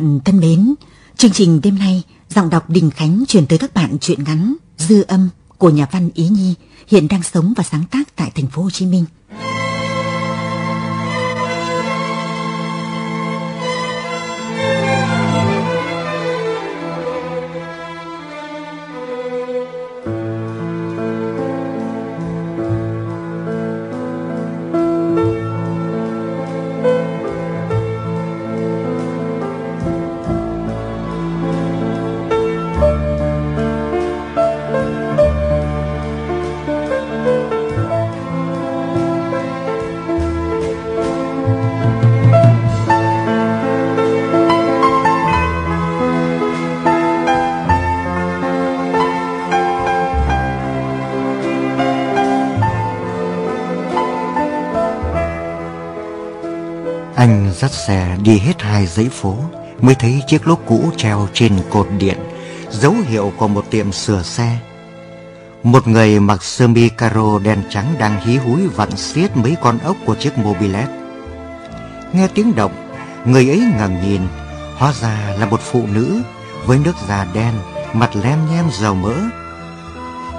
Bạn thân mến, chương trình đêm nay giọng đọc Đình Khánh truyền tới các bạn truyện ngắn Dư âm của nhà văn Ý Nhi hiện đang sống và sáng tác tại thành phố Hồ Chí Minh. Đi hết hai dãy phố mới thấy chiếc lốp cũ treo trên cột điện, dấu hiệu của một tiệm sửa xe. Một người mặc sơ mi caro đen trắng đang hí húi vặn xiết mấy con ốc của chiếc mobilet. Nghe tiếng động, người ấy ngẩng nhìn, hóa ra là một phụ nữ với nước da đen, mặt lem nhem dầu mỡ.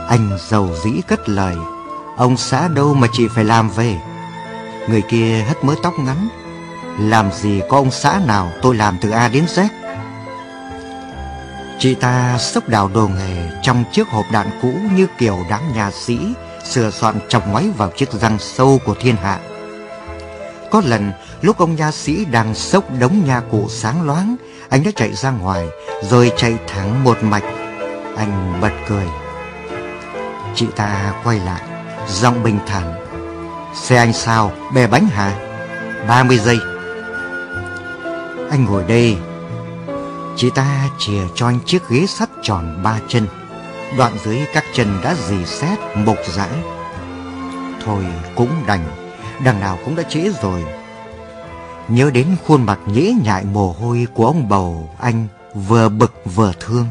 Anh giàu dĩ cất lời, ông xã đâu mà chị phải làm về. Người kia hất mớ tóc ngắn, làm gì có ông xã nào tôi làm từ A đến Z Chị ta xốc đào đồ nghề trong chiếc hộp đạn cũ như kiểu đám nhà sĩ sửa soạn chọc ngoáy vào chiếc răng sâu của thiên hạ. Có lần lúc ông nha sĩ đang xốc đống nha cụ sáng loáng, anh đã chạy ra ngoài rồi chạy thẳng một mạch. Anh bật cười. Chị ta quay lại, giọng bình thản. Xe anh sao, bè bánh hả? 30 giây. Anh ngồi đây. Chị ta chìa cho anh chiếc ghế sắt tròn ba chân. Đoạn dưới các chân đã dì xét mục dã. Thôi cũng đành, đằng nào cũng đã trễ rồi. Nhớ đến khuôn mặt nhễ nhại mồ hôi của ông bầu anh vừa bực vừa thương.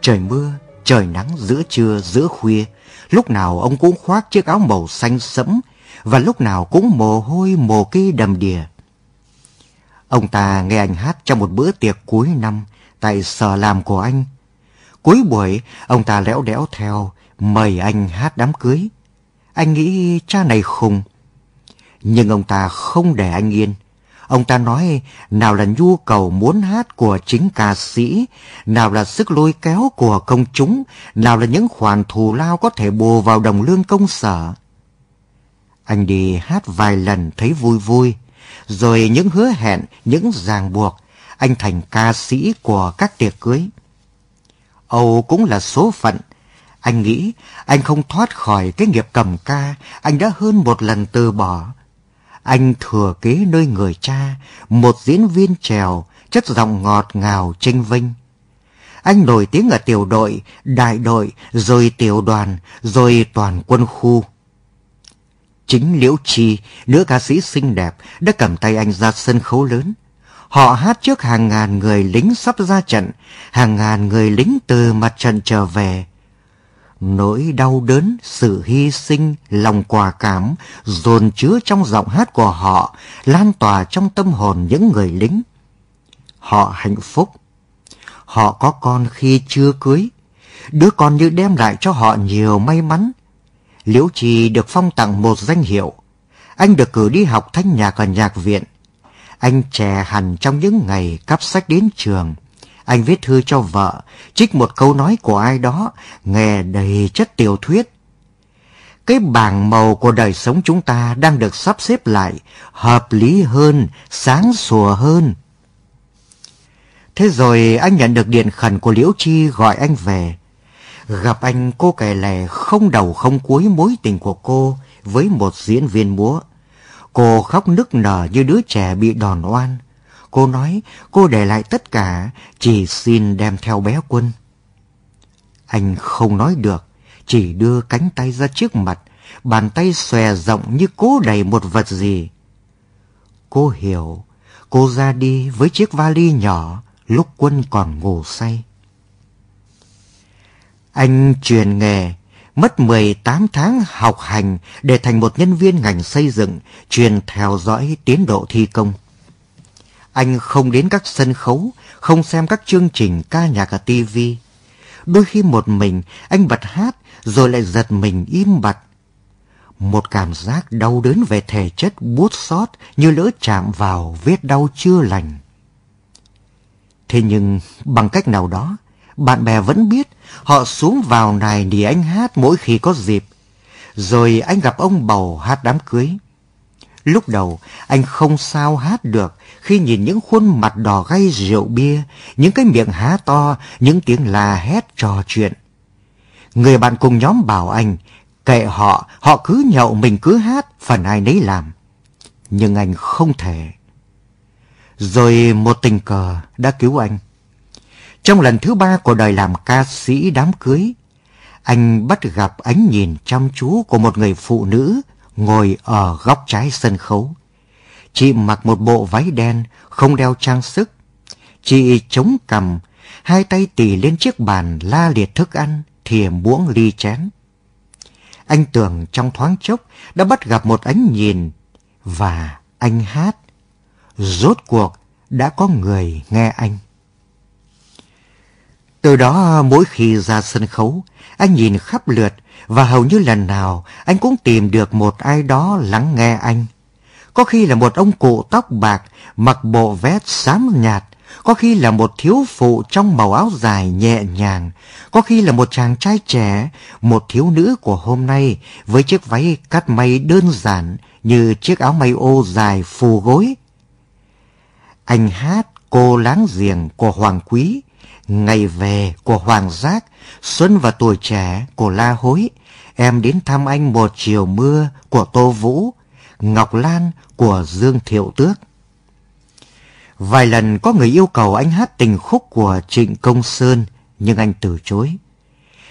Trời mưa, trời nắng giữa trưa giữa khuya, lúc nào ông cũng khoác chiếc áo màu xanh sẫm và lúc nào cũng mồ hôi mồ kê đầm đìa. Ông ta nghe anh hát trong một bữa tiệc cuối năm tại sở làm của anh. Cuối buổi, ông ta lẽo đẽo theo, mời anh hát đám cưới. Anh nghĩ cha này khùng. Nhưng ông ta không để anh yên. Ông ta nói nào là nhu cầu muốn hát của chính ca sĩ, nào là sức lôi kéo của công chúng, nào là những khoản thù lao có thể bù vào đồng lương công sở. Anh đi hát vài lần thấy vui vui, rồi những hứa hẹn, những ràng buộc, anh thành ca sĩ của các tiệc cưới. Âu cũng là số phận. Anh nghĩ anh không thoát khỏi cái nghiệp cầm ca, anh đã hơn một lần từ bỏ. Anh thừa kế nơi người cha, một diễn viên trèo, chất giọng ngọt ngào tranh vinh. Anh nổi tiếng ở tiểu đội, đại đội, rồi tiểu đoàn, rồi toàn quân khu. Chính Liễu Chi, nữ ca sĩ xinh đẹp, đã cầm tay anh ra sân khấu lớn. Họ hát trước hàng ngàn người lính sắp ra trận, hàng ngàn người lính từ mặt trận trở về. Nỗi đau đớn, sự hy sinh, lòng quả cảm dồn chứa trong giọng hát của họ, lan tỏa trong tâm hồn những người lính. Họ hạnh phúc. Họ có con khi chưa cưới. Đứa con như đem lại cho họ nhiều may mắn, Liễu Trì được phong tặng một danh hiệu. Anh được cử đi học thanh nhạc ở nhạc viện. Anh trẻ hẳn trong những ngày cắp sách đến trường. Anh viết thư cho vợ, trích một câu nói của ai đó, nghe đầy chất tiểu thuyết. cái bảng màu của đời sống chúng ta đang được sắp xếp lại, hợp lý hơn, sáng sủa hơn. Thế rồi anh nhận được điện khẩn của Liễu Chi gọi anh về. Gặp anh cô kể lè không đầu không cuối mối tình của cô với một diễn viên múa. Cô khóc nức nở như đứa trẻ bị đòn oan. Cô nói cô để lại tất cả, chỉ xin đem theo bé quân. Anh không nói được, chỉ đưa cánh tay ra trước mặt, bàn tay xòe rộng như cố đầy một vật gì. Cô hiểu, cô ra đi với chiếc vali nhỏ lúc quân còn ngủ say. Anh truyền nghề, mất 18 tháng học hành để thành một nhân viên ngành xây dựng, truyền theo dõi tiến độ thi công. Anh không đến các sân khấu, không xem các chương trình ca nhạc ở TV. Đôi khi một mình, anh bật hát rồi lại giật mình im bặt. Một cảm giác đau đớn về thể chất bút xót như lỡ chạm vào vết đau chưa lành. Thế nhưng bằng cách nào đó, bạn bè vẫn biết họ xuống vào này để anh hát mỗi khi có dịp. Rồi anh gặp ông bầu hát đám cưới. Lúc đầu anh không sao hát được khi nhìn những khuôn mặt đỏ gay rượu bia, những cái miệng há to, những tiếng la hét trò chuyện. Người bạn cùng nhóm bảo anh, kệ họ, họ cứ nhậu mình cứ hát, phần ai nấy làm. Nhưng anh không thể. Rồi một tình cờ đã cứu anh. Trong lần thứ ba của đời làm ca sĩ đám cưới, anh bắt gặp ánh nhìn chăm chú của một người phụ nữ ngồi ở góc trái sân khấu. Chị mặc một bộ váy đen, không đeo trang sức. Chị chống cằm, hai tay tì lên chiếc bàn la liệt thức ăn, thìa muỗng ly chén. Anh tưởng trong thoáng chốc đã bắt gặp một ánh nhìn và anh hát. Rốt cuộc đã có người nghe anh. Từ đó mỗi khi ra sân khấu, anh nhìn khắp lượt và hầu như lần nào anh cũng tìm được một ai đó lắng nghe anh. Có khi là một ông cụ tóc bạc mặc bộ vest xám nhạt, có khi là một thiếu phụ trong màu áo dài nhẹ nhàng, có khi là một chàng trai trẻ, một thiếu nữ của hôm nay với chiếc váy cắt may đơn giản như chiếc áo may ô dài phù gối. Anh hát cô láng giềng của Hoàng Quý, ngày về của Hoàng Giác, xuân và tuổi trẻ của La Hối, em đến thăm anh một chiều mưa của Tô Vũ, Ngọc Lan của Dương Thiệu Tước. Vài lần có người yêu cầu anh hát tình khúc của Trịnh Công Sơn, nhưng anh từ chối.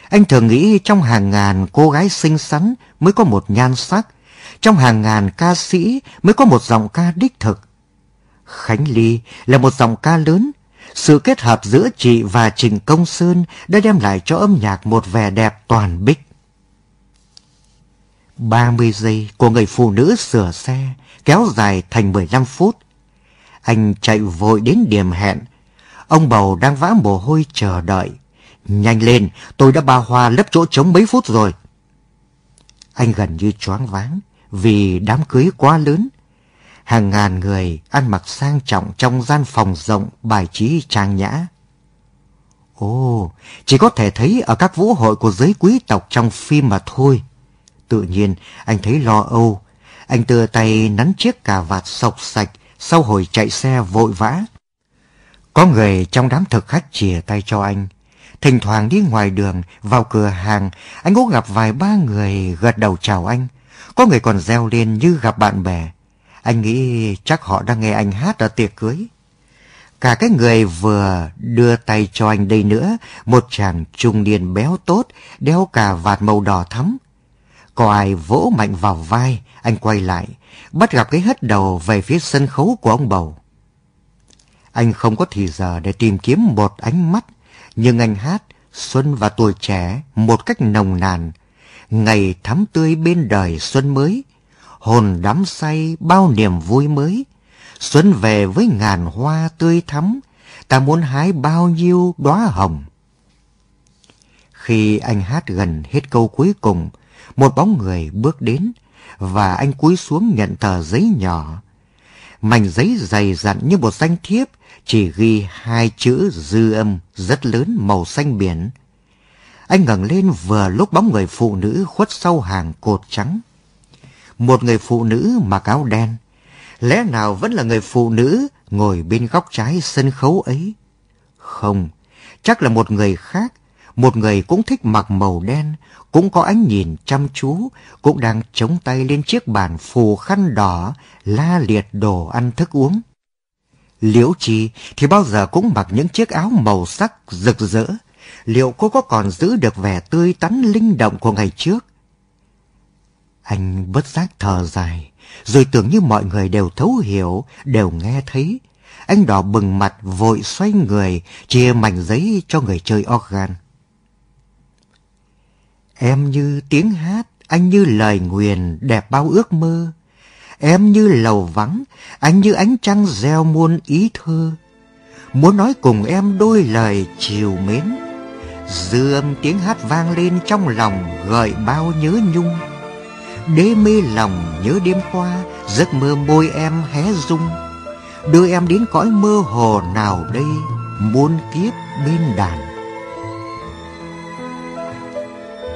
Anh thường nghĩ trong hàng ngàn cô gái xinh xắn mới có một nhan sắc, trong hàng ngàn ca sĩ mới có một giọng ca đích thực. Khánh Ly là một giọng ca lớn, sự kết hợp giữa chị và trình Công Sơn đã đem lại cho âm nhạc một vẻ đẹp toàn bích. 30 giây của người phụ nữ sửa xe kéo dài thành 15 phút. Anh chạy vội đến điểm hẹn. Ông bầu đang vã mồ hôi chờ đợi. Nhanh lên, tôi đã ba hoa lấp chỗ trống mấy phút rồi. Anh gần như choáng váng vì đám cưới quá lớn. Hàng ngàn người ăn mặc sang trọng trong gian phòng rộng bài trí trang nhã. Ồ, chỉ có thể thấy ở các vũ hội của giới quý tộc trong phim mà thôi. Tự nhiên, anh thấy lo âu. Anh đưa tay nắn chiếc cà vạt sọc sạch sau hồi chạy xe vội vã. Có người trong đám thực khách chìa tay cho anh. Thỉnh thoảng đi ngoài đường, vào cửa hàng, anh cũng gặp vài ba người gật đầu chào anh. Có người còn reo lên như gặp bạn bè. Anh nghĩ chắc họ đang nghe anh hát ở tiệc cưới. Cả cái người vừa đưa tay cho anh đây nữa, một chàng trung niên béo tốt, đeo cà vạt màu đỏ thắm, có ai vỗ mạnh vào vai, anh quay lại, bắt gặp cái hất đầu về phía sân khấu của ông bầu. Anh không có thì giờ để tìm kiếm một ánh mắt, nhưng anh hát Xuân và tuổi trẻ một cách nồng nàn, ngày thắm tươi bên đời xuân mới, hồn đắm say bao niềm vui mới. Xuân về với ngàn hoa tươi thắm, ta muốn hái bao nhiêu đóa hồng. Khi anh hát gần hết câu cuối cùng, một bóng người bước đến và anh cúi xuống nhận tờ giấy nhỏ. Mảnh giấy dày dặn như một danh thiếp, chỉ ghi hai chữ dư âm rất lớn màu xanh biển. Anh ngẩng lên vừa lúc bóng người phụ nữ khuất sau hàng cột trắng. Một người phụ nữ mặc áo đen. Lẽ nào vẫn là người phụ nữ ngồi bên góc trái sân khấu ấy? Không, chắc là một người khác. Một người cũng thích mặc màu đen, cũng có ánh nhìn chăm chú, cũng đang chống tay lên chiếc bàn phù khăn đỏ, la liệt đồ ăn thức uống. Liễu Chi thì bao giờ cũng mặc những chiếc áo màu sắc rực rỡ. Liệu cô có còn giữ được vẻ tươi tắn linh động của ngày trước? Anh bất giác thở dài, rồi tưởng như mọi người đều thấu hiểu, đều nghe thấy. Anh đỏ bừng mặt vội xoay người, chia mảnh giấy cho người chơi organ. Em như tiếng hát, anh như lời nguyền đẹp bao ước mơ. Em như lầu vắng, anh như ánh trăng gieo muôn ý thơ. Muốn nói cùng em đôi lời chiều mến. Dư âm tiếng hát vang lên trong lòng gợi bao nhớ nhung. Đê mê lòng nhớ đêm qua, giấc mơ môi em hé rung. Đưa em đến cõi mơ hồ nào đây, muôn kiếp bên đàn.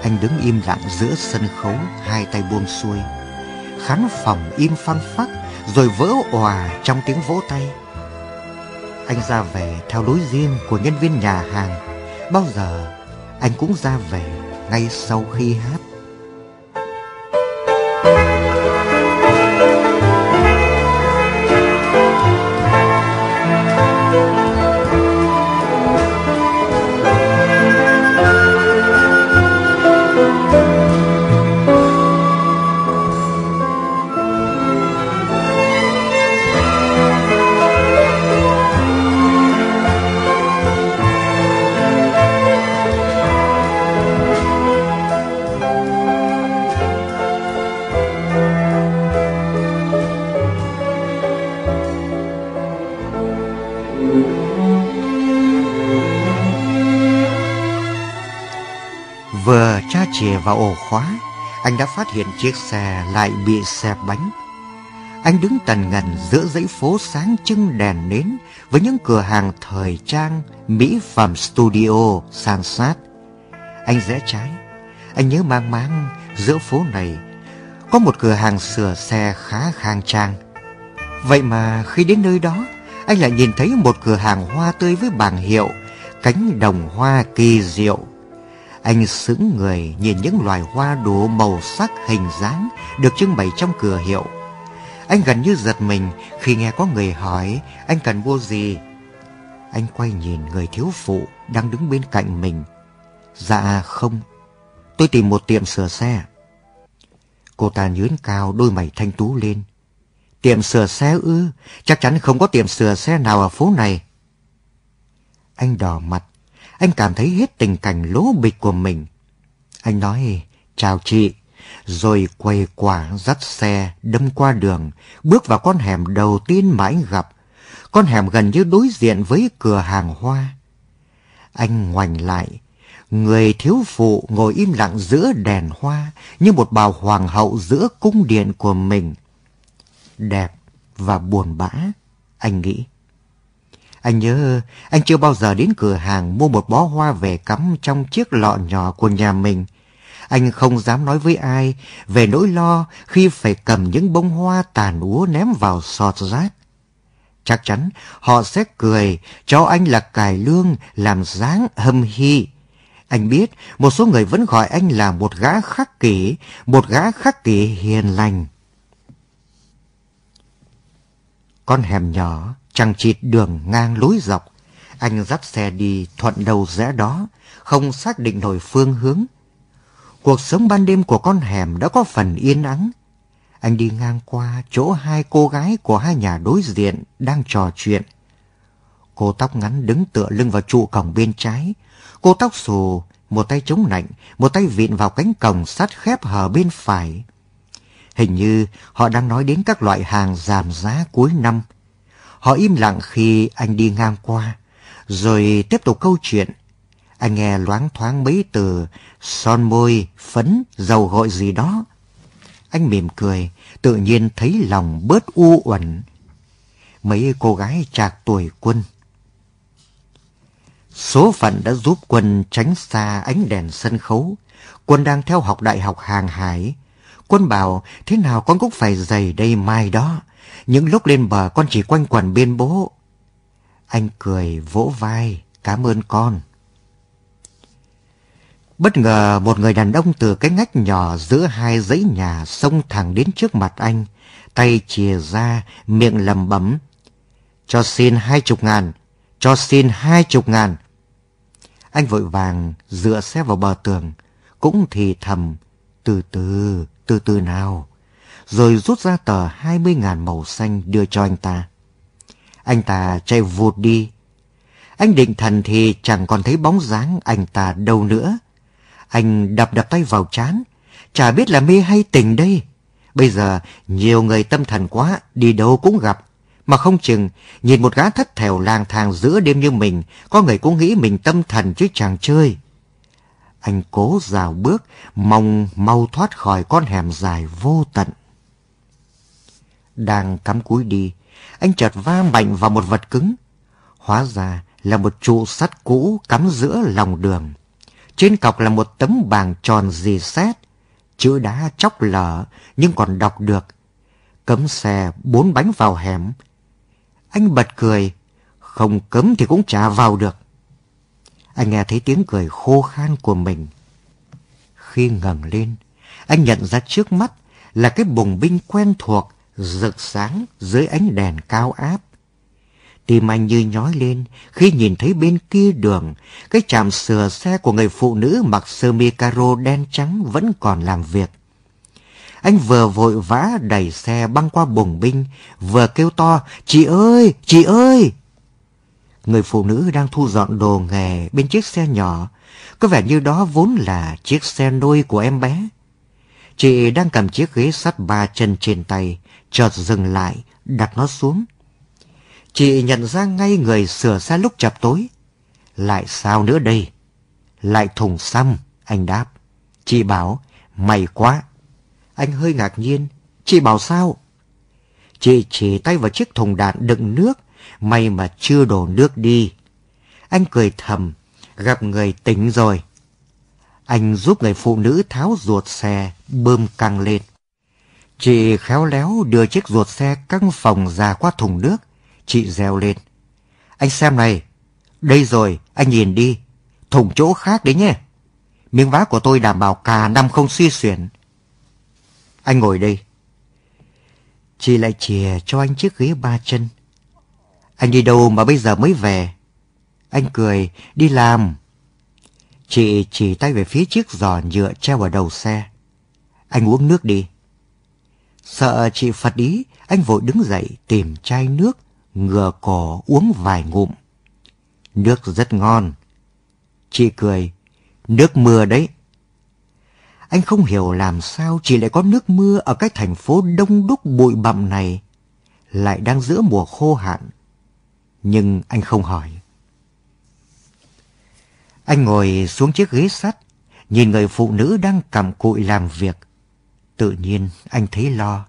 Anh đứng im lặng giữa sân khấu, hai tay buông xuôi khán phòng im phăng phắc rồi vỡ òa trong tiếng vỗ tay. Anh ra về theo lối riêng của nhân viên nhà hàng. Bao giờ anh cũng ra về ngay sau khi hát. Vừa chìa vào ổ khóa, anh đã phát hiện chiếc xe lại bị xẹp bánh. Anh đứng tần ngần giữa dãy phố sáng trưng đèn nến với những cửa hàng thời trang, mỹ phẩm studio san sát. Anh rẽ trái, anh nhớ mang mang giữa phố này có một cửa hàng sửa xe khá khang trang. Vậy mà khi đến nơi đó, anh lại nhìn thấy một cửa hàng hoa tươi với bảng hiệu cánh đồng hoa kỳ diệu anh sững người nhìn những loài hoa đủ màu sắc hình dáng được trưng bày trong cửa hiệu. Anh gần như giật mình khi nghe có người hỏi anh cần mua gì. Anh quay nhìn người thiếu phụ đang đứng bên cạnh mình. Dạ không, tôi tìm một tiệm sửa xe. Cô ta nhướn cao đôi mày thanh tú lên. Tiệm sửa xe ư, chắc chắn không có tiệm sửa xe nào ở phố này. Anh đỏ mặt, anh cảm thấy hết tình cảnh lố bịch của mình. Anh nói, chào chị, rồi quay quả dắt xe đâm qua đường, bước vào con hẻm đầu tiên mà anh gặp. Con hẻm gần như đối diện với cửa hàng hoa. Anh ngoảnh lại, người thiếu phụ ngồi im lặng giữa đèn hoa như một bào hoàng hậu giữa cung điện của mình. Đẹp và buồn bã, anh nghĩ. Anh nhớ anh chưa bao giờ đến cửa hàng mua một bó hoa về cắm trong chiếc lọ nhỏ của nhà mình. Anh không dám nói với ai về nỗi lo khi phải cầm những bông hoa tàn úa ném vào sọt rác. Chắc chắn họ sẽ cười cho anh là cải lương làm dáng hâm hi. Anh biết một số người vẫn gọi anh là một gã khắc kỷ, một gã khắc kỷ hiền lành. Con hẻm nhỏ chẳng chịt đường ngang lối dọc. Anh dắt xe đi thuận đầu rẽ đó, không xác định nổi phương hướng. Cuộc sống ban đêm của con hẻm đã có phần yên ắng. Anh đi ngang qua chỗ hai cô gái của hai nhà đối diện đang trò chuyện. Cô tóc ngắn đứng tựa lưng vào trụ cổng bên trái. Cô tóc xù, một tay chống nạnh, một tay vịn vào cánh cổng sắt khép hở bên phải. Hình như họ đang nói đến các loại hàng giảm giá cuối năm. Họ im lặng khi anh đi ngang qua, rồi tiếp tục câu chuyện. Anh nghe loáng thoáng mấy từ son môi, phấn, dầu gội gì đó. Anh mỉm cười, tự nhiên thấy lòng bớt u uẩn. Mấy cô gái trạc tuổi quân. Số phận đã giúp Quân tránh xa ánh đèn sân khấu. Quân đang theo học đại học hàng hải. Quân bảo thế nào con cũng phải dày đây mai đó. Những lúc lên bờ con chỉ quanh quẩn bên bố. Anh cười vỗ vai, cảm ơn con. Bất ngờ một người đàn ông từ cái ngách nhỏ giữa hai dãy nhà xông thẳng đến trước mặt anh, tay chìa ra, miệng lầm bấm. Cho xin hai chục ngàn, cho xin hai chục ngàn. Anh vội vàng dựa xe vào bờ tường, cũng thì thầm, từ từ, từ từ nào. Rồi rút ra tờ hai mươi ngàn màu xanh đưa cho anh ta. Anh ta chạy vụt đi. Anh định thần thì chẳng còn thấy bóng dáng anh ta đâu nữa. Anh đập đập tay vào chán, chả biết là mê hay tình đây. Bây giờ nhiều người tâm thần quá, đi đâu cũng gặp. Mà không chừng, nhìn một gã thất thèo lang thang giữa đêm như mình, có người cũng nghĩ mình tâm thần chứ chẳng chơi. Anh cố rào bước, mong mau thoát khỏi con hẻm dài vô tận. Đang cắm cúi đi, anh chợt va mạnh vào một vật cứng. Hóa ra là một trụ sắt cũ cắm giữa lòng đường. Trên cọc là một tấm bảng tròn dì xét, chữ đá chóc lở nhưng còn đọc được. Cấm xe bốn bánh vào hẻm. Anh bật cười, không cấm thì cũng chả vào được. Anh nghe thấy tiếng cười khô khan của mình. Khi ngẩng lên, anh nhận ra trước mắt là cái bùng binh quen thuộc, rực sáng dưới ánh đèn cao áp. Tim anh như nhói lên khi nhìn thấy bên kia đường, cái chạm sửa xe của người phụ nữ mặc sơ mi caro đen trắng vẫn còn làm việc. Anh vừa vội vã đẩy xe băng qua bùng binh, vừa kêu to, chị ơi, chị ơi! Người phụ nữ đang thu dọn đồ nghề bên chiếc xe nhỏ, có vẻ như đó vốn là chiếc xe nôi của em bé. Chị đang cầm chiếc ghế sắt ba chân trên tay, chợt dừng lại, đặt nó xuống. Chị nhận ra ngay người sửa xe lúc chập tối. Lại sao nữa đây? Lại thùng xăm, anh đáp. Chị bảo, mày quá. Anh hơi ngạc nhiên. Chị bảo sao? Chị chỉ tay vào chiếc thùng đạn đựng nước, may mà chưa đổ nước đi. Anh cười thầm, gặp người tỉnh rồi. Anh giúp người phụ nữ tháo ruột xe, bơm căng lên. Chị khéo léo đưa chiếc ruột xe căng phòng ra qua thùng nước, Chị reo lên. Anh xem này, đây rồi, anh nhìn đi. Thùng chỗ khác đấy nhé. Miếng vá của tôi đảm bảo cả năm không suy xuyển. Anh ngồi đây. Chị lại chìa cho anh chiếc ghế ba chân. Anh đi đâu mà bây giờ mới về? Anh cười, đi làm. Chị chỉ tay về phía chiếc giò nhựa treo ở đầu xe. Anh uống nước đi. Sợ chị phật ý, anh vội đứng dậy tìm chai nước ngửa cổ uống vài ngụm. Nước rất ngon. Chị cười, nước mưa đấy. Anh không hiểu làm sao chị lại có nước mưa ở cái thành phố đông đúc bụi bặm này, lại đang giữa mùa khô hạn. Nhưng anh không hỏi. Anh ngồi xuống chiếc ghế sắt, nhìn người phụ nữ đang cầm cụi làm việc. Tự nhiên anh thấy lo.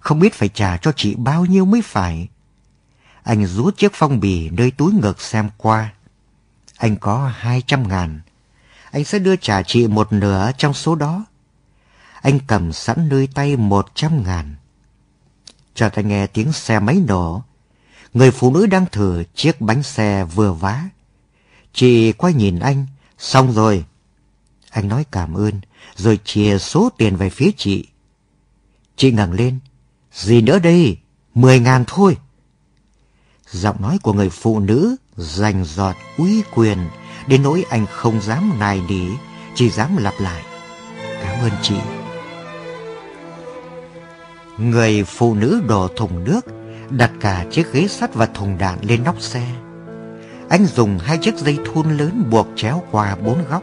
Không biết phải trả cho chị bao nhiêu mới phải. Anh rút chiếc phong bì nơi túi ngực xem qua. Anh có hai trăm ngàn. Anh sẽ đưa trả chị một nửa trong số đó. Anh cầm sẵn nơi tay một trăm ngàn. Chợt anh nghe tiếng xe máy nổ. Người phụ nữ đang thử chiếc bánh xe vừa vá. Chị quay nhìn anh, xong rồi. Anh nói cảm ơn, rồi chia số tiền về phía chị. Chị ngẩng lên. Gì nữa đây? Mười ngàn thôi. Giọng nói của người phụ nữ rành giọt uy quyền đến nỗi anh không dám nài nỉ, chỉ dám lặp lại. Cảm ơn chị. Người phụ nữ đổ thùng nước, đặt cả chiếc ghế sắt và thùng đạn lên nóc xe. Anh dùng hai chiếc dây thun lớn buộc chéo qua bốn góc.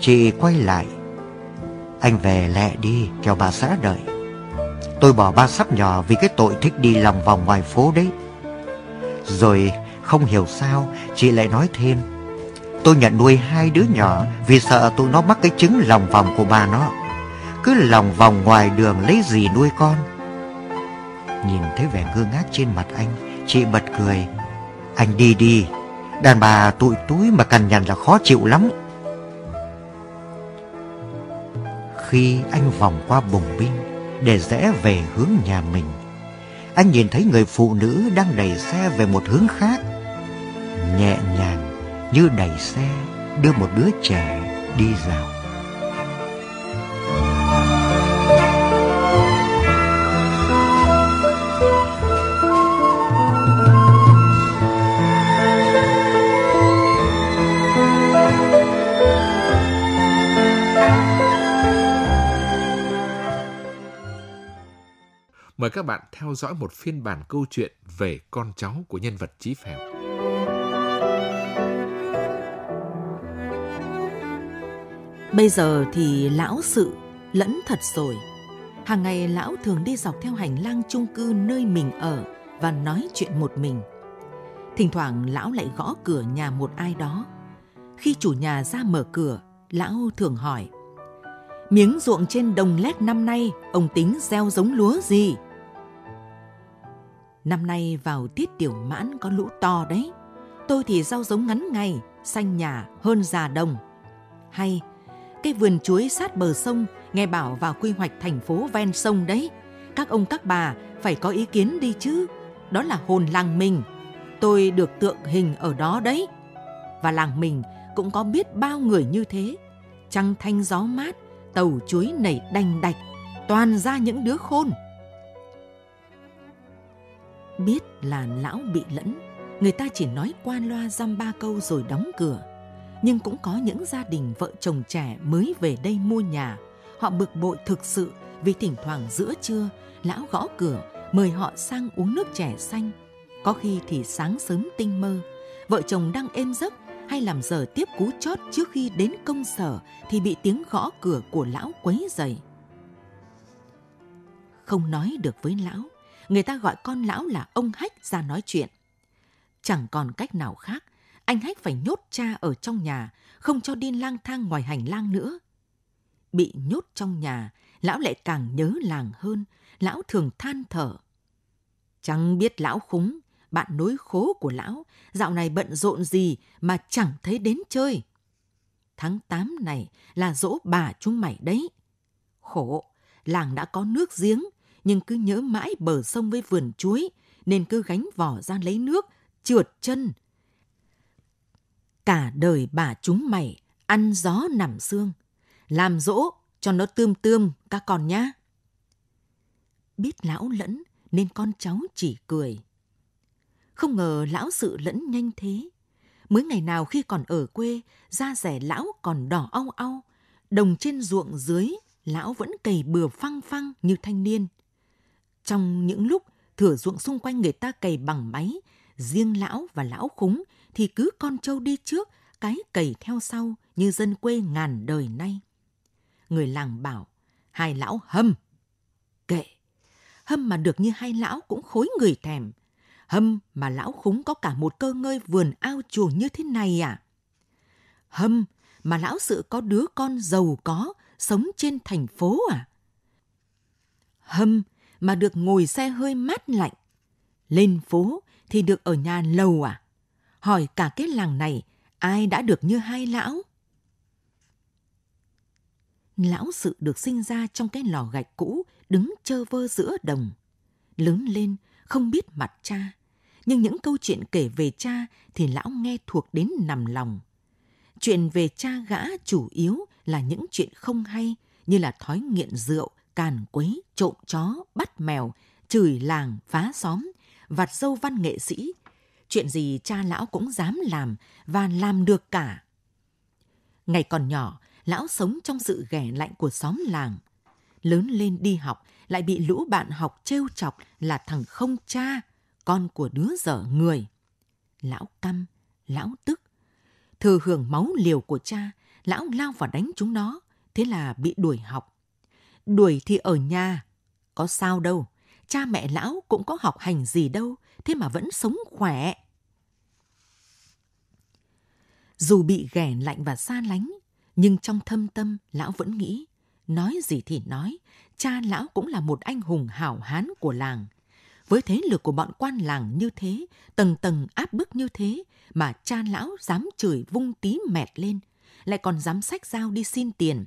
Chị quay lại. Anh về lẹ đi, cho bà xã đợi. Tôi bỏ ba sắp nhỏ vì cái tội thích đi lòng vòng ngoài phố đấy. Rồi không hiểu sao chị lại nói thêm Tôi nhận nuôi hai đứa nhỏ Vì sợ tụi nó mắc cái chứng lòng vòng của bà nó Cứ lòng vòng ngoài đường lấy gì nuôi con Nhìn thấy vẻ ngơ ngác trên mặt anh Chị bật cười Anh đi đi Đàn bà tụi túi mà cằn nhằn là khó chịu lắm. Khi anh vòng qua bùng binh để rẽ về hướng nhà mình, anh nhìn thấy người phụ nữ đang đẩy xe về một hướng khác. Nhẹ nhàng như đẩy xe đưa một đứa trẻ đi dạo. Mời các bạn theo dõi một phiên bản câu chuyện về con cháu của nhân vật Chí Phèo. Bây giờ thì lão sự lẫn thật rồi. Hàng ngày lão thường đi dọc theo hành lang chung cư nơi mình ở và nói chuyện một mình. Thỉnh thoảng lão lại gõ cửa nhà một ai đó. Khi chủ nhà ra mở cửa, lão thường hỏi Miếng ruộng trên đồng lét năm nay ông tính gieo giống lúa gì? Năm nay vào tiết tiểu mãn có lũ to đấy. Tôi thì rau giống ngắn ngày, xanh nhà hơn già đồng. Hay cái vườn chuối sát bờ sông nghe bảo vào quy hoạch thành phố ven sông đấy. Các ông các bà phải có ý kiến đi chứ. Đó là hồn làng mình. Tôi được tượng hình ở đó đấy. Và làng mình cũng có biết bao người như thế. Trăng thanh gió mát, tàu chuối nảy đành đạch, toàn ra những đứa khôn. Biết là lão bị lẫn, người ta chỉ nói qua loa dăm ba câu rồi đóng cửa. Nhưng cũng có những gia đình vợ chồng trẻ mới về đây mua nhà. Họ bực bội thực sự vì thỉnh thoảng giữa trưa, lão gõ cửa mời họ sang uống nước chè xanh. Có khi thì sáng sớm tinh mơ, vợ chồng đang êm giấc hay làm giờ tiếp cú chót trước khi đến công sở thì bị tiếng gõ cửa của lão quấy dày. Không nói được với lão, người ta gọi con lão là ông Hách ra nói chuyện. Chẳng còn cách nào khác, anh Hách phải nhốt cha ở trong nhà, không cho đi lang thang ngoài hành lang nữa. Bị nhốt trong nhà, lão lại càng nhớ làng hơn, lão thường than thở. Chẳng biết lão khúng, bạn nối khố của lão, dạo này bận rộn gì mà chẳng thấy đến chơi. Tháng 8 này là dỗ bà chúng mày đấy. Khổ, làng đã có nước giếng, nhưng cứ nhớ mãi bờ sông với vườn chuối, nên cứ gánh vỏ ra lấy nước, trượt chân. Cả đời bà chúng mày ăn gió nằm xương, làm dỗ cho nó tươm tươm các con nhá. Biết lão lẫn nên con cháu chỉ cười. Không ngờ lão sự lẫn nhanh thế. Mới ngày nào khi còn ở quê, da rẻ lão còn đỏ au au, đồng trên ruộng dưới, lão vẫn cày bừa phăng phăng như thanh niên. Trong những lúc thửa ruộng xung quanh người ta cày bằng máy, riêng lão và lão khúng thì cứ con trâu đi trước, cái cày theo sau như dân quê ngàn đời nay. Người làng bảo, hai lão hâm. Kệ, hâm mà được như hai lão cũng khối người thèm. Hâm mà lão khúng có cả một cơ ngơi vườn ao chuồng như thế này à? Hâm mà lão sự có đứa con giàu có sống trên thành phố à? Hâm mà được ngồi xe hơi mát lạnh. Lên phố thì được ở nhà lầu à? Hỏi cả cái làng này ai đã được như hai lão? Lão sự được sinh ra trong cái lò gạch cũ đứng chơ vơ giữa đồng. Lớn lên không biết mặt cha, nhưng những câu chuyện kể về cha thì lão nghe thuộc đến nằm lòng. Chuyện về cha gã chủ yếu là những chuyện không hay như là thói nghiện rượu, càn quấy, trộm chó, bắt mèo, chửi làng, phá xóm, vặt dâu văn nghệ sĩ. Chuyện gì cha lão cũng dám làm và làm được cả. Ngày còn nhỏ, lão sống trong sự ghẻ lạnh của xóm làng. Lớn lên đi học, lại bị lũ bạn học trêu chọc là thằng không cha, con của đứa dở người. Lão căm, lão tức. Thừa hưởng máu liều của cha, lão lao vào đánh chúng nó, thế là bị đuổi học. Đuổi thì ở nhà, có sao đâu, cha mẹ lão cũng có học hành gì đâu, thế mà vẫn sống khỏe. Dù bị ghẻ lạnh và xa lánh, nhưng trong thâm tâm lão vẫn nghĩ, nói gì thì nói, cha lão cũng là một anh hùng hảo hán của làng. Với thế lực của bọn quan làng như thế, tầng tầng áp bức như thế, mà cha lão dám chửi vung tí mẹt lên, lại còn dám sách dao đi xin tiền.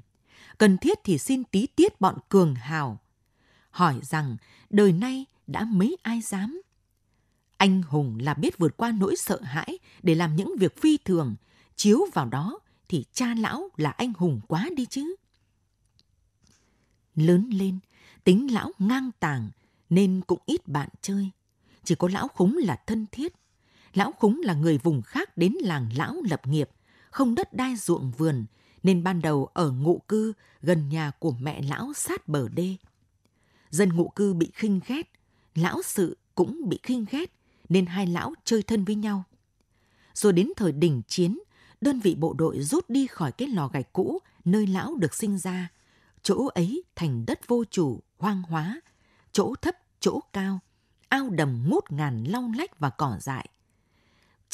Cần thiết thì xin tí tiết bọn cường hào. Hỏi rằng đời nay đã mấy ai dám? Anh hùng là biết vượt qua nỗi sợ hãi để làm những việc phi thường, chiếu vào đó thì cha lão là anh hùng quá đi chứ. Lớn lên, tính lão ngang tàng nên cũng ít bạn chơi. Chỉ có lão khúng là thân thiết. Lão khúng là người vùng khác đến làng lão lập nghiệp, không đất đai ruộng vườn, nên ban đầu ở ngụ cư gần nhà của mẹ lão sát bờ đê. Dân ngụ cư bị khinh ghét, lão sự cũng bị khinh ghét, nên hai lão chơi thân với nhau. Rồi đến thời đỉnh chiến, đơn vị bộ đội rút đi khỏi cái lò gạch cũ nơi lão được sinh ra. Chỗ ấy thành đất vô chủ, hoang hóa, chỗ thấp, chỗ cao, ao đầm ngút ngàn long lách và cỏ dại.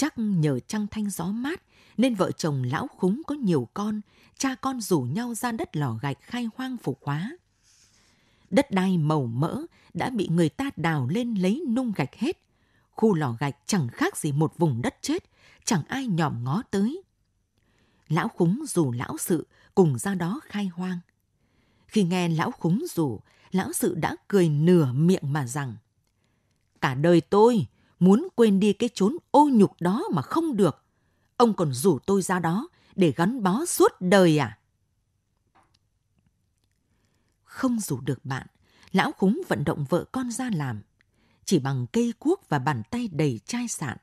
Chắc nhờ trăng thanh gió mát nên vợ chồng lão khúng có nhiều con, cha con rủ nhau ra đất lò gạch khai hoang phục hóa. Đất đai màu mỡ đã bị người ta đào lên lấy nung gạch hết. Khu lò gạch chẳng khác gì một vùng đất chết, chẳng ai nhòm ngó tới. Lão khúng rủ lão sự cùng ra đó khai hoang. Khi nghe lão khúng rủ, lão sự đã cười nửa miệng mà rằng Cả đời tôi muốn quên đi cái chốn ô nhục đó mà không được. Ông còn rủ tôi ra đó để gắn bó suốt đời à? Không rủ được bạn, lão khúng vận động vợ con ra làm. Chỉ bằng cây cuốc và bàn tay đầy chai sạn,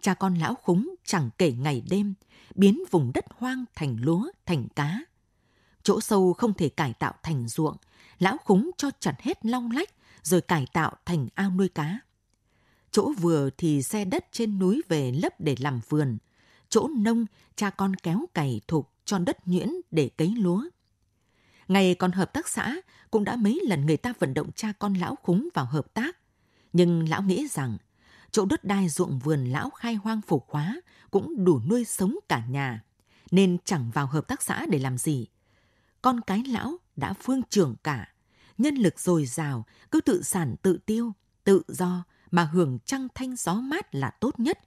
cha con lão khúng chẳng kể ngày đêm, biến vùng đất hoang thành lúa, thành cá. Chỗ sâu không thể cải tạo thành ruộng, lão khúng cho chặt hết long lách rồi cải tạo thành ao nuôi cá. Chỗ vừa thì xe đất trên núi về lấp để làm vườn. Chỗ nông, cha con kéo cày thục cho đất nhuyễn để cấy lúa. Ngày còn hợp tác xã, cũng đã mấy lần người ta vận động cha con lão khúng vào hợp tác. Nhưng lão nghĩ rằng, chỗ đất đai ruộng vườn lão khai hoang phổ khóa cũng đủ nuôi sống cả nhà, nên chẳng vào hợp tác xã để làm gì. Con cái lão đã phương trưởng cả, nhân lực dồi dào, cứ tự sản tự tiêu, tự do mà hưởng trăng thanh gió mát là tốt nhất.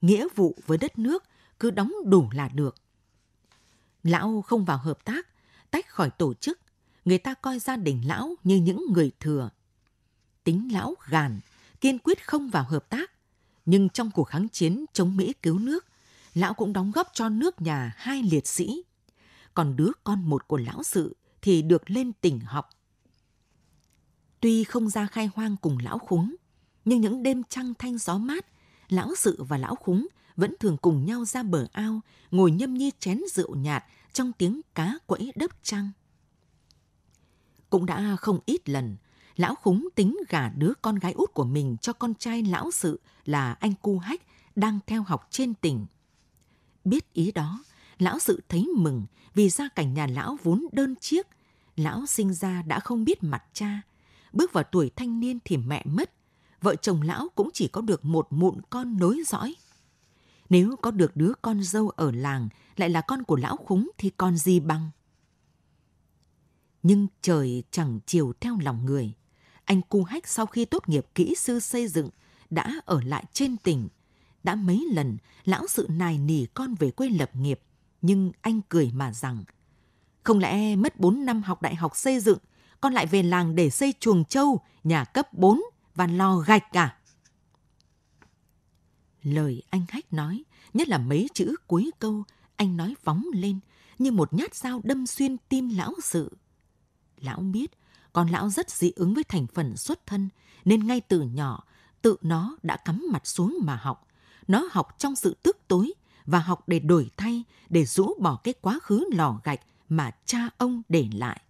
Nghĩa vụ với đất nước cứ đóng đủ là được. Lão không vào hợp tác, tách khỏi tổ chức, người ta coi gia đình lão như những người thừa. Tính lão gàn, kiên quyết không vào hợp tác, nhưng trong cuộc kháng chiến chống Mỹ cứu nước, lão cũng đóng góp cho nước nhà hai liệt sĩ. Còn đứa con một của lão sự thì được lên tỉnh học. Tuy không ra khai hoang cùng lão khúng, nhưng những đêm trăng thanh gió mát, lão sự và lão khúng vẫn thường cùng nhau ra bờ ao, ngồi nhâm nhi chén rượu nhạt trong tiếng cá quẫy đớp trăng. Cũng đã không ít lần, lão khúng tính gả đứa con gái út của mình cho con trai lão sự là anh cu hách đang theo học trên tỉnh. Biết ý đó, lão sự thấy mừng vì gia cảnh nhà lão vốn đơn chiếc. Lão sinh ra đã không biết mặt cha. Bước vào tuổi thanh niên thì mẹ mất. Vợ chồng lão cũng chỉ có được một mụn con nối dõi. Nếu có được đứa con dâu ở làng lại là con của lão khúng thì còn gì bằng. Nhưng trời chẳng chiều theo lòng người. Anh cu hách sau khi tốt nghiệp kỹ sư xây dựng đã ở lại trên tỉnh. Đã mấy lần lão sự nài nỉ con về quê lập nghiệp, nhưng anh cười mà rằng không lẽ mất 4 năm học đại học xây dựng, con lại về làng để xây chuồng trâu, nhà cấp 4 và lò gạch cả. Lời anh Hách nói, nhất là mấy chữ cuối câu, anh nói phóng lên như một nhát dao đâm xuyên tim lão sự. Lão biết, con lão rất dị ứng với thành phần xuất thân, nên ngay từ nhỏ, tự nó đã cắm mặt xuống mà học. Nó học trong sự tức tối và học để đổi thay, để rũ bỏ cái quá khứ lò gạch mà cha ông để lại.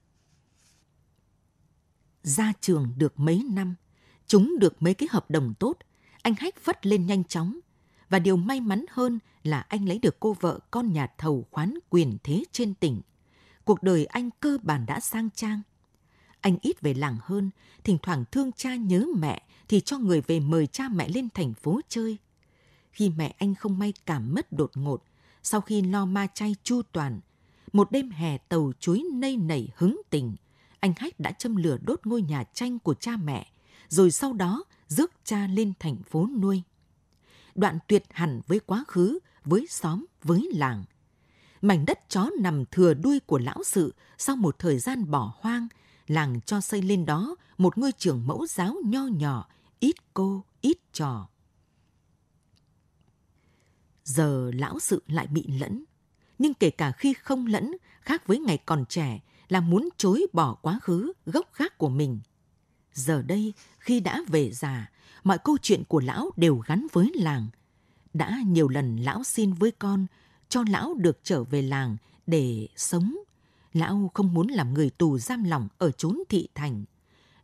Ra trường được mấy năm, chúng được mấy cái hợp đồng tốt, anh Hách phất lên nhanh chóng. Và điều may mắn hơn là anh lấy được cô vợ con nhà thầu khoán quyền thế trên tỉnh. Cuộc đời anh cơ bản đã sang trang. Anh ít về làng hơn, thỉnh thoảng thương cha nhớ mẹ thì cho người về mời cha mẹ lên thành phố chơi. Khi mẹ anh không may cảm mất đột ngột, sau khi lo ma chay chu toàn, một đêm hè tàu chuối nây nảy hứng tình, anh Hách đã châm lửa đốt ngôi nhà tranh của cha mẹ, rồi sau đó rước cha lên thành phố nuôi. Đoạn tuyệt hẳn với quá khứ, với xóm, với làng. Mảnh đất chó nằm thừa đuôi của lão sự sau một thời gian bỏ hoang, làng cho xây lên đó một ngôi trường mẫu giáo nho nhỏ, ít cô, ít trò. Giờ lão sự lại bị lẫn, nhưng kể cả khi không lẫn, khác với ngày còn trẻ, là muốn chối bỏ quá khứ, gốc gác của mình. Giờ đây, khi đã về già, mọi câu chuyện của lão đều gắn với làng. Đã nhiều lần lão xin với con, cho lão được trở về làng để sống. Lão không muốn làm người tù giam lỏng ở chốn thị thành.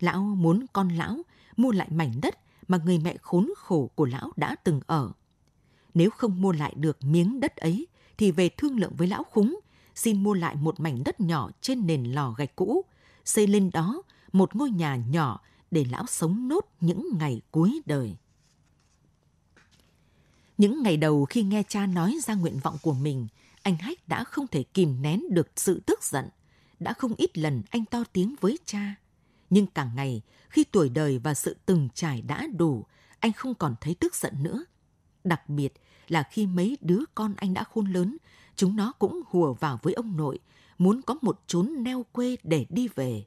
Lão muốn con lão mua lại mảnh đất mà người mẹ khốn khổ của lão đã từng ở. Nếu không mua lại được miếng đất ấy, thì về thương lượng với lão khúng, xin mua lại một mảnh đất nhỏ trên nền lò gạch cũ, xây lên đó một ngôi nhà nhỏ để lão sống nốt những ngày cuối đời. Những ngày đầu khi nghe cha nói ra nguyện vọng của mình, anh Hách đã không thể kìm nén được sự tức giận. Đã không ít lần anh to tiếng với cha. Nhưng càng ngày, khi tuổi đời và sự từng trải đã đủ, anh không còn thấy tức giận nữa. Đặc biệt là khi mấy đứa con anh đã khôn lớn, chúng nó cũng hùa vào với ông nội, muốn có một chốn neo quê để đi về.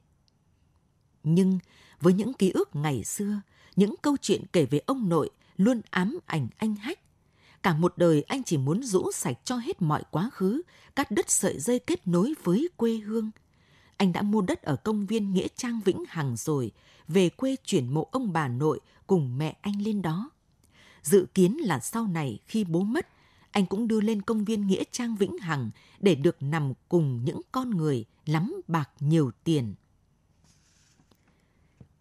Nhưng với những ký ức ngày xưa, những câu chuyện kể về ông nội luôn ám ảnh anh Hách. Cả một đời anh chỉ muốn rũ sạch cho hết mọi quá khứ, cắt đứt sợi dây kết nối với quê hương. Anh đã mua đất ở công viên Nghĩa Trang Vĩnh Hằng rồi, về quê chuyển mộ ông bà nội cùng mẹ anh lên đó. Dự kiến là sau này khi bố mất, anh cũng đưa lên công viên Nghĩa Trang Vĩnh Hằng để được nằm cùng những con người lắm bạc nhiều tiền.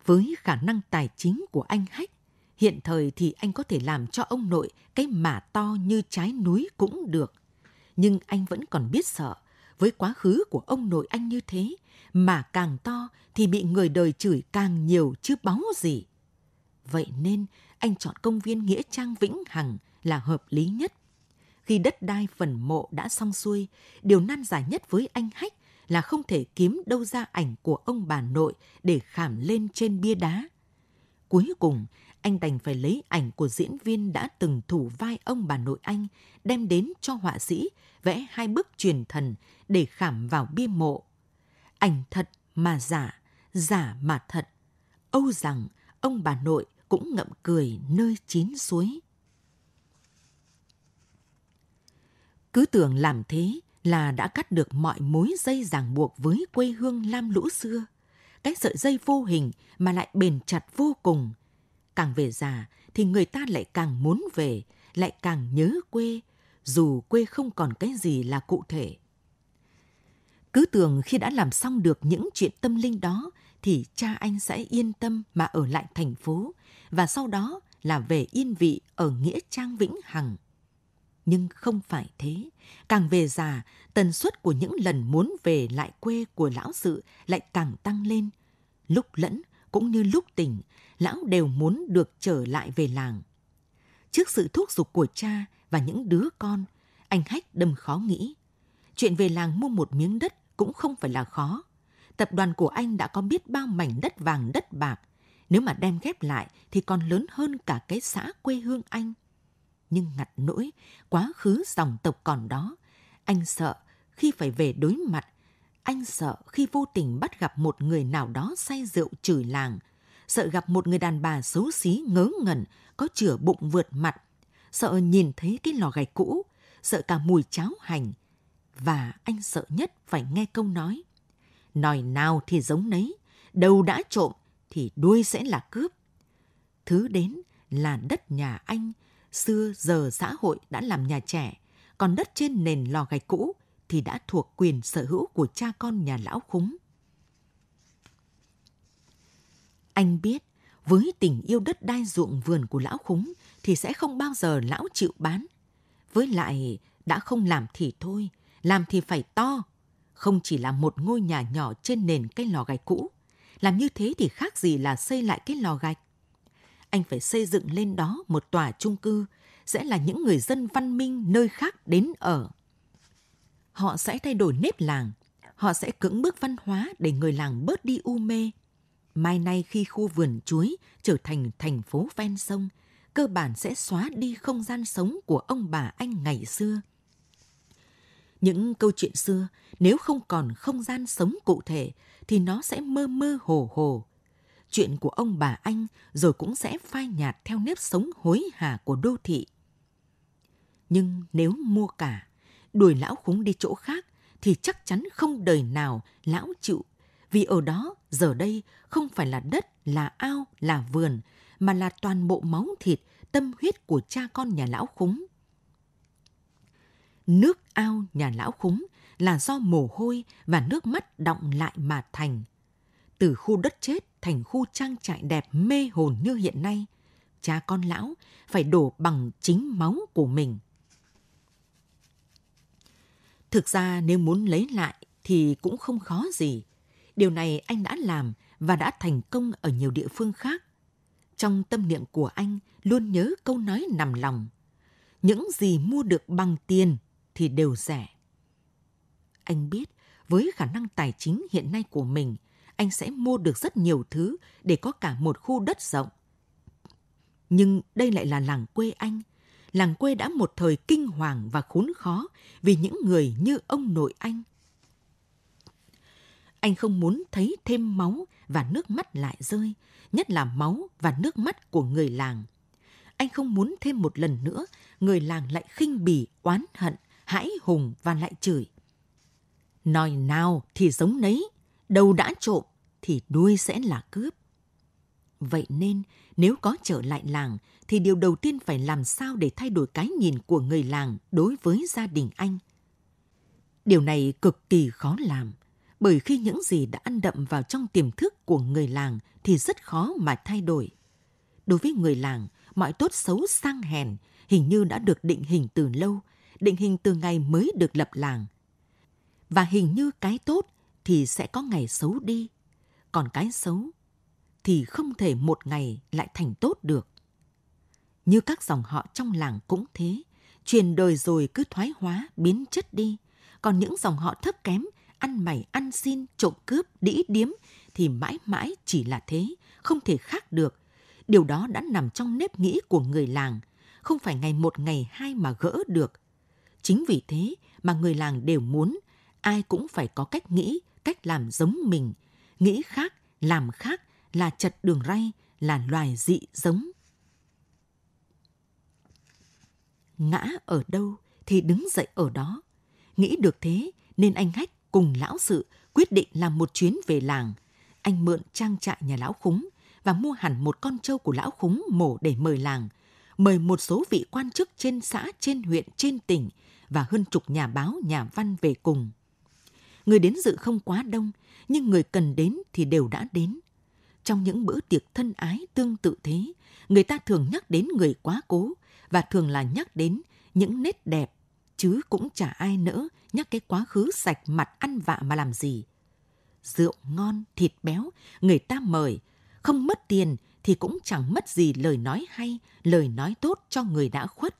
Với khả năng tài chính của anh Hách, hiện thời thì anh có thể làm cho ông nội cái mả to như trái núi cũng được. Nhưng anh vẫn còn biết sợ, với quá khứ của ông nội anh như thế, mà càng to thì bị người đời chửi càng nhiều chứ báu gì. Vậy nên anh chọn công viên Nghĩa Trang Vĩnh Hằng là hợp lý nhất. Khi đất đai phần mộ đã xong xuôi, điều nan giải nhất với anh Hách là không thể kiếm đâu ra ảnh của ông bà nội để khảm lên trên bia đá. Cuối cùng, anh đành phải lấy ảnh của diễn viên đã từng thủ vai ông bà nội anh đem đến cho họa sĩ vẽ hai bức truyền thần để khảm vào bia mộ. Ảnh thật mà giả, giả mà thật. Âu rằng ông bà nội cũng ngậm cười nơi chín suối. Cứ tưởng làm thế là đã cắt được mọi mối dây ràng buộc với quê hương lam lũ xưa. Cái sợi dây vô hình mà lại bền chặt vô cùng. Càng về già thì người ta lại càng muốn về, lại càng nhớ quê, dù quê không còn cái gì là cụ thể. Cứ tưởng khi đã làm xong được những chuyện tâm linh đó thì cha anh sẽ yên tâm mà ở lại thành phố và sau đó là về yên vị ở Nghĩa Trang Vĩnh Hằng. Nhưng không phải thế, càng về già, tần suất của những lần muốn về lại quê của lão sự lại càng tăng lên. Lúc lẫn cũng như lúc tỉnh, lão đều muốn được trở lại về làng. Trước sự thúc giục của cha và những đứa con, anh Hách đâm khó nghĩ. Chuyện về làng mua một miếng đất cũng không phải là khó. Tập đoàn của anh đã có biết bao mảnh đất vàng đất bạc. Nếu mà đem ghép lại thì còn lớn hơn cả cái xã quê hương anh nhưng ngặt nỗi quá khứ dòng tộc còn đó. Anh sợ khi phải về đối mặt, anh sợ khi vô tình bắt gặp một người nào đó say rượu chửi làng, sợ gặp một người đàn bà xấu xí ngớ ngẩn có chửa bụng vượt mặt, sợ nhìn thấy cái lò gạch cũ, sợ cả mùi cháo hành. Và anh sợ nhất phải nghe câu nói. Nói nào thì giống nấy, đầu đã trộm thì đuôi sẽ là cướp. Thứ đến là đất nhà anh xưa giờ xã hội đã làm nhà trẻ, còn đất trên nền lò gạch cũ thì đã thuộc quyền sở hữu của cha con nhà lão khúng. Anh biết, với tình yêu đất đai ruộng vườn của lão khúng thì sẽ không bao giờ lão chịu bán. Với lại, đã không làm thì thôi, làm thì phải to. Không chỉ là một ngôi nhà nhỏ trên nền cái lò gạch cũ. Làm như thế thì khác gì là xây lại cái lò gạch anh phải xây dựng lên đó một tòa chung cư, sẽ là những người dân văn minh nơi khác đến ở. Họ sẽ thay đổi nếp làng, họ sẽ cưỡng bức văn hóa để người làng bớt đi u mê. mai nay khi khu vườn chuối trở thành thành phố ven sông, cơ bản sẽ xóa đi không gian sống của ông bà anh ngày xưa. Những câu chuyện xưa nếu không còn không gian sống cụ thể thì nó sẽ mơ mơ hồ hồ. Chuyện của ông bà anh rồi cũng sẽ phai nhạt theo nếp sống hối hả của đô thị. Nhưng nếu mua cả, đuổi lão khúng đi chỗ khác thì chắc chắn không đời nào lão chịu vì ở đó giờ đây không phải là đất, là ao, là vườn, mà là toàn bộ máu thịt, tâm huyết của cha con nhà lão khúng. Nước ao nhà lão khúng là do mồ hôi và nước mắt đọng lại mà thành. Từ khu đất chết thành khu trang trại đẹp mê hồn như hiện nay, cha con lão phải đổ bằng chính máu của mình. Thực ra nếu muốn lấy lại thì cũng không khó gì. Điều này anh đã làm và đã thành công ở nhiều địa phương khác. Trong tâm niệm của anh luôn nhớ câu nói nằm lòng. Những gì mua được bằng tiền thì đều rẻ. Anh biết với khả năng tài chính hiện nay của mình, anh sẽ mua được rất nhiều thứ để có cả một khu đất rộng. Nhưng đây lại là làng quê anh. Làng quê đã một thời kinh hoàng và khốn khó vì những người như ông nội anh – anh không muốn thấy thêm máu và nước mắt lại rơi, nhất là máu và nước mắt của người làng. Anh không muốn thêm một lần nữa người làng lại khinh bỉ, oán hận, hãi hùng và lại chửi. Nói nào thì giống nấy, đầu đã trộm thì đuôi sẽ là cướp. Vậy nên nếu có trở lại làng thì điều đầu tiên phải làm sao để thay đổi cái nhìn của người làng đối với gia đình anh. Điều này cực kỳ khó làm bởi khi những gì đã ăn đậm vào trong tiềm thức của người làng thì rất khó mà thay đổi. Đối với người làng, mọi tốt xấu sang hèn hình như đã được định hình từ lâu, định hình từ ngày mới được lập làng. Và hình như cái tốt thì sẽ có ngày xấu đi, còn cái xấu thì không thể một ngày lại thành tốt được. Như các dòng họ trong làng cũng thế, truyền đời rồi cứ thoái hóa, biến chất đi, còn những dòng họ thấp kém ăn mày ăn xin, trộm cướp, đĩ điếm thì mãi mãi chỉ là thế, không thể khác được. Điều đó đã nằm trong nếp nghĩ của người làng, không phải ngày một ngày hai mà gỡ được. Chính vì thế mà người làng đều muốn ai cũng phải có cách nghĩ, cách làm giống mình. Nghĩ khác, làm khác là chật đường ray, là loài dị giống. Ngã ở đâu thì đứng dậy ở đó. Nghĩ được thế nên anh Hách cùng lão sự quyết định làm một chuyến về làng. Anh mượn trang trại nhà lão khúng và mua hẳn một con trâu của lão khúng mổ để mời làng, mời một số vị quan chức trên xã, trên huyện, trên tỉnh và hơn chục nhà báo, nhà văn về cùng. Người đến dự không quá đông, nhưng người cần đến thì đều đã đến. Trong những bữa tiệc thân ái tương tự thế, người ta thường nhắc đến người quá cố và thường là nhắc đến những nét đẹp chứ cũng chả ai nỡ nhắc cái quá khứ sạch mặt ăn vạ mà làm gì. Rượu ngon, thịt béo, người ta mời, không mất tiền thì cũng chẳng mất gì lời nói hay, lời nói tốt cho người đã khuất.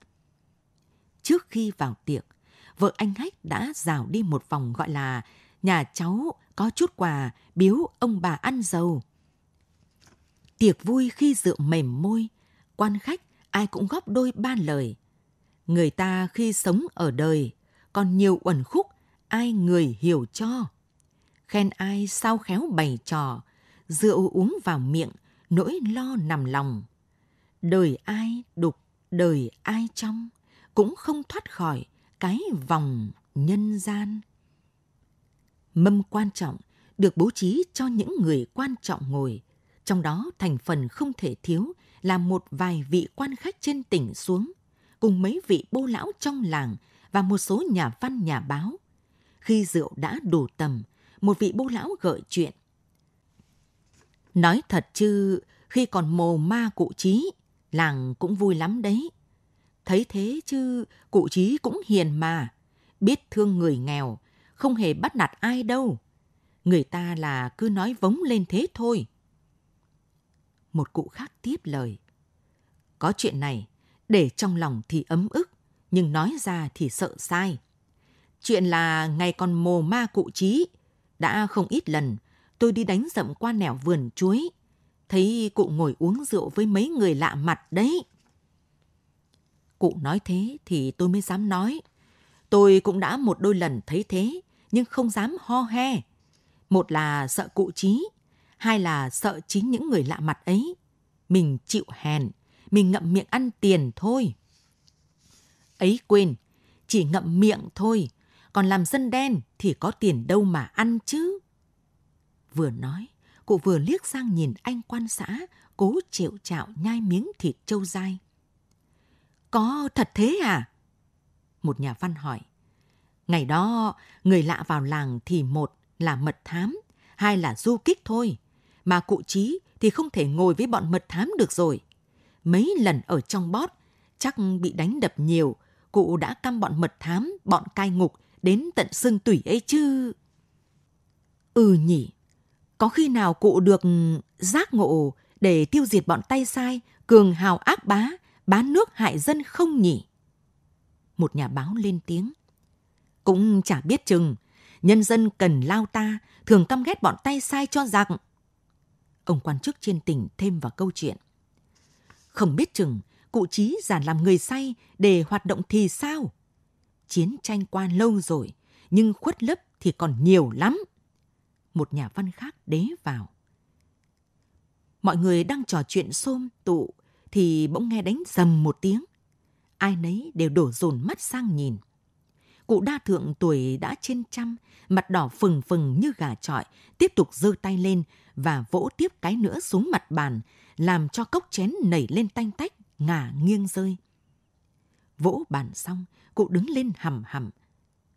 Trước khi vào tiệc, vợ anh Hách đã rào đi một vòng gọi là nhà cháu có chút quà biếu ông bà ăn dầu. Tiệc vui khi rượu mềm môi, quan khách ai cũng góp đôi ba lời – người ta khi sống ở đời còn nhiều uẩn khúc ai người hiểu cho. Khen ai sao khéo bày trò rượu uống vào miệng nỗi lo nằm lòng. Đời ai đục đời ai trong cũng không thoát khỏi cái vòng nhân gian mâm quan trọng được bố trí cho những người quan trọng ngồi trong đó thành phần không thể thiếu là một vài vị quan khách trên tỉnh xuống cùng mấy vị bô lão trong làng và một số nhà văn nhà báo. Khi rượu đã đủ tầm, một vị bô lão gợi chuyện. Nói thật chứ, khi còn mồ ma cụ trí, làng cũng vui lắm đấy. Thấy thế chứ, cụ trí cũng hiền mà, biết thương người nghèo, không hề bắt nạt ai đâu. Người ta là cứ nói vống lên thế thôi. Một cụ khác tiếp lời. Có chuyện này, để trong lòng thì ấm ức, nhưng nói ra thì sợ sai. Chuyện là ngày còn mồ ma cụ trí, đã không ít lần, tôi đi đánh rậm qua nẻo vườn chuối. Thấy cụ ngồi uống rượu với mấy người lạ mặt đấy. Cụ nói thế thì tôi mới dám nói. Tôi cũng đã một đôi lần thấy thế, nhưng không dám ho he. Một là sợ cụ trí, hai là sợ chính những người lạ mặt ấy. Mình chịu hèn, mình ngậm miệng ăn tiền thôi. Ấy quên, chỉ ngậm miệng thôi, còn làm dân đen thì có tiền đâu mà ăn chứ. Vừa nói, cụ vừa liếc sang nhìn anh quan xã, cố chịu chạo nhai miếng thịt trâu dai. Có thật thế à? Một nhà văn hỏi. Ngày đó, người lạ vào làng thì một là mật thám, hai là du kích thôi. Mà cụ trí thì không thể ngồi với bọn mật thám được rồi. Mấy lần ở trong bót, chắc bị đánh đập nhiều, cụ đã căm bọn mật thám, bọn cai ngục đến tận xương tủy ấy chứ. Ừ nhỉ, có khi nào cụ được giác ngộ để tiêu diệt bọn tay sai, cường hào ác bá, bán nước hại dân không nhỉ? Một nhà báo lên tiếng. Cũng chả biết chừng, nhân dân cần lao ta, thường căm ghét bọn tay sai cho giặc. Ông quan chức trên tỉnh thêm vào câu chuyện. Không biết chừng, cụ trí giả làm người say để hoạt động thì sao? Chiến tranh qua lâu rồi, nhưng khuất lấp thì còn nhiều lắm. Một nhà văn khác đế vào. Mọi người đang trò chuyện xôm tụ thì bỗng nghe đánh dầm một tiếng. Ai nấy đều đổ dồn mắt sang nhìn. Cụ đa thượng tuổi đã trên trăm, mặt đỏ phừng phừng như gà trọi, tiếp tục giơ tay lên và vỗ tiếp cái nữa xuống mặt bàn, làm cho cốc chén nảy lên tanh tách, ngả nghiêng rơi. Vỗ bàn xong, cụ đứng lên hầm hầm.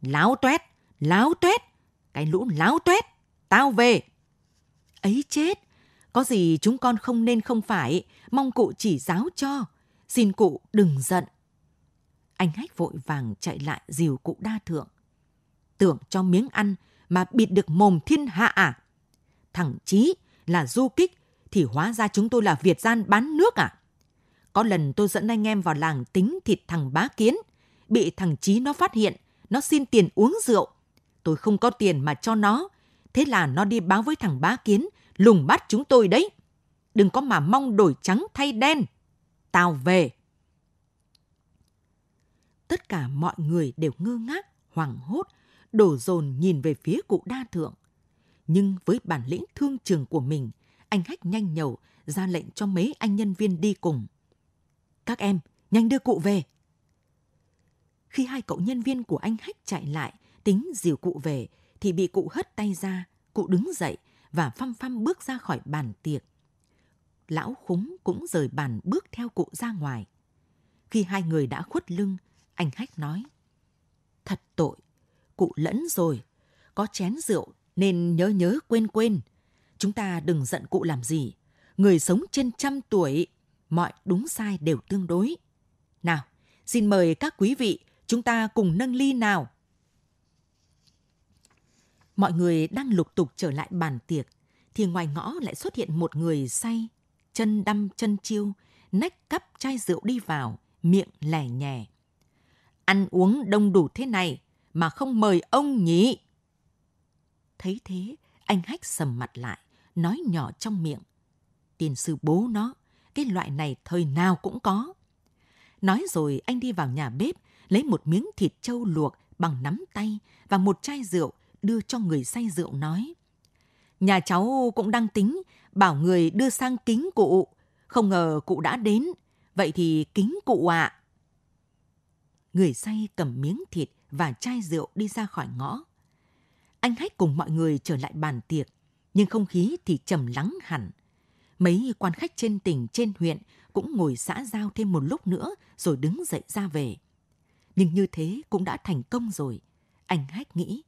Láo tuét, láo tuét, cái lũ láo tuét, tao về. Ấy chết, có gì chúng con không nên không phải, mong cụ chỉ giáo cho. Xin cụ đừng giận. Anh hách vội vàng chạy lại dìu cụ đa thượng. Tưởng cho miếng ăn mà bịt được mồm thiên hạ à? Thằng Chí là du kích thì hóa ra chúng tôi là Việt gian bán nước à? Có lần tôi dẫn anh em vào làng tính thịt thằng bá kiến. Bị thằng Chí nó phát hiện, nó xin tiền uống rượu. Tôi không có tiền mà cho nó. Thế là nó đi báo với thằng bá kiến, lùng bắt chúng tôi đấy. Đừng có mà mong đổi trắng thay đen. Tao về. Tất cả mọi người đều ngơ ngác, hoảng hốt, đổ dồn nhìn về phía cụ đa thượng. Nhưng với bản lĩnh thương trường của mình, anh Hách nhanh nhẩu ra lệnh cho mấy anh nhân viên đi cùng. Các em, nhanh đưa cụ về. Khi hai cậu nhân viên của anh Hách chạy lại, tính dìu cụ về, thì bị cụ hất tay ra, cụ đứng dậy và phăm phăm bước ra khỏi bàn tiệc. Lão khúng cũng rời bàn bước theo cụ ra ngoài. Khi hai người đã khuất lưng, anh Hách nói. Thật tội, cụ lẫn rồi. Có chén rượu nên nhớ nhớ quên quên. Chúng ta đừng giận cụ làm gì. Người sống trên trăm tuổi, mọi đúng sai đều tương đối. Nào, xin mời các quý vị, chúng ta cùng nâng ly nào. Mọi người đang lục tục trở lại bàn tiệc, thì ngoài ngõ lại xuất hiện một người say, chân đâm chân chiêu, nách cắp chai rượu đi vào, miệng lẻ nhè. Ăn uống đông đủ thế này mà không mời ông nhỉ? Thấy thế, anh hách sầm mặt lại, nói nhỏ trong miệng. Tiền sư bố nó, cái loại này thời nào cũng có. Nói rồi anh đi vào nhà bếp, lấy một miếng thịt trâu luộc bằng nắm tay và một chai rượu đưa cho người say rượu nói. Nhà cháu cũng đang tính, bảo người đưa sang kính cụ. Không ngờ cụ đã đến, vậy thì kính cụ ạ. À. Người say cầm miếng thịt và chai rượu đi ra khỏi ngõ. Anh Hách cùng mọi người trở lại bàn tiệc, nhưng không khí thì trầm lắng hẳn. Mấy quan khách trên tỉnh, trên huyện cũng ngồi xã giao thêm một lúc nữa rồi đứng dậy ra về. Nhưng như thế cũng đã thành công rồi. Anh Hách nghĩ,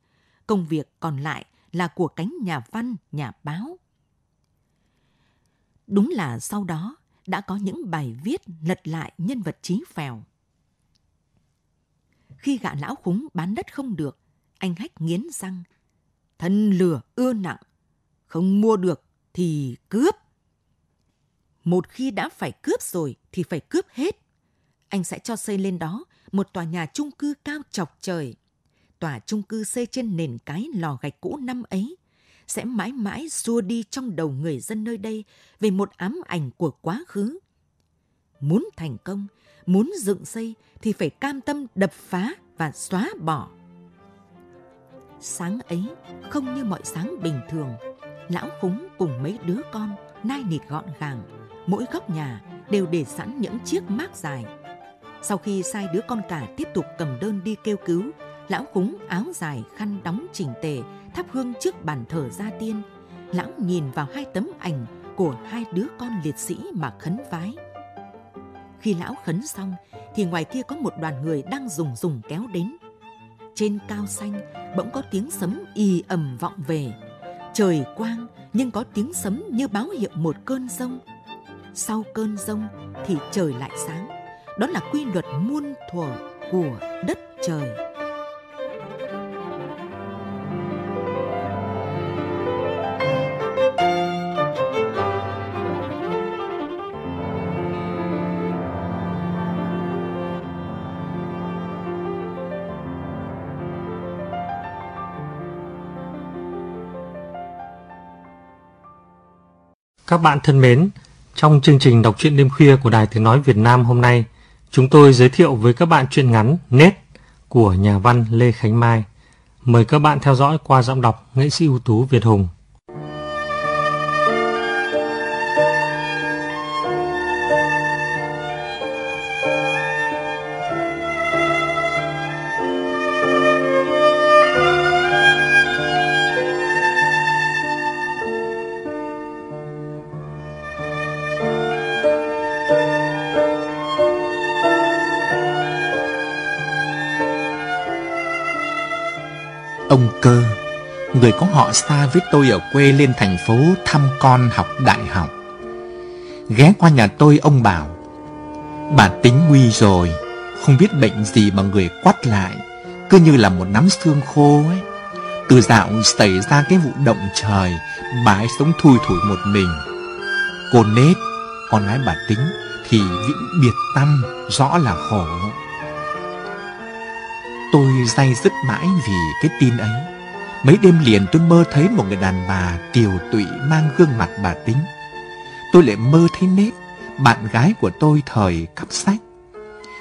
công việc còn lại là của cánh nhà văn, nhà báo. Đúng là sau đó đã có những bài viết lật lại nhân vật trí phèo. Khi gã lão khúng bán đất không được, anh Hách nghiến răng. Thân lừa ưa nặng, không mua được thì cướp. Một khi đã phải cướp rồi thì phải cướp hết. Anh sẽ cho xây lên đó một tòa nhà chung cư cao chọc trời. Tòa chung cư xây trên nền cái lò gạch cũ năm ấy sẽ mãi mãi xua đi trong đầu người dân nơi đây về một ám ảnh của quá khứ. Muốn thành công, muốn dựng xây thì phải cam tâm đập phá và xóa bỏ. Sáng ấy không như mọi sáng bình thường, lão khúng cùng mấy đứa con nai nịt gọn gàng, mỗi góc nhà đều để sẵn những chiếc mác dài. Sau khi sai đứa con cả tiếp tục cầm đơn đi kêu cứu, lão cúng áo dài khăn đóng chỉnh tề, thắp hương trước bàn thờ gia tiên. Lão nhìn vào hai tấm ảnh của hai đứa con liệt sĩ mà khấn vái. Khi lão khấn xong, thì ngoài kia có một đoàn người đang dùng dùng kéo đến. Trên cao xanh, bỗng có tiếng sấm ì ầm vọng về. Trời quang, nhưng có tiếng sấm như báo hiệu một cơn rông. Sau cơn rông thì trời lại sáng. Đó là quy luật muôn thuở của đất trời. Các bạn thân mến, trong chương trình đọc truyện đêm khuya của Đài Tiếng Nói Việt Nam hôm nay, chúng tôi giới thiệu với các bạn truyện ngắn Nét của nhà văn Lê Khánh Mai. Mời các bạn theo dõi qua giọng đọc nghệ sĩ ưu tú Việt Hùng. Cơ, người có họ xa với tôi ở quê lên thành phố thăm con học đại học. Ghé qua nhà tôi ông bảo, bà tính nguy rồi, không biết bệnh gì mà người quắt lại, cứ như là một nắm xương khô ấy. Từ dạo xảy ra cái vụ động trời, bà ấy sống thui thủi một mình. Cô nết, con gái bà tính, thì vĩnh biệt tâm, rõ là khổ. Tôi day dứt mãi vì cái tin ấy. Mấy đêm liền tôi mơ thấy một người đàn bà tiều tụy mang gương mặt bà tính. Tôi lại mơ thấy nết, bạn gái của tôi thời cắp sách.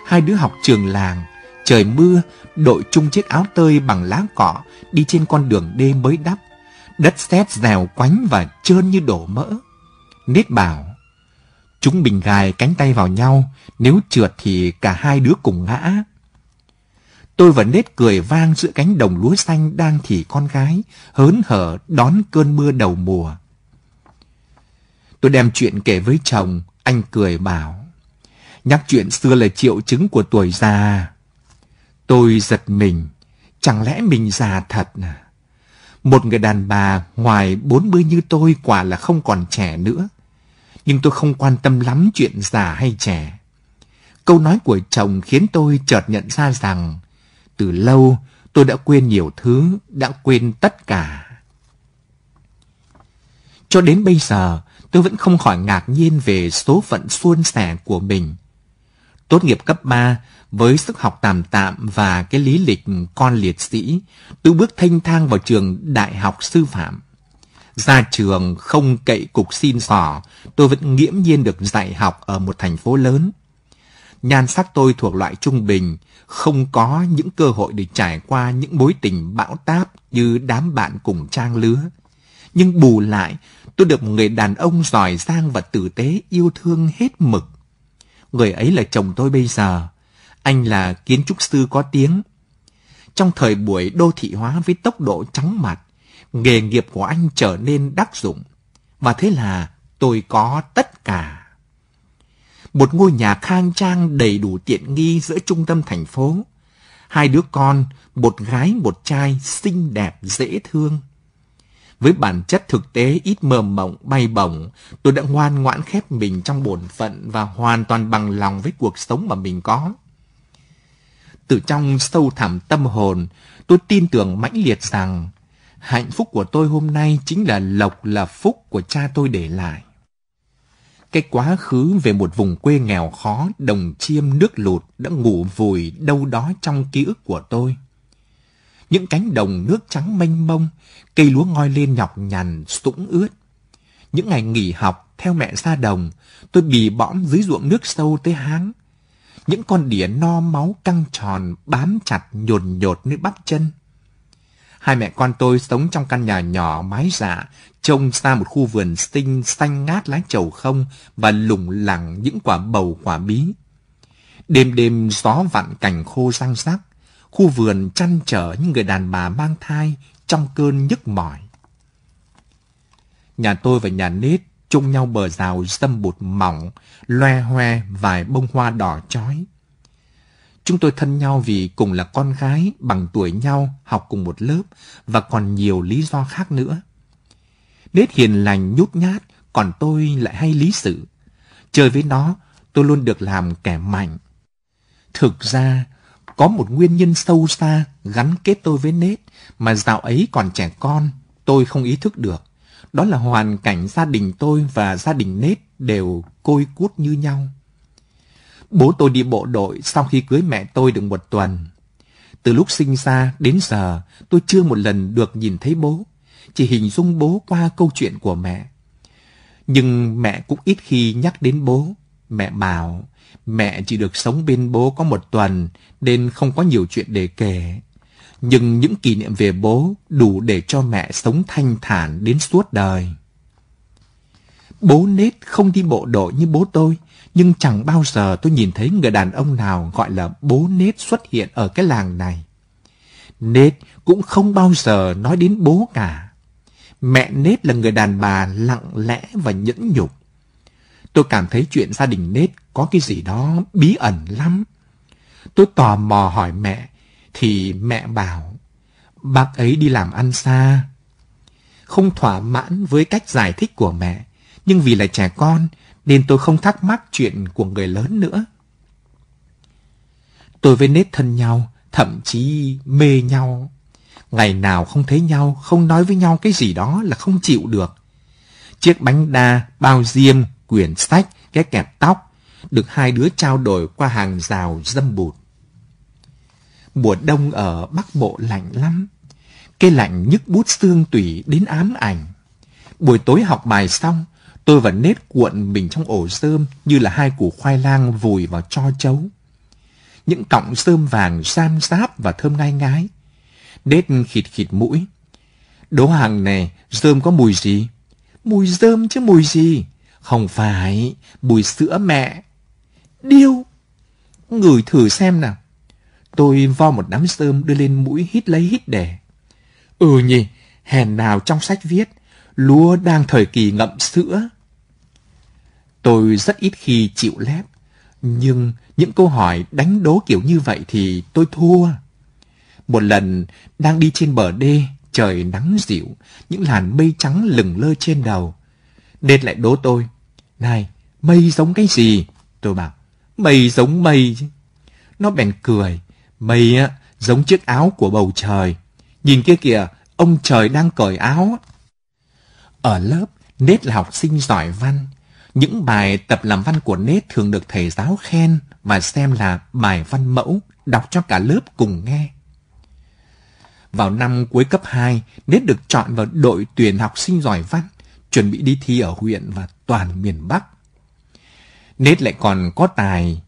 Hai đứa học trường làng, trời mưa, đội chung chiếc áo tơi bằng lá cỏ đi trên con đường đê mới đắp. Đất sét dèo quánh và trơn như đổ mỡ. Nết bảo, chúng mình gài cánh tay vào nhau, nếu trượt thì cả hai đứa cùng ngã. Tôi vẫn nết cười vang giữa cánh đồng lúa xanh đang thì con gái, hớn hở đón cơn mưa đầu mùa. Tôi đem chuyện kể với chồng, anh cười bảo. Nhắc chuyện xưa là triệu chứng của tuổi già. Tôi giật mình, chẳng lẽ mình già thật à? Một người đàn bà ngoài 40 như tôi quả là không còn trẻ nữa. Nhưng tôi không quan tâm lắm chuyện già hay trẻ. Câu nói của chồng khiến tôi chợt nhận ra rằng từ lâu tôi đã quên nhiều thứ, đã quên tất cả. Cho đến bây giờ, tôi vẫn không khỏi ngạc nhiên về số phận suôn sẻ của mình. Tốt nghiệp cấp 3, với sức học tạm tạm và cái lý lịch con liệt sĩ, tôi bước thanh thang vào trường đại học sư phạm. Ra trường không cậy cục xin sỏ, tôi vẫn nghiễm nhiên được dạy học ở một thành phố lớn. Nhan sắc tôi thuộc loại trung bình, không có những cơ hội để trải qua những mối tình bão táp như đám bạn cùng trang lứa. Nhưng bù lại, tôi được một người đàn ông giỏi giang và tử tế yêu thương hết mực. Người ấy là chồng tôi bây giờ. Anh là kiến trúc sư có tiếng. Trong thời buổi đô thị hóa với tốc độ chóng mặt, nghề nghiệp của anh trở nên đắc dụng. Và thế là tôi có tất cả một ngôi nhà khang trang đầy đủ tiện nghi giữa trung tâm thành phố. Hai đứa con, một gái một trai xinh đẹp dễ thương. Với bản chất thực tế ít mơ mộng bay bổng, tôi đã ngoan ngoãn khép mình trong bổn phận và hoàn toàn bằng lòng với cuộc sống mà mình có. Từ trong sâu thẳm tâm hồn, tôi tin tưởng mãnh liệt rằng hạnh phúc của tôi hôm nay chính là lộc là phúc của cha tôi để lại. Cái quá khứ về một vùng quê nghèo khó, đồng chiêm nước lụt đã ngủ vùi đâu đó trong ký ức của tôi. những cánh đồng nước trắng mênh mông, cây lúa ngoi lên nhọc nhằn, sũng ướt. Những ngày nghỉ học, theo mẹ ra đồng, tôi bì bõm dưới ruộng nước sâu tới háng. Những con đỉa no máu căng tròn, bám chặt nhồn nhột nơi bắp chân. Hai mẹ con tôi sống trong căn nhà nhỏ mái dạ, trông xa một khu vườn xinh xanh ngát lá trầu không và lủng lẳng những quả bầu quả bí. Đêm đêm gió vặn cành khô răng rắc, khu vườn chăn trở những người đàn bà mang thai trong cơn nhức mỏi. Nhà tôi và nhà nết chung nhau bờ rào dâm bụt mỏng, loe hoe vài bông hoa đỏ chói. Chúng tôi thân nhau vì cùng là con gái, bằng tuổi nhau, học cùng một lớp và còn nhiều lý do khác nữa. Nết hiền lành nhút nhát, còn tôi lại hay lý sự. Chơi với nó, tôi luôn được làm kẻ mạnh. Thực ra, có một nguyên nhân sâu xa gắn kết tôi với Nết mà dạo ấy còn trẻ con, tôi không ý thức được. Đó là hoàn cảnh gia đình tôi và gia đình Nết đều côi cút như nhau. Bố tôi đi bộ đội sau khi cưới mẹ tôi được một tuần. Từ lúc sinh ra đến giờ, tôi chưa một lần được nhìn thấy bố, chỉ hình dung bố qua câu chuyện của mẹ. Nhưng mẹ cũng ít khi nhắc đến bố. Mẹ bảo, mẹ chỉ được sống bên bố có một tuần nên không có nhiều chuyện để kể. Nhưng những kỷ niệm về bố đủ để cho mẹ sống thanh thản đến suốt đời. Bố nết không đi bộ đội như bố tôi, nhưng chẳng bao giờ tôi nhìn thấy người đàn ông nào gọi là bố nết xuất hiện ở cái làng này. Nết cũng không bao giờ nói đến bố cả. Mẹ Nết là người đàn bà lặng lẽ và nhẫn nhục. Tôi cảm thấy chuyện gia đình Nết có cái gì đó bí ẩn lắm. Tôi tò mò hỏi mẹ, thì mẹ bảo, bác ấy đi làm ăn xa. Không thỏa mãn với cách giải thích của mẹ, nhưng vì là trẻ con nên tôi không thắc mắc chuyện của người lớn nữa. Tôi với Nết thân nhau, thậm chí mê nhau. Ngày nào không thấy nhau, không nói với nhau cái gì đó là không chịu được. Chiếc bánh đa, bao diêm, quyển sách, cái kẹp tóc, được hai đứa trao đổi qua hàng rào dâm bụt. Mùa đông ở Bắc Bộ lạnh lắm. Cái lạnh nhức bút xương tủy đến ám ảnh. Buổi tối học bài xong, tôi và nết cuộn mình trong ổ sơm như là hai củ khoai lang vùi vào cho chấu. Những cọng sơm vàng sam sáp và thơm ngai ngái. Nết khịt khịt mũi. Đố hàng này, rơm có mùi gì? Mùi rơm chứ mùi gì? Không phải, mùi sữa mẹ. Điêu! Ngửi thử xem nào. Tôi vo một đám rơm đưa lên mũi hít lấy hít để. Ừ nhỉ, hèn nào trong sách viết, lúa đang thời kỳ ngậm sữa. Tôi rất ít khi chịu lép, nhưng những câu hỏi đánh đố kiểu như vậy thì tôi thua. Một lần đang đi trên bờ đê, trời nắng dịu, những làn mây trắng lừng lơ trên đầu. Nên lại đố tôi, này, mây giống cái gì? Tôi bảo, mây giống mây. Nó bèn cười, mây á, giống chiếc áo của bầu trời. Nhìn kia kìa, ông trời đang cởi áo. Ở lớp, Nết là học sinh giỏi văn. Những bài tập làm văn của Nết thường được thầy giáo khen và xem là bài văn mẫu, đọc cho cả lớp cùng nghe. Vào năm cuối cấp 2, Nết được chọn vào đội tuyển học sinh giỏi văn, chuẩn bị đi thi ở huyện và toàn miền Bắc. Nết lại còn có tài,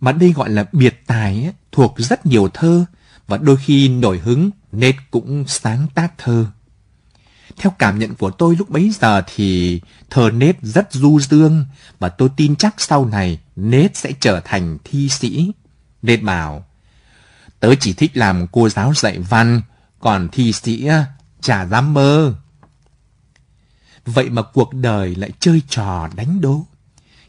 mà đây gọi là biệt tài, ấy, thuộc rất nhiều thơ, và đôi khi nổi hứng, Nết cũng sáng tác thơ. Theo cảm nhận của tôi lúc bấy giờ thì thơ Nết rất du dương, và tôi tin chắc sau này Nết sẽ trở thành thi sĩ. Nết bảo, tớ chỉ thích làm cô giáo dạy văn, còn thi sĩ chả dám mơ. Vậy mà cuộc đời lại chơi trò đánh đố.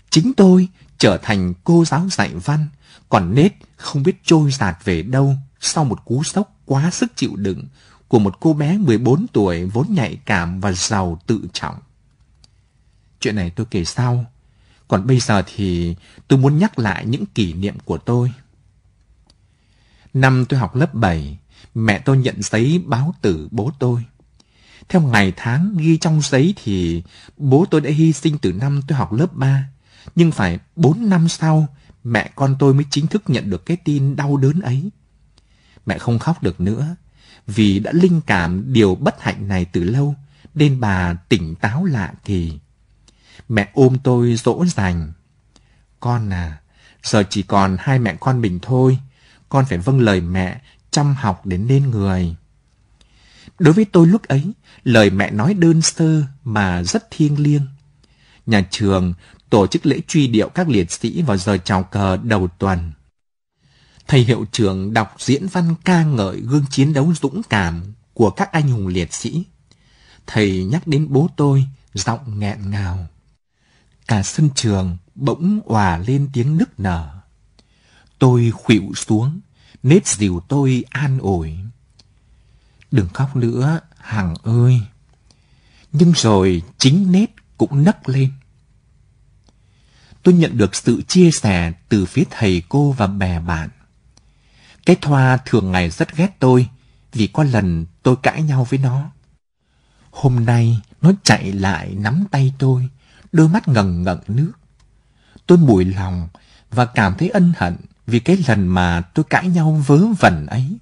Chính tôi trở thành cô giáo dạy văn, còn Nết không biết trôi giạt về đâu sau một cú sốc quá sức chịu đựng của một cô bé 14 tuổi vốn nhạy cảm và giàu tự trọng. Chuyện này tôi kể sau, còn bây giờ thì tôi muốn nhắc lại những kỷ niệm của tôi. Năm tôi học lớp 7, mẹ tôi nhận giấy báo tử bố tôi. Theo ngày tháng ghi trong giấy thì bố tôi đã hy sinh từ năm tôi học lớp 3. Nhưng phải 4 năm sau, mẹ con tôi mới chính thức nhận được cái tin đau đớn ấy. Mẹ không khóc được nữa, vì đã linh cảm điều bất hạnh này từ lâu, nên bà tỉnh táo lạ kỳ. Mẹ ôm tôi dỗ dành. Con à, giờ chỉ còn hai mẹ con mình thôi. Con phải vâng lời mẹ, chăm học đến nên người. Đối với tôi lúc ấy, lời mẹ nói đơn sơ mà rất thiêng liêng. Nhà trường tổ chức lễ truy điệu các liệt sĩ vào giờ chào cờ đầu tuần. Thầy hiệu trưởng đọc diễn văn ca ngợi gương chiến đấu dũng cảm của các anh hùng liệt sĩ. Thầy nhắc đến bố tôi, giọng nghẹn ngào. Cả sân trường bỗng hòa lên tiếng nức nở. Tôi khuỵu xuống, nết dìu tôi an ủi. Đừng khóc nữa, Hằng ơi. Nhưng rồi chính nết cũng nấc lên. Tôi nhận được sự chia sẻ từ phía thầy cô và bè bạn. Cái Thoa thường ngày rất ghét tôi vì có lần tôi cãi nhau với nó. Hôm nay nó chạy lại nắm tay tôi, đôi mắt ngần ngận nước. Tôi mùi lòng và cảm thấy ân hận vì cái lần mà tôi cãi nhau vớ vẩn ấy.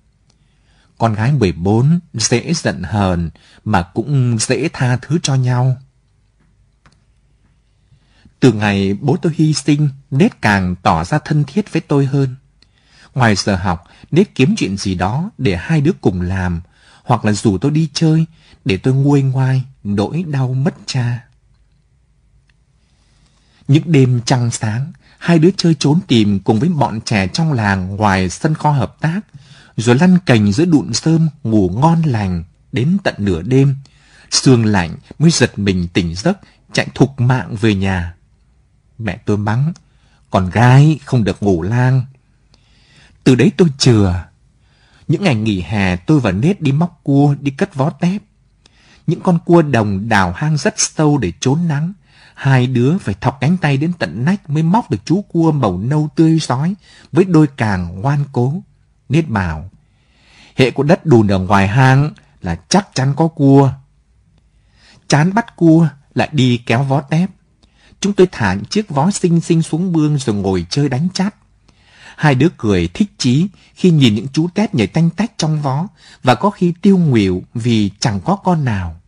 Con gái 14 dễ giận hờn mà cũng dễ tha thứ cho nhau. Từ ngày bố tôi hy sinh, Nết càng tỏ ra thân thiết với tôi hơn. Ngoài giờ học, Nết kiếm chuyện gì đó để hai đứa cùng làm, hoặc là rủ tôi đi chơi để tôi nguôi ngoai nỗi đau mất cha. Những đêm trăng sáng, hai đứa chơi trốn tìm cùng với bọn trẻ trong làng ngoài sân kho hợp tác, rồi lăn cành giữa đụn sơm ngủ ngon lành đến tận nửa đêm. Sương lạnh mới giật mình tỉnh giấc, chạy thục mạng về nhà. Mẹ tôi mắng, con gái không được ngủ lang. Từ đấy tôi chừa. Những ngày nghỉ hè tôi và Nết đi móc cua, đi cất vó tép. Những con cua đồng đào hang rất sâu để trốn nắng. Hai đứa phải thọc cánh tay đến tận nách mới móc được chú cua màu nâu tươi sói với đôi càng ngoan cố. Nết bảo, hệ của đất đùn ở ngoài hang là chắc chắn có cua. Chán bắt cua lại đi kéo vó tép. Chúng tôi thả những chiếc vó xinh xinh xuống mương rồi ngồi chơi đánh chát. Hai đứa cười thích chí khi nhìn những chú tép nhảy tanh tách trong vó và có khi tiêu nghỉu vì chẳng có con nào.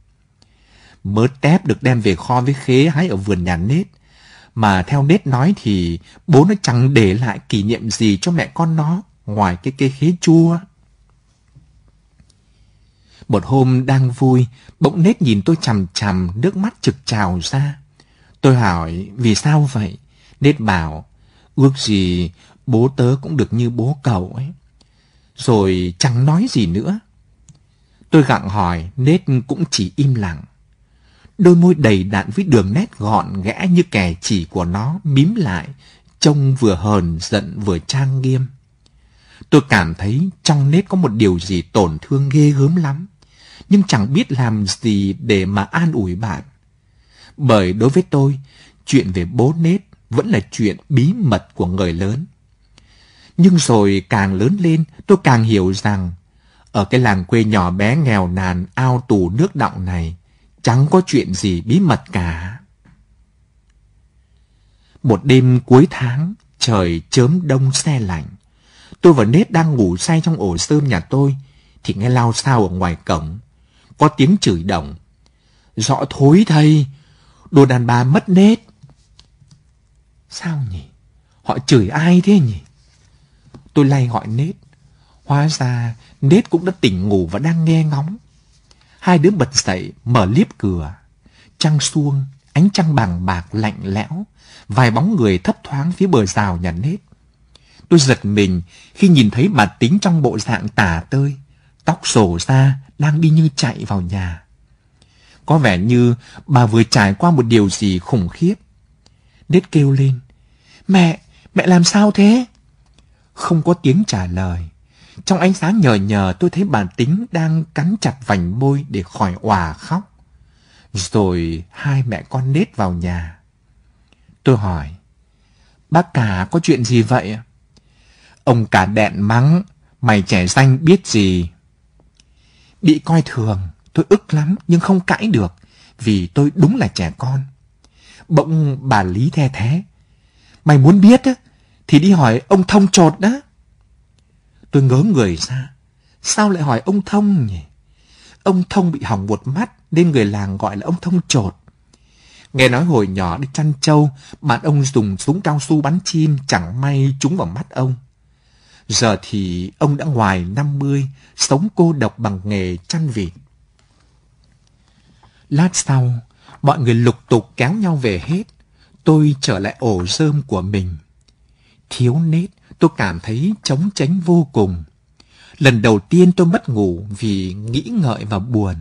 Mớ tép được đem về kho với khế hái ở vườn nhà nết. Mà theo nết nói thì bố nó chẳng để lại kỷ niệm gì cho mẹ con nó ngoài cái cây khế chua. Một hôm đang vui, bỗng nết nhìn tôi chằm chằm, nước mắt trực trào ra. Tôi hỏi, vì sao vậy? Nết bảo, ước gì bố tớ cũng được như bố cậu ấy. Rồi chẳng nói gì nữa. Tôi gặng hỏi, Nết cũng chỉ im lặng. Đôi môi đầy đặn với đường nét gọn ghẽ như kẻ chỉ của nó mím lại, trông vừa hờn giận vừa trang nghiêm. Tôi cảm thấy trong Nết có một điều gì tổn thương ghê gớm lắm, nhưng chẳng biết làm gì để mà an ủi bạn. Bởi đối với tôi, chuyện về bố Nết vẫn là chuyện bí mật của người lớn. Nhưng rồi càng lớn lên, tôi càng hiểu rằng ở cái làng quê nhỏ bé nghèo nàn ao tù nước động này, chẳng có chuyện gì bí mật cả. Một đêm cuối tháng, trời chớm đông xe lạnh. Tôi và Nết đang ngủ say trong ổ sơm nhà tôi, thì nghe lao sao ở ngoài cổng. Có tiếng chửi động. Rõ thối thầy, đồ đàn bà mất nết. Sao nhỉ? Họ chửi ai thế nhỉ? Tôi lay gọi nết. Hóa ra nết cũng đã tỉnh ngủ và đang nghe ngóng. Hai đứa bật dậy, mở liếp cửa. Trăng xuông, ánh trăng bằng bạc lạnh lẽo, vài bóng người thấp thoáng phía bờ rào nhà nếp Tôi giật mình khi nhìn thấy bà tính trong bộ dạng tả tơi, tóc sổ ra, đang đi như chạy vào nhà. Có vẻ như bà vừa trải qua một điều gì khủng khiếp. Nết kêu lên, mẹ, mẹ làm sao thế? Không có tiếng trả lời. Trong ánh sáng nhờ nhờ tôi thấy bà tính đang cắn chặt vành môi để khỏi òa khóc. Rồi hai mẹ con nết vào nhà. Tôi hỏi, bác cả có chuyện gì vậy? Ông cả đẹn mắng, mày trẻ danh biết gì? Bị coi thường, tôi ức lắm nhưng không cãi được vì tôi đúng là trẻ con. Bỗng bà Lý the thế. Mày muốn biết á, thì đi hỏi ông thông trột đó. Tôi ngớ người ra. Sao lại hỏi ông Thông nhỉ? Ông Thông bị hỏng một mắt nên người làng gọi là ông Thông trột. Nghe nói hồi nhỏ đi chăn trâu, bạn ông dùng súng cao su bắn chim chẳng may trúng vào mắt ông. Giờ thì ông đã ngoài 50, sống cô độc bằng nghề chăn vịt. Lát sau, mọi người lục tục kéo nhau về hết. Tôi trở lại ổ rơm của mình. Thiếu nết, tôi cảm thấy trống tránh vô cùng. Lần đầu tiên tôi mất ngủ vì nghĩ ngợi và buồn.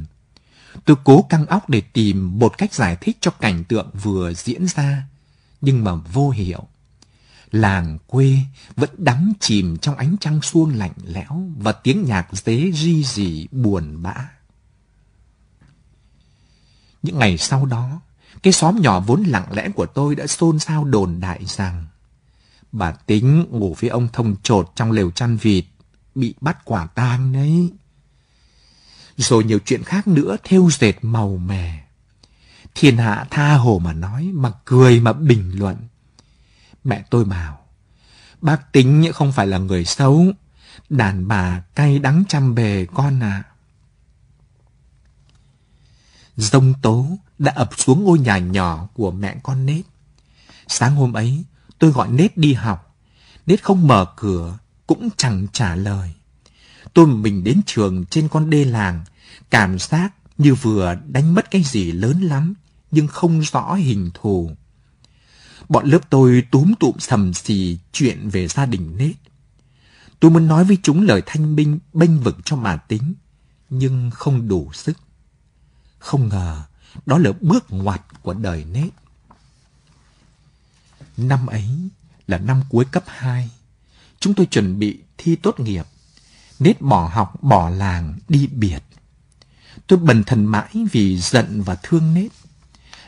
Tôi cố căng óc để tìm một cách giải thích cho cảnh tượng vừa diễn ra, nhưng mà vô hiệu. Làng quê vẫn đắm chìm trong ánh trăng xuông lạnh lẽo và tiếng nhạc dế ri rỉ buồn bã. Những ngày sau đó, cái xóm nhỏ vốn lặng lẽ của tôi đã xôn xao đồn đại rằng bà tính ngủ với ông thông trột trong lều chăn vịt, bị bắt quả tang đấy. Rồi nhiều chuyện khác nữa theo dệt màu mè. Thiên hạ tha hồ mà nói, mà cười mà bình luận. Mẹ tôi bảo, bác tính không phải là người xấu, đàn bà cay đắng chăm bề con à. Dông tố đã ập xuống ngôi nhà nhỏ của mẹ con Nết. Sáng hôm ấy, tôi gọi Nết đi học. Nết không mở cửa, cũng chẳng trả lời. Tôi mình đến trường trên con đê làng, cảm giác như vừa đánh mất cái gì lớn lắm, nhưng không rõ hình thù. Bọn lớp tôi túm tụm sầm xì chuyện về gia đình Nết. Tôi muốn nói với chúng lời thanh minh bênh vực cho mà tính, nhưng không đủ sức. Không ngờ, đó là bước ngoặt của đời Nết. Năm ấy là năm cuối cấp 2. Chúng tôi chuẩn bị thi tốt nghiệp. Nết bỏ học, bỏ làng, đi biệt. Tôi bần thần mãi vì giận và thương Nết.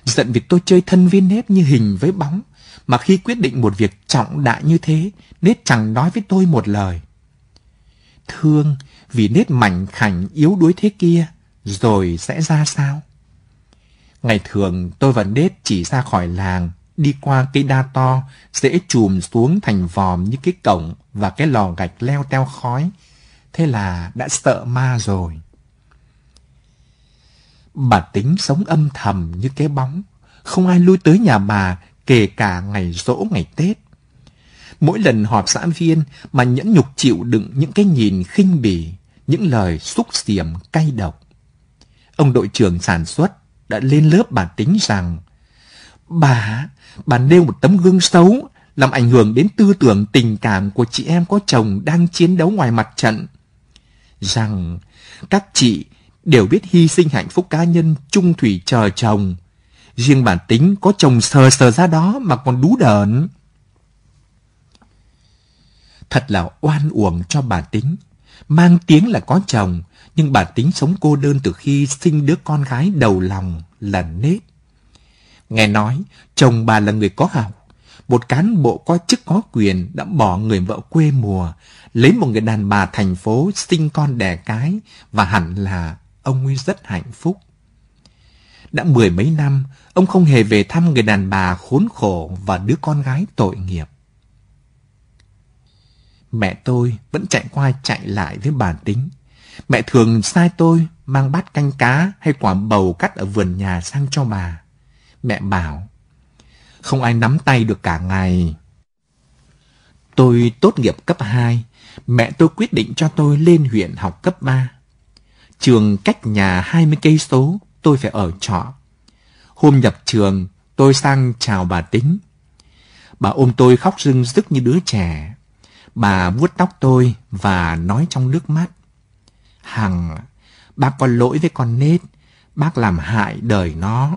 Giận vì tôi chơi thân với Nết như hình với bóng, mà khi quyết định một việc trọng đại như thế, Nết chẳng nói với tôi một lời. Thương vì Nết mảnh khảnh yếu đuối thế kia, rồi sẽ ra sao? Ngày thường tôi và Nết chỉ ra khỏi làng, đi qua cây đa to, dễ chùm xuống thành vòm như cái cổng và cái lò gạch leo teo khói. Thế là đã sợ ma rồi. Bà tính sống âm thầm như cái bóng, không ai lui tới nhà bà kể cả ngày rỗ ngày Tết. Mỗi lần họp xã viên mà nhẫn nhục chịu đựng những cái nhìn khinh bỉ, những lời xúc xiểm cay độc. Ông đội trưởng sản xuất đã lên lớp bà tính rằng Bà, bà nêu một tấm gương xấu, làm ảnh hưởng đến tư tưởng tình cảm của chị em có chồng đang chiến đấu ngoài mặt trận. Rằng các chị đều biết hy sinh hạnh phúc cá nhân chung thủy chờ chồng. Riêng bản tính có chồng sờ sờ ra đó mà còn đú đờn. Thật là oan uổng cho bản tính. Mang tiếng là có chồng, nhưng bản tính sống cô đơn từ khi sinh đứa con gái đầu lòng là nết. Nghe nói, chồng bà là người có học, một cán bộ có chức có quyền đã bỏ người vợ quê mùa, lấy một người đàn bà thành phố sinh con đẻ cái và hẳn là ông ấy rất hạnh phúc. Đã mười mấy năm, ông không hề về thăm người đàn bà khốn khổ và đứa con gái tội nghiệp. Mẹ tôi vẫn chạy qua chạy lại với bà tính. Mẹ thường sai tôi mang bát canh cá hay quả bầu cắt ở vườn nhà sang cho bà. Mẹ bảo, không ai nắm tay được cả ngày. Tôi tốt nghiệp cấp 2, mẹ tôi quyết định cho tôi lên huyện học cấp 3. Trường cách nhà 20 cây số, tôi phải ở trọ. Hôm nhập trường, tôi sang chào bà Tính. Bà ôm tôi khóc rưng rức như đứa trẻ. Bà vuốt tóc tôi và nói trong nước mắt. Hằng, bác có lỗi với con nết, bác làm hại đời nó.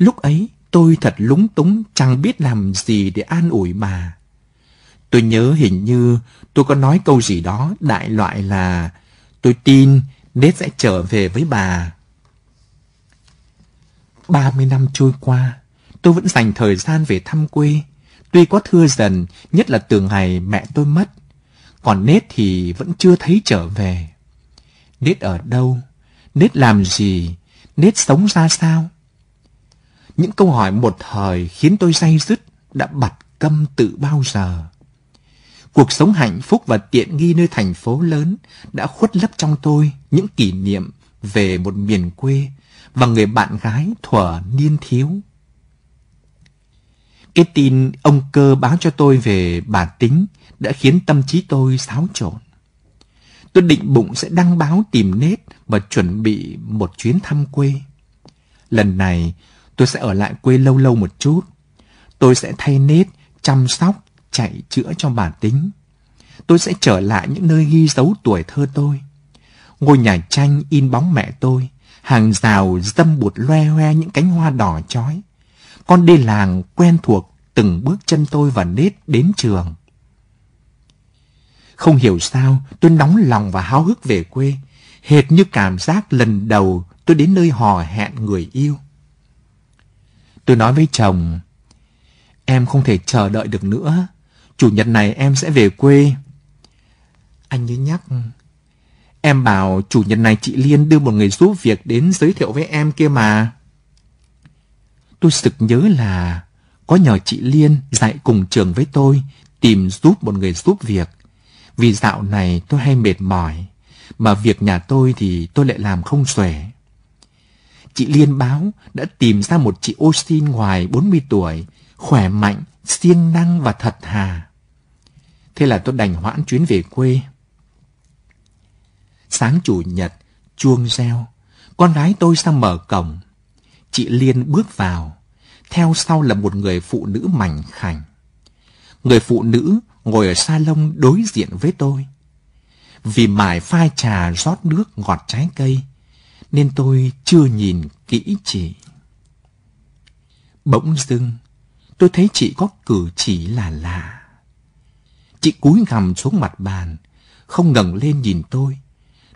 Lúc ấy tôi thật lúng túng chẳng biết làm gì để an ủi bà. Tôi nhớ hình như tôi có nói câu gì đó đại loại là tôi tin nết sẽ trở về với bà. 30 năm trôi qua, tôi vẫn dành thời gian về thăm quê. Tuy có thưa dần, nhất là từ ngày mẹ tôi mất. Còn Nết thì vẫn chưa thấy trở về. Nết ở đâu? Nết làm gì? Nết sống ra sao? Những câu hỏi một thời khiến tôi say dứt đã bặt câm tự bao giờ. Cuộc sống hạnh phúc và tiện nghi nơi thành phố lớn đã khuất lấp trong tôi những kỷ niệm về một miền quê và người bạn gái thuở niên thiếu. Cái tin ông cơ báo cho tôi về bà Tính đã khiến tâm trí tôi xáo trộn. Tôi định bụng sẽ đăng báo tìm nết và chuẩn bị một chuyến thăm quê. Lần này, tôi sẽ ở lại quê lâu lâu một chút. Tôi sẽ thay nết, chăm sóc, chạy chữa cho bản Tính. Tôi sẽ trở lại những nơi ghi dấu tuổi thơ tôi. Ngôi nhà tranh in bóng mẹ tôi, hàng rào dâm bụt loe hoe những cánh hoa đỏ chói. Con đi làng quen thuộc từng bước chân tôi và nết đến trường. Không hiểu sao tôi nóng lòng và háo hức về quê, hệt như cảm giác lần đầu tôi đến nơi hò hẹn người yêu. Tôi nói với chồng, em không thể chờ đợi được nữa, chủ nhật này em sẽ về quê. Anh nhớ nhắc, em bảo chủ nhật này chị Liên đưa một người giúp việc đến giới thiệu với em kia mà. Tôi sực nhớ là có nhờ chị Liên dạy cùng trường với tôi tìm giúp một người giúp việc. Vì dạo này tôi hay mệt mỏi, mà việc nhà tôi thì tôi lại làm không xuể. Chị Liên báo đã tìm ra một chị ô xin ngoài 40 tuổi, khỏe mạnh, siêng năng và thật hà Thế là tôi đành hoãn chuyến về quê. Sáng chủ nhật, chuông reo, con gái tôi sang mở cổng. Chị Liên bước vào, theo sau là một người phụ nữ mảnh khảnh. Người phụ nữ ngồi ở salon đối diện với tôi. Vì mải phai trà rót nước ngọt trái cây, nên tôi chưa nhìn kỹ chị. Bỗng dưng, tôi thấy chị có cử chỉ là lạ. Chị cúi gằm xuống mặt bàn, không ngẩng lên nhìn tôi.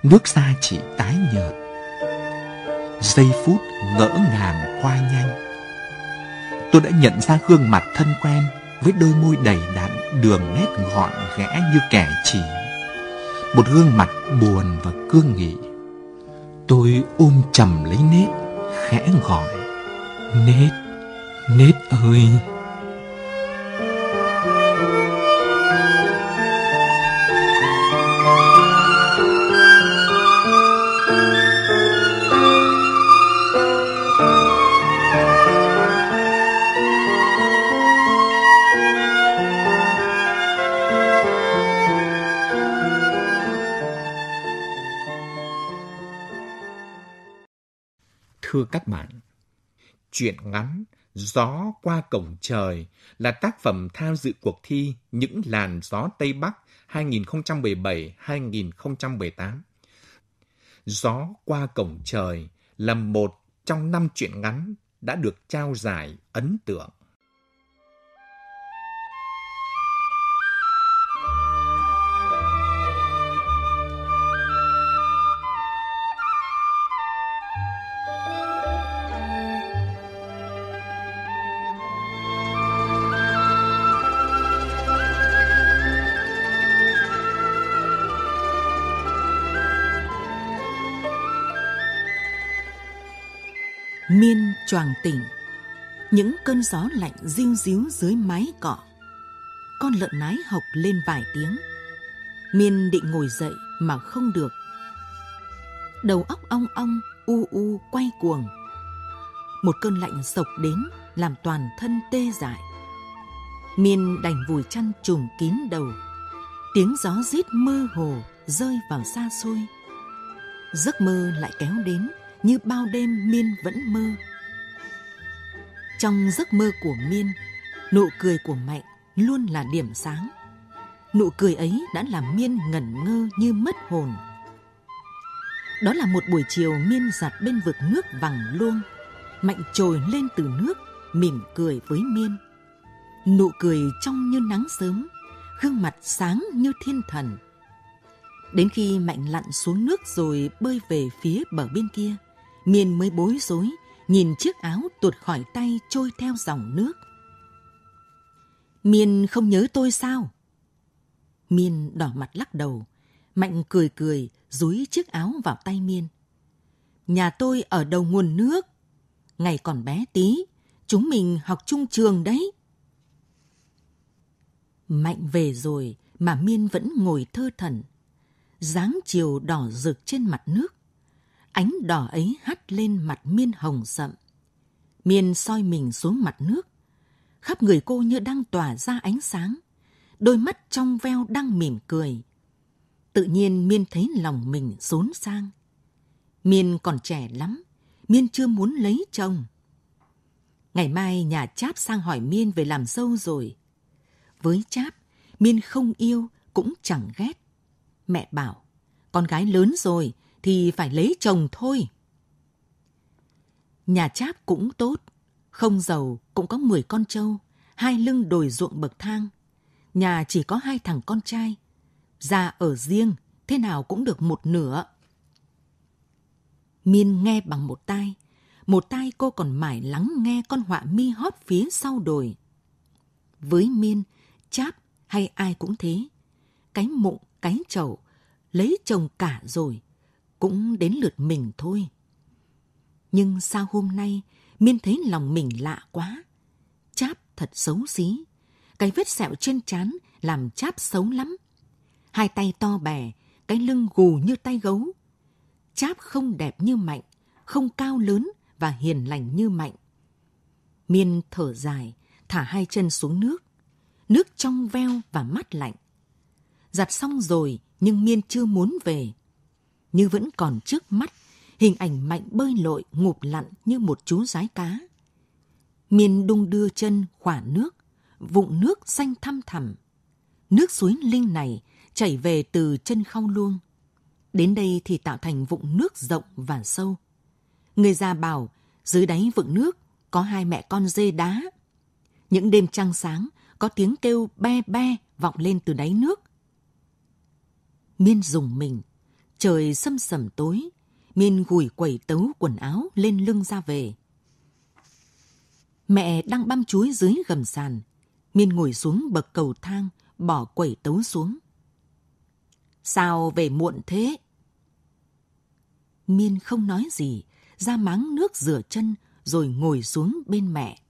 Nước da chị tái nhợt. Giây phút ngỡ ngàng qua nhanh. Tôi đã nhận ra gương mặt thân quen với đôi môi đầy đặn, đường nét gọn ghẽ như kẻ chỉ. Một gương mặt buồn và cương nghị. Tôi ôm chầm lấy nết, khẽ gọi. Nết, nết ơi! Thưa các bạn, Chuyện ngắn Gió qua cổng trời là tác phẩm tham dự cuộc thi Những làn gió Tây Bắc 2017-2018. Gió qua cổng trời là một trong năm truyện ngắn đã được trao giải ấn tượng. Miên choàng tỉnh, những cơn gió lạnh riu ríu dưới mái cọ. Con lợn nái học lên vài tiếng. Miên định ngồi dậy mà không được. Đầu óc ong ong, u u quay cuồng. Một cơn lạnh sộc đến làm toàn thân tê dại. Miên đành vùi chăn trùm kín đầu. Tiếng gió rít mơ hồ rơi vào xa xôi. Giấc mơ lại kéo đến như bao đêm Miên vẫn mơ. Trong giấc mơ của Miên, nụ cười của Mạnh luôn là điểm sáng. Nụ cười ấy đã làm Miên ngẩn ngơ như mất hồn. Đó là một buổi chiều Miên giặt bên vực nước vằng luông. Mạnh trồi lên từ nước, mỉm cười với Miên. Nụ cười trong như nắng sớm, gương mặt sáng như thiên thần. Đến khi Mạnh lặn xuống nước rồi bơi về phía bờ bên kia, Miên mới bối rối, nhìn chiếc áo tuột khỏi tay trôi theo dòng nước. Miên không nhớ tôi sao? Miên đỏ mặt lắc đầu, Mạnh cười cười, dúi chiếc áo vào tay Miên. Nhà tôi ở đầu nguồn nước. Ngày còn bé tí, chúng mình học chung trường đấy. Mạnh về rồi, mà Miên vẫn ngồi thơ thần. dáng chiều đỏ rực trên mặt nước. Ánh đỏ ấy hắt lên mặt Miên hồng sậm. Miên soi mình xuống mặt nước. Khắp người cô như đang tỏa ra ánh sáng. Đôi mắt trong veo đang mỉm cười. Tự nhiên Miên thấy lòng mình xốn sang. Miên còn trẻ lắm. Miên chưa muốn lấy chồng. Ngày mai nhà Cháp sang hỏi Miên về làm dâu rồi. Với Cháp, Miên không yêu cũng chẳng ghét. Mẹ bảo, con gái lớn rồi thì phải lấy chồng thôi. Nhà Cháp cũng tốt, không giàu cũng có 10 con trâu, hai lưng đồi ruộng bậc thang. Nhà chỉ có hai thằng con trai. Ra ở riêng, thế nào cũng được một nửa. Miên nghe bằng một tai, một tai cô còn mải lắng nghe con họa mi hót phía sau đồi. Với Miên, Cháp hay ai cũng thế. Cái mụng, cái chậu, lấy chồng cả rồi, cũng đến lượt mình thôi. Nhưng sao hôm nay Miên thấy lòng mình lạ quá. Cháp thật xấu xí. Cái vết sẹo trên trán làm cháp xấu lắm. Hai tay to bè, cái lưng gù như tay gấu. Cháp không đẹp như Mạnh, không cao lớn và hiền lành như Mạnh. Miên thở dài, thả hai chân xuống nước. Nước trong veo và mát lạnh. Giặt xong rồi nhưng Miên chưa muốn về. Như vẫn còn trước mắt, hình ảnh Mạnh bơi lội ngụp lặn như một chú rái cá. Miên đung đưa chân khỏa nước, vụng nước xanh thăm thẳm. Nước suối linh này chảy về từ chân khau luông. Đến đây thì tạo thành vụng nước rộng và sâu. Người già bảo dưới đáy vựng nước có hai mẹ con dê đá. Những đêm trăng sáng có tiếng kêu be be vọng lên từ đáy nước. Miên dùng mình, trời sâm sầm tối, Miên gùi quẩy tấu quần áo lên lưng ra về. Mẹ đang băm chuối dưới gầm sàn. Miên ngồi xuống bậc cầu thang, bỏ quẩy tấu xuống. Sao về muộn thế? Miên không nói gì, ra máng nước rửa chân rồi ngồi xuống bên mẹ.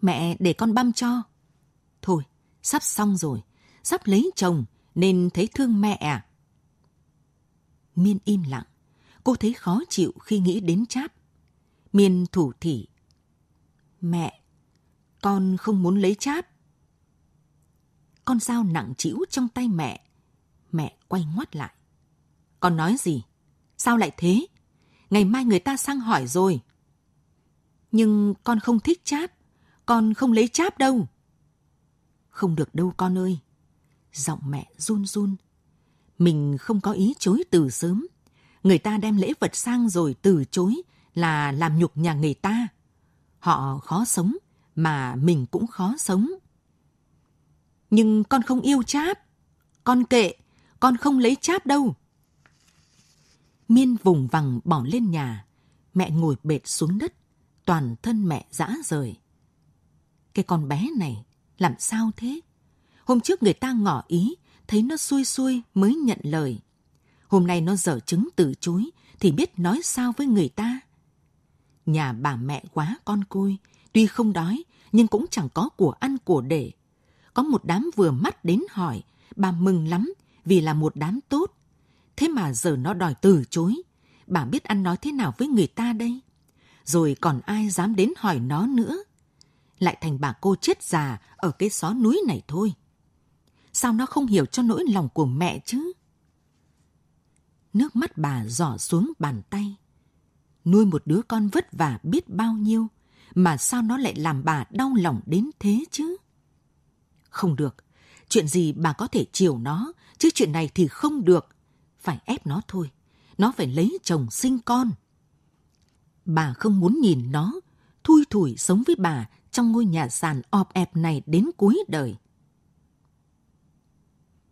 Mẹ để con băm cho. Thôi, sắp xong rồi, sắp lấy chồng nên thấy thương mẹ à? Miên im lặng, cô thấy khó chịu khi nghĩ đến cháp. Miên thủ thỉ. Mẹ, con không muốn lấy cháp. Con dao nặng chịu trong tay mẹ. Mẹ quay ngoắt lại. Con nói gì? Sao lại thế? Ngày mai người ta sang hỏi rồi. Nhưng con không thích cháp. Con không lấy cháp đâu. Không được đâu con ơi. Giọng mẹ run run. Mình không có ý chối từ sớm. Người ta đem lễ vật sang rồi từ chối là làm nhục nhà người ta. Họ khó sống, mà mình cũng khó sống. Nhưng con không yêu cháp. Con kệ, con không lấy cháp đâu. Miên vùng vằng bỏ lên nhà. Mẹ ngồi bệt xuống đất, toàn thân mẹ dã rời. Cái con bé này, làm sao thế? Hôm trước người ta ngỏ ý, thấy nó xui xui mới nhận lời. Hôm nay nó dở chứng từ chối, thì biết nói sao với người ta. Nhà bà mẹ quá con côi, tuy không đói, nhưng cũng chẳng có của ăn của để. Có một đám vừa mắt đến hỏi, bà mừng lắm vì là một đám tốt. Thế mà giờ nó đòi từ chối, bà biết ăn nói thế nào với người ta đây? Rồi còn ai dám đến hỏi nó nữa? Lại thành bà cô chết già ở cái xó núi này thôi. Sao nó không hiểu cho nỗi lòng của mẹ chứ? Nước mắt bà giỏ xuống bàn tay. Nuôi một đứa con vất vả biết bao nhiêu, mà sao nó lại làm bà đau lòng đến thế chứ? Không được, chuyện gì bà có thể chiều nó, chứ chuyện này thì không được. Phải ép nó thôi, nó phải lấy chồng sinh con. Bà không muốn nhìn nó, thui thủi sống với bà trong ngôi nhà sàn ọp ẹp này đến cuối đời.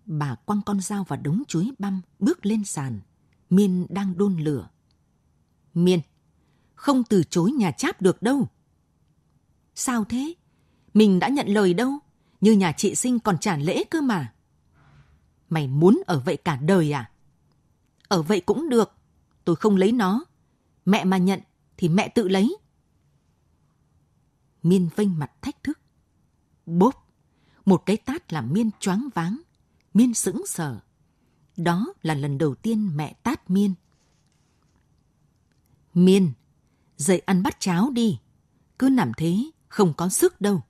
Bà quăng con dao vào đống chuối băm, bước lên sàn. Miên đang đôn lửa. Miên, không từ chối nhà cháp được đâu. Sao thế? Mình đã nhận lời đâu, như nhà chị sinh còn trả lễ cơ mà. Mày muốn ở vậy cả đời à? Ở vậy cũng được, tôi không lấy nó. Mẹ mà nhận thì mẹ tự lấy. Miên vênh mặt thách thức. Bốp, Một cái tát làm Miên choáng váng. Miên sững sờ. Đó là lần đầu tiên mẹ tát Miên. Miên, dậy ăn bát cháo đi. Cứ nằm thế, không có sức đâu.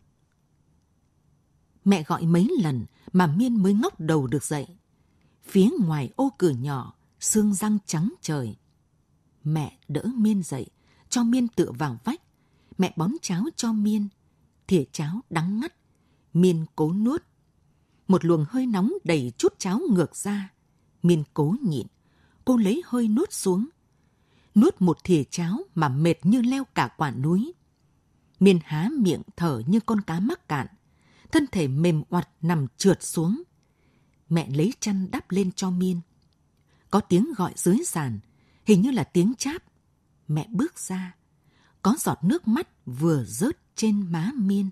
Mẹ gọi mấy lần mà Miên mới ngóc đầu được dậy. Phía ngoài ô cửa nhỏ, xương răng trắng trời. Mẹ đỡ Miên dậy, cho Miên tựa vào vách. Mẹ bón cháo cho Miên. Thìa cháo đắng ngắt. Miên cố nuốt. Một luồng hơi nóng đầy chút cháo ngược ra. Miên cố nhịn. Cô lấy hơi nuốt xuống. Nuốt một thìa cháo mà mệt như leo cả quả núi. Miên há miệng thở như con cá mắc cạn. Thân thể mềm oặt nằm trượt xuống. Mẹ lấy chăn đắp lên cho Miên. Có tiếng gọi dưới sàn, hình như là tiếng cháp. Mẹ bước ra. Có giọt nước mắt vừa rớt trên má Miên.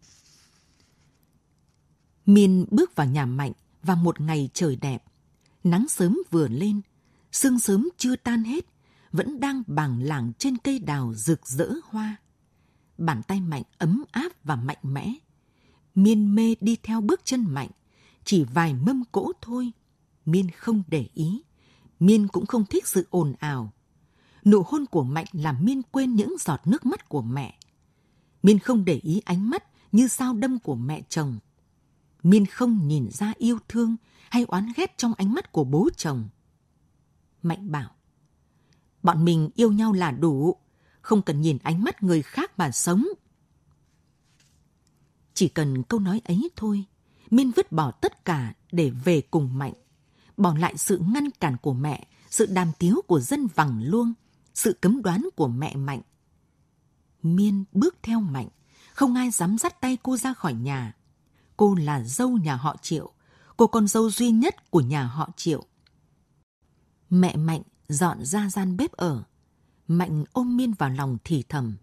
Miên bước vào nhà Mạnh và một ngày trời đẹp. Nắng sớm vừa lên, sương sớm chưa tan hết, vẫn đang bàng lảng trên cây đào rực rỡ hoa. Bàn tay Mạnh ấm áp và mạnh mẽ. Miên mê đi theo bước chân Mạnh, chỉ vài mâm cỗ thôi. Miên không để ý, Miên cũng không thích sự ồn ào. Nụ hôn của Mạnh làm Miên quên những giọt nước mắt của mẹ. Miên không để ý ánh mắt như sao đâm của mẹ chồng. Miên không nhìn ra yêu thương hay oán ghét trong ánh mắt của bố chồng. Mạnh bảo, bọn mình yêu nhau là đủ, không cần nhìn ánh mắt người khác mà sống. Chỉ cần câu nói ấy thôi, Miên vứt bỏ tất cả để về cùng Mạnh, bỏ lại sự ngăn cản của mẹ, sự đàm tiếu của dân vằng luông, sự cấm đoán của mẹ Mạnh. Miên bước theo Mạnh, không ai dám dắt tay cô ra khỏi nhà. Cô là dâu nhà họ Triệu, cô con dâu duy nhất của nhà họ Triệu. Mẹ Mạnh dọn ra gian bếp ở. Mạnh ôm Miên vào lòng thì thầm.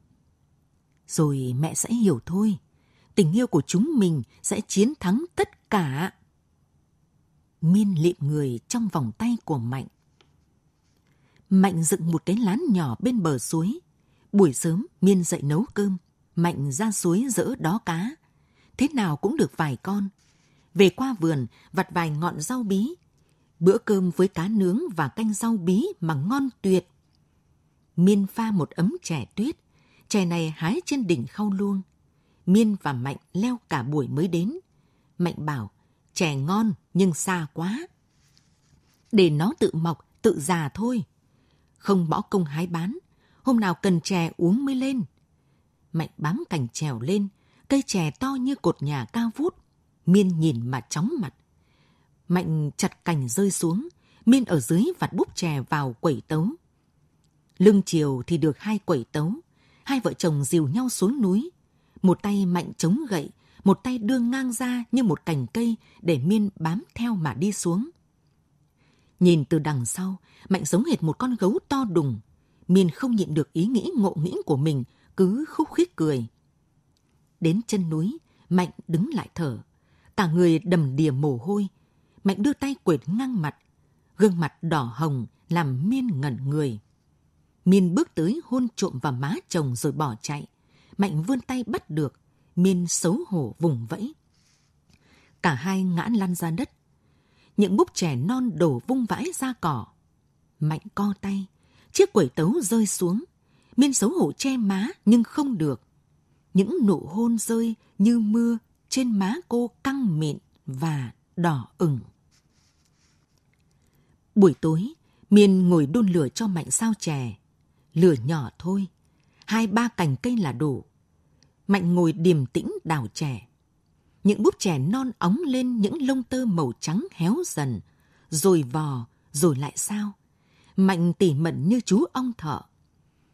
Rồi mẹ sẽ hiểu thôi. Tình yêu của chúng mình sẽ chiến thắng tất cả. Miên lịm người trong vòng tay của Mạnh. Mạnh dựng một cái lán nhỏ bên bờ suối. Buổi sớm, Miên dậy nấu cơm. Mạnh ra suối dỡ đó cá. Thế nào cũng được vài con. Về qua vườn, vặt vài ngọn rau bí. Bữa cơm với cá nướng và canh rau bí mà ngon tuyệt. Miên pha một ấm chè tuyết. Chè này hái trên đỉnh khâu luông. Miên và Mạnh leo cả buổi mới đến. Mạnh bảo, chè ngon nhưng xa quá. Để nó tự mọc, tự già thôi. Không bỏ công hái bán, hôm nào cần chè uống mới lên. Mạnh bám cành trèo lên, cây chè to như cột nhà cao vút. Miên nhìn mà chóng mặt. Mạnh chặt cành rơi xuống, Miên ở dưới vặt búp chè vào quẩy tấu. Lưng chiều thì được hai quẩy tấu, hai vợ chồng dìu nhau xuống núi. Một tay Mạnh chống gậy, một tay đưa ngang ra như một cành cây để Miên bám theo mà đi xuống. Nhìn từ đằng sau, Mạnh giống hệt một con gấu to đùng. Miên không nhịn được ý nghĩ ngộ nghĩnh của mình, cứ khúc khích cười. Đến chân núi, Mạnh đứng lại thở. Cả người đầm đìa mồ hôi. Mạnh đưa tay quệt ngang mặt. Gương mặt đỏ hồng làm Miên ngẩn người. Miên bước tới hôn trộm vào má chồng rồi bỏ chạy. Mạnh vươn tay bắt được. Miên xấu hổ vùng vẫy. Cả hai ngã lăn ra đất. Những búp trẻ non đổ vung vãi ra cỏ. Mạnh co tay. Chiếc quẩy tấu rơi xuống. Miên xấu hổ che má nhưng không được. Những nụ hôn rơi như mưa trên má cô căng mịn và đỏ ửng. Buổi tối, Miên ngồi đun lửa cho Mạnh sao chè. Lửa nhỏ thôi, hai ba cành cây là đủ. Mạnh ngồi điềm tĩnh đào chè. Những búp chè non óng lên những lông tơ màu trắng héo dần, rồi vò, rồi lại sao. Mạnh tỉ mẩn như chú ong thợ.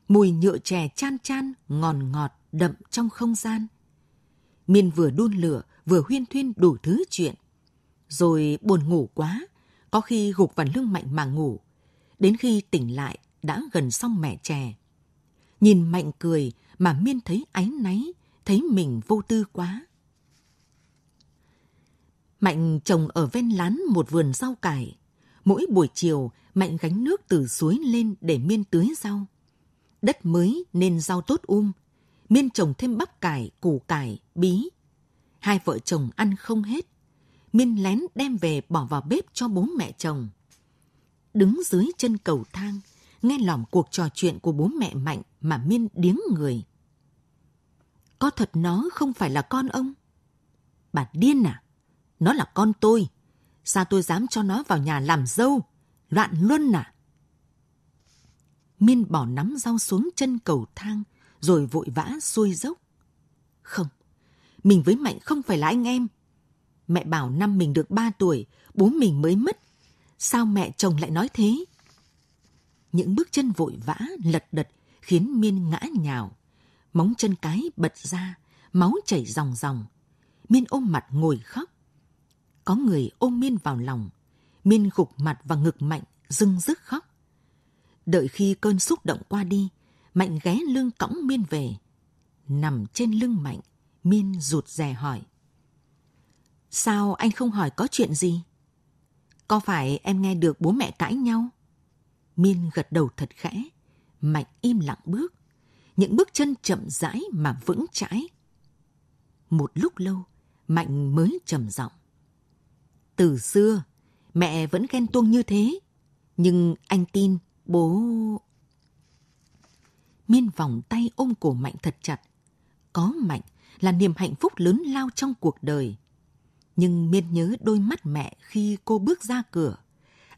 Mùi nhựa chè chan chan, ngòn ngọt, đậm trong không gian. Miên vừa đun lửa, vừa huyên thuyên đủ thứ chuyện. Rồi buồn ngủ quá, có khi gục vào lưng Mạnh mà ngủ. Đến khi tỉnh lại, đã gần xong mẹ chè. Nhìn Mạnh cười mà Miên thấy áy náy, thấy mình vô tư quá. Mạnh trồng ở ven lán một vườn rau cải. Mỗi buổi chiều, Mạnh gánh nước từ suối lên để Miên tưới rau. Đất mới nên rau tốt um. Miên trồng thêm bắp cải, củ cải, bí. Hai vợ chồng ăn không hết. Miên lén đem về bỏ vào bếp cho bố mẹ chồng. Đứng dưới chân cầu thang, nghe lỏm cuộc trò chuyện của bố mẹ Mạnh mà Miên điếng người. Có thật nó không phải là con ông? Bà điên à? Nó là con tôi. Sao tôi dám cho nó vào nhà làm dâu? Loạn luân à? Miên bỏ nắm rau xuống chân cầu thang, rồi vội vã xuôi dốc. Không, mình với Mạnh không phải là anh em. Mẹ bảo năm mình được ba tuổi, bố mình mới mất. Sao mẹ chồng lại nói thế? Những bước chân vội vã, lật đật khiến Miên ngã nhào. Móng chân cái bật ra, máu chảy ròng ròng. Miên ôm mặt ngồi khóc. Có người ôm Miên vào lòng. Miên gục mặt và ngực Mạnh, rưng rức khóc. Đợi khi cơn xúc động qua đi, Mạnh ghé lưng cõng Miên về. Nằm trên lưng Mạnh, Miên rụt rè hỏi. Sao anh không hỏi có chuyện gì? Có phải em nghe được bố mẹ cãi nhau? Miên gật đầu thật khẽ, Mạnh im lặng bước. Những bước chân chậm rãi mà vững chãi. Một lúc lâu, Mạnh mới trầm giọng. Từ xưa, mẹ vẫn ghen tuông như thế. Nhưng anh tin bố... Miên vòng tay ôm cổ Mạnh thật chặt. Có Mạnh là niềm hạnh phúc lớn lao trong cuộc đời. Nhưng Miên nhớ đôi mắt mẹ khi cô bước ra cửa.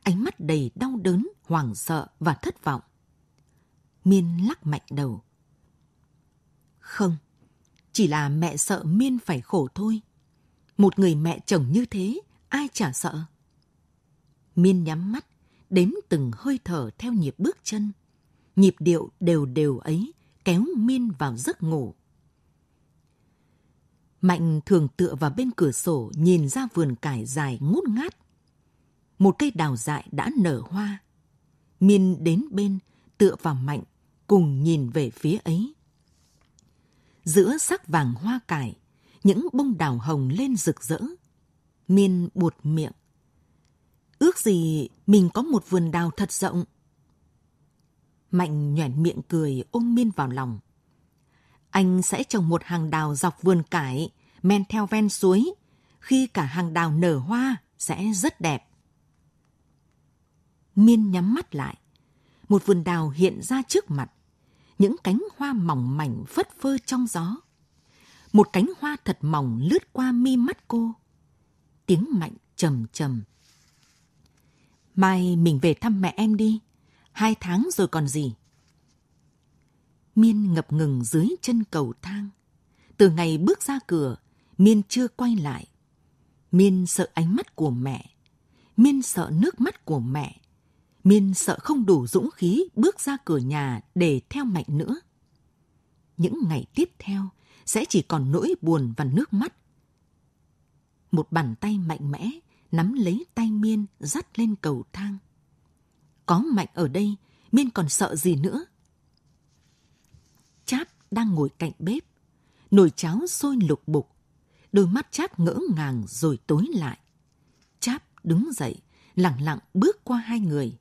Ánh mắt đầy đau đớn, hoảng sợ và thất vọng. Miên lắc mạnh đầu. Không, chỉ là mẹ sợ Miên phải khổ thôi. Một người mẹ chồng như thế, ai chả sợ. Miên nhắm mắt, đếm từng hơi thở theo nhịp bước chân. Nhịp điệu đều đều ấy kéo Miên vào giấc ngủ. Mạnh thường tựa vào bên cửa sổ nhìn ra vườn cải dài ngút ngát. Một cây đào dại đã nở hoa. Miên đến bên, tựa vào Mạnh, cùng nhìn về phía ấy. Giữa sắc vàng hoa cải, những bông đào hồng lên rực rỡ. Miên buột miệng. Ước gì mình có một vườn đào thật rộng. Mạnh nhoẻn miệng cười ôm Miên vào lòng. Anh sẽ trồng một hàng đào dọc vườn cải, men theo ven suối. Khi cả hàng đào nở hoa sẽ rất đẹp. Miên nhắm mắt lại. Một vườn đào hiện ra trước mặt. Những cánh hoa mỏng mảnh phất phơ trong gió. Một cánh hoa thật mỏng lướt qua mi mắt cô. Tiếng mạnh trầm trầm. Mai mình về thăm mẹ em đi. Hai tháng rồi còn gì. Miên ngập ngừng dưới chân cầu thang. Từ ngày bước ra cửa, Miên chưa quay lại. Miên sợ ánh mắt của mẹ. Miên sợ nước mắt của mẹ. Miên sợ không đủ dũng khí bước ra cửa nhà để theo Mạnh nữa. Những ngày tiếp theo sẽ chỉ còn nỗi buồn và nước mắt. Một bàn tay mạnh mẽ nắm lấy tay Miên dắt lên cầu thang. Có Mạnh ở đây, Miên còn sợ gì nữa? Cháp đang ngồi cạnh bếp. Nồi cháo sôi lục bục. Đôi mắt Cháp ngỡ ngàng rồi tối lại. Cháp đứng dậy, lặng lặng bước qua hai người.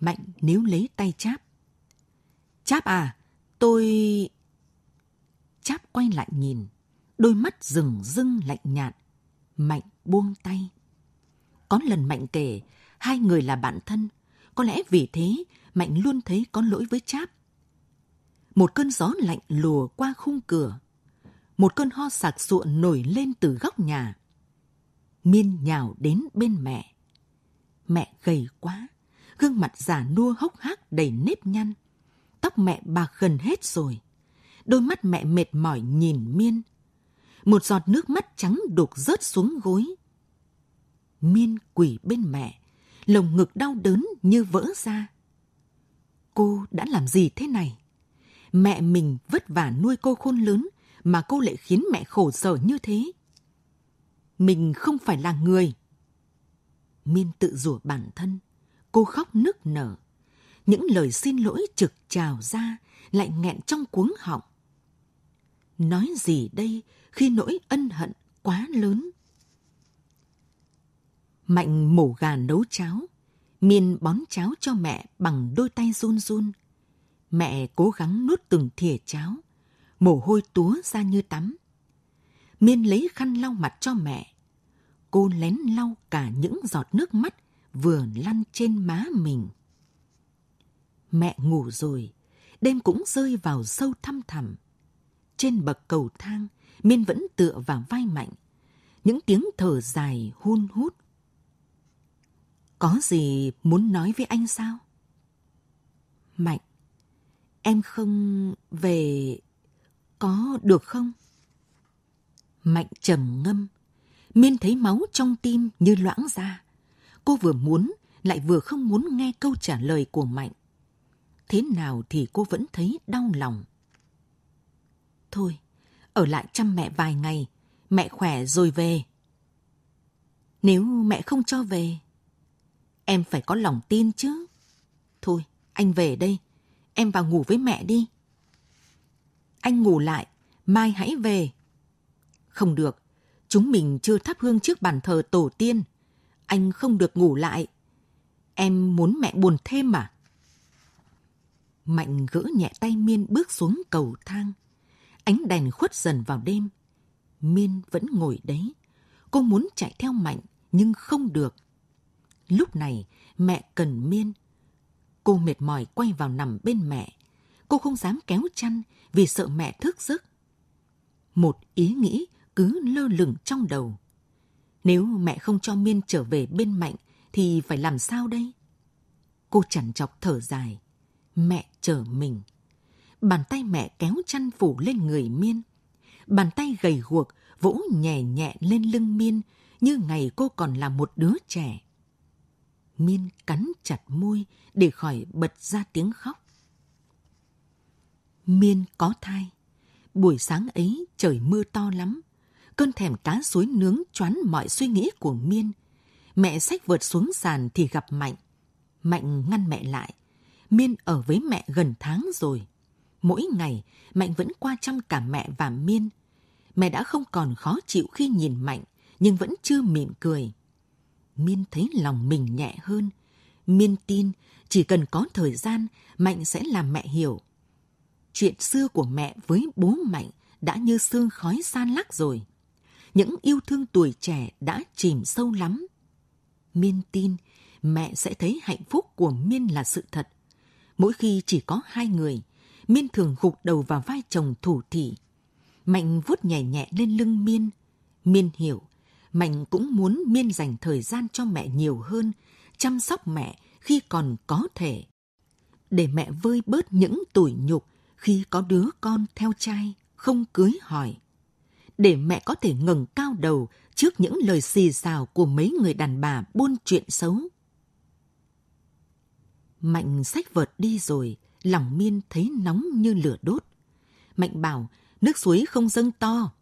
Mạnh níu lấy tay Cháp. Cháp à, tôi... Cháp quay lại nhìn, đôi mắt rừng rưng lạnh nhạt. Mạnh buông tay. Có lần Mạnh kể, hai người là bạn thân. Có lẽ vì thế, Mạnh luôn thấy có lỗi với Cháp. Một cơn gió lạnh lùa qua khung cửa. Một cơn ho sặc sụa nổi lên từ góc nhà. Miên nhào đến bên mẹ. Mẹ gầy quá, gương mặt già nua hốc hác đầy nếp nhăn. Tóc mẹ bạc gần hết rồi. Đôi mắt mẹ mệt mỏi nhìn Miên. Một giọt nước mắt trắng đục rớt xuống gối. Miên quỳ bên mẹ, lồng ngực đau đớn như vỡ ra. Cô đã làm gì thế này? Mẹ mình vất vả nuôi cô khôn lớn mà cô lại khiến mẹ khổ sở như thế. Mình không phải là người. Miên tự rủa bản thân, cô khóc nức nở. Những lời xin lỗi trực trào ra lại nghẹn trong cuống họng. Nói gì đây khi nỗi ân hận quá lớn? Mạnh mổ gà nấu cháo, Miên bón cháo cho mẹ bằng đôi tay run run. Mẹ cố gắng nuốt từng thìa cháo, mồ hôi túa ra như tắm. Miên lấy khăn lau mặt cho mẹ. cô lén lau cả những giọt nước mắt vừa lăn trên má mình. Mẹ ngủ rồi, đêm cũng rơi vào sâu thăm thẳm. Trên bậc cầu thang, Miên vẫn tựa vào vai Mạnh. Những tiếng thở dài hun hút. Có gì muốn nói với anh sao? Mạnh, em không về... Có được không? Mạnh trầm ngâm. Miên thấy máu trong tim như loãng ra. Cô vừa muốn, lại vừa không muốn nghe câu trả lời của Mạnh. Thế nào thì cô vẫn thấy đau lòng. Thôi, ở lại chăm mẹ vài ngày, mẹ khỏe rồi về. Nếu mẹ không cho về, em phải có lòng tin chứ. Thôi, anh về đây, em vào ngủ với mẹ đi. Anh ngủ lại, mai hãy về. Không được, chúng mình chưa thắp hương trước bàn thờ tổ tiên. Anh không được ngủ lại. Em muốn mẹ buồn thêm mà. Mạnh gỡ nhẹ tay Miên bước xuống cầu thang. Ánh đèn khuất dần vào đêm. Miên vẫn ngồi đấy. Cô muốn chạy theo Mạnh nhưng không được. Lúc này, mẹ cần Miên. Cô mệt mỏi quay vào nằm bên mẹ. Cô không dám kéo chăn vì sợ mẹ thức giấc. Một ý nghĩ cứ lơ lửng trong đầu. Nếu mẹ không cho Miên trở về bên Mạnh, thì phải làm sao đây? Cô chằn chọc thở dài. Mẹ chờ mình. Bàn tay mẹ kéo chăn phủ lên người Miên. Bàn tay gầy guộc, vỗ nhẹ nhẹ lên lưng Miên, như ngày cô còn là một đứa trẻ. Miên cắn chặt môi để khỏi bật ra tiếng khóc. Miên có thai. Buổi sáng ấy trời mưa to lắm. Cơn thèm cá suối nướng choán mọi suy nghĩ của Miên. Mẹ sách vượt xuống sàn thì gặp Mạnh. Mạnh ngăn mẹ lại. Miên ở với mẹ gần tháng rồi. Mỗi ngày, Mạnh vẫn qua chăm cả mẹ và Miên. Mẹ đã không còn khó chịu khi nhìn Mạnh, nhưng vẫn chưa mỉm cười. Miên thấy lòng mình nhẹ hơn. Miên tin chỉ cần có thời gian, Mạnh sẽ làm mẹ hiểu. Chuyện xưa của mẹ với bố Mạnh đã như sương khói san lắc rồi. Những yêu thương tuổi trẻ đã chìm sâu lắm. Miên tin mẹ sẽ thấy hạnh phúc của Miên là sự thật. Mỗi khi chỉ có hai người, Miên thường gục đầu vào vai chồng thủ thỉ. Mạnh vuốt nhẹ nhẹ lên lưng Miên. Miên hiểu, Mạnh cũng muốn Miên dành thời gian cho mẹ nhiều hơn, chăm sóc mẹ khi còn có thể. Để mẹ vơi bớt những tủi nhục khi có đứa con theo trai, không cưới hỏi. Để mẹ có thể ngẩng cao đầu trước những lời xì xào của mấy người đàn bà buôn chuyện xấu. Mạnh sách vợt đi rồi, lòng miên thấy nóng như lửa đốt. Mạnh bảo nước suối không dâng to,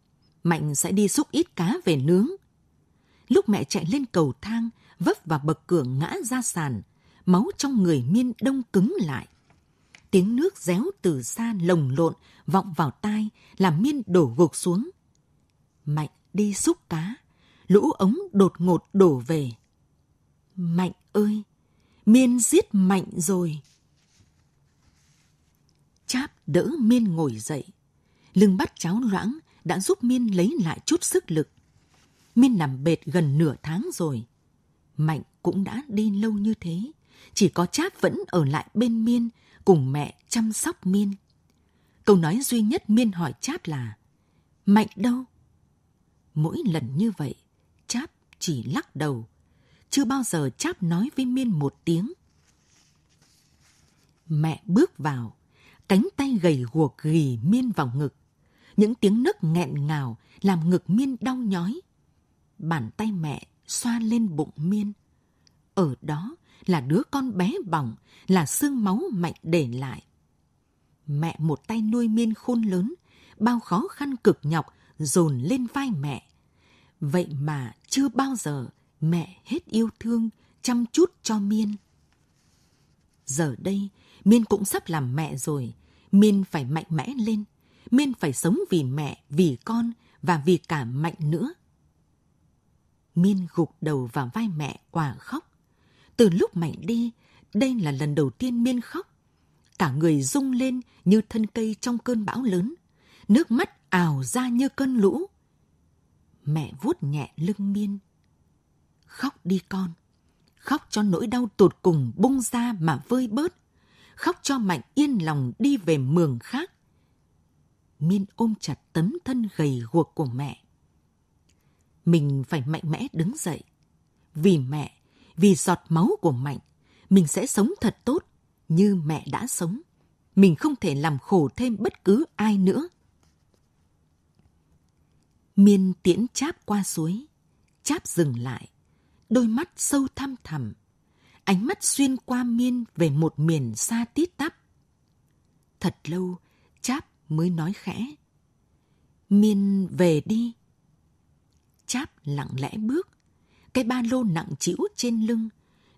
Mạnh sẽ đi xúc ít cá về nướng. Lúc mẹ chạy lên cầu thang, vấp vào bậc cửa ngã ra sàn, máu trong người miên đông cứng lại. Tiếng nước réo từ xa lồng lộn vọng vào tai làm miên đổ gục xuống. Mạnh đi xúc cá, lũ ống đột ngột đổ về. Mạnh ơi, miên giết mạnh rồi. Cháp đỡ Miên ngồi dậy. Lưng bắt cháo loãng đã giúp Miên lấy lại chút sức lực. Miên nằm bệt gần nửa tháng rồi. Mạnh cũng đã đi lâu như thế. Chỉ có chát vẫn ở lại bên Miên cùng mẹ chăm sóc Miên. Câu nói duy nhất Miên hỏi chát là Mạnh đâu? Mỗi lần như vậy, Cháp chỉ lắc đầu. Chưa bao giờ Cháp nói với Miên một tiếng. Mẹ bước vào, cánh tay gầy guộc ghì miên vào ngực. Những tiếng nấc nghẹn ngào làm ngực miên đau nhói. Bàn tay mẹ xoa lên bụng miên. Ở đó là đứa con bé bỏng, là xương máu mạnh để lại. Mẹ một tay nuôi miên khôn lớn, bao khó khăn cực nhọc dồn lên vai mẹ. Vậy mà chưa bao giờ mẹ hết yêu thương, chăm chút cho miên. Giờ đây, Miên cũng sắp làm mẹ rồi. Miên phải mạnh mẽ lên. Miên phải sống vì mẹ, vì con và vì cả Mạnh nữa. Miên gục đầu vào vai mẹ quả khóc. Từ lúc Mạnh đi, đây là lần đầu tiên Miên khóc. Cả người rung lên như thân cây trong cơn bão lớn. Nước mắt ào ra như cơn lũ. Mẹ vuốt nhẹ lưng Miên. Khóc đi con. Khóc cho nỗi đau tột cùng bung ra mà vơi bớt. Khóc cho Mạnh yên lòng đi về mường khác. Miên ôm chặt tấm thân gầy guộc của mẹ. Mình phải mạnh mẽ đứng dậy. Vì mẹ, vì giọt máu của Mạnh, mình sẽ sống thật tốt như mẹ đã sống. Mình không thể làm khổ thêm bất cứ ai nữa. Miên tiễn cháp qua suối. Cháp dừng lại. Đôi mắt sâu thăm thẳm. Ánh mắt xuyên qua miên về một miền xa tít tắp. Thật lâu, cháp mới nói khẽ. Miên về đi. Cháp lặng lẽ bước. Cái ba lô nặng trĩu trên lưng,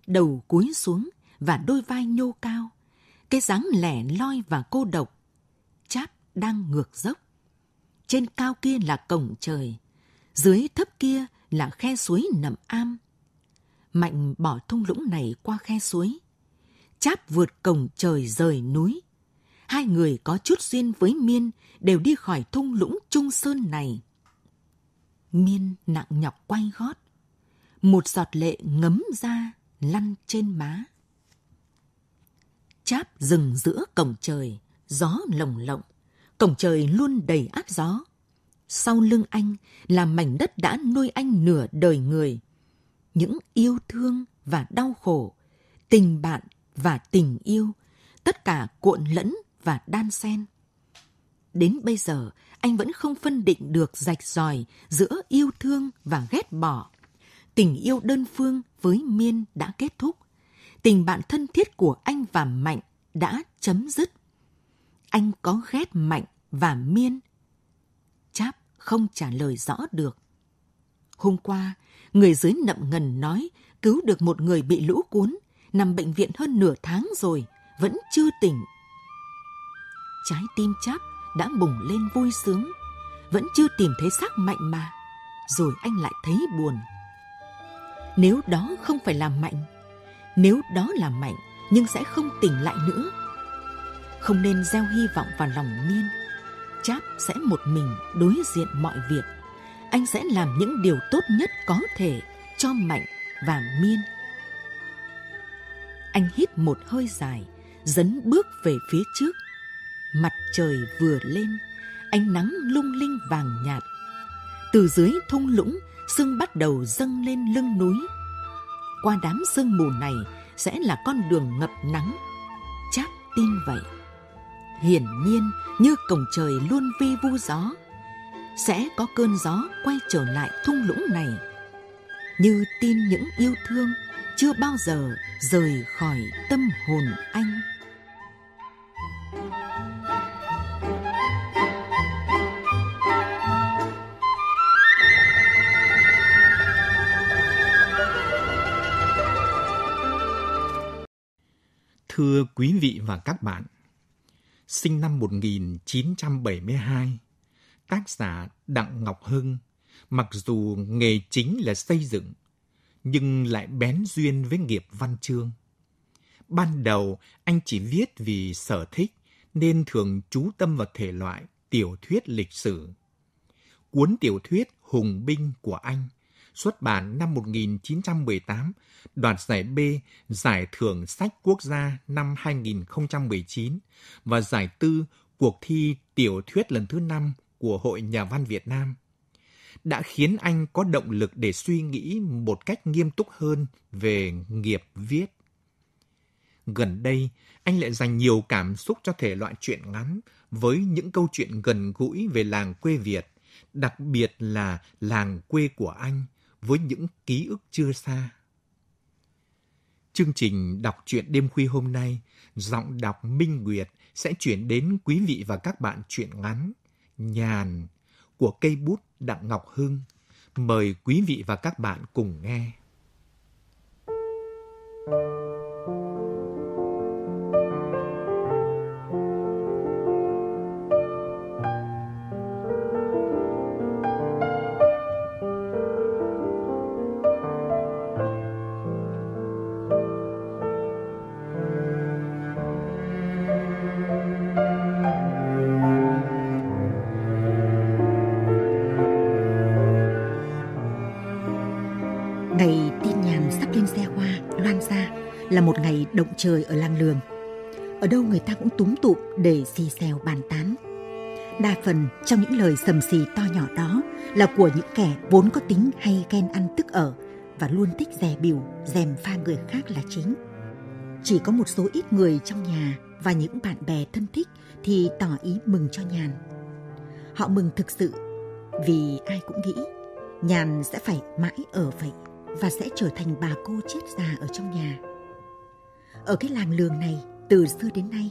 đầu cúi xuống và đôi vai nhô cao. Cái dáng lẻ loi và cô độc. Cháp đang ngược dốc. Trên cao kia là cổng trời, dưới thấp kia là khe suối nậm am. Mạnh bỏ thung lũng này qua khe suối. Cháp vượt cổng trời rời núi. Hai người có chút duyên với Miên đều đi khỏi thung lũng Trung Sơn này. Miên nặng nhọc quay gót. Một giọt lệ ngấm ra, lăn trên má. Cháp dừng giữa cổng trời, gió lồng lộng cổng trời luôn đầy áp gió. Sau lưng anh là mảnh đất đã nuôi anh nửa đời người. Những yêu thương và đau khổ, tình bạn và tình yêu, tất cả cuộn lẫn và đan xen. Đến bây giờ, anh vẫn không phân định được rạch ròi giữa yêu thương và ghét bỏ. Tình yêu đơn phương với Miên đã kết thúc. Tình bạn thân thiết của anh và Mạnh đã chấm dứt anh có ghét Mạnh và Miên? Cháp không trả lời rõ được. Hôm qua, người dưới nậm ngần nói cứu được một người bị lũ cuốn, nằm bệnh viện hơn nửa tháng rồi, vẫn chưa tỉnh. Trái tim cháp đã bùng lên vui sướng, vẫn chưa tìm thấy xác mạnh mà, rồi anh lại thấy buồn. Nếu đó không phải là mạnh, nếu đó là mạnh nhưng sẽ không tỉnh lại nữa, không nên gieo hy vọng vào lòng miên. Cháp sẽ một mình đối diện mọi việc. Anh sẽ làm những điều tốt nhất có thể cho mạnh và miên. Anh hít một hơi dài dấn bước về phía trước mặt trời vừa lên, ánh nắng lung linh vàng nhạt. Từ dưới thung lũng, sương bắt đầu dâng lên lưng núi. Qua đám sương mù này sẽ là con đường ngập nắng. Chát tin vậy. Hiển nhiên, như cổng trời luôn vi vu gió, sẽ có cơn gió quay trở lại thung lũng này. Như tin những yêu thương chưa bao giờ rời khỏi tâm hồn anh. Thưa quý vị và các bạn, sinh năm 1972. Tác giả Đặng Ngọc Hưng, mặc dù nghề chính là xây dựng, nhưng lại bén duyên với nghiệp văn chương. Ban đầu, anh chỉ viết vì sở thích, nên thường chú tâm vào thể loại tiểu thuyết lịch sử. Cuốn tiểu thuyết Hùng binh của anh xuất bản năm 1918, đoạt giải B Giải thưởng sách quốc gia năm 2019 và giải tư cuộc thi tiểu thuyết lần thứ năm của Hội Nhà văn Việt Nam đã khiến anh có động lực để suy nghĩ một cách nghiêm túc hơn về nghiệp viết. Gần đây, anh lại dành nhiều cảm xúc cho thể loại truyện ngắn với những câu chuyện gần gũi về làng quê Việt, đặc biệt là làng quê của anh, với những ký ức chưa xa. Chương trình đọc truyện đêm khuya hôm nay, giọng đọc Minh Nguyệt sẽ chuyển đến quý vị và các bạn truyện ngắn Nhàn của cây bút Đặng Ngọc Hưng. Mời quý vị và các bạn cùng nghe. Thank you. Động trời ở làng lường. Ở đâu người ta cũng túm tụm để xì xèo bàn tán. Đa phần trong những lời sầm xì to nhỏ đó là của những kẻ vốn có tính hay ghen ăn tức ở và luôn thích dè biểu, dèm pha người khác là chính. Chỉ có một số ít người trong nhà và những bạn bè thân thích thì tỏ ý mừng cho Nhàn. Họ mừng thực sự vì ai cũng nghĩ Nhàn sẽ phải mãi ở vậy và sẽ trở thành bà cô chết già ở trong nhà. Ở cái làng lường này, từ xưa đến nay,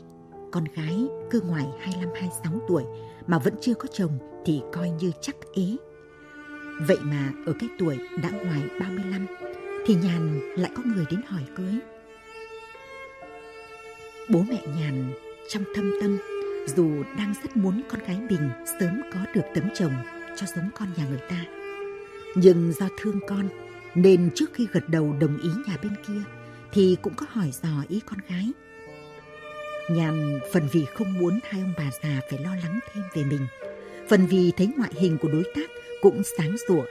con gái cứ ngoài 25-26 tuổi mà vẫn chưa có chồng thì coi như chắc ế. Vậy mà ở cái tuổi đã ngoài 35 thì Nhàn lại có người đến hỏi cưới. Bố mẹ Nhàn trong thâm tâm dù đang rất muốn con gái mình sớm có được tấm chồng cho giống con nhà người ta. Nhưng do thương con nên trước khi gật đầu đồng ý nhà bên kia thì cũng có hỏi dò ý con gái. Nhàn phần vì không muốn hai ông bà già phải lo lắng thêm về mình, phần vì thấy ngoại hình của đối tác cũng sáng sủa,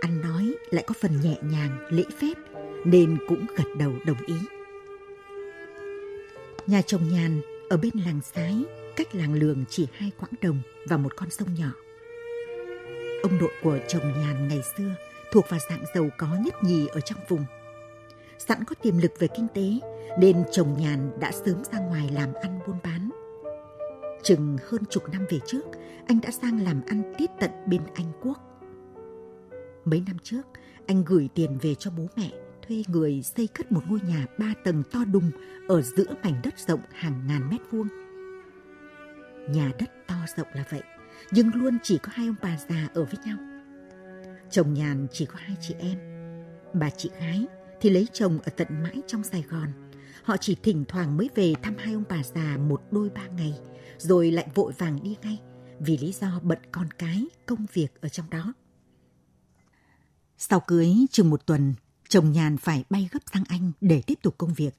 ăn nói lại có phần nhẹ nhàng, lễ phép nên cũng gật đầu đồng ý. Nhà chồng Nhàn ở bên làng Sái, cách làng Lường chỉ hai quãng đồng và một con sông nhỏ. Ông nội của chồng Nhàn ngày xưa thuộc vào dạng giàu có nhất nhì ở trong vùng. Sẵn có tiềm lực về kinh tế nên chồng Nhàn đã sớm ra ngoài làm ăn buôn bán. Chừng hơn chục năm về trước, anh đã sang làm ăn tiết tận bên Anh Quốc. Mấy năm trước, anh gửi tiền về cho bố mẹ thuê người xây cất một ngôi nhà ba tầng to đùng ở giữa mảnh đất rộng hàng ngàn mét vuông. Nhà đất to rộng là vậy, nhưng luôn chỉ có hai ông bà già ở với nhau. Chồng nhàn chỉ có hai chị em. Bà chị gái thì lấy chồng ở tận mãi trong Sài Gòn. Họ chỉ thỉnh thoảng mới về thăm hai ông bà già một đôi ba ngày, rồi lại vội vàng đi ngay vì lý do bận con cái, công việc ở trong đó. Sau cưới chừng một tuần, chồng Nhàn phải bay gấp sang Anh để tiếp tục công việc.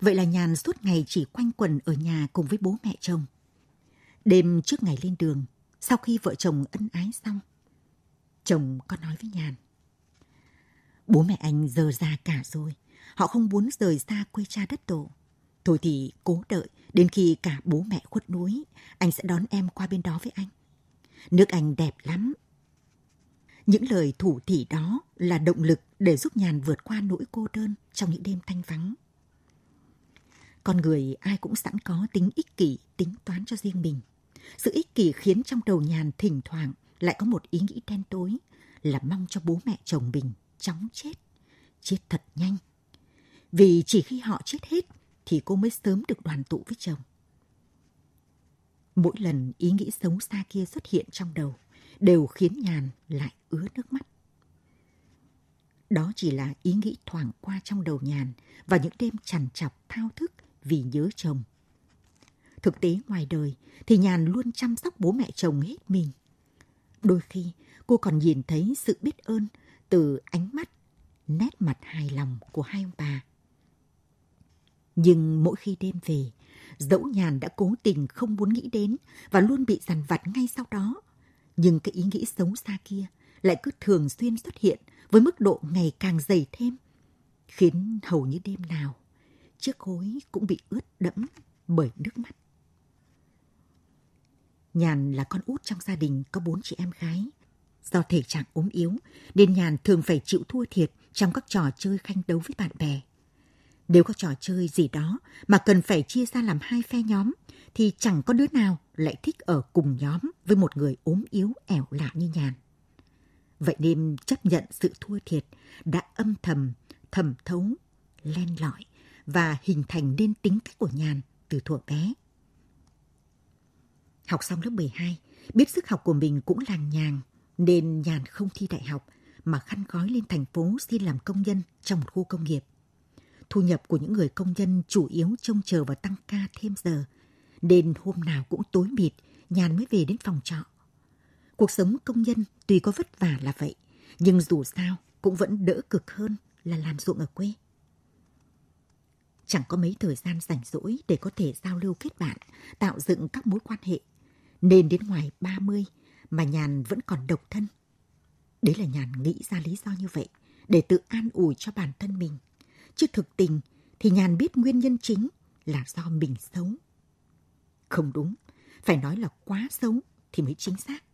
Vậy là Nhàn suốt ngày chỉ quanh quần ở nhà cùng với bố mẹ chồng. Đêm trước ngày lên đường, sau khi vợ chồng ân ái xong, chồng có nói với Nhàn. Bố mẹ anh giờ già cả rồi, họ không muốn rời xa quê cha đất tổ. Thôi thì cố đợi đến khi cả bố mẹ khuất núi, anh sẽ đón em qua bên đó với anh. Nước anh đẹp lắm. Những lời thủ thỉ đó là động lực để giúp Nhàn vượt qua nỗi cô đơn trong những đêm thanh vắng. Con người ai cũng sẵn có tính ích kỷ, tính toán cho riêng mình. Sự ích kỷ khiến trong đầu nhàn thỉnh thoảng lại có một ý nghĩ đen tối là mong cho bố mẹ chồng mình chóng chết, chết thật nhanh. Vì chỉ khi họ chết hết thì cô mới sớm được đoàn tụ với chồng. Mỗi lần ý nghĩ xấu xa kia xuất hiện trong đầu đều khiến Nhàn lại ứa nước mắt. Đó chỉ là ý nghĩ thoảng qua trong đầu Nhàn và những đêm chằn chọc thao thức vì nhớ chồng. Thực tế ngoài đời thì Nhàn luôn chăm sóc bố mẹ chồng hết mình. Đôi khi cô còn nhìn thấy sự biết ơn từ ánh mắt, nét mặt hài lòng của hai ông bà. Nhưng mỗi khi đêm về, dẫu Nhàn đã cố tình không muốn nghĩ đến và luôn bị dằn vặt ngay sau đó, nhưng cái ý nghĩ xấu xa kia lại cứ thường xuyên xuất hiện với mức độ ngày càng dày thêm, khiến hầu như đêm nào chiếc gối cũng bị ướt đẫm bởi nước mắt. Nhàn là con út trong gia đình có bốn chị em gái. Do thể trạng ốm yếu, nên Nhàn thường phải chịu thua thiệt trong các trò chơi khanh đấu với bạn bè. Nếu có trò chơi gì đó mà cần phải chia ra làm hai phe nhóm, thì chẳng có đứa nào lại thích ở cùng nhóm với một người ốm yếu ẻo lạ như Nhàn. Vậy nên chấp nhận sự thua thiệt đã âm thầm, thầm thấu, len lỏi và hình thành nên tính cách của Nhàn từ thuở bé. Học xong lớp 12, biết sức học của mình cũng làng nhàng, nên Nhàn không thi đại học mà khăn gói lên thành phố xin làm công nhân trong một khu công nghiệp. Thu nhập của những người công nhân chủ yếu trông chờ vào tăng ca thêm giờ, nên hôm nào cũng tối mịt, Nhàn mới về đến phòng trọ. Cuộc sống công nhân tuy có vất vả là vậy, nhưng dù sao cũng vẫn đỡ cực hơn là làm ruộng ở quê. Chẳng có mấy thời gian rảnh rỗi để có thể giao lưu kết bạn, tạo dựng các mối quan hệ. Nên đến ngoài 30 mà Nhàn vẫn còn độc thân. Đấy là Nhàn nghĩ ra lý do như vậy, để tự an ủi cho bản thân mình. chứ thực tình thì Nhàn biết nguyên nhân chính là do mình xấu. Không đúng, phải nói là quá xấu thì mới chính xác.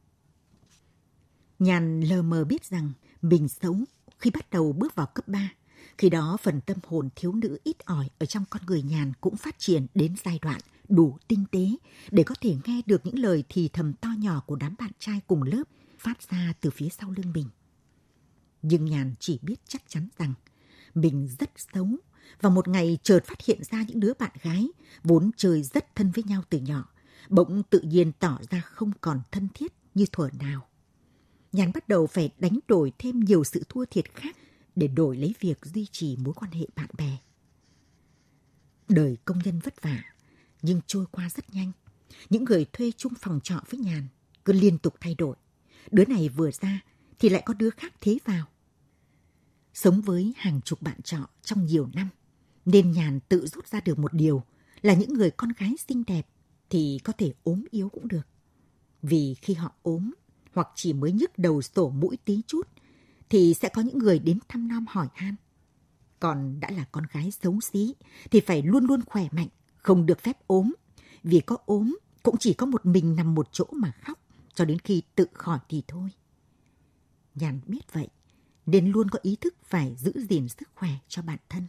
Nhàn lờ mờ biết rằng mình xấu khi bắt đầu bước vào cấp 3. Khi đó phần tâm hồn thiếu nữ ít ỏi ở trong con người nhàn cũng phát triển đến giai đoạn đủ tinh tế để có thể nghe được những lời thì thầm to nhỏ của đám bạn trai cùng lớp phát ra từ phía sau lưng mình. Nhưng nhàn chỉ biết chắc chắn rằng mình rất xấu và một ngày chợt phát hiện ra những đứa bạn gái vốn chơi rất thân với nhau từ nhỏ, bỗng tự nhiên tỏ ra không còn thân thiết như thuở nào. Nhàn bắt đầu phải đánh đổi thêm nhiều sự thua thiệt khác để đổi lấy việc duy trì mối quan hệ bạn bè. Đời công nhân vất vả, nhưng trôi qua rất nhanh. Những người thuê chung phòng trọ với Nhàn cứ liên tục thay đổi. Đứa này vừa ra thì lại có đứa khác thế vào. Sống với hàng chục bạn trọ trong nhiều năm, nên Nhàn tự rút ra được một điều là những người con gái xinh đẹp thì có thể ốm yếu cũng được. Vì khi họ ốm hoặc chỉ mới nhức đầu sổ mũi tí chút thì sẽ có những người đến thăm nom hỏi han. Còn đã là con gái xấu xí thì phải luôn luôn khỏe mạnh, không được phép ốm. Vì có ốm cũng chỉ có một mình nằm một chỗ mà khóc cho đến khi tự khỏi thì thôi. Nhàn biết vậy nên luôn có ý thức phải giữ gìn sức khỏe cho bản thân.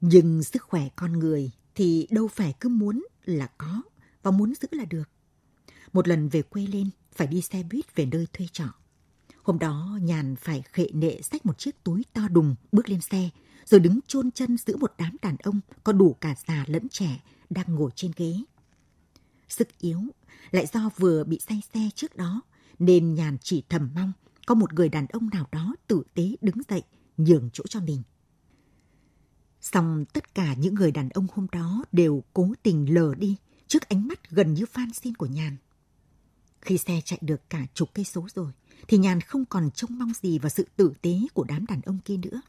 Nhưng sức khỏe con người thì đâu phải cứ muốn là có và muốn giữ là được. Một lần về quê lên phải đi xe buýt về nơi thuê trọ. Hôm đó Nhàn phải khệ nệ xách một chiếc túi to đùng bước lên xe, rồi đứng chôn chân giữa một đám đàn ông có đủ cả già lẫn trẻ đang ngồi trên ghế. Sức yếu, lại do vừa bị say xe trước đó, nên Nhàn chỉ thầm mong có một người đàn ông nào đó tử tế đứng dậy, nhường chỗ cho mình. Xong tất cả những người đàn ông hôm đó đều cố tình lờ đi trước ánh mắt gần như van xin của Nhàn. Khi xe chạy được cả chục cây số rồi, thì Nhàn không còn trông mong gì vào sự tử tế của đám đàn ông kia nữa.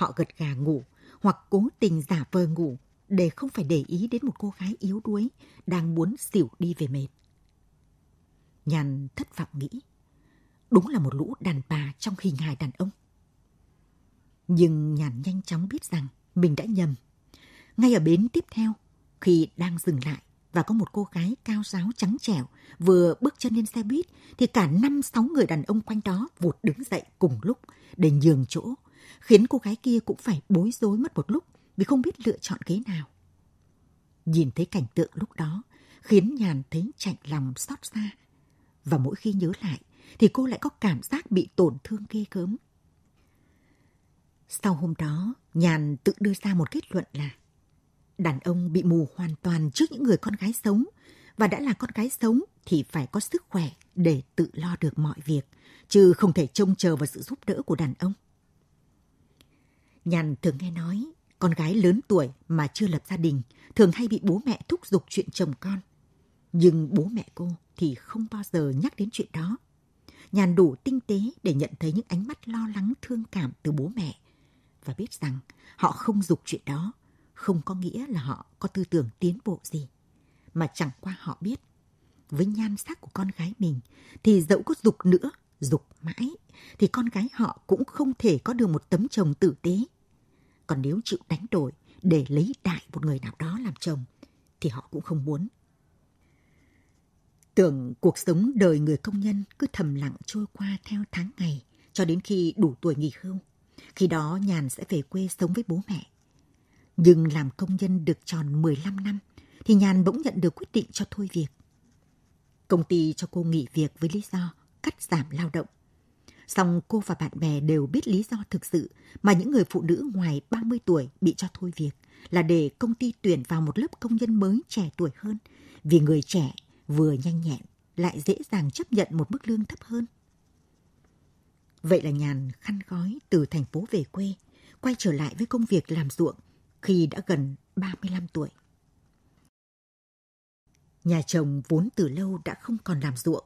Họ gật gà ngủ hoặc cố tình giả vờ ngủ để không phải để ý đến một cô gái yếu đuối đang muốn xỉu đi về mệt. Nhàn thất vọng nghĩ, đúng là một lũ đàn bà trong hình hài đàn ông. Nhưng Nhàn nhanh chóng biết rằng mình đã nhầm. Ngay ở bến tiếp theo, khi đang dừng lại, và có một cô gái cao giáo trắng trẻo vừa bước chân lên xe buýt thì cả năm sáu người đàn ông quanh đó vụt đứng dậy cùng lúc để nhường chỗ, khiến cô gái kia cũng phải bối rối mất một lúc vì không biết lựa chọn ghế nào. Nhìn thấy cảnh tượng lúc đó khiến Nhàn thấy chạnh lòng xót xa. Và mỗi khi nhớ lại thì cô lại có cảm giác bị tổn thương ghê gớm. Sau hôm đó, Nhàn tự đưa ra một kết luận là Đàn ông bị mù hoàn toàn trước những người con gái sống và đã là con gái sống thì phải có sức khỏe để tự lo được mọi việc, chứ không thể trông chờ vào sự giúp đỡ của đàn ông. Nhàn thường nghe nói, con gái lớn tuổi mà chưa lập gia đình thường hay bị bố mẹ thúc giục chuyện chồng con. Nhưng bố mẹ cô thì không bao giờ nhắc đến chuyện đó. Nhàn đủ tinh tế để nhận thấy những ánh mắt lo lắng thương cảm từ bố mẹ và biết rằng họ không dục chuyện đó không có nghĩa là họ có tư tưởng tiến bộ gì, mà chẳng qua họ biết. Với nhan sắc của con gái mình thì dẫu có dục nữa, dục mãi, thì con gái họ cũng không thể có được một tấm chồng tử tế. Còn nếu chịu đánh đổi để lấy đại một người nào đó làm chồng, thì họ cũng không muốn. Tưởng cuộc sống đời người công nhân cứ thầm lặng trôi qua theo tháng ngày cho đến khi đủ tuổi nghỉ hưu. Khi đó Nhàn sẽ về quê sống với bố mẹ. Nhưng làm công nhân được tròn 15 năm thì Nhàn bỗng nhận được quyết định cho thôi việc. Công ty cho cô nghỉ việc với lý do cắt giảm lao động. Song cô và bạn bè đều biết lý do thực sự mà những người phụ nữ ngoài 30 tuổi bị cho thôi việc là để công ty tuyển vào một lớp công nhân mới trẻ tuổi hơn vì người trẻ vừa nhanh nhẹn lại dễ dàng chấp nhận một mức lương thấp hơn. Vậy là Nhàn khăn gói từ thành phố về quê, quay trở lại với công việc làm ruộng khi đã gần 35 tuổi. Nhà chồng vốn từ lâu đã không còn làm ruộng.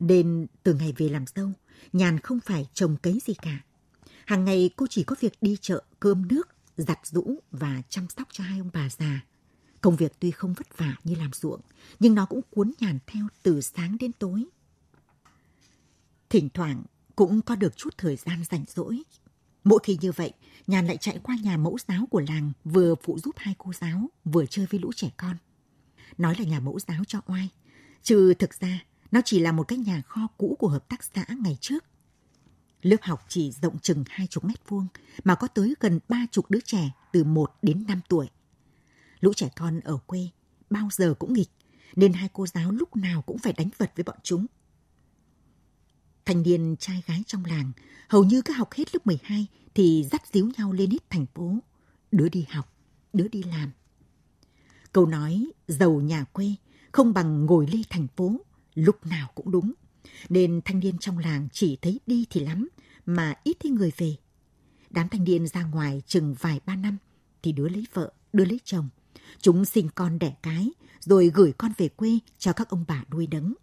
Nên từ ngày về làm dâu, Nhàn không phải trồng cấy gì cả. Hàng ngày cô chỉ có việc đi chợ, cơm nước, giặt rũ và chăm sóc cho hai ông bà già. Công việc tuy không vất vả như làm ruộng, nhưng nó cũng cuốn Nhàn theo từ sáng đến tối. Thỉnh thoảng cũng có được chút thời gian rảnh rỗi. Mỗi khi như vậy, Nhàn lại chạy qua nhà mẫu giáo của làng vừa phụ giúp hai cô giáo, vừa chơi với lũ trẻ con. Nói là nhà mẫu giáo cho oai, chứ thực ra nó chỉ là một cái nhà kho cũ của hợp tác xã ngày trước. Lớp học chỉ rộng chừng hai chục mét vuông mà có tới gần ba chục đứa trẻ từ 1 đến 5 tuổi. Lũ trẻ con ở quê bao giờ cũng nghịch, nên hai cô giáo lúc nào cũng phải đánh vật với bọn chúng. Thanh niên trai gái trong làng, hầu như cứ học hết lớp 12 thì dắt díu nhau lên hết thành phố. Đứa đi học, đứa đi làm. Câu nói giàu nhà quê không bằng ngồi lê thành phố, lúc nào cũng đúng. Nên thanh niên trong làng chỉ thấy đi thì lắm, mà ít thấy người về. Đám thanh niên ra ngoài chừng vài ba năm, thì đứa lấy vợ, đứa lấy chồng. Chúng sinh con đẻ cái, rồi gửi con về quê cho các ông bà nuôi đấng.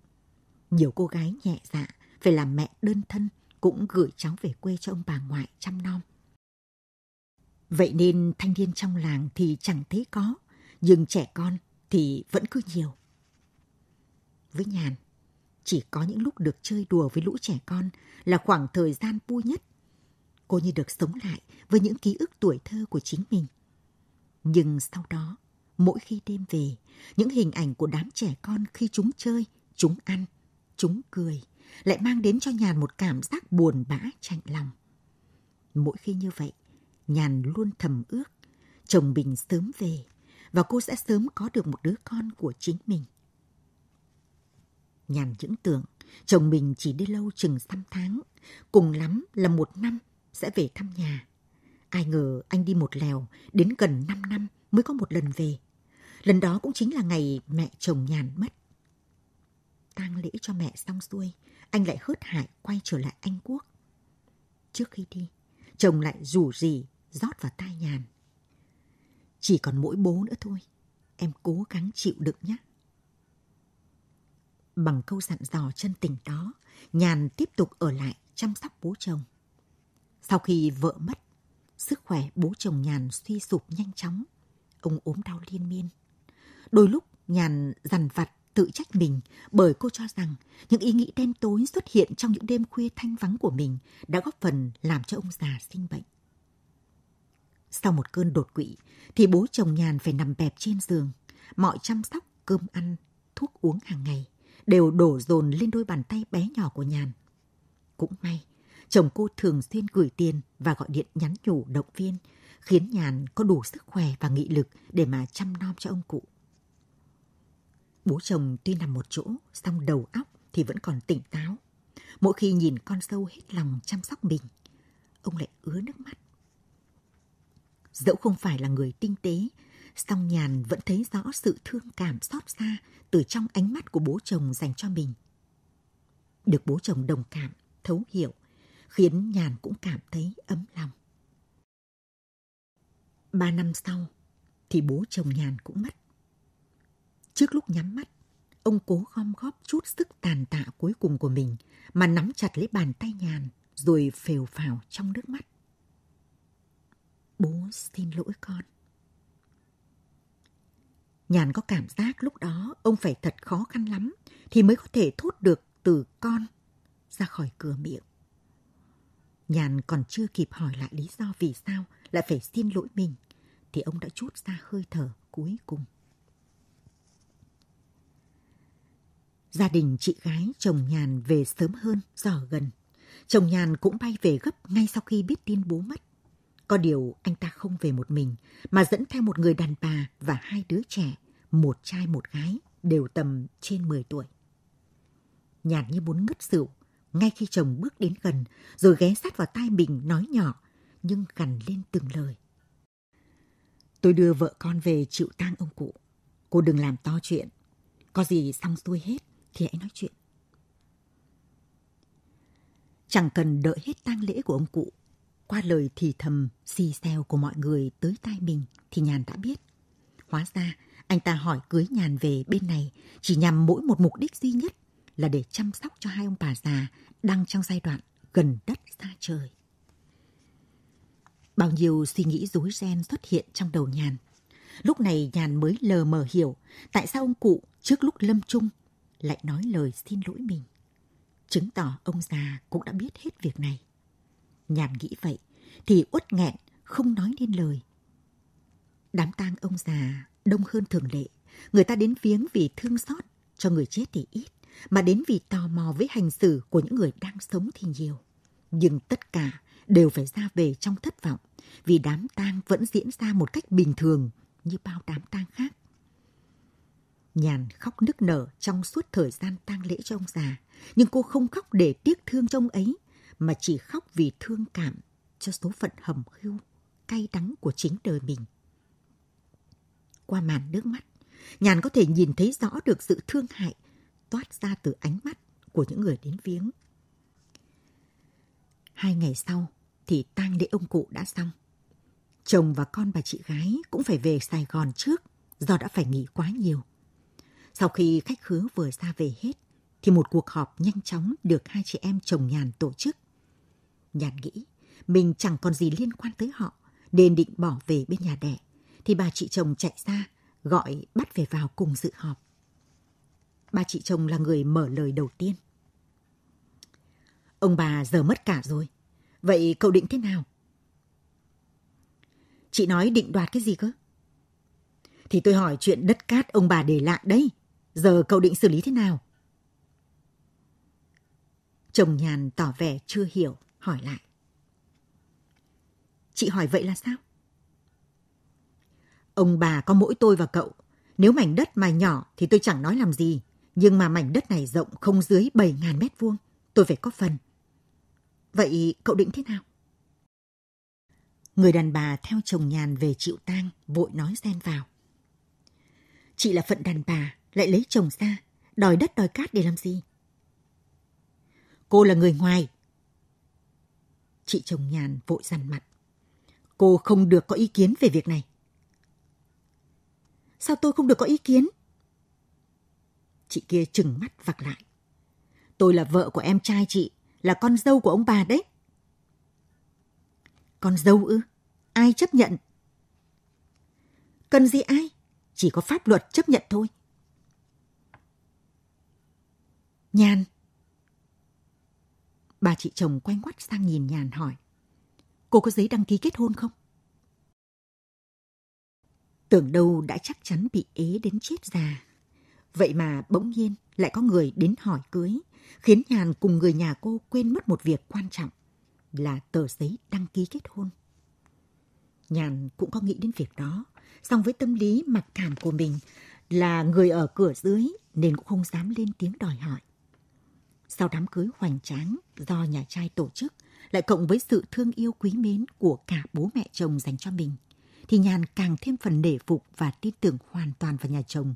Nhiều cô gái nhẹ dạ, phải làm mẹ đơn thân, cũng gửi cháu về quê cho ông bà ngoại chăm nom. Vậy nên thanh niên trong làng thì chẳng thấy có, nhưng trẻ con thì vẫn cứ nhiều. Với Nhàn, chỉ có những lúc được chơi đùa với lũ trẻ con là khoảng thời gian vui nhất. Cô như được sống lại với những ký ức tuổi thơ của chính mình. Nhưng sau đó, mỗi khi đêm về, những hình ảnh của đám trẻ con khi chúng chơi, chúng ăn, chúng cười, lại mang đến cho Nhàn một cảm giác buồn bã chạnh lòng. Mỗi khi như vậy, Nhàn luôn thầm ước chồng mình sớm về và cô sẽ sớm có được một đứa con của chính mình. Nhàn những tưởng chồng mình chỉ đi lâu chừng năm tháng, cùng lắm là một năm sẽ về thăm nhà. Ai ngờ anh đi một lèo, đến gần 5 năm mới có một lần về. Lần đó cũng chính là ngày mẹ chồng Nhàn mất. tang lễ cho mẹ xong xuôi, anh lại hớt hải quay trở lại Anh Quốc. Trước khi đi, chồng lại rủ rỉ rót vào tai Nhàn. Chỉ còn mỗi bố nữa thôi, em cố gắng chịu đựng nhé. Bằng câu dặn dò chân tình đó, Nhàn tiếp tục ở lại chăm sóc bố chồng. Sau khi vợ mất, sức khỏe bố chồng Nhàn suy sụp nhanh chóng. Ông ốm đau liên miên. Đôi lúc Nhàn dằn vặt tự trách mình bởi cô cho rằng những ý nghĩ đen tối xuất hiện trong những đêm khuya thanh vắng của mình đã góp phần làm cho ông già sinh bệnh. Sau một cơn đột quỵ thì bố chồng nhàn phải nằm bẹp trên giường. Mọi chăm sóc, cơm ăn, thuốc uống hàng ngày đều đổ dồn lên đôi bàn tay bé nhỏ của nhàn. Cũng may, chồng cô thường xuyên gửi tiền và gọi điện nhắn nhủ động viên, khiến nhàn có đủ sức khỏe và nghị lực để mà chăm nom cho ông cụ. Bố chồng tuy nằm một chỗ, song đầu óc thì vẫn còn tỉnh táo. Mỗi khi nhìn con sâu hết lòng chăm sóc mình, ông lại ứa nước mắt. Dẫu không phải là người tinh tế, song nhàn vẫn thấy rõ sự thương cảm xót xa từ trong ánh mắt của bố chồng dành cho mình. Được bố chồng đồng cảm, thấu hiểu, khiến nhàn cũng cảm thấy ấm lòng. Ba năm sau, thì bố chồng nhàn cũng mất. Trước lúc nhắm mắt, ông cố gom góp chút sức tàn tạ cuối cùng của mình mà nắm chặt lấy bàn tay nhàn rồi phều phào trong nước mắt. Bố xin lỗi con. Nhàn có cảm giác lúc đó ông phải thật khó khăn lắm thì mới có thể thốt được từ con ra khỏi cửa miệng. Nhàn còn chưa kịp hỏi lại lý do vì sao lại phải xin lỗi mình, thì ông đã chút ra hơi thở cuối cùng. Gia đình chị gái chồng Nhàn về sớm hơn do gần. Chồng Nhàn cũng bay về gấp ngay sau khi biết tin bố mất. Có điều anh ta không về một mình, mà dẫn theo một người đàn bà và hai đứa trẻ, một trai một gái, đều tầm trên 10 tuổi. Nhàn như muốn ngất xỉu, ngay khi chồng bước đến gần, rồi ghé sát vào tai mình nói nhỏ, nhưng gằn lên từng lời. Tôi đưa vợ con về chịu tang ông cụ. Cô đừng làm to chuyện. Có gì xong xuôi hết thì hãy nói chuyện. Chẳng cần đợi hết tang lễ của ông cụ, qua lời thì thầm, xì xèo của mọi người tới tai mình thì Nhàn đã biết. Hóa ra, anh ta hỏi cưới Nhàn về bên này chỉ nhằm mỗi một mục đích duy nhất là để chăm sóc cho hai ông bà già đang trong giai đoạn gần đất xa trời. Bao nhiêu suy nghĩ rối ren xuất hiện trong đầu Nhàn. Lúc này Nhàn mới lờ mờ hiểu tại sao ông cụ trước lúc lâm chung lại nói lời xin lỗi mình. Chứng tỏ ông già cũng đã biết hết việc này. Nhàn nghĩ vậy, thì uất nghẹn, không nói nên lời. Đám tang ông già đông hơn thường lệ. Người ta đến viếng vì thương xót, cho người chết thì ít, mà đến vì tò mò với hành xử của những người đang sống thì nhiều. Nhưng tất cả đều phải ra về trong thất vọng, vì đám tang vẫn diễn ra một cách bình thường như bao đám tang khác. Nhàn khóc nức nở trong suốt thời gian tang lễ cho ông già, nhưng cô không khóc để tiếc thương cho ông ấy, mà chỉ khóc vì thương cảm cho số phận hầm hưu, cay đắng của chính đời mình. Qua màn nước mắt, Nhàn có thể nhìn thấy rõ được sự thương hại toát ra từ ánh mắt của những người đến viếng. Hai ngày sau thì tang lễ ông cụ đã xong. Chồng và con bà chị gái cũng phải về Sài Gòn trước do đã phải nghỉ quá nhiều. Sau khi khách khứa vừa ra về hết, thì một cuộc họp nhanh chóng được hai chị em chồng Nhàn tổ chức. Nhàn nghĩ mình chẳng còn gì liên quan tới họ, nên định bỏ về bên nhà đẻ. Thì bà chị chồng chạy ra, gọi bắt về vào cùng dự họp. Bà chị chồng là người mở lời đầu tiên. Ông bà giờ mất cả rồi. Vậy cậu định thế nào? Chị nói định đoạt cái gì cơ? Thì tôi hỏi chuyện đất cát ông bà để lại đấy. Giờ cậu định xử lý thế nào? Chồng nhàn tỏ vẻ chưa hiểu, hỏi lại. Chị hỏi vậy là sao? Ông bà có mỗi tôi và cậu. Nếu mảnh đất mà nhỏ thì tôi chẳng nói làm gì. Nhưng mà mảnh đất này rộng không dưới 7.000 mét vuông. Tôi phải có phần. Vậy cậu định thế nào? Người đàn bà theo chồng nhàn về chịu tang, vội nói xen vào. Chị là phận đàn bà, lại lấy chồng ra, đòi đất đòi cát để làm gì? Cô là người ngoài. Chị chồng nhàn vội dằn mặt. Cô không được có ý kiến về việc này. Sao tôi không được có ý kiến? Chị kia trừng mắt vặc lại. Tôi là vợ của em trai chị, là con dâu của ông bà đấy. Con dâu ư? Ai chấp nhận? Cần gì ai? Chỉ có pháp luật chấp nhận thôi. Nhàn. Bà chị chồng quay ngoắt sang nhìn Nhàn hỏi. Cô có giấy đăng ký kết hôn không? Tưởng đâu đã chắc chắn bị ế đến chết già. Vậy mà bỗng nhiên lại có người đến hỏi cưới, khiến Nhàn cùng người nhà cô quên mất một việc quan trọng là tờ giấy đăng ký kết hôn. Nhàn cũng có nghĩ đến việc đó, song với tâm lý mặc cảm của mình là người ở cửa dưới nên cũng không dám lên tiếng đòi hỏi. Sau đám cưới hoành tráng do nhà trai tổ chức, lại cộng với sự thương yêu quý mến của cả bố mẹ chồng dành cho mình, thì Nhàn càng thêm phần nể phục và tin tưởng hoàn toàn vào nhà chồng.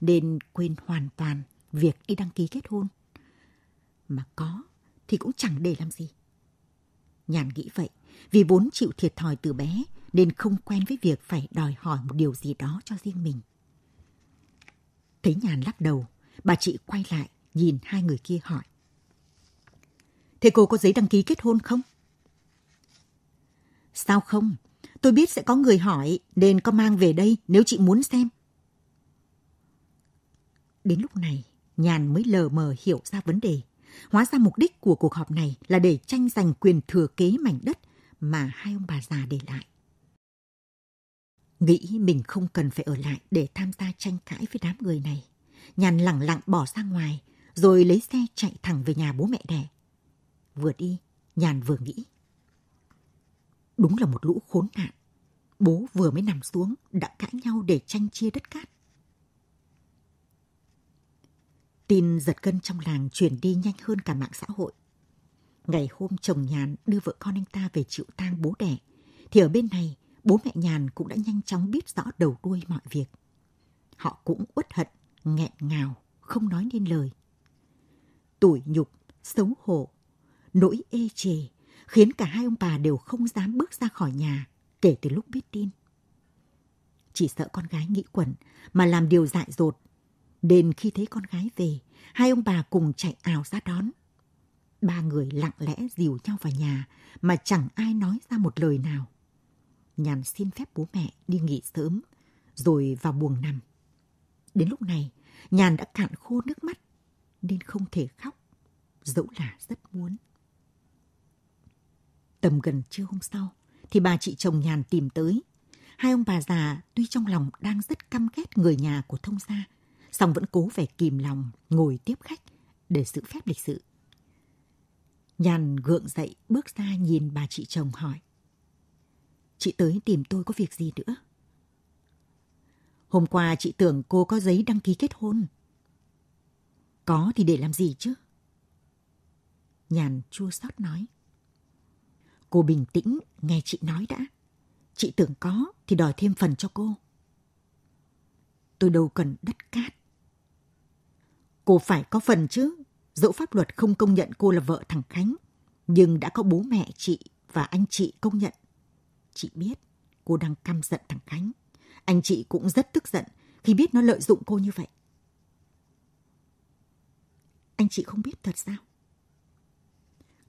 Nên quên hoàn toàn việc đi đăng ký kết hôn. Mà có thì cũng chẳng để làm gì. Nhàn nghĩ vậy, vì vốn chịu thiệt thòi từ bé nên không quen với việc phải đòi hỏi một điều gì đó cho riêng mình. Thấy Nhàn lắc đầu, bà chị quay lại nhìn hai người kia hỏi. Thế cô có giấy đăng ký kết hôn không? Sao không? Tôi biết sẽ có người hỏi nên có mang về đây nếu chị muốn xem. Đến lúc này, Nhàn mới lờ mờ hiểu ra vấn đề. Hóa ra mục đích của cuộc họp này là để tranh giành quyền thừa kế mảnh đất mà hai ông bà già để lại. Nghĩ mình không cần phải ở lại để tham gia tranh cãi với đám người này. Nhàn lẳng lặng bỏ ra ngoài, rồi lấy xe chạy thẳng về nhà bố mẹ đẻ. Vừa đi, Nhàn vừa nghĩ. Đúng là một lũ khốn nạn. Bố vừa mới nằm xuống đã cãi nhau để tranh chia đất cát. Tin giật cân trong làng truyền đi nhanh hơn cả mạng xã hội. Ngày hôm chồng Nhàn đưa vợ con anh ta về chịu tang bố đẻ, thì ở bên này bố mẹ Nhàn cũng đã nhanh chóng biết rõ đầu đuôi mọi việc. Họ cũng uất hận, nghẹn ngào, không nói nên lời. Tủi nhục, xấu hổ, nỗi ê chề khiến cả hai ông bà đều không dám bước ra khỏi nhà kể từ lúc biết tin. Chỉ sợ con gái nghĩ quẩn mà làm điều dại dột, nên khi thấy con gái về, hai ông bà cùng chạy ảo ra đón. Ba người lặng lẽ dìu nhau vào nhà mà chẳng ai nói ra một lời nào. Nhàn xin phép bố mẹ đi nghỉ sớm, rồi vào buồng nằm. Đến lúc này, Nhàn đã cạn khô nước mắt, nên không thể khóc, dẫu là rất muốn. Tầm gần trưa hôm sau, thì bà chị chồng nhàn tìm tới. Hai ông bà già tuy trong lòng đang rất căm ghét người nhà của thông gia, song vẫn cố vẻ kìm lòng ngồi tiếp khách để giữ phép lịch sự. Nhàn gượng dậy bước ra nhìn bà chị chồng hỏi. Chị tới tìm tôi có việc gì nữa? Hôm qua chị tưởng cô có giấy đăng ký kết hôn. Có thì để làm gì chứ? Nhàn chua xót nói. Cô bình tĩnh nghe chị nói đã. Chị tưởng có thì đòi thêm phần cho cô. Tôi đâu cần đất cát. Cô phải có phần chứ. Dẫu pháp luật không công nhận cô là vợ thằng Khánh, nhưng đã có bố mẹ chị và anh chị công nhận. Chị biết cô đang căm giận thằng Khánh. Anh chị cũng rất tức giận khi biết nó lợi dụng cô như vậy. Anh chị không biết thật sao?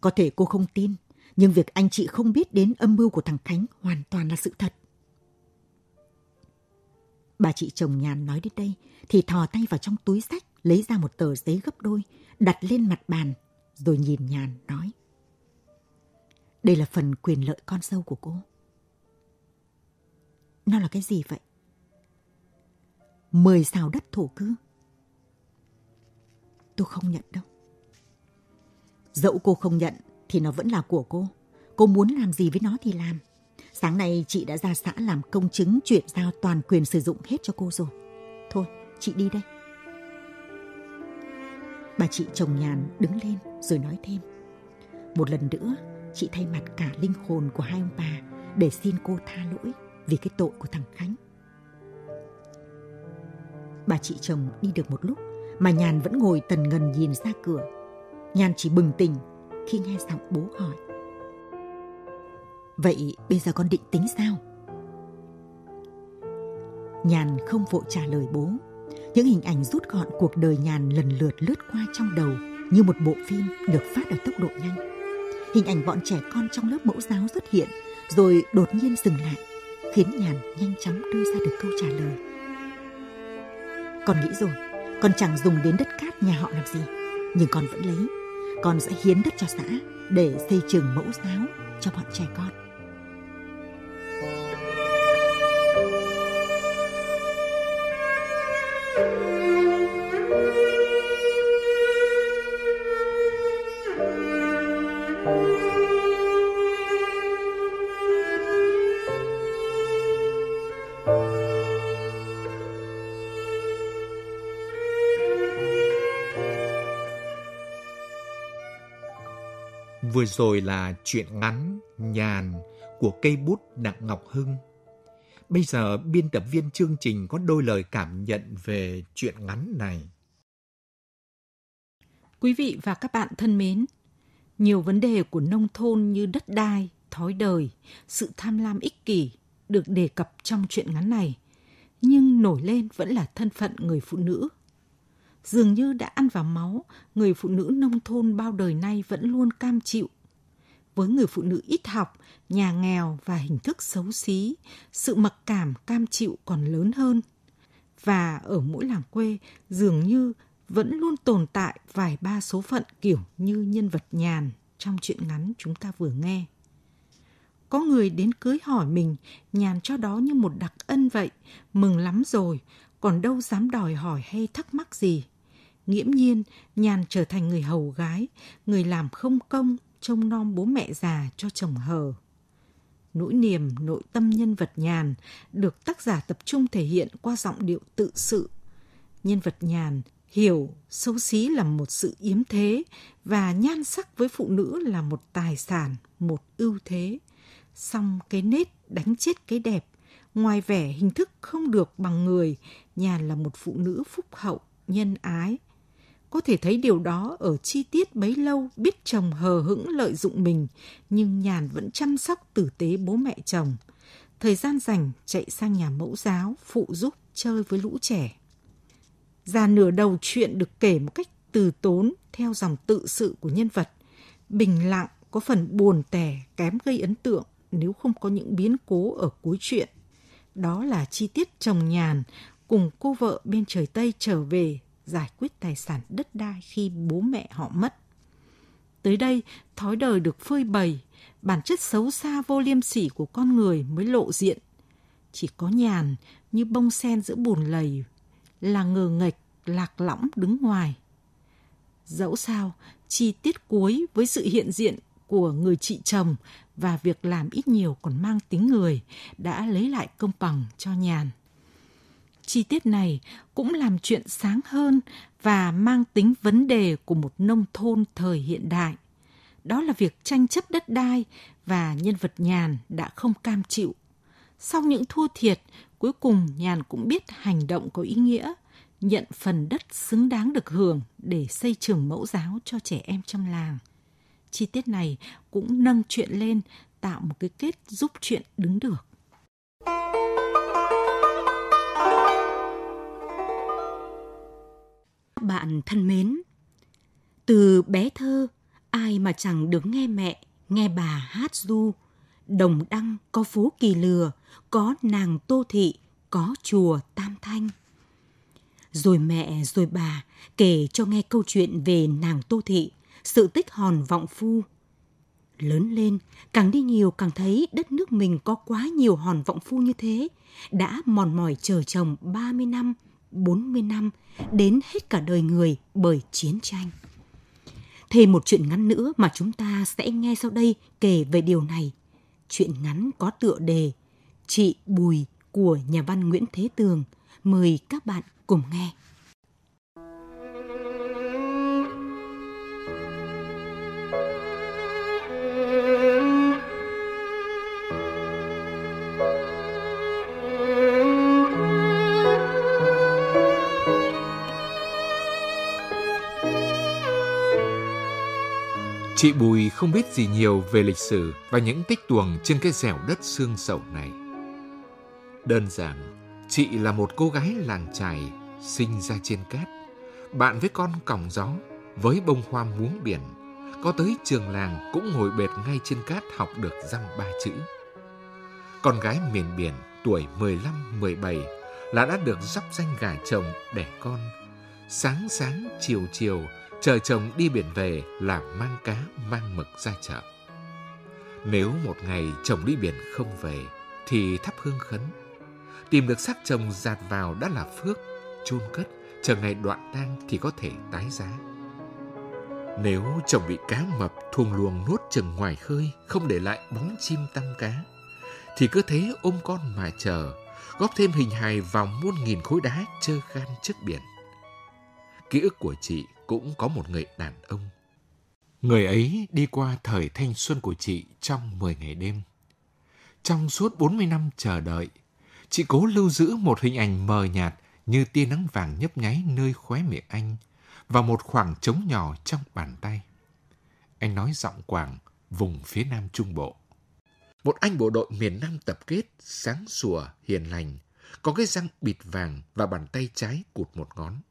Có thể cô không tin, nhưng việc anh chị không biết đến âm mưu của thằng Khánh hoàn toàn là sự thật. Bà chị chồng nhàn nói đến đây thì thò tay vào trong túi sách lấy ra một tờ giấy gấp đôi đặt lên mặt bàn rồi nhìn nhàn nói. Đây là phần quyền lợi con dâu của cô. Nó là cái gì vậy? Mười xào đất thổ cư. Tôi không nhận đâu. Dẫu cô không nhận thì nó vẫn là của cô. Cô muốn làm gì với nó thì làm. Sáng nay chị đã ra xã làm công chứng chuyển giao toàn quyền sử dụng hết cho cô rồi. Thôi, chị đi đây. Bà chị chồng nhàn đứng lên rồi nói thêm. Một lần nữa, chị thay mặt cả linh hồn của hai ông bà để xin cô tha lỗi vì cái tội của thằng Khánh. Bà chị chồng đi được một lúc mà Nhàn vẫn ngồi tần ngần nhìn ra cửa. Nhàn chỉ bừng tỉnh khi nghe giọng bố hỏi. Vậy bây giờ con định tính sao? Nhàn không vội trả lời bố. Những hình ảnh rút gọn cuộc đời Nhàn lần lượt lướt qua trong đầu như một bộ phim được phát ở tốc độ nhanh. Hình ảnh bọn trẻ con trong lớp mẫu giáo xuất hiện rồi đột nhiên dừng lại khiến Nhàn nhanh chóng đưa ra được câu trả lời. Con nghĩ rồi, con chẳng dùng đến đất cát nhà họ làm gì, nhưng con vẫn lấy. Con sẽ hiến đất cho xã để xây trường mẫu giáo cho bọn trẻ con. Vừa rồi là chuyện ngắn, nhàn của cây bút Đặng Ngọc Hưng. Bây giờ biên tập viên chương trình có đôi lời cảm nhận về chuyện ngắn này. Quý vị và các bạn thân mến, nhiều vấn đề của nông thôn như đất đai, thói đời, sự tham lam ích kỷ được đề cập trong chuyện ngắn này, nhưng nổi lên vẫn là thân phận người phụ nữ dường như đã ăn vào máu, người phụ nữ nông thôn bao đời nay vẫn luôn cam chịu. Với người phụ nữ ít học, nhà nghèo và hình thức xấu xí, sự mặc cảm cam chịu còn lớn hơn. Và ở mỗi làng quê, dường như vẫn luôn tồn tại vài ba số phận kiểu như nhân vật nhàn trong chuyện ngắn chúng ta vừa nghe. Có người đến cưới hỏi mình, nhàn cho đó như một đặc ân vậy, mừng lắm rồi, còn đâu dám đòi hỏi hay thắc mắc gì nghiễm nhiên nhàn trở thành người hầu gái, người làm không công, trông nom bố mẹ già cho chồng hờ. Nỗi niềm nội tâm nhân vật nhàn được tác giả tập trung thể hiện qua giọng điệu tự sự. Nhân vật nhàn hiểu xấu xí là một sự yếm thế và nhan sắc với phụ nữ là một tài sản, một ưu thế. Song cái nết đánh chết cái đẹp, ngoài vẻ hình thức không được bằng người, nhàn là một phụ nữ phúc hậu, nhân ái, có thể thấy điều đó ở chi tiết bấy lâu biết chồng hờ hững lợi dụng mình, nhưng Nhàn vẫn chăm sóc tử tế bố mẹ chồng. Thời gian rảnh chạy sang nhà mẫu giáo phụ giúp chơi với lũ trẻ. Ra nửa đầu chuyện được kể một cách từ tốn theo dòng tự sự của nhân vật. Bình lặng có phần buồn tẻ kém gây ấn tượng nếu không có những biến cố ở cuối chuyện. Đó là chi tiết chồng nhàn cùng cô vợ bên trời Tây trở về giải quyết tài sản đất đai khi bố mẹ họ mất. Tới đây, thói đời được phơi bày, bản chất xấu xa vô liêm sỉ của con người mới lộ diện. Chỉ có nhàn như bông sen giữa bùn lầy, là ngờ nghệch, lạc lõng đứng ngoài. Dẫu sao, chi tiết cuối với sự hiện diện của người chị chồng và việc làm ít nhiều còn mang tính người đã lấy lại công bằng cho nhàn. Chi tiết này cũng làm chuyện sáng hơn và mang tính vấn đề của một nông thôn thời hiện đại. Đó là việc tranh chấp đất đai và nhân vật nhàn đã không cam chịu. Sau những thua thiệt, cuối cùng nhàn cũng biết hành động có ý nghĩa, nhận phần đất xứng đáng được hưởng để xây trường mẫu giáo cho trẻ em trong làng. Chi tiết này cũng nâng chuyện lên, tạo một cái kết giúp chuyện đứng được. Bạn thân mến, từ bé thơ, ai mà chẳng được nghe mẹ, nghe bà hát du. Đồng đăng có phố Kỳ Lừa, có nàng Tô Thị, có chùa Tam Thanh. Rồi mẹ rồi bà kể cho nghe câu chuyện về nàng Tô Thị, sự tích hòn vọng phu. Lớn lên, càng đi nhiều càng thấy đất nước mình có quá nhiều hòn vọng phu như thế, đã mòn mỏi chờ chồng 30 năm, 40 năm, đến hết cả đời người bởi chiến tranh. Thêm một chuyện ngắn nữa mà chúng ta sẽ nghe sau đây kể về điều này. Chuyện ngắn có tựa đề Chị Bùi của nhà văn Nguyễn Thế Tường. Mời các bạn cùng nghe. Chị Bùi không biết gì nhiều về lịch sử và những tích tuồng trên cái dẻo đất xương sầu này. Đơn giản, chị là một cô gái làng trài, sinh ra trên cát, bạn với con còng gió, với bông hoa muống biển, có tới trường làng cũng ngồi bệt ngay trên cát học được dăm ba chữ. Con gái miền biển tuổi 15-17 là đã được dắp danh gả chồng đẻ con. Sáng sáng chiều chiều chờ chồng đi biển về là mang cá mang mực ra chợ. Nếu một ngày chồng đi biển không về thì thắp hương khấn. Tìm được xác chồng giạt vào đã là phước, chôn cất, chờ ngày đoạn tang thì có thể tái giá. Nếu chồng bị cá mập thuồng luồng nuốt chừng ngoài khơi, không để lại bóng chim tăm cá, thì cứ thế ôm con mà chờ, góp thêm hình hài vào muôn nghìn khối đá trơ gan trước biển. Ký ức của chị cũng có một người đàn ông. Người ấy đi qua thời thanh xuân của chị trong 10 ngày đêm. Trong suốt 40 năm chờ đợi, chị cố lưu giữ một hình ảnh mờ nhạt như tia nắng vàng nhấp nháy nơi khóe miệng anh và một khoảng trống nhỏ trong bàn tay. Anh nói giọng Quảng, vùng phía Nam Trung Bộ. Một anh bộ đội miền Nam tập kết, sáng sủa, hiền lành, có cái răng bịt vàng và bàn tay trái cụt một ngón.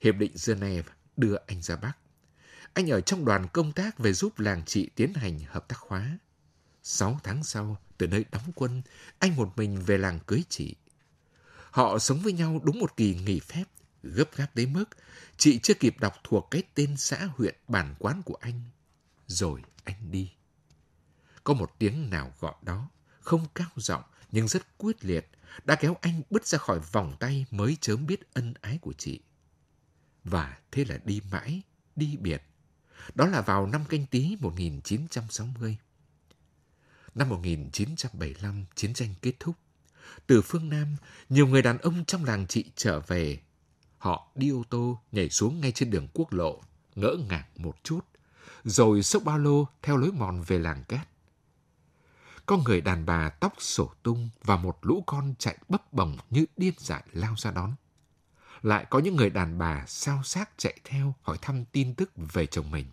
Hiệp định Geneva đưa anh ra Bắc. Anh ở trong đoàn công tác về giúp làng chị tiến hành hợp tác hóa. Sáu tháng sau, từ nơi đóng quân, anh một mình về làng cưới chị. Họ sống với nhau đúng một kỳ nghỉ phép, gấp gáp đến mức chị chưa kịp đọc thuộc cái tên xã huyện bản quán của anh. Rồi anh đi. Có một tiếng nào gọi đó, không cao giọng nhưng rất quyết liệt, đã kéo anh bứt ra khỏi vòng tay mới chớm biết ân ái của chị. Và thế là đi mãi, đi biệt. Đó là vào năm canh tí 1960. Năm 1975, chiến tranh kết thúc. Từ phương Nam, nhiều người đàn ông trong làng chị trở về. Họ đi ô tô, nhảy xuống ngay trên đường quốc lộ, ngỡ ngàng một chút, rồi xốc ba lô theo lối mòn về làng cát. Có người đàn bà tóc sổ tung và một lũ con chạy bấp bồng như điên dại lao ra đón lại có những người đàn bà sao xác chạy theo hỏi thăm tin tức về chồng mình.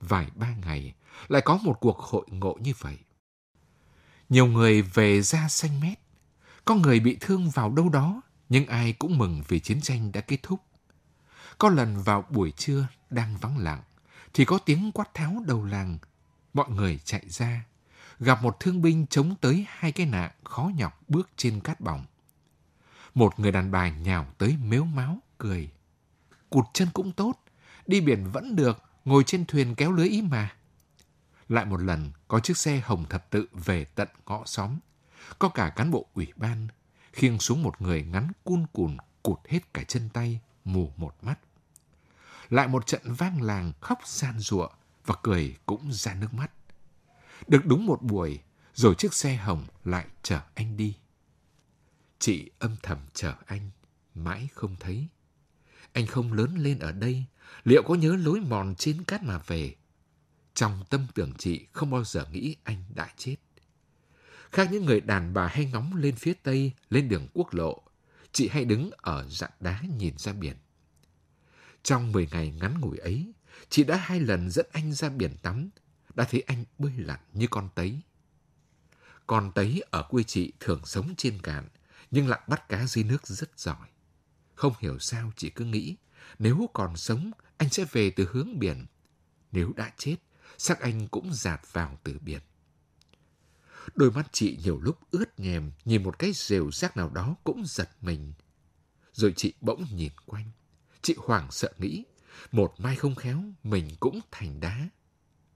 Vài ba ngày, lại có một cuộc hội ngộ như vậy. Nhiều người về da xanh mét, có người bị thương vào đâu đó, nhưng ai cũng mừng vì chiến tranh đã kết thúc. Có lần vào buổi trưa đang vắng lặng, thì có tiếng quát tháo đầu làng. Mọi người chạy ra, gặp một thương binh chống tới hai cái nạ khó nhọc bước trên cát bỏng. Một người đàn bà nhào tới mếu máu, cười. Cụt chân cũng tốt, đi biển vẫn được, ngồi trên thuyền kéo lưới ý mà. lại một lần có chiếc xe hồng thập tự về tận ngõ xóm. Có cả cán bộ ủy ban, khiêng xuống một người ngắn cun cùn, cụt hết cả chân tay, mù một mắt. Lại một trận vang làng khóc san rụa và cười cũng ra nước mắt. Được đúng một buổi, rồi chiếc xe hồng lại chở anh đi. Chị âm thầm chờ anh, mãi không thấy. Anh không lớn lên ở đây, liệu có nhớ lối mòn trên cát mà về? Trong tâm tưởng chị không bao giờ nghĩ anh đã chết. Khác những người đàn bà hay ngóng lên phía tây, lên đường quốc lộ, chị hay đứng ở dạng đá nhìn ra biển. Trong 10 ngày ngắn ngủi ấy, chị đã hai lần dẫn anh ra biển tắm, đã thấy anh bơi lặn như con tấy. Con tấy ở quê chị thường sống trên cạn, nhưng lặn bắt cá dưới nước rất giỏi. Không hiểu sao chị cứ nghĩ, nếu còn sống, anh sẽ về từ hướng biển. Nếu đã chết, xác anh cũng dạt vào từ biển. Đôi mắt chị nhiều lúc ướt nhèm, nhìn một cái rều rác nào đó cũng giật mình. Rồi chị bỗng nhìn quanh. Chị hoảng sợ nghĩ, một mai không khéo, mình cũng thành đá.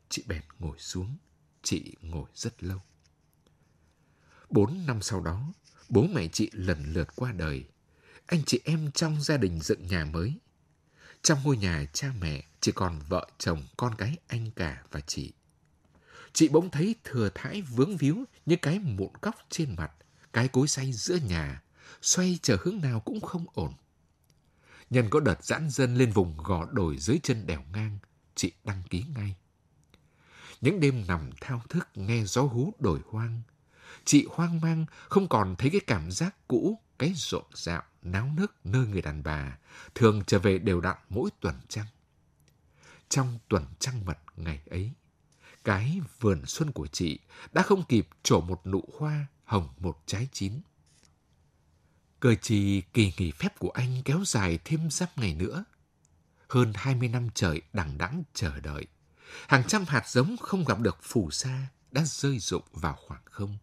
Chị bèn ngồi xuống, chị ngồi rất lâu. Bốn năm sau đó, bố mẹ chị lần lượt qua đời. Anh chị em trong gia đình dựng nhà mới. Trong ngôi nhà cha mẹ chỉ còn vợ chồng, con cái anh cả và chị. Chị bỗng thấy thừa thãi vướng víu như cái mụn cóc trên mặt, cái cối xay giữa nhà, xoay chờ hướng nào cũng không ổn. Nhân có đợt giãn dân lên vùng gò đồi dưới chân đèo ngang, chị đăng ký ngay. Những đêm nằm thao thức nghe gió hú đồi hoang, chị hoang mang không còn thấy cái cảm giác cũ, cái rộn rạo, náo nức nơi người đàn bà, thường trở về đều đặn mỗi tuần trăng. Trong tuần trăng mật ngày ấy, cái vườn xuân của chị đã không kịp trổ một nụ hoa hồng một trái chín. Cờ trì kỳ nghỉ phép của anh kéo dài thêm giáp ngày nữa. Hơn 20 năm trời đằng đẵng chờ đợi. Hàng trăm hạt giống không gặp được phù sa đã rơi rụng vào khoảng không.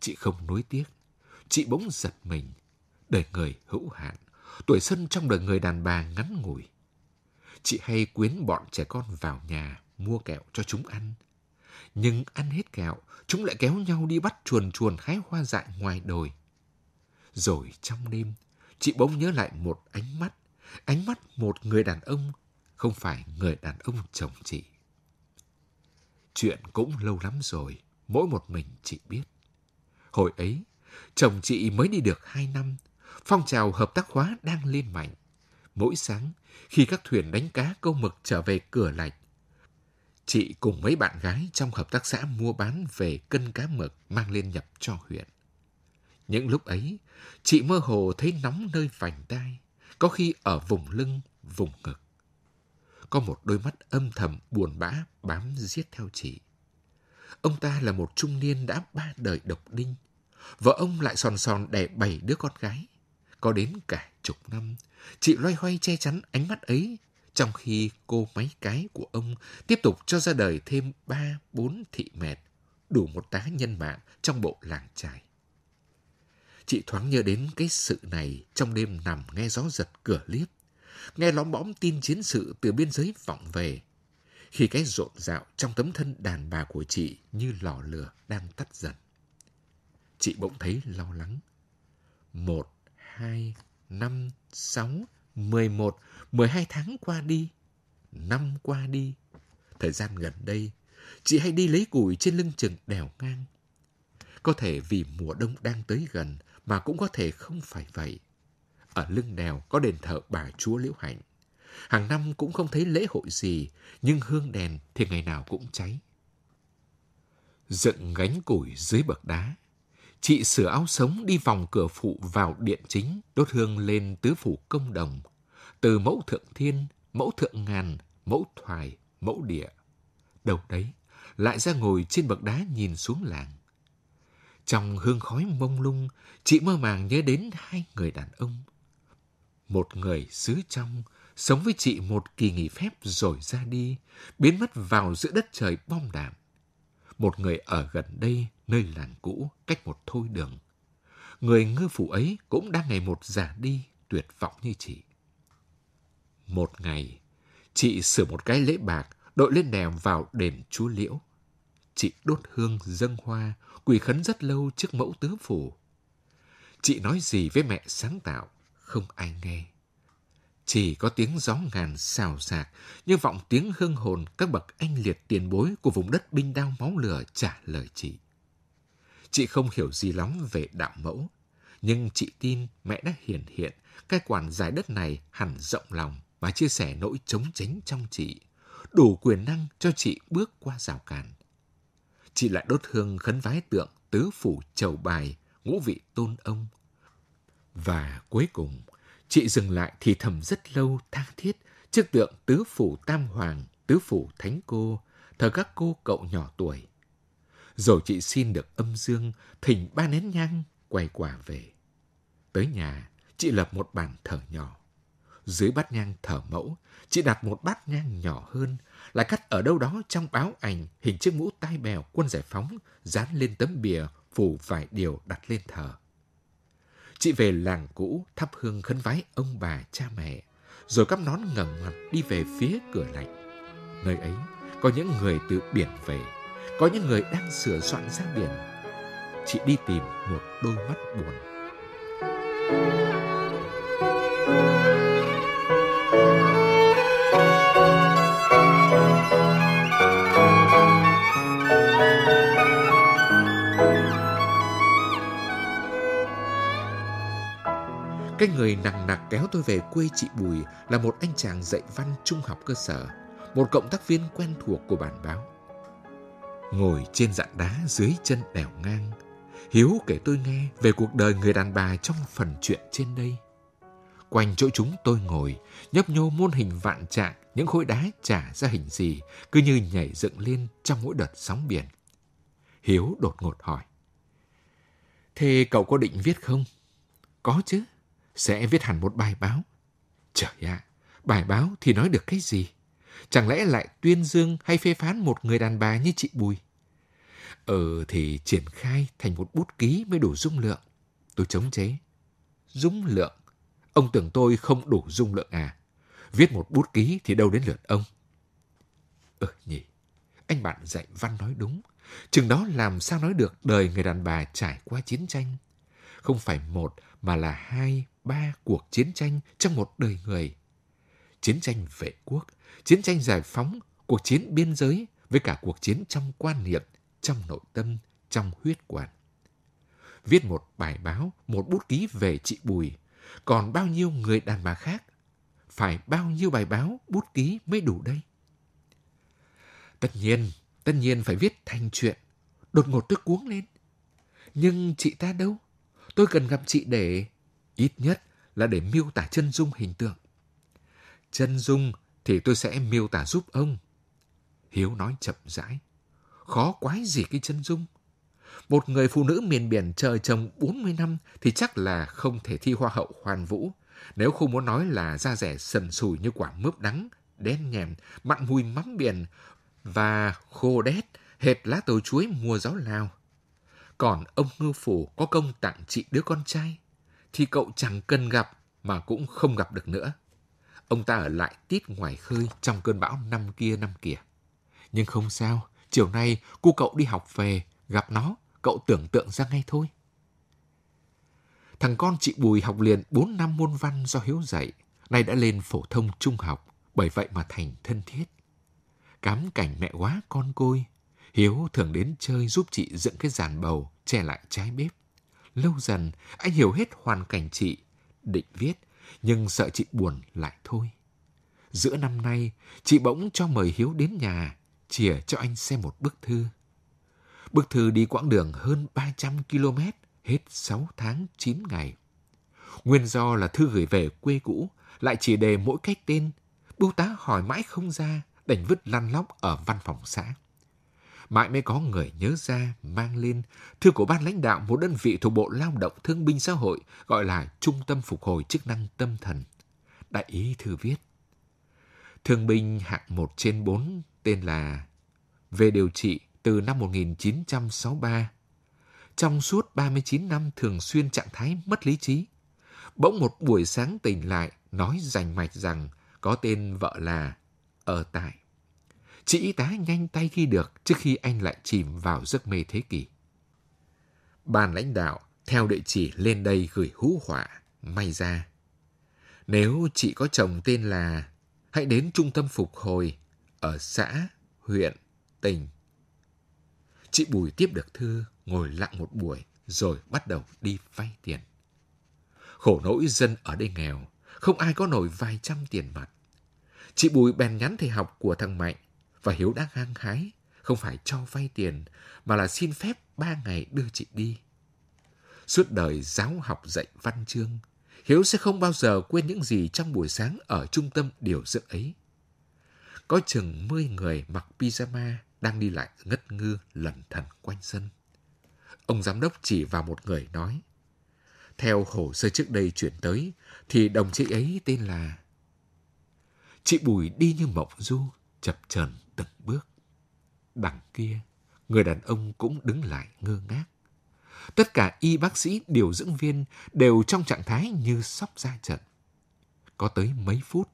Chị không nuối tiếc. Chị bỗng giật mình. Đời người hữu hạn. Tuổi xuân trong đời người đàn bà ngắn ngủi. Chị hay quyến bọn trẻ con vào nhà mua kẹo cho chúng ăn. Nhưng ăn hết kẹo, chúng lại kéo nhau đi bắt chuồn chuồn hái hoa dại ngoài đồi. Rồi trong đêm, chị bỗng nhớ lại một ánh mắt, ánh mắt một người đàn ông, không phải người đàn ông chồng chị. Chuyện cũng lâu lắm rồi, mỗi một mình chị biết. Hồi ấy, chồng chị mới đi được hai năm, phong trào hợp tác hóa đang lên mạnh. Mỗi sáng, khi các thuyền đánh cá câu mực trở về cửa lạch, chị cùng mấy bạn gái trong hợp tác xã mua bán về cân cá mực mang lên nhập cho huyện. Những lúc ấy, chị mơ hồ thấy nóng nơi vành tai, có khi ở vùng lưng, vùng ngực. Có một đôi mắt âm thầm buồn bã bám giết theo chị. Ông ta là một trung niên đã ba đời độc đinh. Vợ ông lại sòn sòn đẻ bảy đứa con gái. Có đến cả chục năm, chị loay hoay che chắn ánh mắt ấy, trong khi cô máy cái của ông tiếp tục cho ra đời thêm ba bốn thị mẹt, đủ một tá nhân mạng trong bộ làng trài. Chị thoáng nhớ đến cái sự này trong đêm nằm nghe gió giật cửa liếp, nghe lõm bõm tin chiến sự từ biên giới vọng về. Khi cái rộn rạo trong tấm thân đàn bà của chị như lò lửa đang tắt dần. Chị bỗng thấy lo lắng. Một, hai, năm, sáu, mười một, mười hai tháng qua đi. Năm qua đi. Thời gian gần đây, chị hay đi lấy củi trên lưng chừng đèo ngang. Có thể vì mùa đông đang tới gần mà cũng có thể không phải vậy. Ở lưng đèo có đền thờ bà Chúa Liễu Hạnh. Hàng năm cũng không thấy lễ hội gì, nhưng hương đèn thì ngày nào cũng cháy. Dựng gánh củi dưới bậc đá, chị sửa áo sống đi vòng cửa phụ vào điện chính, đốt hương lên tứ phủ công đồng, từ mẫu thượng thiên, mẫu thượng ngàn, mẫu thoài, mẫu địa. Đầu đấy, lại ra ngồi trên bậc đá nhìn xuống làng. Trong hương khói mông lung, chị mơ màng nhớ đến hai người đàn ông. Một người xứ trong, sống với chị một kỳ nghỉ phép rồi ra đi, biến mất vào giữa đất trời bom đạn. Một người ở gần đây, nơi làng cũ, cách một thôi đường. Người ngư phủ ấy cũng đang ngày một già đi, tuyệt vọng như chị. Một ngày, chị sửa một cái lễ bạc, đội lên đèo vào đền Chúa Liễu. Chị đốt hương dâng hoa, quỳ khấn rất lâu trước mẫu tứ phủ. Chị nói gì với mẹ sáng tạo, không ai nghe. Chỉ có tiếng gió ngàn xào xạc, như vọng tiếng hương hồn các bậc anh liệt tiền bối của vùng đất binh đao máu lửa trả lời chị. Chị không hiểu gì lắm về đạo mẫu, nhưng chị tin mẹ đã hiển hiện, cai quản giải đất này hẳn rộng lòng và chia sẻ nỗi chống chánh trong chị, đủ quyền năng cho chị bước qua rào cản. Chị lại đốt hương khấn vái tượng tứ phủ chầu bài, ngũ vị tôn ông. Và cuối cùng, chị dừng lại thì thầm rất lâu tha thiết trước tượng tứ phủ tam hoàng, tứ phủ thánh cô, thờ các cô cậu nhỏ tuổi. Rồi chị xin được âm dương, thỉnh ba nén nhang, quay quả về. Tới nhà, chị lập một bàn thờ nhỏ. Dưới bát nhang thờ mẫu, chị đặt một bát nhang nhỏ hơn, lại cắt ở đâu đó trong báo ảnh hình chiếc mũ tai bèo quân giải phóng dán lên tấm bìa phủ vài điều đặt lên thờ. Chị về làng cũ thắp hương khấn vái ông bà cha mẹ, rồi cắp nón ngẩng mặt đi về phía cửa lạnh. Nơi ấy có những người từ biển về, có những người đang sửa soạn ra biển. Chị đi tìm một đôi mắt buồn. Cái người nặng nặc kéo tôi về quê chị Bùi là một anh chàng dạy văn trung học cơ sở, một cộng tác viên quen thuộc của bản báo. Ngồi trên dạn đá dưới chân đèo ngang, Hiếu kể tôi nghe về cuộc đời người đàn bà trong phần chuyện trên đây. Quanh chỗ chúng tôi ngồi, nhấp nhô muôn hình vạn trạng, những khối đá trả ra hình gì, cứ như nhảy dựng lên trong mỗi đợt sóng biển. Hiếu đột ngột hỏi. Thế cậu có định viết không? Có chứ sẽ viết hẳn một bài báo. Trời ạ, bài báo thì nói được cái gì? Chẳng lẽ lại tuyên dương hay phê phán một người đàn bà như chị Bùi? Ờ thì triển khai thành một bút ký mới đủ dung lượng. Tôi chống chế. Dung lượng? Ông tưởng tôi không đủ dung lượng à? Viết một bút ký thì đâu đến lượt ông. Ừ nhỉ, anh bạn dạy văn nói đúng. Chừng đó làm sao nói được đời người đàn bà trải qua chiến tranh. Không phải một mà là hai, ba cuộc chiến tranh trong một đời người. Chiến tranh vệ quốc, chiến tranh giải phóng, cuộc chiến biên giới với cả cuộc chiến trong quan niệm, trong nội tâm, trong huyết quản. Viết một bài báo, một bút ký về chị Bùi, còn bao nhiêu người đàn bà khác? Phải bao nhiêu bài báo, bút ký mới đủ đây? Tất nhiên, tất nhiên phải viết thành chuyện. Đột ngột tôi cuống lên. Nhưng chị ta đâu? Tôi cần gặp chị để Ít nhất là để miêu tả chân dung hình tượng. Chân dung thì tôi sẽ miêu tả giúp ông. Hiếu nói chậm rãi. Khó quái gì cái chân dung. Một người phụ nữ miền biển chờ chồng 40 năm thì chắc là không thể thi hoa hậu hoàn vũ. Nếu không muốn nói là da rẻ sần sùi như quả mướp đắng, đen nhèm, mặn mùi mắm biển và khô đét, hệt lá tàu chuối mùa gió Lào. Còn ông ngư phủ có công tặng chị đứa con trai thì cậu chẳng cần gặp mà cũng không gặp được nữa. Ông ta ở lại tít ngoài khơi trong cơn bão năm kia năm kia. Nhưng không sao, chiều nay cô cậu đi học về, gặp nó, cậu tưởng tượng ra ngay thôi. Thằng con chị Bùi học liền 4 năm môn văn do Hiếu dạy, nay đã lên phổ thông trung học, bởi vậy mà thành thân thiết. Cám cảnh mẹ quá con côi, Hiếu thường đến chơi giúp chị dựng cái giàn bầu, che lại trái bếp. Lâu dần, anh hiểu hết hoàn cảnh chị, định viết, nhưng sợ chị buồn lại thôi. Giữa năm nay, chị bỗng cho mời Hiếu đến nhà, chìa cho anh xem một bức thư. Bức thư đi quãng đường hơn 300 km, hết 6 tháng 9 ngày. Nguyên do là thư gửi về quê cũ, lại chỉ đề mỗi cách tên. Bưu tá hỏi mãi không ra, đành vứt lăn lóc ở văn phòng xã mãi mới có người nhớ ra, mang lên thư của ban lãnh đạo, một đơn vị thuộc Bộ Lao động Thương binh Xã hội, gọi là Trung tâm Phục hồi Chức năng Tâm thần. Đại ý thư viết. Thương binh hạng 1 trên 4 tên là về điều trị từ năm 1963. Trong suốt 39 năm thường xuyên trạng thái mất lý trí. Bỗng một buổi sáng tỉnh lại, nói rành mạch rằng có tên vợ là ở tại chị y tá nhanh tay ghi được trước khi anh lại chìm vào giấc mê thế kỷ. Ban lãnh đạo theo địa chỉ lên đây gửi hú họa, may ra. Nếu chị có chồng tên là, hãy đến trung tâm phục hồi ở xã, huyện, tỉnh. Chị Bùi tiếp được thư, ngồi lặng một buổi, rồi bắt đầu đi vay tiền. Khổ nỗi dân ở đây nghèo, không ai có nổi vài trăm tiền mặt. Chị Bùi bèn nhắn thầy học của thằng Mạnh và Hiếu đã hăng hái, không phải cho vay tiền mà là xin phép ba ngày đưa chị đi. Suốt đời giáo học dạy văn chương, Hiếu sẽ không bao giờ quên những gì trong buổi sáng ở trung tâm điều dưỡng ấy. Có chừng mươi người mặc pyjama đang đi lại ngất ngư lẩn thần quanh sân. Ông giám đốc chỉ vào một người nói, theo hồ sơ trước đây chuyển tới, thì đồng chí ấy tên là... Chị Bùi đi như mộng du, chập chờn từng bước. Đằng kia, người đàn ông cũng đứng lại ngơ ngác. Tất cả y bác sĩ điều dưỡng viên đều trong trạng thái như sắp ra trận. Có tới mấy phút,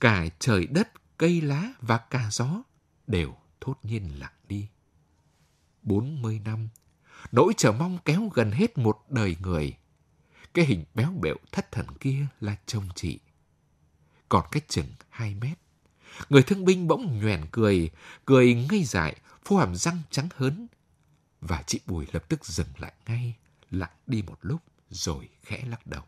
cả trời đất, cây lá và cả gió đều thốt nhiên lặng đi. 40 năm, nỗi chờ mong kéo gần hết một đời người. Cái hình béo bẹo thất thần kia là chồng chị. Còn cách chừng 2 mét, người thương binh bỗng nhoẻn cười, cười ngây dại, phô hàm răng trắng hớn. Và chị Bùi lập tức dừng lại ngay, lặng đi một lúc rồi khẽ lắc đầu.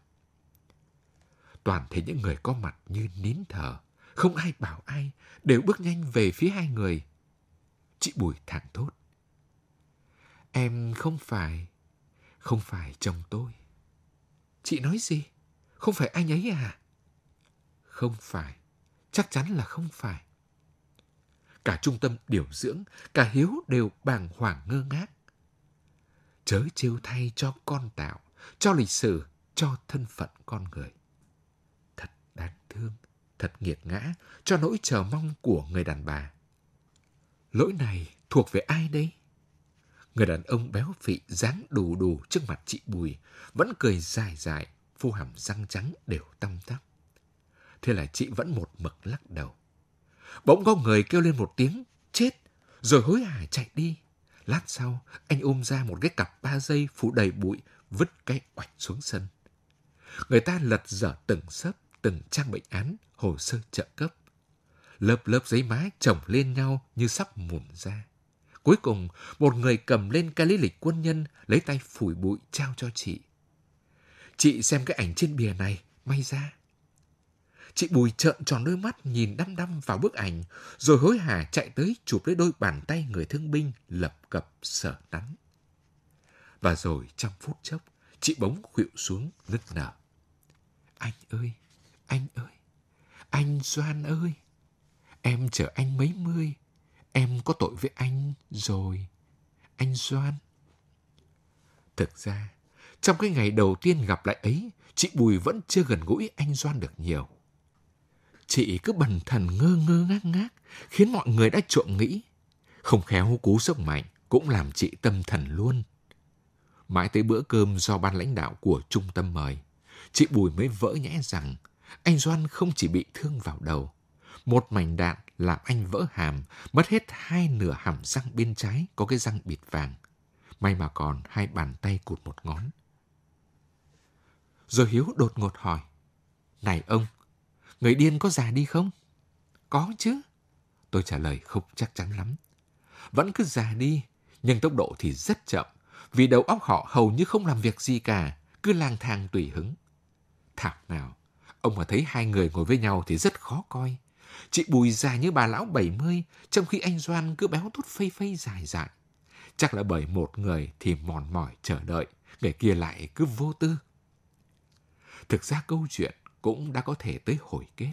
Toàn thể những người có mặt như nín thở, không ai bảo ai, đều bước nhanh về phía hai người. Chị Bùi thẳng thốt. Em không phải, không phải chồng tôi. Chị nói gì? Không phải anh ấy à? Không phải, chắc chắn là không phải. Cả trung tâm điều dưỡng, cả Hiếu đều bàng hoàng ngơ ngác. Chớ trêu thay cho con tạo, cho lịch sử, cho thân phận con người. Thật đáng thương, thật nghiệt ngã cho nỗi chờ mong của người đàn bà. Lỗi này thuộc về ai đây? Người đàn ông béo phị dáng đủ đủ trước mặt chị Bùi, vẫn cười dài dài, phô hàm răng trắng đều tăm tắp. Thế là chị vẫn một mực lắc đầu. Bỗng có người kêu lên một tiếng, chết, rồi hối hả chạy đi. Lát sau, anh ôm ra một cái cặp ba giây phủ đầy bụi, vứt cái oạch xuống sân. Người ta lật dở từng sớp từng trang bệnh án, hồ sơ trợ cấp. Lớp lớp giấy má chồng lên nhau như sắp mùn ra. Cuối cùng, một người cầm lên cái lý lịch quân nhân, lấy tay phủi bụi trao cho chị. Chị xem cái ảnh trên bìa này, may ra. Chị Bùi trợn tròn đôi mắt nhìn đăm đăm vào bức ảnh, rồi hối hả chạy tới chụp lấy đôi bàn tay người thương binh lập cập sở nắn. Và rồi trong phút chốc, chị bóng khuỵu xuống nức nở. Anh ơi, anh ơi, anh Doan ơi, em chờ anh mấy mươi, em có tội với anh rồi, anh Doan. Thực ra, trong cái ngày đầu tiên gặp lại ấy, chị Bùi vẫn chưa gần gũi anh Doan được nhiều. Chị cứ bần thần ngơ ngơ ngác ngác, khiến mọi người đã trộm nghĩ. Không khéo cú sốc mạnh cũng làm chị tâm thần luôn. Mãi tới bữa cơm do ban lãnh đạo của trung tâm mời, chị Bùi mới vỡ nhẽ rằng anh Doan không chỉ bị thương vào đầu. Một mảnh đạn làm anh vỡ hàm, mất hết hai nửa hàm răng bên trái có cái răng bịt vàng. May mà còn hai bàn tay cụt một ngón. Rồi Hiếu đột ngột hỏi. Này ông, người điên có già đi không? Có chứ. Tôi trả lời không chắc chắn lắm. Vẫn cứ già đi, nhưng tốc độ thì rất chậm, vì đầu óc họ hầu như không làm việc gì cả, cứ lang thang tùy hứng. Thảo nào, ông mà thấy hai người ngồi với nhau thì rất khó coi. Chị Bùi già như bà lão 70, trong khi anh Doan cứ béo tốt phây phây dài dài. Chắc là bởi một người thì mòn mỏi chờ đợi, người kia lại cứ vô tư. Thực ra câu chuyện cũng đã có thể tới hồi kết.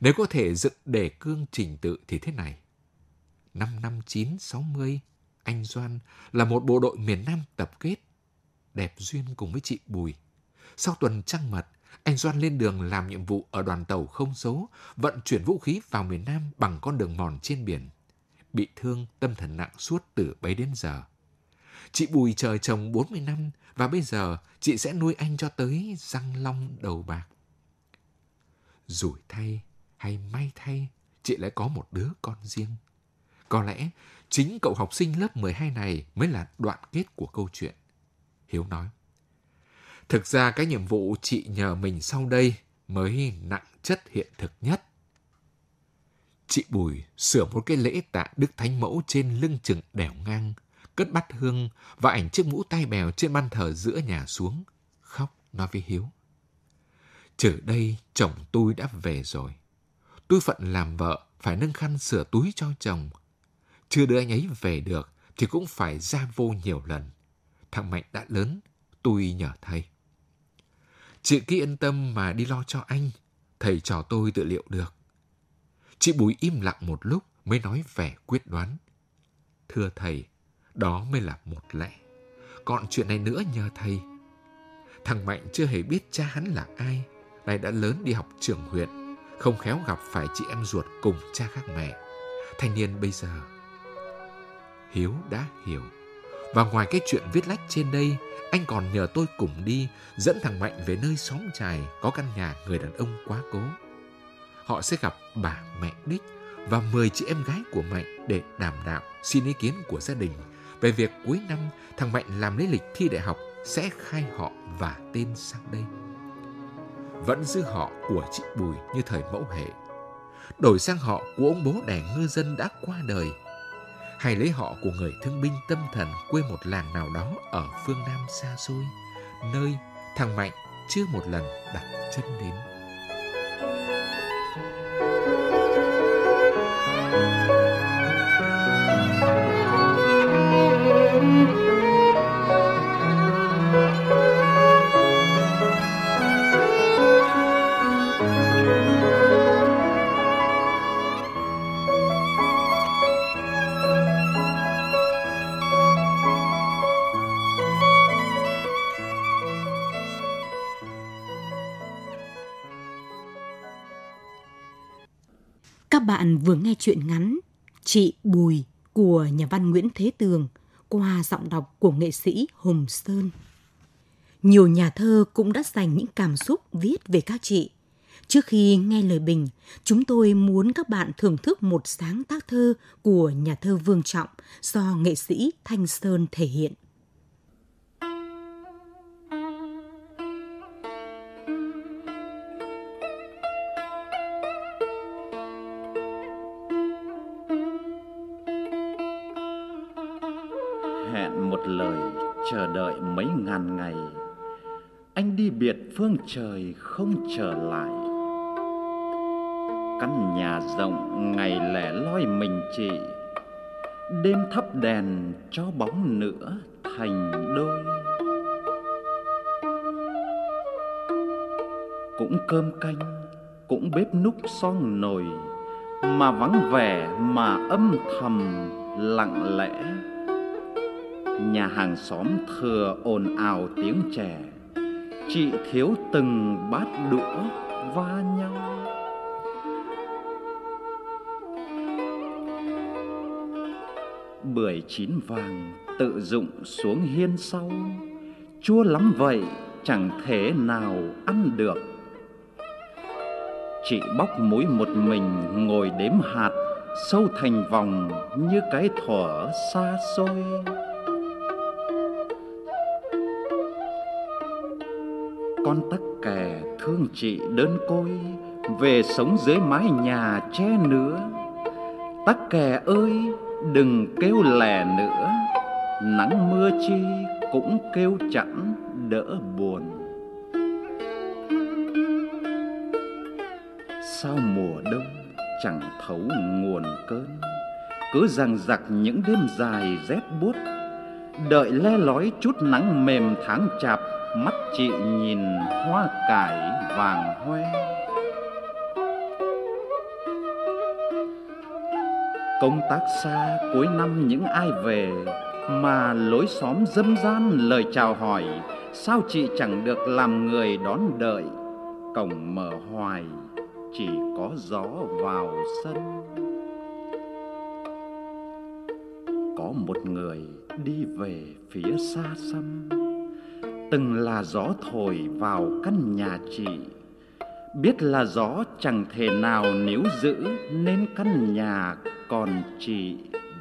Nếu có thể dựng đề cương trình tự thì thế này. Năm năm chín sáu mươi, anh Doan là một bộ đội miền Nam tập kết. Đẹp duyên cùng với chị Bùi. Sau tuần trăng mật, anh Doan lên đường làm nhiệm vụ ở đoàn tàu không số, vận chuyển vũ khí vào miền Nam bằng con đường mòn trên biển. Bị thương, tâm thần nặng suốt từ bấy đến giờ. Chị Bùi chờ chồng 40 năm và bây giờ chị sẽ nuôi anh cho tới răng long đầu bạc. Rủi thay hay may thay, chị lại có một đứa con riêng. Có lẽ chính cậu học sinh lớp 12 này mới là đoạn kết của câu chuyện. Hiếu nói. Thực ra cái nhiệm vụ chị nhờ mình sau đây mới nặng chất hiện thực nhất. Chị Bùi sửa một cái lễ tạ Đức Thánh Mẫu trên lưng chừng đèo ngang, cất bát hương và ảnh chiếc mũ tay bèo trên ban thờ giữa nhà xuống, khóc nói với Hiếu. Trở đây chồng tôi đã về rồi. Tôi phận làm vợ phải nâng khăn sửa túi cho chồng. Chưa đưa anh ấy về được thì cũng phải ra vô nhiều lần. Thằng Mạnh đã lớn, tôi nhờ thầy. Chị cứ yên tâm mà đi lo cho anh, thầy trò tôi tự liệu được. Chị Bùi im lặng một lúc mới nói vẻ quyết đoán. Thưa thầy, đó mới là một lẽ. Còn chuyện này nữa nhờ thầy. Thằng Mạnh chưa hề biết cha hắn là ai, nay đã lớn đi học trường huyện, không khéo gặp phải chị em ruột cùng cha khác mẹ. Thanh niên bây giờ. Hiếu đã hiểu. Và ngoài cái chuyện viết lách trên đây, anh còn nhờ tôi cùng đi, dẫn thằng Mạnh về nơi xóm trài có căn nhà người đàn ông quá cố. Họ sẽ gặp bà mẹ đích và mời chị em gái của Mạnh để đàm đạo xin ý kiến của gia đình về việc cuối năm thằng Mạnh làm lấy lịch thi đại học sẽ khai họ và tên sang đây. Vẫn giữ họ của chị Bùi như thời mẫu hệ. Đổi sang họ của ông bố đẻ ngư dân đã qua đời. Hay lấy họ của người thương binh tâm thần quê một làng nào đó ở phương Nam xa xôi, nơi thằng Mạnh chưa một lần đặt chân đến. Các bạn vừa nghe chuyện ngắn Chị Bùi của nhà văn Nguyễn Thế Tường qua giọng đọc của nghệ sĩ Hùng Sơn. Nhiều nhà thơ cũng đã dành những cảm xúc viết về các chị. Trước khi nghe lời bình, chúng tôi muốn các bạn thưởng thức một sáng tác thơ của nhà thơ Vương Trọng do nghệ sĩ Thanh Sơn thể hiện. Phương trời không trở lại. Căn nhà rộng ngày lẻ loi mình chị, đêm thắp đèn cho bóng nữa thành đôi. Cũng cơm canh, cũng bếp núc son nồi, mà vắng vẻ mà âm thầm lặng lẽ. Nhà hàng xóm thừa ồn ào tiếng trẻ chị thiếu từng bát đũa va nhau. Bưởi chín vàng tự dụng xuống hiên sau. Chua lắm vậy, chẳng thể nào ăn được. Chị bóc muối một mình ngồi đếm hạt, sâu thành vòng như cái thuở xa xôi. Con tắc kè thương chị đơn côi, về sống dưới mái nhà che nữa tắc kè ơi, đừng kêu lẻ nữa, nắng mưa chi cũng kêu chẳng đỡ buồn. Sao mùa đông chẳng thấu nguồn cơn, cứ rằng giặc những đêm dài rét buốt. Đợi le lói chút nắng mềm tháng chạp mắt chị nhìn hoa cải vàng hoe. Công tác xa cuối năm những ai về mà lối xóm dâm gian lời chào hỏi, sao chị chẳng được làm người đón đợi? Cổng mở hoài, chỉ có gió vào sân. Có một người đi về phía xa xăm từng là gió thổi vào căn nhà chị. Biết là gió chẳng thể nào níu giữ nên căn nhà còn chị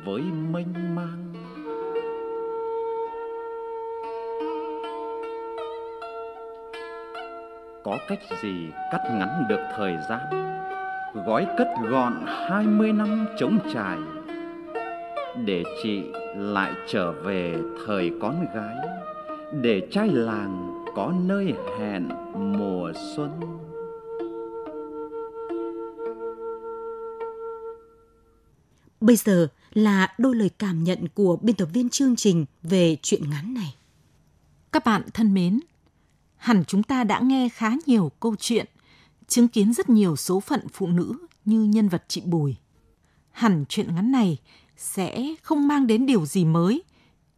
với mênh mang. Có cách gì cắt ngắn được thời gian? Gói cất gọn hai mươi năm chống trải để chị lại trở về thời con gái để trai làng có nơi hẹn mùa xuân Bây giờ là đôi lời cảm nhận của biên tập viên chương trình về chuyện ngắn này. Các bạn thân mến, hẳn chúng ta đã nghe khá nhiều câu chuyện, chứng kiến rất nhiều số phận phụ nữ như nhân vật chị Bùi. Hẳn chuyện ngắn này sẽ không mang đến điều gì mới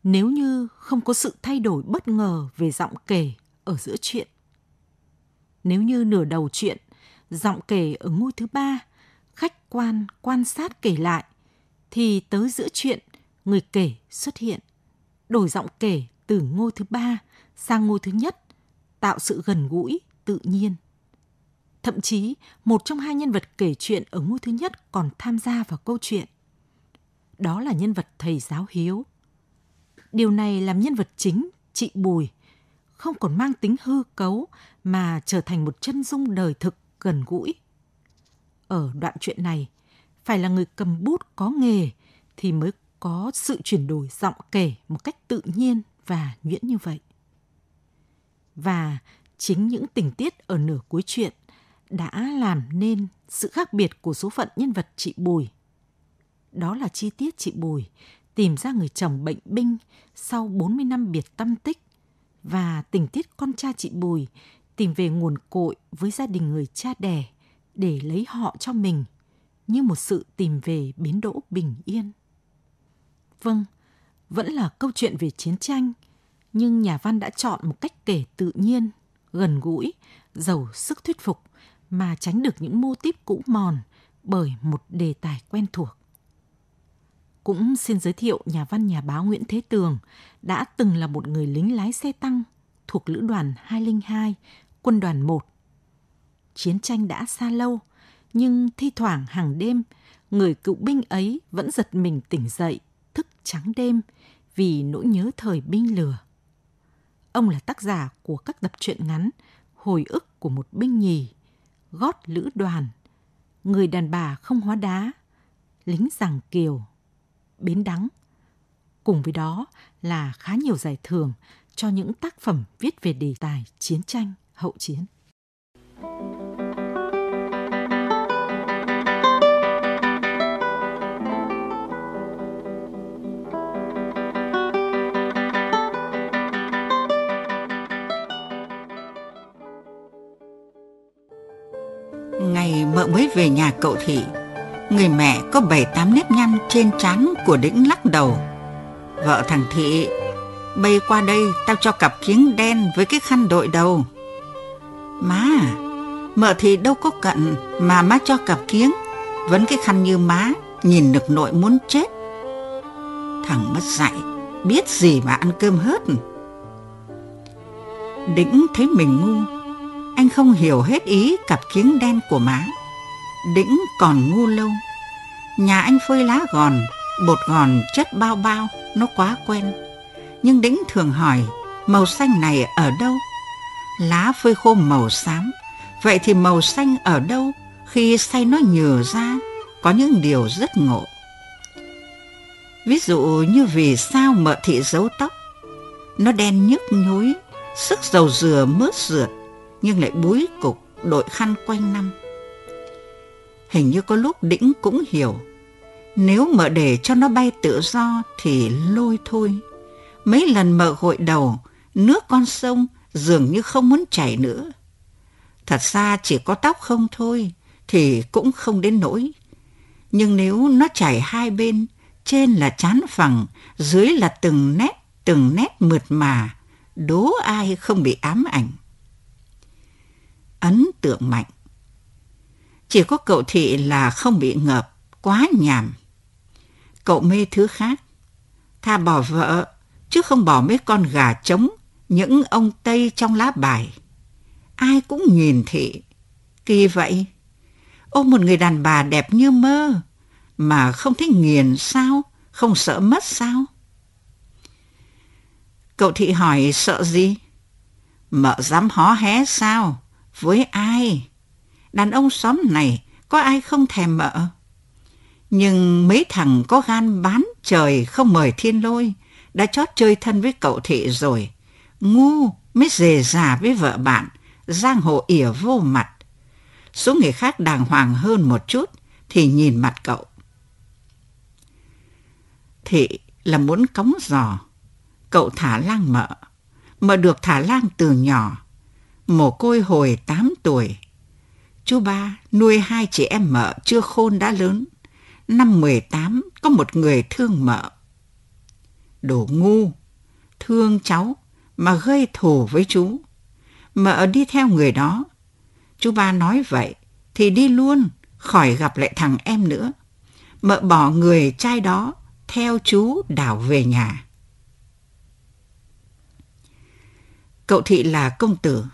nếu như không có sự thay đổi bất ngờ về giọng kể ở giữa chuyện. Nếu như nửa đầu chuyện, giọng kể ở ngôi thứ ba, khách quan quan sát kể lại, thì tới giữa chuyện, người kể xuất hiện. Đổi giọng kể từ ngôi thứ ba sang ngôi thứ nhất, tạo sự gần gũi, tự nhiên. Thậm chí, một trong hai nhân vật kể chuyện ở ngôi thứ nhất còn tham gia vào câu chuyện. Đó là nhân vật thầy giáo Hiếu. Điều này làm nhân vật chính, chị Bùi, không còn mang tính hư cấu mà trở thành một chân dung đời thực gần gũi. Ở đoạn chuyện này, phải là người cầm bút có nghề thì mới có sự chuyển đổi giọng kể một cách tự nhiên và nhuyễn như vậy. Và chính những tình tiết ở nửa cuối chuyện đã làm nên sự khác biệt của số phận nhân vật chị Bùi. Đó là chi tiết chị Bùi tìm ra người chồng bệnh binh sau 40 năm biệt tâm tích và tình tiết con cha chị Bùi tìm về nguồn cội với gia đình người cha đẻ để lấy họ cho mình như một sự tìm về bến đỗ bình yên. Vâng, vẫn là câu chuyện về chiến tranh, nhưng nhà văn đã chọn một cách kể tự nhiên, gần gũi, giàu sức thuyết phục mà tránh được những mô típ cũ mòn bởi một đề tài quen thuộc. Cũng xin giới thiệu nhà văn nhà báo Nguyễn Thế Tường đã từng là một người lính lái xe tăng thuộc lữ đoàn 202, quân đoàn 1. Chiến tranh đã xa lâu, nhưng thi thoảng hàng đêm, người cựu binh ấy vẫn giật mình tỉnh dậy, thức trắng đêm vì nỗi nhớ thời binh lửa. Ông là tác giả của các tập truyện ngắn Hồi ức của một binh nhì, Gót lữ đoàn, Người đàn bà không hóa đá, Lính giảng kiều, Bến đắng. Cùng với đó là khá nhiều giải thưởng cho những tác phẩm viết về đề tài chiến tranh, hậu chiến. Ngày mợ mới về nhà cậu Thị, người mẹ có bảy tám nếp nhăn trên trán của đĩnh lắc đầu. Vợ thằng Thị, bay qua đây tao cho cặp kiếng đen với cái khăn đội đầu. Má mợ thì đâu có cận mà má cho cặp kiếng, vẫn cái khăn như má, nhìn được nội muốn chết. Thằng mất dạy, biết gì mà ăn cơm hớt. Đĩnh thấy mình ngu, anh không hiểu hết ý cặp kiếng đen của má. Đĩnh còn ngu lâu. Nhà anh phơi lá gòn, bột gòn chất bao bao, nó quá quen. Nhưng Đĩnh thường hỏi, màu xanh này ở đâu? Lá phơi khô màu xám, vậy thì màu xanh ở đâu khi xay nó nhừ ra? Có những điều rất ngộ. Ví dụ như vì sao mợ thị giấu tóc, nó đen nhức nhối, sức dầu dừa mướt rượt, nhưng lại búi cục đội khăn quanh năm. Hình như có lúc Đĩnh cũng hiểu, nếu mợ để cho nó bay tự do thì lôi thôi. Mấy lần mợ gội đầu, nước con sông dường như không muốn chảy nữa. Thật ra chỉ có tóc không thôi, thì cũng không đến nỗi. Nhưng nếu nó chảy hai bên, trên là chán phẳng, dưới là từng nét, từng nét mượt mà, đố ai không bị ám ảnh ấn tượng mạnh. Chỉ có cậu thị là không bị ngợp, quá nhảm Cậu mê thứ khác. Tha bỏ vợ, chứ không bỏ mấy con gà trống, những ông Tây trong lá bài. Ai cũng nhìn thị. Kỳ vậy. Ôm một người đàn bà đẹp như mơ, mà không thích nghiền sao, không sợ mất sao? Cậu thị hỏi sợ gì? Mợ dám hó hé sao? Với ai? Đàn ông xóm này có ai không thèm mợ? Nhưng mấy thằng có gan bán trời không mời thiên lôi đã chót chơi thân với cậu thị rồi. Ngu mới dề già với vợ bạn, giang hồ ỉa vô mặt. Số người khác đàng hoàng hơn một chút thì nhìn mặt cậu. Thị là muốn cống giò. Cậu thả lang mợ. Mợ được thả lang từ nhỏ. Mồ côi hồi 8 tuổi. Chú ba nuôi hai chị em mợ chưa khôn đã lớn. Năm 18 có một người thương mợ. Đồ ngu, thương cháu mà gây thù với chú. Mợ đi theo người đó. Chú ba nói vậy thì đi luôn, khỏi gặp lại thằng em nữa. Mợ bỏ người trai đó theo chú đảo về nhà. Cậu thị là công tử.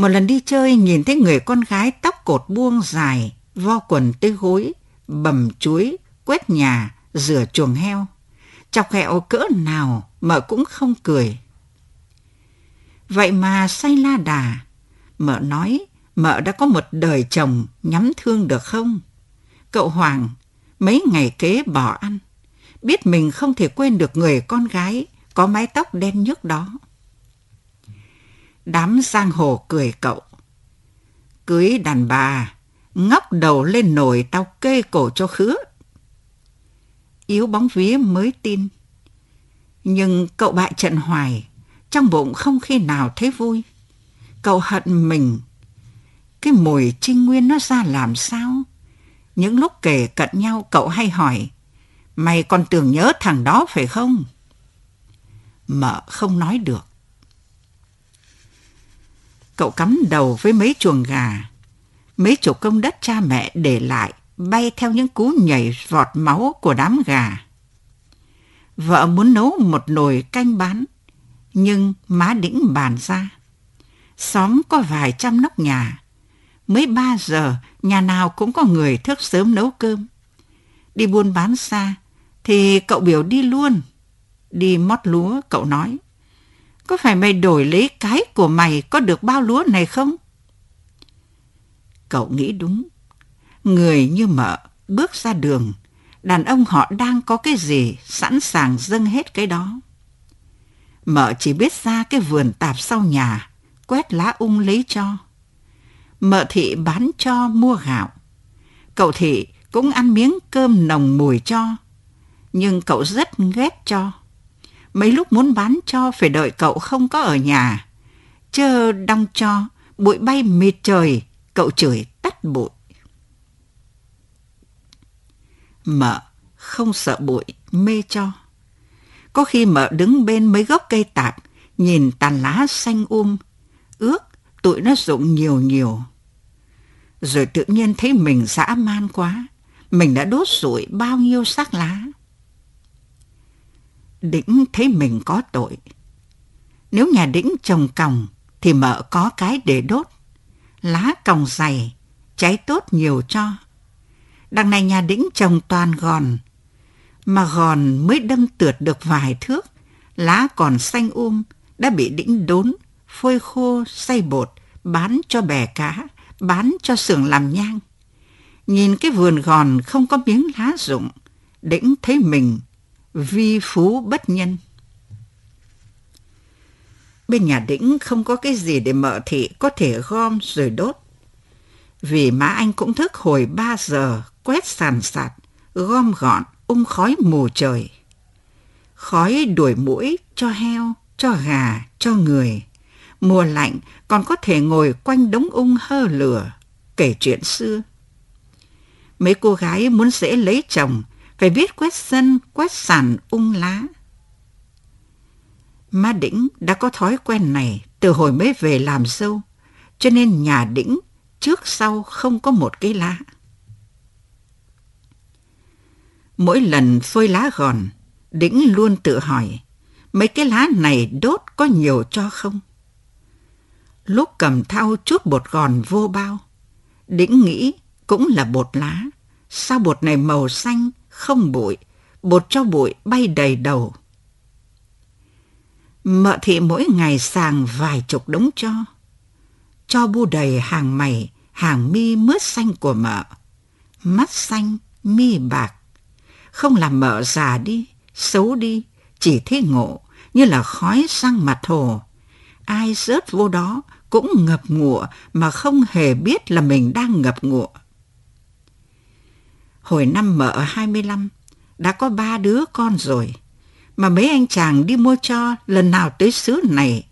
Một lần đi chơi nhìn thấy người con gái tóc cột buông dài, vo quần tới gối, bầm chuối, quét nhà, rửa chuồng heo. Chọc ghẹo cỡ nào mợ cũng không cười. Vậy mà say la đà, mợ nói mợ đã có một đời chồng nhắm thương được không? Cậu Hoàng mấy ngày kế bỏ ăn, biết mình không thể quên được người con gái có mái tóc đen nhức đó. Đám giang hồ cười cậu. Cưới đàn bà, ngóc đầu lên nồi tao kê cổ cho khứa. Yếu bóng vía mới tin. Nhưng cậu bại trận hoài, trong bụng không khi nào thấy vui. Cậu hận mình. Cái mùi trinh nguyên nó ra làm sao? Những lúc kể cận nhau cậu hay hỏi, mày còn tưởng nhớ thằng đó phải không? Mợ không nói được. Cậu cắm đầu với mấy chuồng gà, mấy chục công đất cha mẹ để lại bay theo những cú nhảy vọt máu của đám gà. Vợ muốn nấu một nồi canh bán, nhưng má đĩnh bàn ra. Xóm có vài trăm nóc nhà. Mới ba giờ, nhà nào cũng có người thức sớm nấu cơm. Đi buôn bán xa, thì cậu biểu đi luôn. Đi mót lúa, cậu nói. Có phải mày đổi lấy cái của mày có được bao lúa này không? Cậu nghĩ đúng. Người như mợ bước ra đường, đàn ông họ đang có cái gì sẵn sàng dâng hết cái đó. Mợ chỉ biết ra cái vườn tạp sau nhà, quét lá ung lấy cho. Mợ thị bán cho mua gạo. Cậu thị cũng ăn miếng cơm nồng mùi cho. Nhưng cậu rất ghét cho. Mấy lúc muốn bán cho phải đợi cậu không có ở nhà. chờ đong cho, bụi bay mịt trời, cậu chửi tắt bụi. Mợ không sợ bụi, mê cho. Có khi mợ đứng bên mấy gốc cây tạp, nhìn tàn lá xanh um, ước tụi nó rụng nhiều nhiều. Rồi tự nhiên thấy mình dã man quá, mình đã đốt rụi bao nhiêu xác lá. Đĩnh thấy mình có tội. Nếu nhà đĩnh trồng còng thì mợ có cái để đốt. Lá còng dày, cháy tốt nhiều cho. Đằng này nhà đĩnh trồng toàn gòn, mà gòn mới đâm tượt được vài thước, lá còn xanh um, đã bị đĩnh đốn, phơi khô, xay bột, bán cho bè cá, bán cho xưởng làm nhang. Nhìn cái vườn gòn không có miếng lá rụng, đĩnh thấy mình vi phú bất nhân. Bên nhà đĩnh không có cái gì để mợ thị có thể gom rồi đốt. Vì má anh cũng thức hồi 3 giờ quét sàn sạt, gom gọn, ung khói mù trời. Khói đuổi mũi cho heo, cho gà, cho người. Mùa lạnh còn có thể ngồi quanh đống ung hơ lửa, kể chuyện xưa. Mấy cô gái muốn dễ lấy chồng phải biết quét sân, quét sàn ung lá. Má Đĩnh đã có thói quen này từ hồi mới về làm dâu, cho nên nhà Đĩnh trước sau không có một cái lá. Mỗi lần phơi lá gòn, Đĩnh luôn tự hỏi, mấy cái lá này đốt có nhiều cho không? Lúc cầm thao chút bột gòn vô bao, Đĩnh nghĩ cũng là bột lá. Sao bột này màu xanh, không bụi, bột cho bụi bay đầy đầu. Mợ thị mỗi ngày sàng vài chục đống cho. Cho bu đầy hàng mày, hàng mi mướt xanh của mợ. Mắt xanh, mi bạc. Không làm mợ già đi, xấu đi, chỉ thế ngộ, như là khói sang mặt hồ. Ai rớt vô đó cũng ngập ngụa mà không hề biết là mình đang ngập ngụa. Hồi năm mợ 25, đã có ba đứa con rồi, mà mấy anh chàng đi mua cho lần nào tới xứ này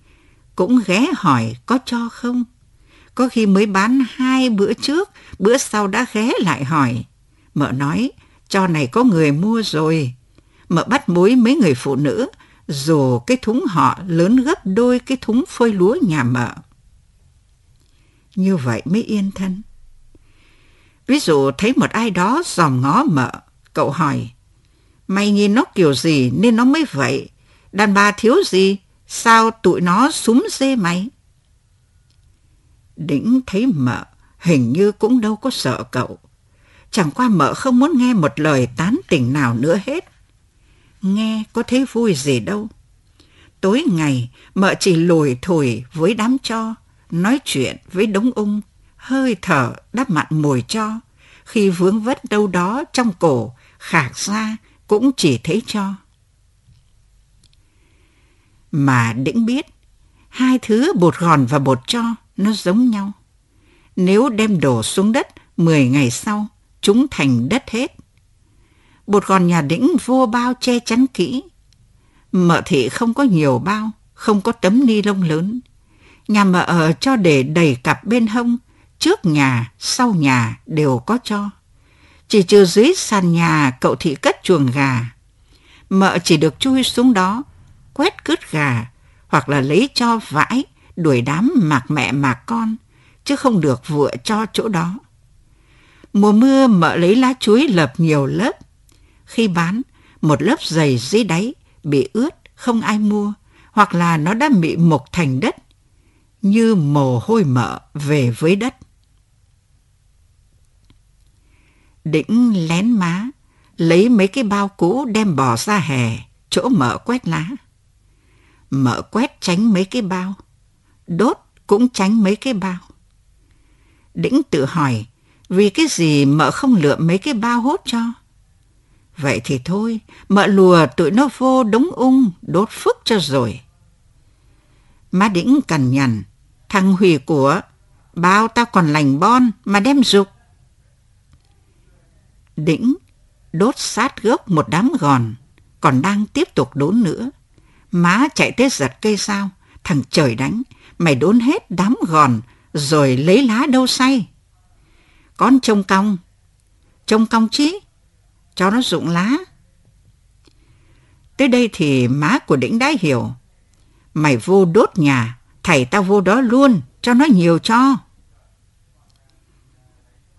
cũng ghé hỏi có cho không. Có khi mới bán hai bữa trước, bữa sau đã ghé lại hỏi. Mợ nói, cho này có người mua rồi. Mợ bắt mối mấy người phụ nữ, dù cái thúng họ lớn gấp đôi cái thúng phơi lúa nhà mợ. Như vậy mới yên thân. Ví dụ thấy một ai đó dòm ngó mợ, cậu hỏi, mày nhìn nó kiểu gì nên nó mới vậy? Đàn bà thiếu gì? Sao tụi nó súng dê mày? Đĩnh thấy mợ, hình như cũng đâu có sợ cậu. Chẳng qua mợ không muốn nghe một lời tán tỉnh nào nữa hết. Nghe có thấy vui gì đâu. Tối ngày, mợ chỉ lùi thổi với đám cho, nói chuyện với đống ung, hơi thở đắp mặn mùi cho. Khi vướng vất đâu đó trong cổ, khạc ra cũng chỉ thấy cho. Mà đĩnh biết, hai thứ bột gòn và bột cho nó giống nhau. Nếu đem đổ xuống đất 10 ngày sau, chúng thành đất hết. Bột gòn nhà đĩnh vô bao che chắn kỹ. Mợ thị không có nhiều bao, không có tấm ni lông lớn. Nhà mợ ở cho để đầy cặp bên hông, trước nhà, sau nhà đều có cho. Chỉ trừ dưới sàn nhà cậu thị cất chuồng gà. Mợ chỉ được chui xuống đó, quét cứt gà, hoặc là lấy cho vãi, đuổi đám mạc mẹ mạc con, chứ không được vựa cho chỗ đó. Mùa mưa mợ lấy lá chuối lợp nhiều lớp. Khi bán, một lớp dày dưới đáy bị ướt, không ai mua, hoặc là nó đã bị mục thành đất, như mồ hôi mợ về với đất. Đĩnh lén má, lấy mấy cái bao cũ đem bỏ ra hè, chỗ mợ quét lá. Mợ quét tránh mấy cái bao, đốt cũng tránh mấy cái bao. Đĩnh tự hỏi, vì cái gì mợ không lựa mấy cái bao hốt cho? Vậy thì thôi, mợ lùa tụi nó vô đống ung, đốt phức cho rồi. Má Đĩnh cằn nhằn, thằng hủy của, bao tao còn lành bon mà đem dục. Đĩnh đốt sát gốc một đám gòn, còn đang tiếp tục đốn nữa. Má chạy tới giật cây sao, thằng trời đánh, mày đốn hết đám gòn rồi lấy lá đâu say. Con trông cong, trông cong chí, cho nó rụng lá. Tới đây thì má của đĩnh đã hiểu. Mày vô đốt nhà, thầy tao vô đó luôn, cho nó nhiều cho.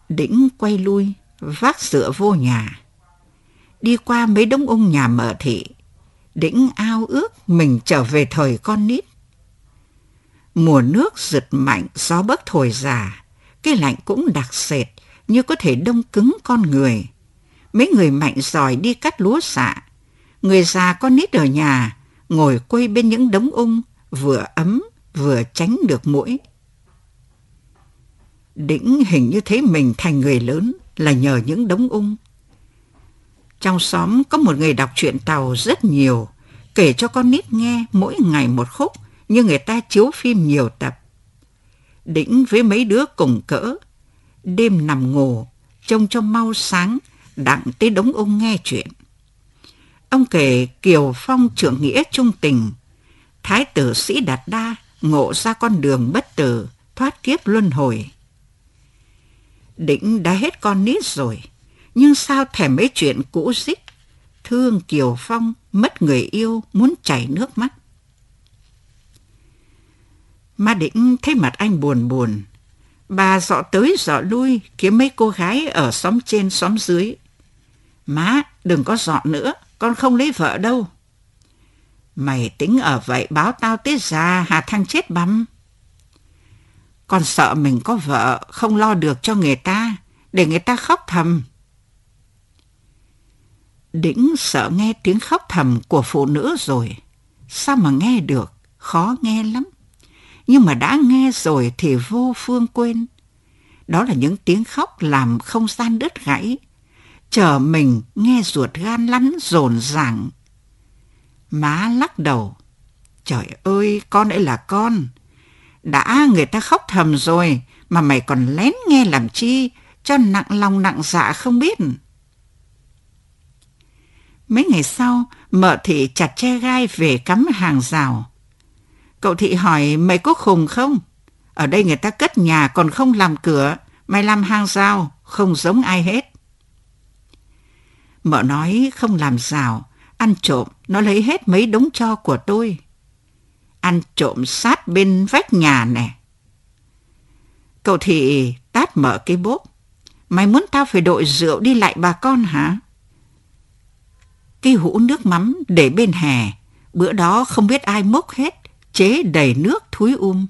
Đĩnh quay lui, vác sữa vô nhà. Đi qua mấy đống ung nhà mở thị, Đĩnh ao ước mình trở về thời con nít. Mùa nước giật mạnh, gió bấc thổi già, cái lạnh cũng đặc sệt như có thể đông cứng con người. Mấy người mạnh giỏi đi cắt lúa xạ, người già con nít ở nhà, ngồi quây bên những đống ung, vừa ấm vừa tránh được mũi. Đĩnh hình như thấy mình thành người lớn là nhờ những đống ung. Trong xóm có một người đọc truyện Tàu rất nhiều, kể cho con nít nghe mỗi ngày một khúc, như người ta chiếu phim nhiều tập. Đĩnh với mấy đứa cùng cỡ, đêm nằm ngủ, trông cho mau sáng, đặng tới đống ung nghe chuyện. Ông kể Kiều Phong trưởng nghĩa trung tình, Thái tử sĩ Đạt Đa ngộ ra con đường bất tử, thoát kiếp luân hồi đĩnh đã hết con nít rồi, nhưng sao thèm mấy chuyện cũ dích. thương Kiều Phong, mất người yêu, muốn chảy nước mắt. Ma Đĩnh thấy mặt anh buồn buồn, bà dọ tới dọ lui kiếm mấy cô gái ở xóm trên xóm dưới. Má, đừng có dọn nữa, con không lấy vợ đâu. Mày tính ở vậy báo tao tới già hà thăng chết băm. Con sợ mình có vợ không lo được cho người ta, để người ta khóc thầm. Đĩnh sợ nghe tiếng khóc thầm của phụ nữ rồi. Sao mà nghe được? Khó nghe lắm. Nhưng mà đã nghe rồi thì vô phương quên. Đó là những tiếng khóc làm không gian đứt gãy. Chờ mình nghe ruột gan lắn rồn ràng. Má lắc đầu. Trời ơi, con ấy là con. Đã người ta khóc thầm rồi, mà mày còn lén nghe làm chi, cho nặng lòng nặng dạ không biết. Mấy ngày sau, mợ thị chặt che gai về cắm hàng rào. Cậu thị hỏi mày có khùng không? Ở đây người ta cất nhà còn không làm cửa, mày làm hàng rào, không giống ai hết. Mợ nói không làm rào, ăn trộm, nó lấy hết mấy đống cho của tôi. Ăn trộm sát bên vách nhà nè. Cậu thị tát mở cái bốp. Mày muốn tao phải đội rượu đi lại bà con hả? Cái hũ nước mắm để bên hè, bữa đó không biết ai mốc hết, chế đầy nước thúi um.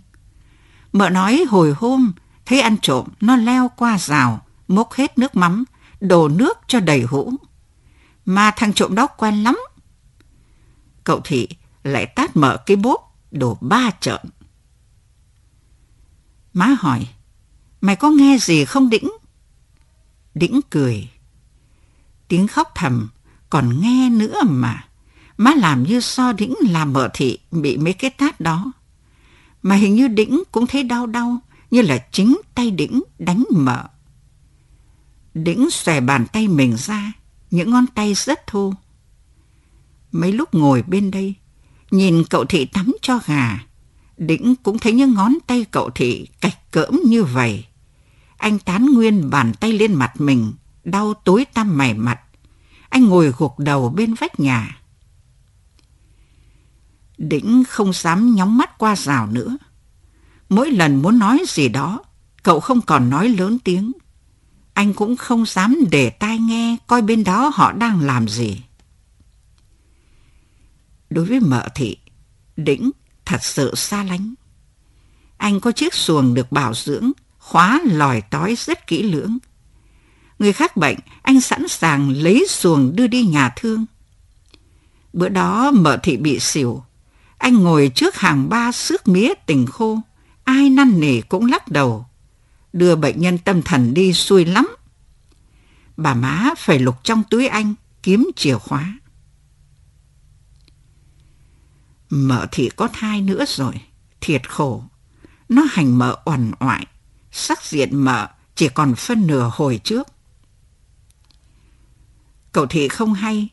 Mợ nói hồi hôm, thấy ăn trộm, nó leo qua rào, mốc hết nước mắm, đổ nước cho đầy hũ. Mà thằng trộm đó quen lắm. Cậu thị lại tát mở cái bốp, đổ ba trợn. Má hỏi, mày có nghe gì không Đĩnh? Đĩnh cười. Tiếng khóc thầm còn nghe nữa mà. Má làm như so Đĩnh làm mở thị bị mấy cái tát đó. Mà hình như Đĩnh cũng thấy đau đau, như là chính tay Đĩnh đánh mở. Đĩnh xòe bàn tay mình ra, những ngón tay rất thô. Mấy lúc ngồi bên đây, nhìn cậu thị tắm cho gà, Đĩnh cũng thấy những ngón tay cậu thị cạch cỡm như vậy. Anh tán nguyên bàn tay lên mặt mình, đau tối tăm mày mặt. Anh ngồi gục đầu bên vách nhà. Đĩnh không dám nhóng mắt qua rào nữa. Mỗi lần muốn nói gì đó, cậu không còn nói lớn tiếng. Anh cũng không dám để tai nghe coi bên đó họ đang làm gì. Đối với mợ thị, Đĩnh thật sự xa lánh. Anh có chiếc xuồng được bảo dưỡng, khóa lòi tói rất kỹ lưỡng. Người khác bệnh, anh sẵn sàng lấy xuồng đưa đi nhà thương. Bữa đó mợ thị bị xỉu. Anh ngồi trước hàng ba xước mía tình khô. Ai năn nỉ cũng lắc đầu. Đưa bệnh nhân tâm thần đi xui lắm. Bà má phải lục trong túi anh kiếm chìa khóa. Mợ thị có thai nữa rồi, thiệt khổ. Nó hành mợ oằn oại, sắc diện mợ chỉ còn phân nửa hồi trước. Cậu thị không hay,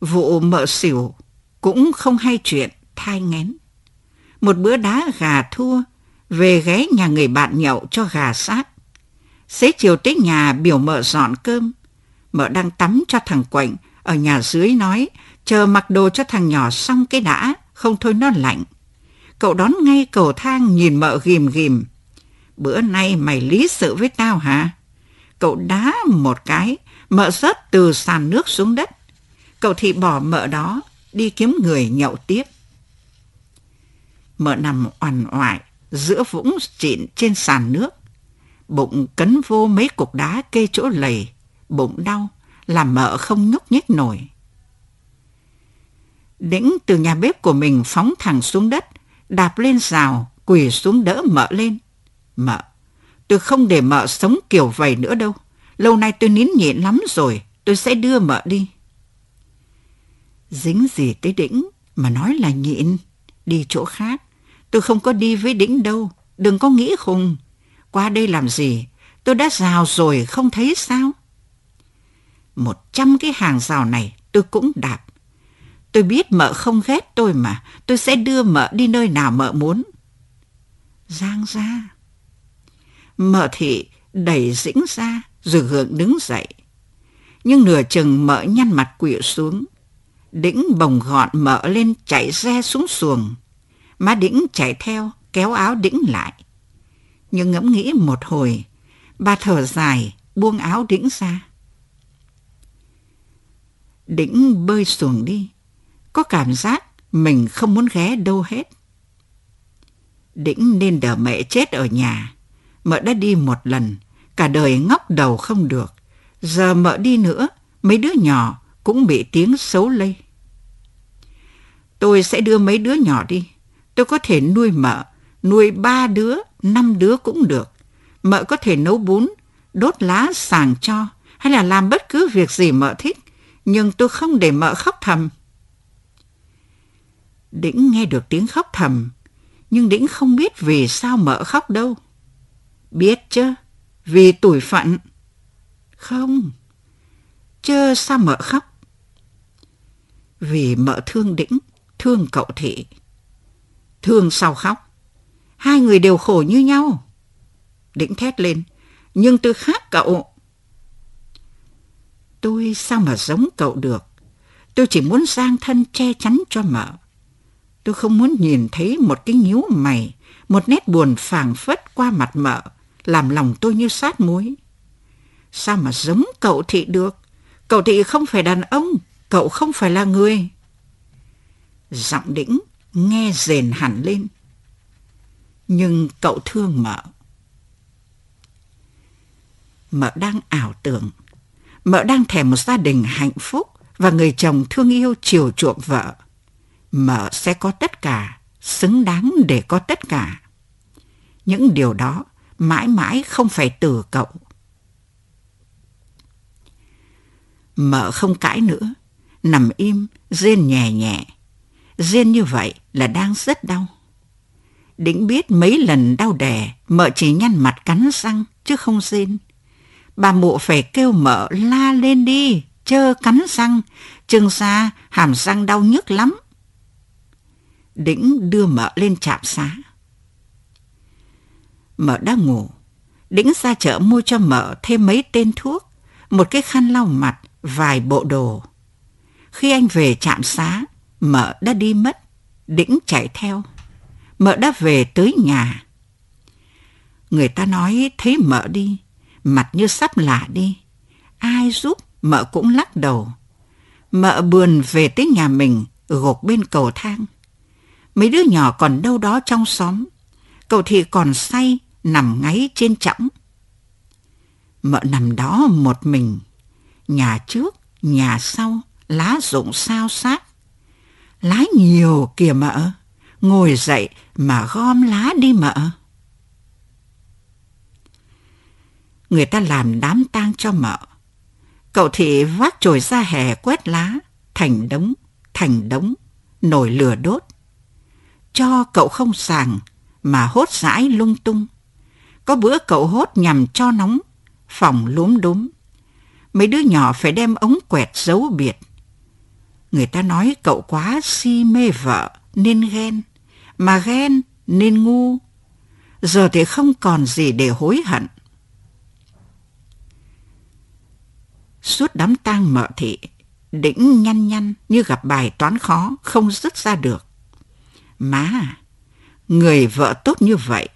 vụ mợ xỉu cũng không hay chuyện thai ngén. Một bữa đá gà thua, về ghé nhà người bạn nhậu cho gà sát. Xế chiều tới nhà biểu mợ dọn cơm. Mợ đang tắm cho thằng Quạnh ở nhà dưới nói chờ mặc đồ cho thằng nhỏ xong cái đã không thôi nó lạnh. Cậu đón ngay cầu thang nhìn mợ ghim ghim. Bữa nay mày lý sự với tao hả? Cậu đá một cái, mợ rớt từ sàn nước xuống đất. Cậu thì bỏ mợ đó, đi kiếm người nhậu tiếp. Mợ nằm oằn oại giữa vũng trịn trên sàn nước. Bụng cấn vô mấy cục đá kê chỗ lầy, bụng đau, làm mợ không nhúc nhích nổi. Đĩnh từ nhà bếp của mình phóng thẳng xuống đất, đạp lên rào, quỳ xuống đỡ mợ lên. Mợ, tôi không để mợ sống kiểu vậy nữa đâu. Lâu nay tôi nín nhịn lắm rồi, tôi sẽ đưa mợ đi. Dính gì tới đĩnh mà nói là nhịn, đi chỗ khác. Tôi không có đi với đĩnh đâu, đừng có nghĩ khùng. Qua đây làm gì, tôi đã rào rồi không thấy sao? Một trăm cái hàng rào này tôi cũng đạp Tôi biết mợ không ghét tôi mà, tôi sẽ đưa mợ đi nơi nào mợ muốn. Giang ra. Mợ thị đẩy dĩnh ra rồi gượng đứng dậy. Nhưng nửa chừng mợ nhăn mặt quỵ xuống. Đĩnh bồng gọn mợ lên chạy re xuống xuồng. Má đĩnh chạy theo, kéo áo đĩnh lại. Nhưng ngẫm nghĩ một hồi, bà thở dài, buông áo đĩnh ra. Đĩnh bơi xuồng đi có cảm giác mình không muốn ghé đâu hết. Đĩnh nên đỡ mẹ chết ở nhà. Mợ đã đi một lần, cả đời ngóc đầu không được. Giờ mợ đi nữa, mấy đứa nhỏ cũng bị tiếng xấu lây. Tôi sẽ đưa mấy đứa nhỏ đi. Tôi có thể nuôi mợ, nuôi ba đứa, năm đứa cũng được. Mợ có thể nấu bún, đốt lá sàng cho, hay là làm bất cứ việc gì mợ thích. Nhưng tôi không để mợ khóc thầm. Đĩnh nghe được tiếng khóc thầm, nhưng Đĩnh không biết vì sao mợ khóc đâu. Biết chứ, vì tủi phận. Không, chớ sao mợ khóc. Vì mợ thương Đĩnh, thương cậu thị. Thương sao khóc? Hai người đều khổ như nhau. Đĩnh thét lên, nhưng tôi khác cậu. Tôi sao mà giống cậu được? Tôi chỉ muốn giang thân che chắn cho mợ. Tôi không muốn nhìn thấy một cái nhíu mày, một nét buồn phảng phất qua mặt mợ, làm lòng tôi như sát muối. Sao mà giống cậu thị được? Cậu thị không phải đàn ông, cậu không phải là người. Giọng đĩnh nghe rền hẳn lên. Nhưng cậu thương mợ. Mợ đang ảo tưởng. Mợ đang thèm một gia đình hạnh phúc và người chồng thương yêu chiều chuộng vợ. Mợ sẽ có tất cả, xứng đáng để có tất cả. Những điều đó mãi mãi không phải từ cậu. Mợ không cãi nữa, nằm im, rên nhẹ nhẹ. Rên như vậy là đang rất đau. Đĩnh biết mấy lần đau đẻ, mợ chỉ nhăn mặt cắn răng, chứ không rên. Bà mụ phải kêu mợ la lên đi, chơ cắn răng, chừng xa hàm răng đau nhức lắm. Đĩnh đưa mợ lên trạm xá. Mợ đã ngủ. Đĩnh ra chợ mua cho mợ thêm mấy tên thuốc, một cái khăn lau mặt, vài bộ đồ. Khi anh về trạm xá, mợ đã đi mất. Đĩnh chạy theo. Mợ đã về tới nhà. Người ta nói thấy mợ đi, mặt như sắp lạ đi. Ai giúp mợ cũng lắc đầu. Mợ buồn về tới nhà mình, gục bên cầu thang. Mấy đứa nhỏ còn đâu đó trong xóm. Cậu thì còn say, nằm ngáy trên chõng. Mợ nằm đó một mình. Nhà trước, nhà sau, lá rụng sao sát. Lá nhiều kìa mợ. Ngồi dậy mà gom lá đi mợ. Người ta làm đám tang cho mợ. Cậu thị vác chổi ra hè quét lá, thành đống, thành đống, nổi lửa đốt. Cho cậu không sàng mà hốt rãi lung tung. Có bữa cậu hốt nhằm cho nóng, phòng lúm đúm. Mấy đứa nhỏ phải đem ống quẹt giấu biệt. Người ta nói cậu quá si mê vợ nên ghen, mà ghen nên ngu. Giờ thì không còn gì để hối hận. Suốt đám tang mợ thị, đĩnh nhăn nhăn như gặp bài toán khó không dứt ra được. Má, người vợ tốt như vậy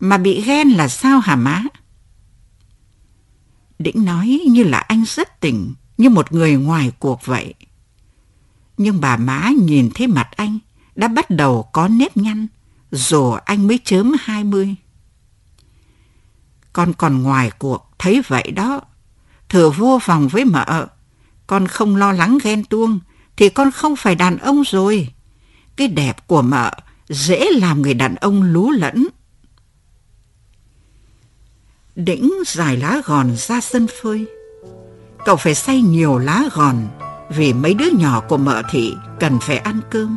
mà bị ghen là sao hả má? Đĩnh nói như là anh rất tỉnh, như một người ngoài cuộc vậy. Nhưng bà má nhìn thấy mặt anh đã bắt đầu có nếp nhăn, dù anh mới chớm hai mươi. Con còn ngoài cuộc, thấy vậy đó. Thừa vô vòng với mợ, con không lo lắng ghen tuông, thì con không phải đàn ông rồi. Cái đẹp của mợ dễ làm người đàn ông lú lẫn. Đĩnh dài lá gòn ra sân phơi. Cậu phải xay nhiều lá gòn vì mấy đứa nhỏ của mợ thị cần phải ăn cơm.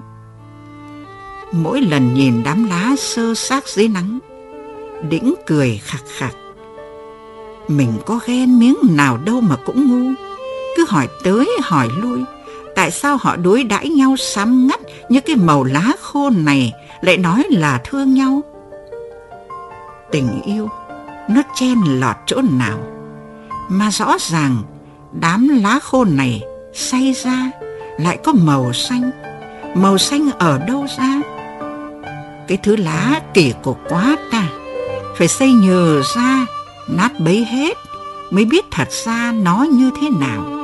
Mỗi lần nhìn đám lá sơ xác dưới nắng, Đĩnh cười khạc khạc. Mình có ghen miếng nào đâu mà cũng ngu. Cứ hỏi tới hỏi lui, tại sao họ đối đãi nhau sám ngắt như cái màu lá khô này lại nói là thương nhau? Tình yêu, nó chen lọt chỗ nào? Mà rõ ràng, đám lá khô này say ra lại có màu xanh. Màu xanh ở đâu ra? Cái thứ lá kỳ cục quá ta, phải xây nhờ ra, nát bấy hết mới biết thật ra nó như thế nào.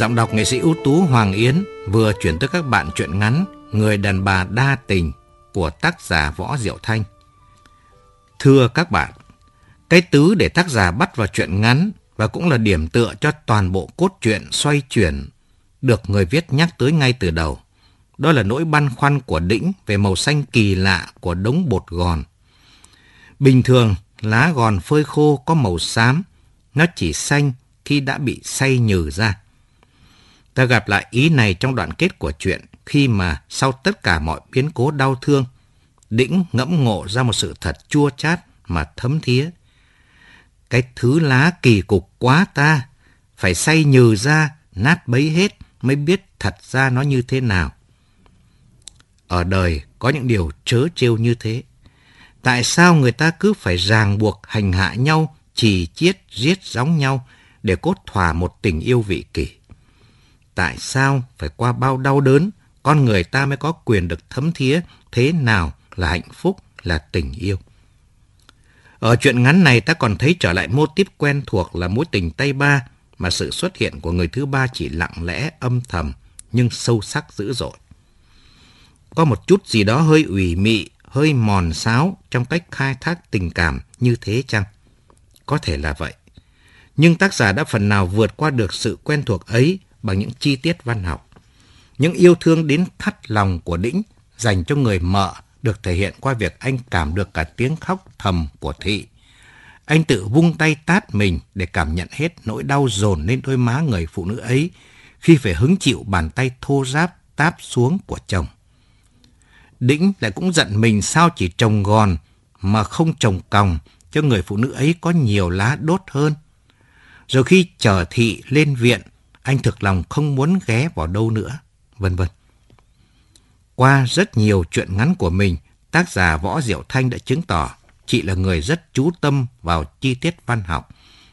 Giọng đọc nghệ sĩ ưu tú Hoàng Yến vừa chuyển tới các bạn truyện ngắn Người đàn bà đa tình của tác giả Võ Diệu Thanh. Thưa các bạn, cái tứ để tác giả bắt vào truyện ngắn và cũng là điểm tựa cho toàn bộ cốt truyện xoay chuyển được người viết nhắc tới ngay từ đầu. Đó là nỗi băn khoăn của Đĩnh về màu xanh kỳ lạ của đống bột gòn. Bình thường, lá gòn phơi khô có màu xám, nó chỉ xanh khi đã bị xay nhừ ra. Ta gặp lại ý này trong đoạn kết của chuyện khi mà sau tất cả mọi biến cố đau thương, Đĩnh ngẫm ngộ ra một sự thật chua chát mà thấm thía. Cái thứ lá kỳ cục quá ta, phải say nhừ ra, nát bấy hết mới biết thật ra nó như thế nào. Ở đời có những điều chớ trêu như thế. Tại sao người ta cứ phải ràng buộc hành hạ nhau, chỉ chiết giết gióng nhau để cốt thỏa một tình yêu vị kỷ? Tại sao phải qua bao đau đớn, con người ta mới có quyền được thấm thía thế nào là hạnh phúc, là tình yêu? Ở chuyện ngắn này ta còn thấy trở lại mô típ quen thuộc là mối tình Tây Ba mà sự xuất hiện của người thứ ba chỉ lặng lẽ âm thầm nhưng sâu sắc dữ dội. Có một chút gì đó hơi ủy mị, hơi mòn sáo trong cách khai thác tình cảm như thế chăng? Có thể là vậy. Nhưng tác giả đã phần nào vượt qua được sự quen thuộc ấy bằng những chi tiết văn học. Những yêu thương đến thắt lòng của Đĩnh dành cho người mợ được thể hiện qua việc anh cảm được cả tiếng khóc thầm của Thị. Anh tự vung tay tát mình để cảm nhận hết nỗi đau dồn lên đôi má người phụ nữ ấy khi phải hứng chịu bàn tay thô ráp táp xuống của chồng. Đĩnh lại cũng giận mình sao chỉ trồng gòn mà không trồng còng cho người phụ nữ ấy có nhiều lá đốt hơn. Rồi khi chờ thị lên viện, anh thực lòng không muốn ghé vào đâu nữa, vân vân. Qua rất nhiều chuyện ngắn của mình, tác giả Võ Diệu Thanh đã chứng tỏ chị là người rất chú tâm vào chi tiết văn học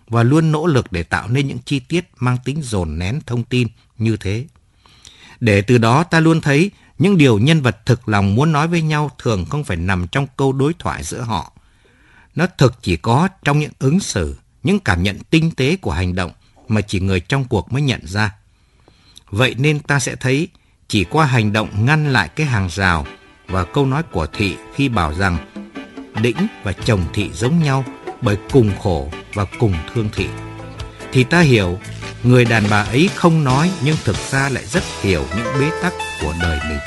và luôn nỗ lực để tạo nên những chi tiết mang tính dồn nén thông tin như thế. Để từ đó ta luôn thấy những điều nhân vật thực lòng muốn nói với nhau thường không phải nằm trong câu đối thoại giữa họ. Nó thực chỉ có trong những ứng xử, những cảm nhận tinh tế của hành động mà chỉ người trong cuộc mới nhận ra. Vậy nên ta sẽ thấy chỉ qua hành động ngăn lại cái hàng rào và câu nói của Thị khi bảo rằng Đĩnh và chồng Thị giống nhau bởi cùng khổ và cùng thương Thị. Thì ta hiểu người đàn bà ấy không nói nhưng thực ra lại rất hiểu những bế tắc của đời mình.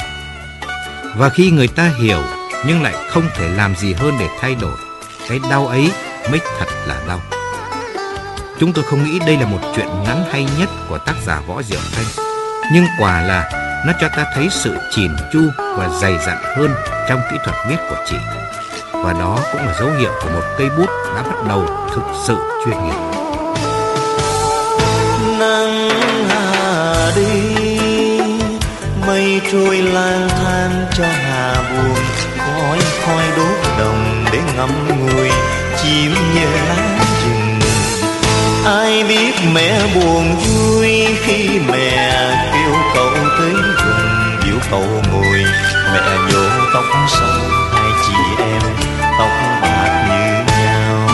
Và khi người ta hiểu nhưng lại không thể làm gì hơn để thay đổi, cái đau ấy mới thật là đau. Chúng tôi không nghĩ đây là một chuyện ngắn hay nhất của tác giả Võ Diệu Thanh, nhưng quả là nó cho ta thấy sự chỉn chu và dày dặn hơn trong kỹ thuật viết của chị. Và đó cũng là dấu hiệu của một cây bút đã bắt đầu thực sự chuyên nghiệp. Nắng hạ đi, mây trôi lang thang cho hà buồn, khói khói đốt đồng để ngắm người, chim nhẹ lá rừng. Ai biết mẹ buồn vui khi mẹ kêu cậu tới gần, biểu cậu ngồi, mẹ nhổ tóc sâu hai chị em tóc bạc như nhau.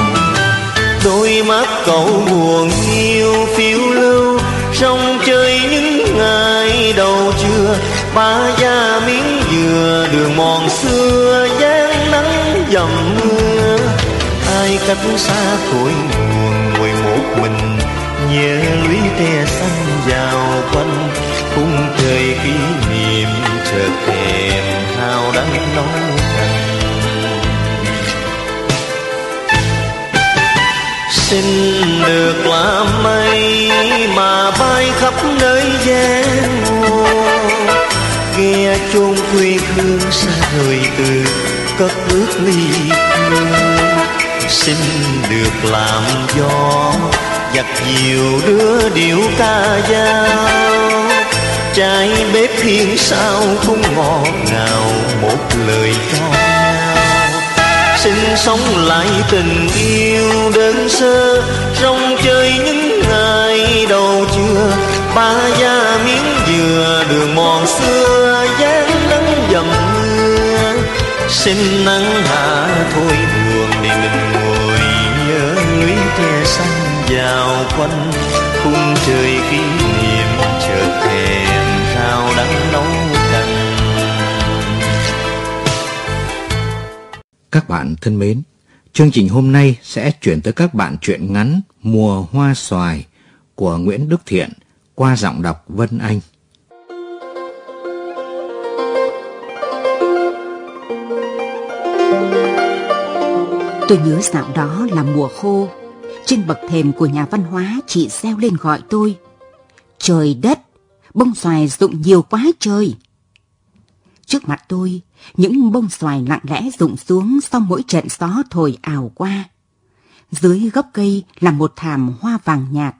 Đôi mắt cậu buồn yêu phiêu lưu sông chơi những ngày đầu trưa. Ba da miếng dừa đường mòn xưa dáng nắng dầm mưa. Ai cách xa cội nguồn nhớ lũy tre xanh vào quanh khung trời kỷ niệm chợt thèm hao đắng nói xin được làm mây mà bay khắp nơi gian hồ nghe chôn quê hương xa rời từ cất bước ly hương. Xin được làm gió giặt nhiều đưa điệu ca dao. Trái bếp thiên sao cũng ngọt ngào, một lời cho xin sống lại tình yêu đơn sơ, rong chơi những ngày đầu trưa. Ba da miếng dừa, đường mòn xưa dáng nắng dầm mưa. Xin nắng hạ thôi dạo quanh khung trời kỷ niệm chợt thèm rau đắng nấu canh các bạn thân mến chương trình hôm nay sẽ chuyển tới các bạn chuyện ngắn mùa hoa xoài của nguyễn đức thiện qua giọng đọc vân anh. Tôi nhớ dạo đó là mùa khô trên bậc thềm của nhà văn hóa chị reo lên gọi tôi. Trời đất, bông xoài rụng nhiều quá trời. Trước mặt tôi, những bông xoài lặng lẽ rụng xuống sau mỗi trận gió thổi ảo qua. Dưới gốc cây là một thảm hoa vàng nhạt.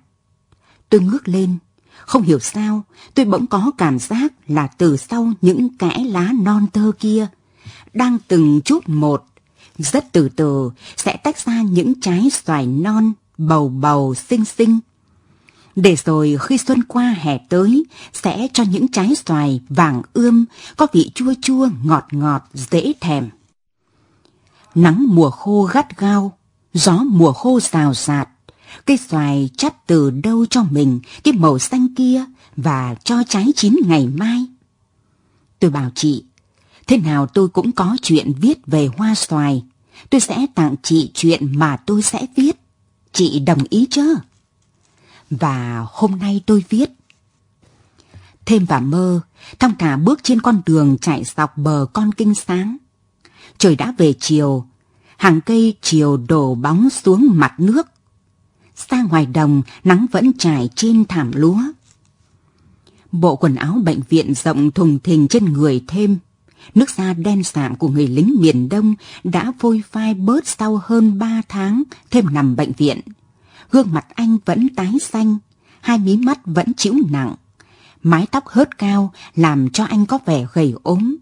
Tôi ngước lên, không hiểu sao tôi bỗng có cảm giác là từ sau những kẽ lá non tơ kia, đang từng chút một, rất từ từ sẽ tách ra những trái xoài non bầu bầu xinh xinh để rồi khi xuân qua hè tới sẽ cho những trái xoài vàng ươm có vị chua chua ngọt ngọt dễ thèm. Nắng mùa khô gắt gao, gió mùa khô rào rạt, cây xoài chắt từ đâu cho mình cái màu xanh kia và cho trái chín ngày mai. Tôi bảo chị, thế nào tôi cũng có chuyện viết về hoa xoài, tôi sẽ tặng chị chuyện mà tôi sẽ viết. Chị đồng ý chứ? và hôm nay tôi viết. Thêm và mơ, thong cả bước trên con đường chạy dọc bờ con kinh sáng. Trời đã về chiều, hàng cây chiều đổ bóng xuống mặt nước. Xa ngoài đồng, nắng vẫn trải trên thảm lúa. Bộ quần áo bệnh viện rộng thùng thình trên người thêm. Nước da đen sạm của người lính miền Đông đã phôi phai bớt sau hơn ba tháng thêm nằm bệnh viện gương mặt anh vẫn tái xanh, hai mí mắt vẫn chịu nặng. Mái tóc hớt cao làm cho anh có vẻ gầy ốm.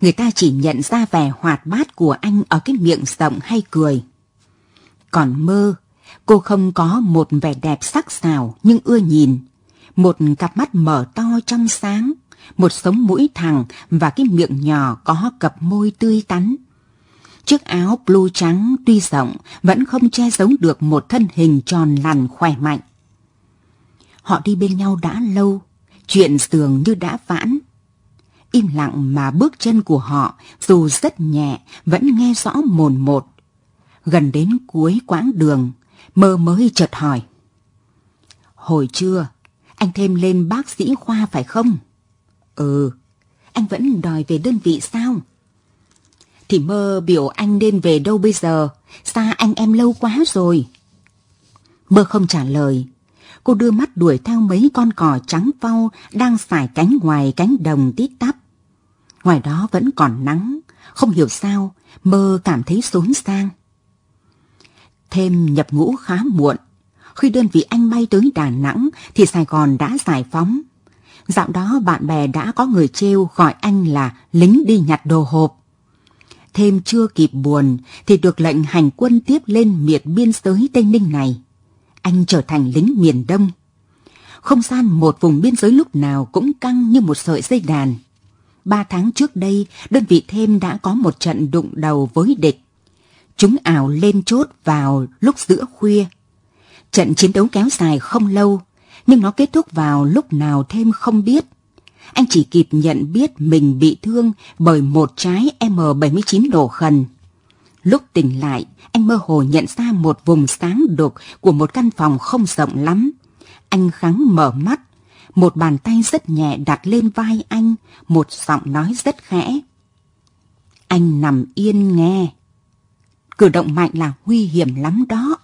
Người ta chỉ nhận ra vẻ hoạt bát của anh ở cái miệng rộng hay cười. Còn mơ, cô không có một vẻ đẹp sắc sảo nhưng ưa nhìn. Một cặp mắt mở to trong sáng, một sống mũi thẳng và cái miệng nhỏ có cặp môi tươi tắn. Chiếc áo blue trắng tuy rộng vẫn không che giấu được một thân hình tròn lằn khỏe mạnh. Họ đi bên nhau đã lâu, chuyện dường như đã vãn. Im lặng mà bước chân của họ dù rất nhẹ vẫn nghe rõ mồn một. Gần đến cuối quãng đường, mơ mới chợt hỏi. Hồi trưa, anh thêm lên bác sĩ khoa phải không? Ừ, anh vẫn đòi về đơn vị sao? thì mơ biểu anh nên về đâu bây giờ, xa anh em lâu quá rồi. Mơ không trả lời, cô đưa mắt đuổi theo mấy con cò trắng phau đang xài cánh ngoài cánh đồng tít tắp. Ngoài đó vẫn còn nắng, không hiểu sao, mơ cảm thấy xốn sang. Thêm nhập ngũ khá muộn, khi đơn vị anh bay tới Đà Nẵng thì Sài Gòn đã giải phóng. Dạo đó bạn bè đã có người trêu gọi anh là lính đi nhặt đồ hộp thêm chưa kịp buồn thì được lệnh hành quân tiếp lên miệt biên giới Tây Ninh này. Anh trở thành lính miền Đông. Không gian một vùng biên giới lúc nào cũng căng như một sợi dây đàn. Ba tháng trước đây, đơn vị thêm đã có một trận đụng đầu với địch. Chúng ảo lên chốt vào lúc giữa khuya. Trận chiến đấu kéo dài không lâu, nhưng nó kết thúc vào lúc nào thêm không biết anh chỉ kịp nhận biết mình bị thương bởi một trái M79 nổ khần. Lúc tỉnh lại, anh mơ hồ nhận ra một vùng sáng đục của một căn phòng không rộng lắm. Anh khắng mở mắt, một bàn tay rất nhẹ đặt lên vai anh, một giọng nói rất khẽ. Anh nằm yên nghe. Cử động mạnh là nguy hiểm lắm đó.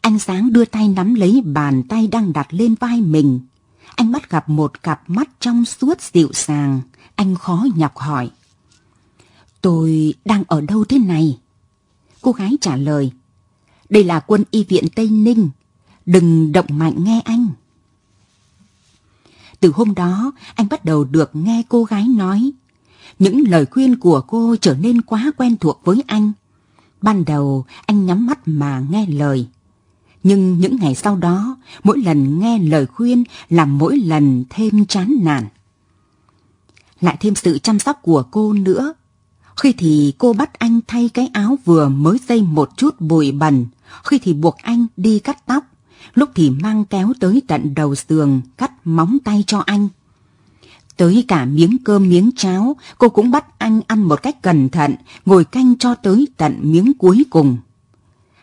Anh sáng đưa tay nắm lấy bàn tay đang đặt lên vai mình anh bắt gặp một cặp mắt trong suốt dịu dàng, anh khó nhọc hỏi. Tôi đang ở đâu thế này? Cô gái trả lời, đây là quân y viện Tây Ninh, đừng động mạnh nghe anh. Từ hôm đó, anh bắt đầu được nghe cô gái nói. Những lời khuyên của cô trở nên quá quen thuộc với anh. Ban đầu, anh nhắm mắt mà nghe lời. Nhưng những ngày sau đó, mỗi lần nghe lời khuyên làm mỗi lần thêm chán nản. Lại thêm sự chăm sóc của cô nữa. Khi thì cô bắt anh thay cái áo vừa mới dây một chút bụi bẩn, khi thì buộc anh đi cắt tóc, lúc thì mang kéo tới tận đầu giường cắt móng tay cho anh. Tới cả miếng cơm miếng cháo, cô cũng bắt anh ăn một cách cẩn thận, ngồi canh cho tới tận miếng cuối cùng.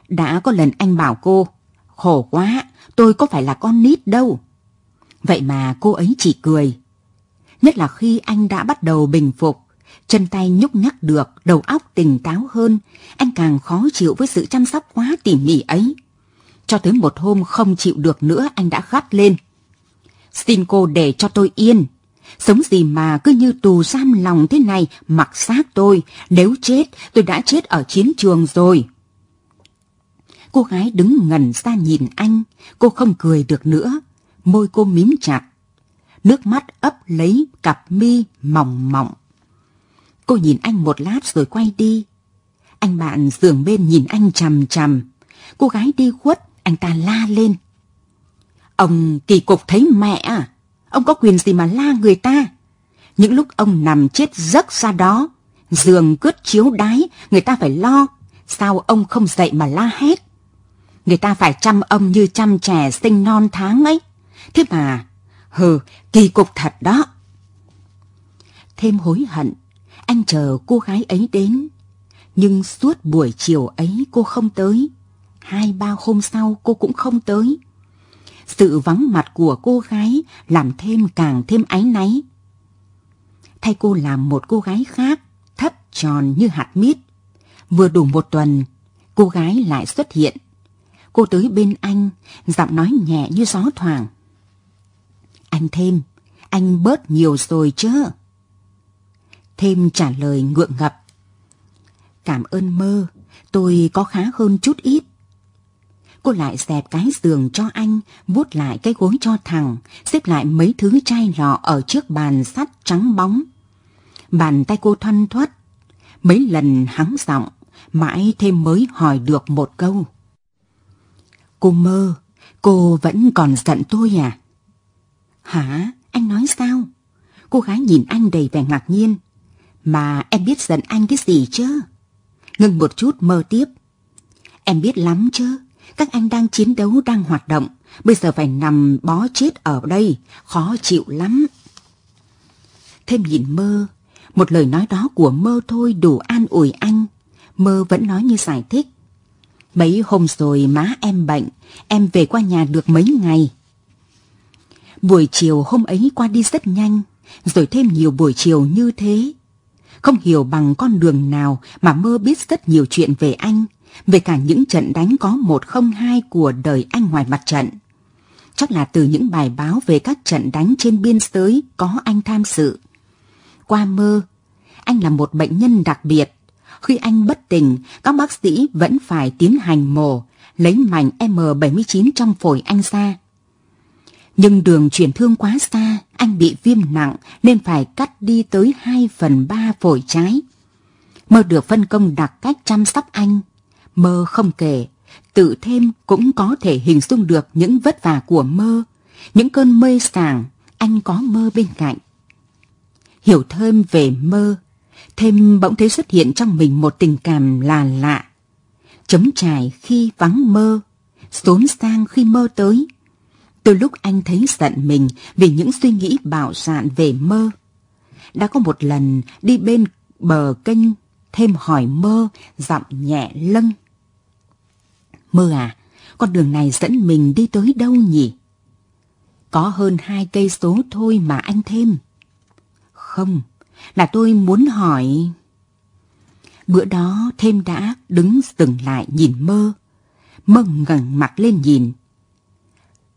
Đã có lần anh bảo cô, khổ quá, tôi có phải là con nít đâu. Vậy mà cô ấy chỉ cười. Nhất là khi anh đã bắt đầu bình phục, chân tay nhúc nhắc được, đầu óc tỉnh táo hơn, anh càng khó chịu với sự chăm sóc quá tỉ mỉ ấy. Cho tới một hôm không chịu được nữa anh đã gắt lên. Xin cô để cho tôi yên. Sống gì mà cứ như tù giam lòng thế này, mặc xác tôi. Nếu chết, tôi đã chết ở chiến trường rồi. Cô gái đứng ngẩn ra nhìn anh, cô không cười được nữa. Môi cô mím chặt. Nước mắt ấp lấy cặp mi mỏng mỏng. Cô nhìn anh một lát rồi quay đi. Anh bạn giường bên nhìn anh chằm chằm. Cô gái đi khuất, anh ta la lên. Ông kỳ cục thấy mẹ à? Ông có quyền gì mà la người ta? Những lúc ông nằm chết giấc ra đó, giường cướp chiếu đái, người ta phải lo. Sao ông không dậy mà la hết? Người ta phải chăm ông như chăm trẻ sinh non tháng ấy. Thế mà, hừ, kỳ cục thật đó. Thêm hối hận, anh chờ cô gái ấy đến. Nhưng suốt buổi chiều ấy cô không tới. Hai ba hôm sau cô cũng không tới. Sự vắng mặt của cô gái làm thêm càng thêm áy náy. Thay cô làm một cô gái khác, thấp tròn như hạt mít. Vừa đủ một tuần, cô gái lại xuất hiện. Cô tới bên anh, giọng nói nhẹ như gió thoảng. Anh thêm, anh bớt nhiều rồi chứ? Thêm trả lời ngượng ngập. Cảm ơn mơ, tôi có khá hơn chút ít. Cô lại dẹp cái giường cho anh, vuốt lại cái gối cho thằng, xếp lại mấy thứ chai lọ ở trước bàn sắt trắng bóng. Bàn tay cô thoăn thoắt, mấy lần hắng giọng, mãi thêm mới hỏi được một câu. Cô mơ, cô vẫn còn giận tôi à? Hả? Anh nói sao? Cô gái nhìn anh đầy vẻ ngạc nhiên. Mà em biết giận anh cái gì chứ? Ngừng một chút mơ tiếp. Em biết lắm chứ. Các anh đang chiến đấu, đang hoạt động. Bây giờ phải nằm bó chết ở đây. Khó chịu lắm. Thêm nhìn mơ. Một lời nói đó của mơ thôi đủ an ủi anh. Mơ vẫn nói như giải thích. Mấy hôm rồi má em bệnh, em về qua nhà được mấy ngày. Buổi chiều hôm ấy qua đi rất nhanh, rồi thêm nhiều buổi chiều như thế. Không hiểu bằng con đường nào mà mơ biết rất nhiều chuyện về anh, về cả những trận đánh có một không hai của đời anh ngoài mặt trận. Chắc là từ những bài báo về các trận đánh trên biên giới có anh tham sự. Qua mơ, anh là một bệnh nhân đặc biệt. Khi anh bất tỉnh, các bác sĩ vẫn phải tiến hành mổ, lấy mảnh M79 trong phổi anh ra. Nhưng đường chuyển thương quá xa, anh bị viêm nặng nên phải cắt đi tới 2 phần 3 phổi trái. Mơ được phân công đặc cách chăm sóc anh. Mơ không kể, tự thêm cũng có thể hình dung được những vất vả của mơ, những cơn mê sảng, anh có mơ bên cạnh. Hiểu thêm về mơ, thêm bỗng thấy xuất hiện trong mình một tình cảm là lạ. Chấm trải khi vắng mơ, xốn sang khi mơ tới từ lúc anh thấy giận mình vì những suy nghĩ bạo dạn về mơ. Đã có một lần đi bên bờ kênh thêm hỏi mơ giọng nhẹ lâng. Mơ à, con đường này dẫn mình đi tới đâu nhỉ? Có hơn hai cây số thôi mà anh thêm. Không, là tôi muốn hỏi... Bữa đó thêm đã đứng dừng lại nhìn mơ. Mơ ngẩng mặt lên nhìn.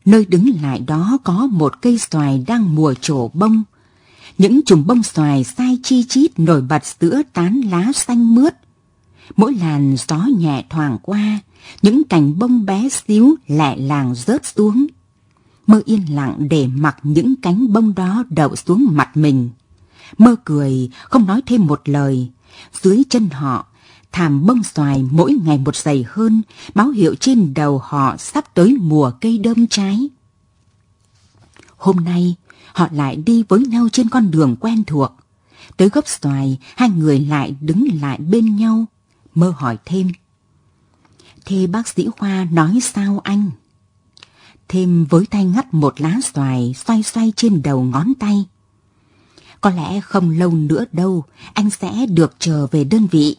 Nơi đứng lại đó có một cây xoài đang mùa trổ bông. Những chùm bông xoài sai chi chít nổi bật giữa tán lá xanh mướt. Mỗi làn gió nhẹ thoảng qua, những cành bông bé xíu lẹ làng rớt xuống. Mơ yên lặng để mặc những cánh bông đó đậu xuống mặt mình. Mơ cười, không nói thêm một lời. Dưới chân họ thảm bông xoài mỗi ngày một dày hơn, báo hiệu trên đầu họ sắp tới mùa cây đơm trái. Hôm nay, họ lại đi với nhau trên con đường quen thuộc. Tới gốc xoài, hai người lại đứng lại bên nhau, mơ hỏi thêm. Thế bác sĩ Khoa nói sao anh? Thêm với tay ngắt một lá xoài xoay xoay trên đầu ngón tay. Có lẽ không lâu nữa đâu, anh sẽ được trở về đơn vị.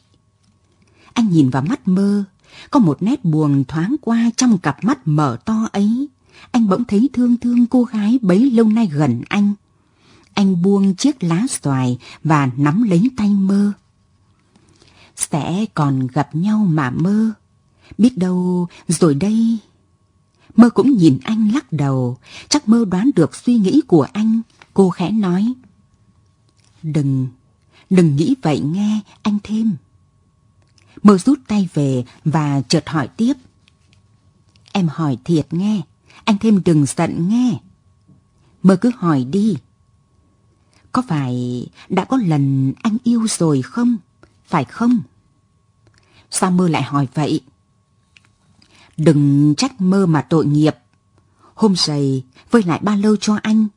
Anh nhìn vào mắt mơ, có một nét buồn thoáng qua trong cặp mắt mở to ấy. Anh bỗng thấy thương thương cô gái bấy lâu nay gần anh. Anh buông chiếc lá xoài và nắm lấy tay mơ. Sẽ còn gặp nhau mà mơ. Biết đâu rồi đây... Mơ cũng nhìn anh lắc đầu, chắc mơ đoán được suy nghĩ của anh. Cô khẽ nói. Đừng, đừng nghĩ vậy nghe, anh thêm. Mơ rút tay về và chợt hỏi tiếp. Em hỏi thiệt nghe, anh thêm đừng giận nghe. Mơ cứ hỏi đi. Có phải đã có lần anh yêu rồi không? Phải không? Sao mơ lại hỏi vậy? Đừng trách mơ mà tội nghiệp. Hôm giày vơi lại ba lô cho anh.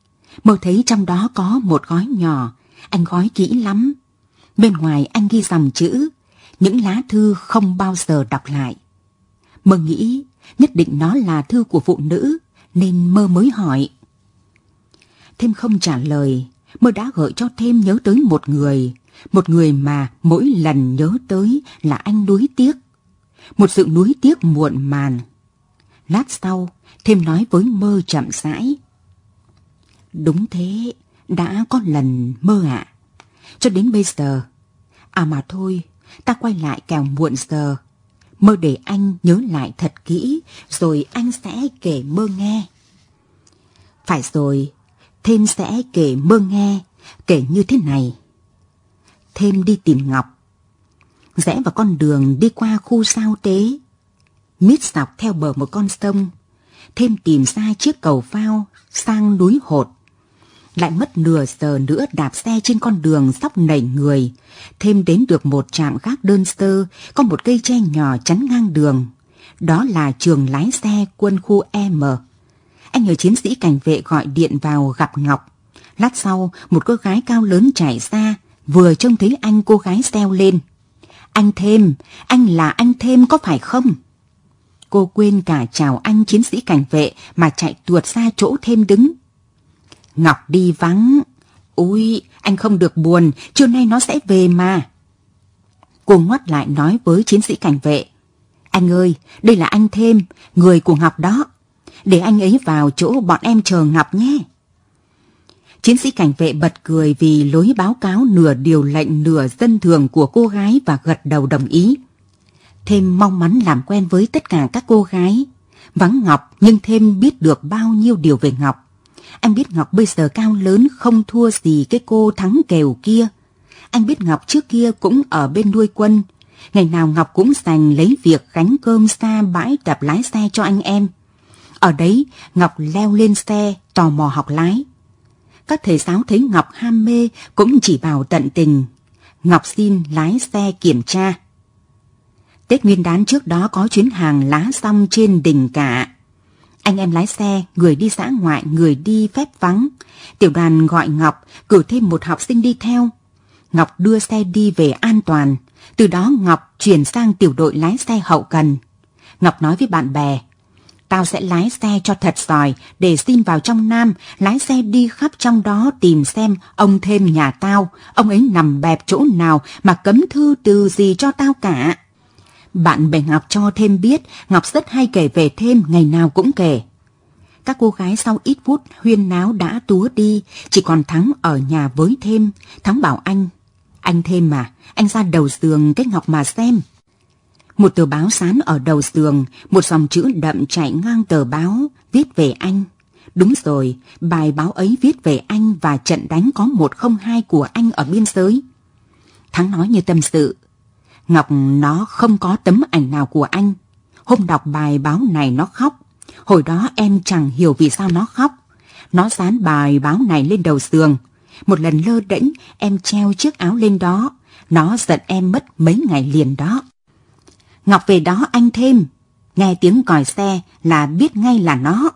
Mơ thấy trong đó có một gói nhỏ. Anh gói kỹ lắm. Bên ngoài anh ghi dòng chữ. Những lá thư không bao giờ đọc lại. Mơ nghĩ nhất định nó là thư của phụ nữ. Nên mơ mới hỏi. Thêm không trả lời. Mơ đã gợi cho thêm nhớ tới một người. Một người mà mỗi lần nhớ tới là anh đuối tiếc một sự nuối tiếc muộn màn. Lát sau, thêm nói với mơ chậm rãi. Đúng thế, đã có lần mơ ạ. Cho đến bây giờ. À mà thôi, ta quay lại kèo muộn giờ. Mơ để anh nhớ lại thật kỹ, rồi anh sẽ kể mơ nghe. Phải rồi, thêm sẽ kể mơ nghe, kể như thế này. Thêm đi tìm Ngọc, rẽ vào con đường đi qua khu sao tế. Mít dọc theo bờ một con sông, thêm tìm ra chiếc cầu phao sang núi hột. Lại mất nửa giờ nữa đạp xe trên con đường sóc nảy người, thêm đến được một trạm gác đơn sơ, có một cây tre nhỏ chắn ngang đường. Đó là trường lái xe quân khu M. Anh nhờ chiến sĩ cảnh vệ gọi điện vào gặp Ngọc. Lát sau, một cô gái cao lớn chạy ra, vừa trông thấy anh cô gái xeo lên. Anh Thêm, anh là anh Thêm có phải không? Cô quên cả chào anh chiến sĩ cảnh vệ mà chạy tuột ra chỗ Thêm đứng. Ngọc đi vắng. Ui, anh không được buồn, trưa nay nó sẽ về mà. Cô ngoắt lại nói với chiến sĩ cảnh vệ. Anh ơi, đây là anh Thêm, người của Ngọc đó. Để anh ấy vào chỗ bọn em chờ Ngọc nhé. Chiến sĩ cảnh vệ bật cười vì lối báo cáo nửa điều lệnh nửa dân thường của cô gái và gật đầu đồng ý. Thêm mong mắn làm quen với tất cả các cô gái. Vắng Ngọc nhưng thêm biết được bao nhiêu điều về Ngọc. Anh biết Ngọc bây giờ cao lớn không thua gì cái cô thắng kèo kia. Anh biết Ngọc trước kia cũng ở bên nuôi quân. Ngày nào Ngọc cũng dành lấy việc gánh cơm xa bãi tập lái xe cho anh em. Ở đấy, Ngọc leo lên xe, tò mò học lái các thầy giáo thấy Ngọc ham mê cũng chỉ bảo tận tình. Ngọc xin lái xe kiểm tra. Tết Nguyên đán trước đó có chuyến hàng lá xong trên đỉnh cả. Anh em lái xe, người đi xã ngoại, người đi phép vắng. Tiểu đoàn gọi Ngọc, cử thêm một học sinh đi theo. Ngọc đưa xe đi về an toàn. Từ đó Ngọc chuyển sang tiểu đội lái xe hậu cần. Ngọc nói với bạn bè, Tao sẽ lái xe cho thật giỏi để xin vào trong Nam, lái xe đi khắp trong đó tìm xem ông thêm nhà tao, ông ấy nằm bẹp chỗ nào mà cấm thư từ gì cho tao cả. Bạn bè Ngọc cho thêm biết, Ngọc rất hay kể về thêm, ngày nào cũng kể. Các cô gái sau ít phút huyên náo đã túa đi, chỉ còn Thắng ở nhà với thêm. Thắng bảo anh, anh thêm mà, anh ra đầu giường cái Ngọc mà xem. Một tờ báo sán ở đầu giường, một dòng chữ đậm chạy ngang tờ báo, viết về anh. Đúng rồi, bài báo ấy viết về anh và trận đánh có một không hai của anh ở biên giới. Thắng nói như tâm sự. Ngọc, nó không có tấm ảnh nào của anh. Hôm đọc bài báo này nó khóc. Hồi đó em chẳng hiểu vì sao nó khóc. Nó dán bài báo này lên đầu giường. Một lần lơ đễnh, em treo chiếc áo lên đó. Nó giận em mất mấy ngày liền đó. Ngọc, về đó anh thêm. Nghe tiếng còi xe là biết ngay là nó.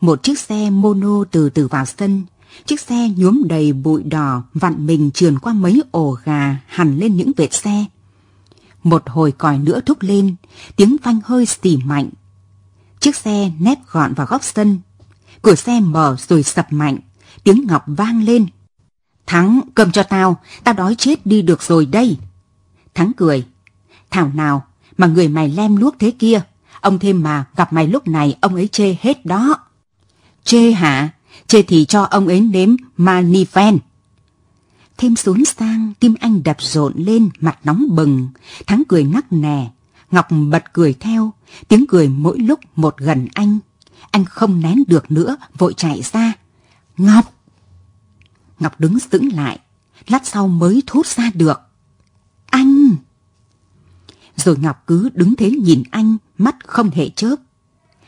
Một chiếc xe mono từ từ vào sân. Chiếc xe nhuốm đầy bụi đỏ vặn mình trườn qua mấy ổ gà hằn lên những vệt xe. Một hồi còi nữa thúc lên, tiếng phanh hơi xì mạnh. Chiếc xe nép gọn vào góc sân. Cửa xe mở rồi sập mạnh, tiếng ngọc vang lên. Thắng, cầm cho tao, tao đói chết đi được rồi đây. Thắng cười. Thảo nào, mà người mày lem luốc thế kia. Ông thêm mà gặp mày lúc này ông ấy chê hết đó. Chê hả? Chê thì cho ông ấy nếm manifen. Thêm xuống sang, tim anh đập rộn lên, mặt nóng bừng. Thắng cười ngắc nè. Ngọc bật cười theo, tiếng cười mỗi lúc một gần anh. Anh không nén được nữa, vội chạy ra. Ngọc! Ngọc đứng sững lại, lát sau mới thốt ra được. Anh! Rồi Ngọc cứ đứng thế nhìn anh, mắt không hề chớp.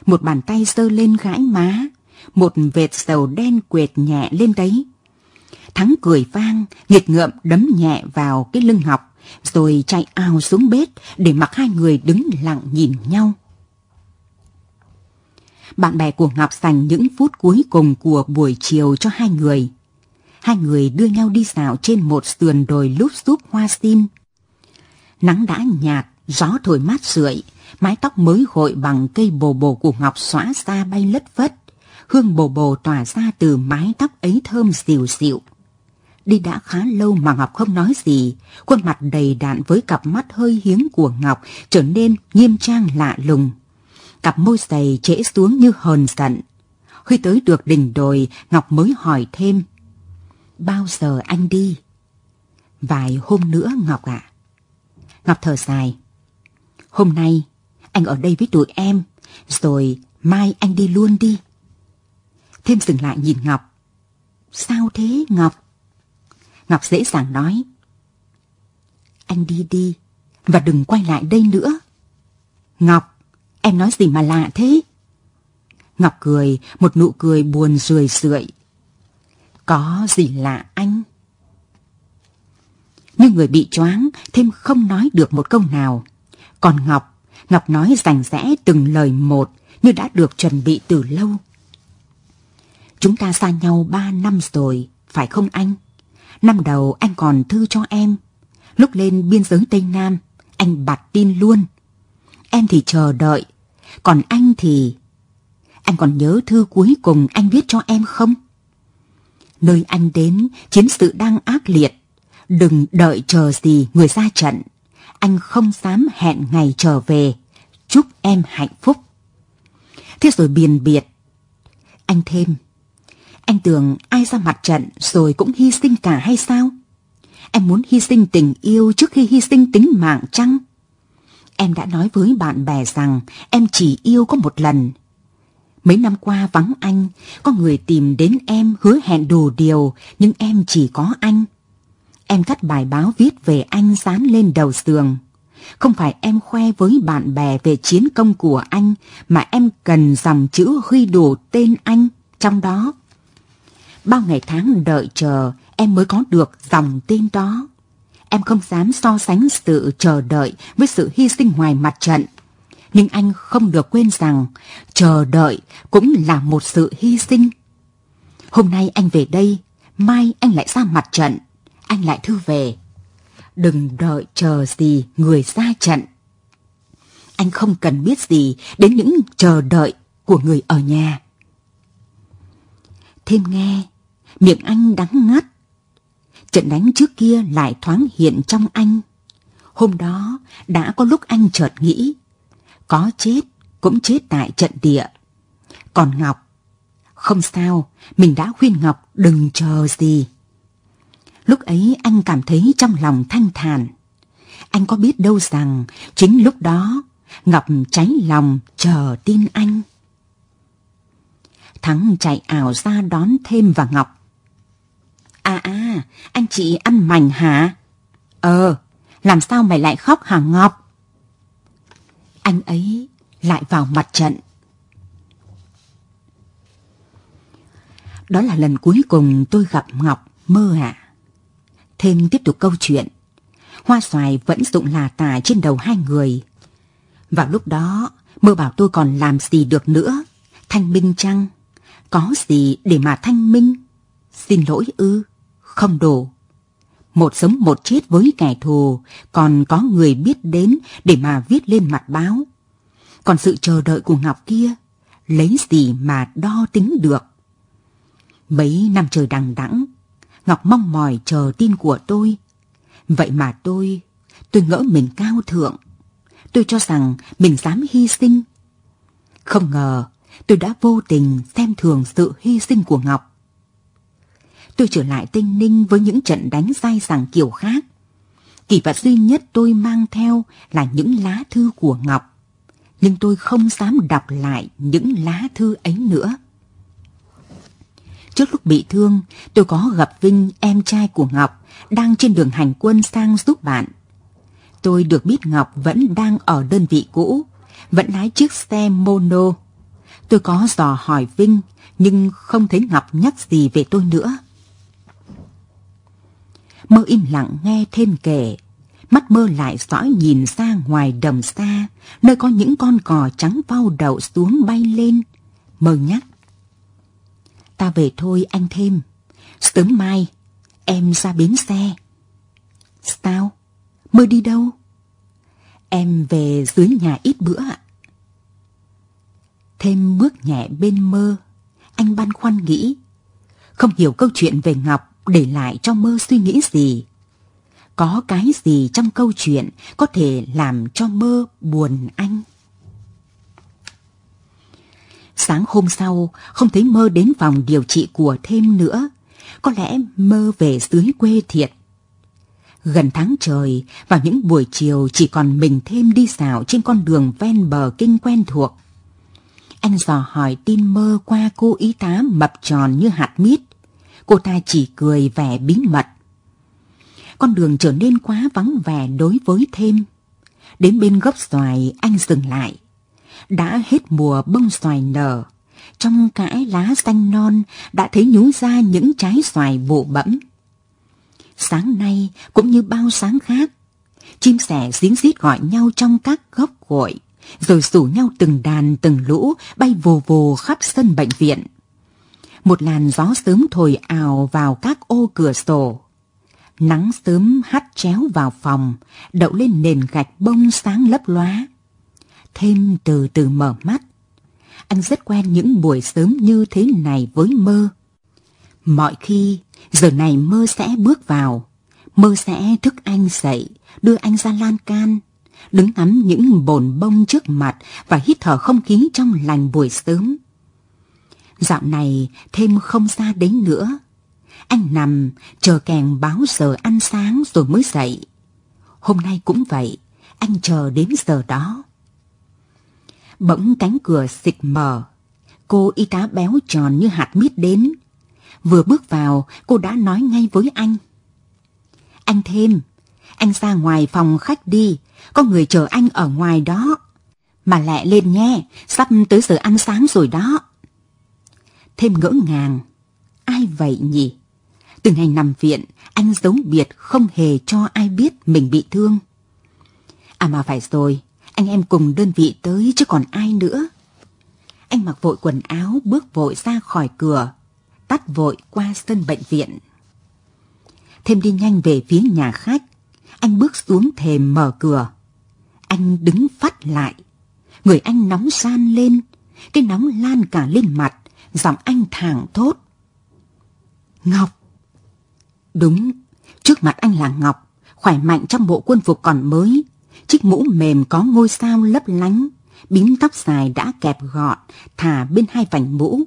Một bàn tay giơ lên gãi má, một vệt dầu đen quệt nhẹ lên đấy. Thắng cười vang, nghiệt ngợm đấm nhẹ vào cái lưng Ngọc, rồi chạy ao xuống bếp để mặc hai người đứng lặng nhìn nhau. Bạn bè của Ngọc dành những phút cuối cùng của buổi chiều cho hai người. Hai người đưa nhau đi dạo trên một sườn đồi lúp xúp hoa sim. Nắng đã nhạt, gió thổi mát rượi, mái tóc mới gội bằng cây bồ bồ của Ngọc xóa xa bay lất phất. Hương bồ bồ tỏa ra từ mái tóc ấy thơm dịu dịu. Đi đã khá lâu mà Ngọc không nói gì, khuôn mặt đầy đạn với cặp mắt hơi hiếng của Ngọc trở nên nghiêm trang lạ lùng. Cặp môi dày trễ xuống như hờn giận. Khi tới được đỉnh đồi, Ngọc mới hỏi thêm. Bao giờ anh đi? Vài hôm nữa Ngọc ạ. Ngọc thở dài. Hôm nay, anh ở đây với tụi em, rồi mai anh đi luôn đi. Thêm dừng lại nhìn Ngọc. Sao thế Ngọc? Ngọc dễ dàng nói. Anh đi đi, và đừng quay lại đây nữa. Ngọc, em nói gì mà lạ thế? Ngọc cười, một nụ cười buồn rười rượi. Có gì lạ anh? Như người bị choáng, thêm không nói được một câu nào. Còn Ngọc, Ngọc nói rành rẽ từng lời một như đã được chuẩn bị từ lâu. Chúng ta xa nhau ba năm rồi, phải không anh? Năm đầu anh còn thư cho em. Lúc lên biên giới Tây Nam, anh bặt tin luôn. Em thì chờ đợi, còn anh thì... Anh còn nhớ thư cuối cùng anh viết cho em không? Nơi anh đến, chiến sự đang ác liệt. Đừng đợi chờ gì người ra trận. Anh không dám hẹn ngày trở về. Chúc em hạnh phúc. Thế rồi biền biệt. Anh thêm, anh tưởng ai ra mặt trận rồi cũng hy sinh cả hay sao? Em muốn hy sinh tình yêu trước khi hy sinh tính mạng chăng? Em đã nói với bạn bè rằng em chỉ yêu có một lần. Mấy năm qua vắng anh, có người tìm đến em hứa hẹn đủ điều, nhưng em chỉ có anh. Em cắt bài báo viết về anh dán lên đầu giường. Không phải em khoe với bạn bè về chiến công của anh, mà em cần dòng chữ ghi đủ tên anh trong đó bao ngày tháng đợi chờ em mới có được dòng tin đó. Em không dám so sánh sự chờ đợi với sự hy sinh ngoài mặt trận. Nhưng anh không được quên rằng chờ đợi cũng là một sự hy sinh. Hôm nay anh về đây, mai anh lại ra mặt trận, anh lại thư về. Đừng đợi chờ gì người ra trận. Anh không cần biết gì đến những chờ đợi của người ở nhà. Thêm nghe, miệng anh đắng ngắt. Trận đánh trước kia lại thoáng hiện trong anh. Hôm đó đã có lúc anh chợt nghĩ, có chết cũng chết tại trận địa. Còn Ngọc, không sao, mình đã khuyên Ngọc đừng chờ gì. Lúc ấy anh cảm thấy trong lòng thanh thản. Anh có biết đâu rằng chính lúc đó Ngọc cháy lòng chờ tin anh. Thắng chạy ảo ra đón thêm và Ngọc. À à, anh chị ăn mảnh hả? Ờ, làm sao mày lại khóc hả Ngọc? Anh ấy lại vào mặt trận. Đó là lần cuối cùng tôi gặp Ngọc mơ ạ. Thêm tiếp tục câu chuyện. Hoa xoài vẫn rụng là tà trên đầu hai người. Vào lúc đó, mơ bảo tôi còn làm gì được nữa. Thanh minh chăng? Có gì để mà thanh minh? Xin lỗi ư? Không đủ. Một sống một chết với kẻ thù, còn có người biết đến để mà viết lên mặt báo. Còn sự chờ đợi của Ngọc kia, lấy gì mà đo tính được. Mấy năm trời đằng đẵng, Ngọc mong mỏi chờ tin của tôi. Vậy mà tôi, tôi ngỡ mình cao thượng. Tôi cho rằng mình dám hy sinh. Không ngờ tôi đã vô tình xem thường sự hy sinh của Ngọc. Tôi trở lại Tây Ninh với những trận đánh dai dẳng kiểu khác. Kỷ vật duy nhất tôi mang theo là những lá thư của Ngọc. Nhưng tôi không dám đọc lại những lá thư ấy nữa. Trước lúc bị thương, tôi có gặp Vinh, em trai của Ngọc, đang trên đường hành quân sang giúp bạn. Tôi được biết Ngọc vẫn đang ở đơn vị cũ, vẫn lái chiếc xe mono. Tôi có dò hỏi Vinh, nhưng không thấy Ngọc nhắc gì về tôi nữa. Mơ im lặng nghe thêm kể, mắt mơ lại dõi nhìn ra ngoài đầm xa, nơi có những con cò trắng vau đậu xuống bay lên. Mơ nhắc. Ta về thôi anh thêm, sớm mai em ra bến xe. Sao? Mơ đi đâu? Em về dưới nhà ít bữa ạ. Thêm bước nhẹ bên mơ, anh băn khoăn nghĩ. Không hiểu câu chuyện về Ngọc để lại cho mơ suy nghĩ gì. Có cái gì trong câu chuyện có thể làm cho mơ buồn anh? Sáng hôm sau, không thấy mơ đến phòng điều trị của thêm nữa. Có lẽ mơ về dưới quê thiệt. Gần tháng trời, vào những buổi chiều chỉ còn mình thêm đi xào trên con đường ven bờ kinh quen thuộc. Anh dò hỏi tin mơ qua cô y tá mập tròn như hạt mít. Cô ta chỉ cười vẻ bí mật. Con đường trở nên quá vắng vẻ đối với thêm. Đến bên gốc xoài anh dừng lại. Đã hết mùa bông xoài nở. Trong cãi lá xanh non đã thấy nhú ra những trái xoài vụ bẫm. Sáng nay cũng như bao sáng khác, chim sẻ dính rít gọi nhau trong các gốc gội, rồi rủ nhau từng đàn từng lũ bay vồ vồ khắp sân bệnh viện. Một làn gió sớm thổi ào vào các ô cửa sổ. Nắng sớm hắt chéo vào phòng, đậu lên nền gạch bông sáng lấp lóa. Thêm từ từ mở mắt. Anh rất quen những buổi sớm như thế này với mơ. Mọi khi, giờ này mơ sẽ bước vào. Mơ sẽ thức anh dậy, đưa anh ra lan can, đứng ngắm những bồn bông trước mặt và hít thở không khí trong lành buổi sớm. Dạo này thêm không xa đến nữa. Anh nằm chờ kèn báo giờ ăn sáng rồi mới dậy. Hôm nay cũng vậy, anh chờ đến giờ đó. Bỗng cánh cửa xịt mở, cô y tá béo tròn như hạt mít đến. Vừa bước vào, cô đã nói ngay với anh. Anh thêm, anh ra ngoài phòng khách đi, có người chờ anh ở ngoài đó. Mà lẹ lên nhé, sắp tới giờ ăn sáng rồi đó. Thêm ngỡ ngàng, ai vậy nhỉ? Từ ngày nằm viện, anh giấu biệt không hề cho ai biết mình bị thương. À mà phải rồi, anh em cùng đơn vị tới chứ còn ai nữa. Anh mặc vội quần áo bước vội ra khỏi cửa, tắt vội qua sân bệnh viện. Thêm đi nhanh về phía nhà khách, anh bước xuống thềm mở cửa. Anh đứng phát lại, người anh nóng san lên, cái nóng lan cả lên mặt, giọng anh thẳng thốt. Ngọc! Đúng, trước mặt anh là Ngọc, khỏe mạnh trong bộ quân phục còn mới, chiếc mũ mềm có ngôi sao lấp lánh, bím tóc dài đã kẹp gọn, thả bên hai vành mũ.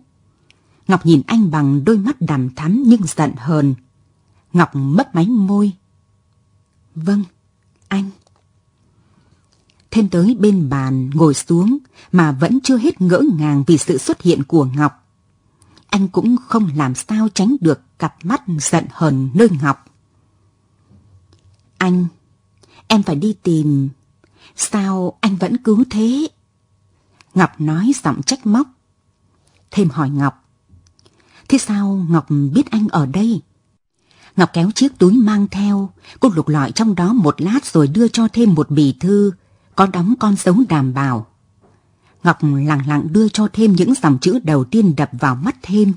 Ngọc nhìn anh bằng đôi mắt đằm thắm nhưng giận hờn. Ngọc mất máy môi. Vâng, anh. Thêm tới bên bàn ngồi xuống mà vẫn chưa hết ngỡ ngàng vì sự xuất hiện của Ngọc. Anh cũng không làm sao tránh được cặp mắt giận hờn nơi Ngọc. Anh, em phải đi tìm. Sao anh vẫn cứ thế? Ngọc nói giọng trách móc. Thêm hỏi Ngọc. Thế sao Ngọc biết anh ở đây? Ngọc kéo chiếc túi mang theo, cô lục lọi trong đó một lát rồi đưa cho thêm một bì thư, có đóng con dấu đảm bảo. Ngọc lặng lặng đưa cho thêm những dòng chữ đầu tiên đập vào mắt thêm.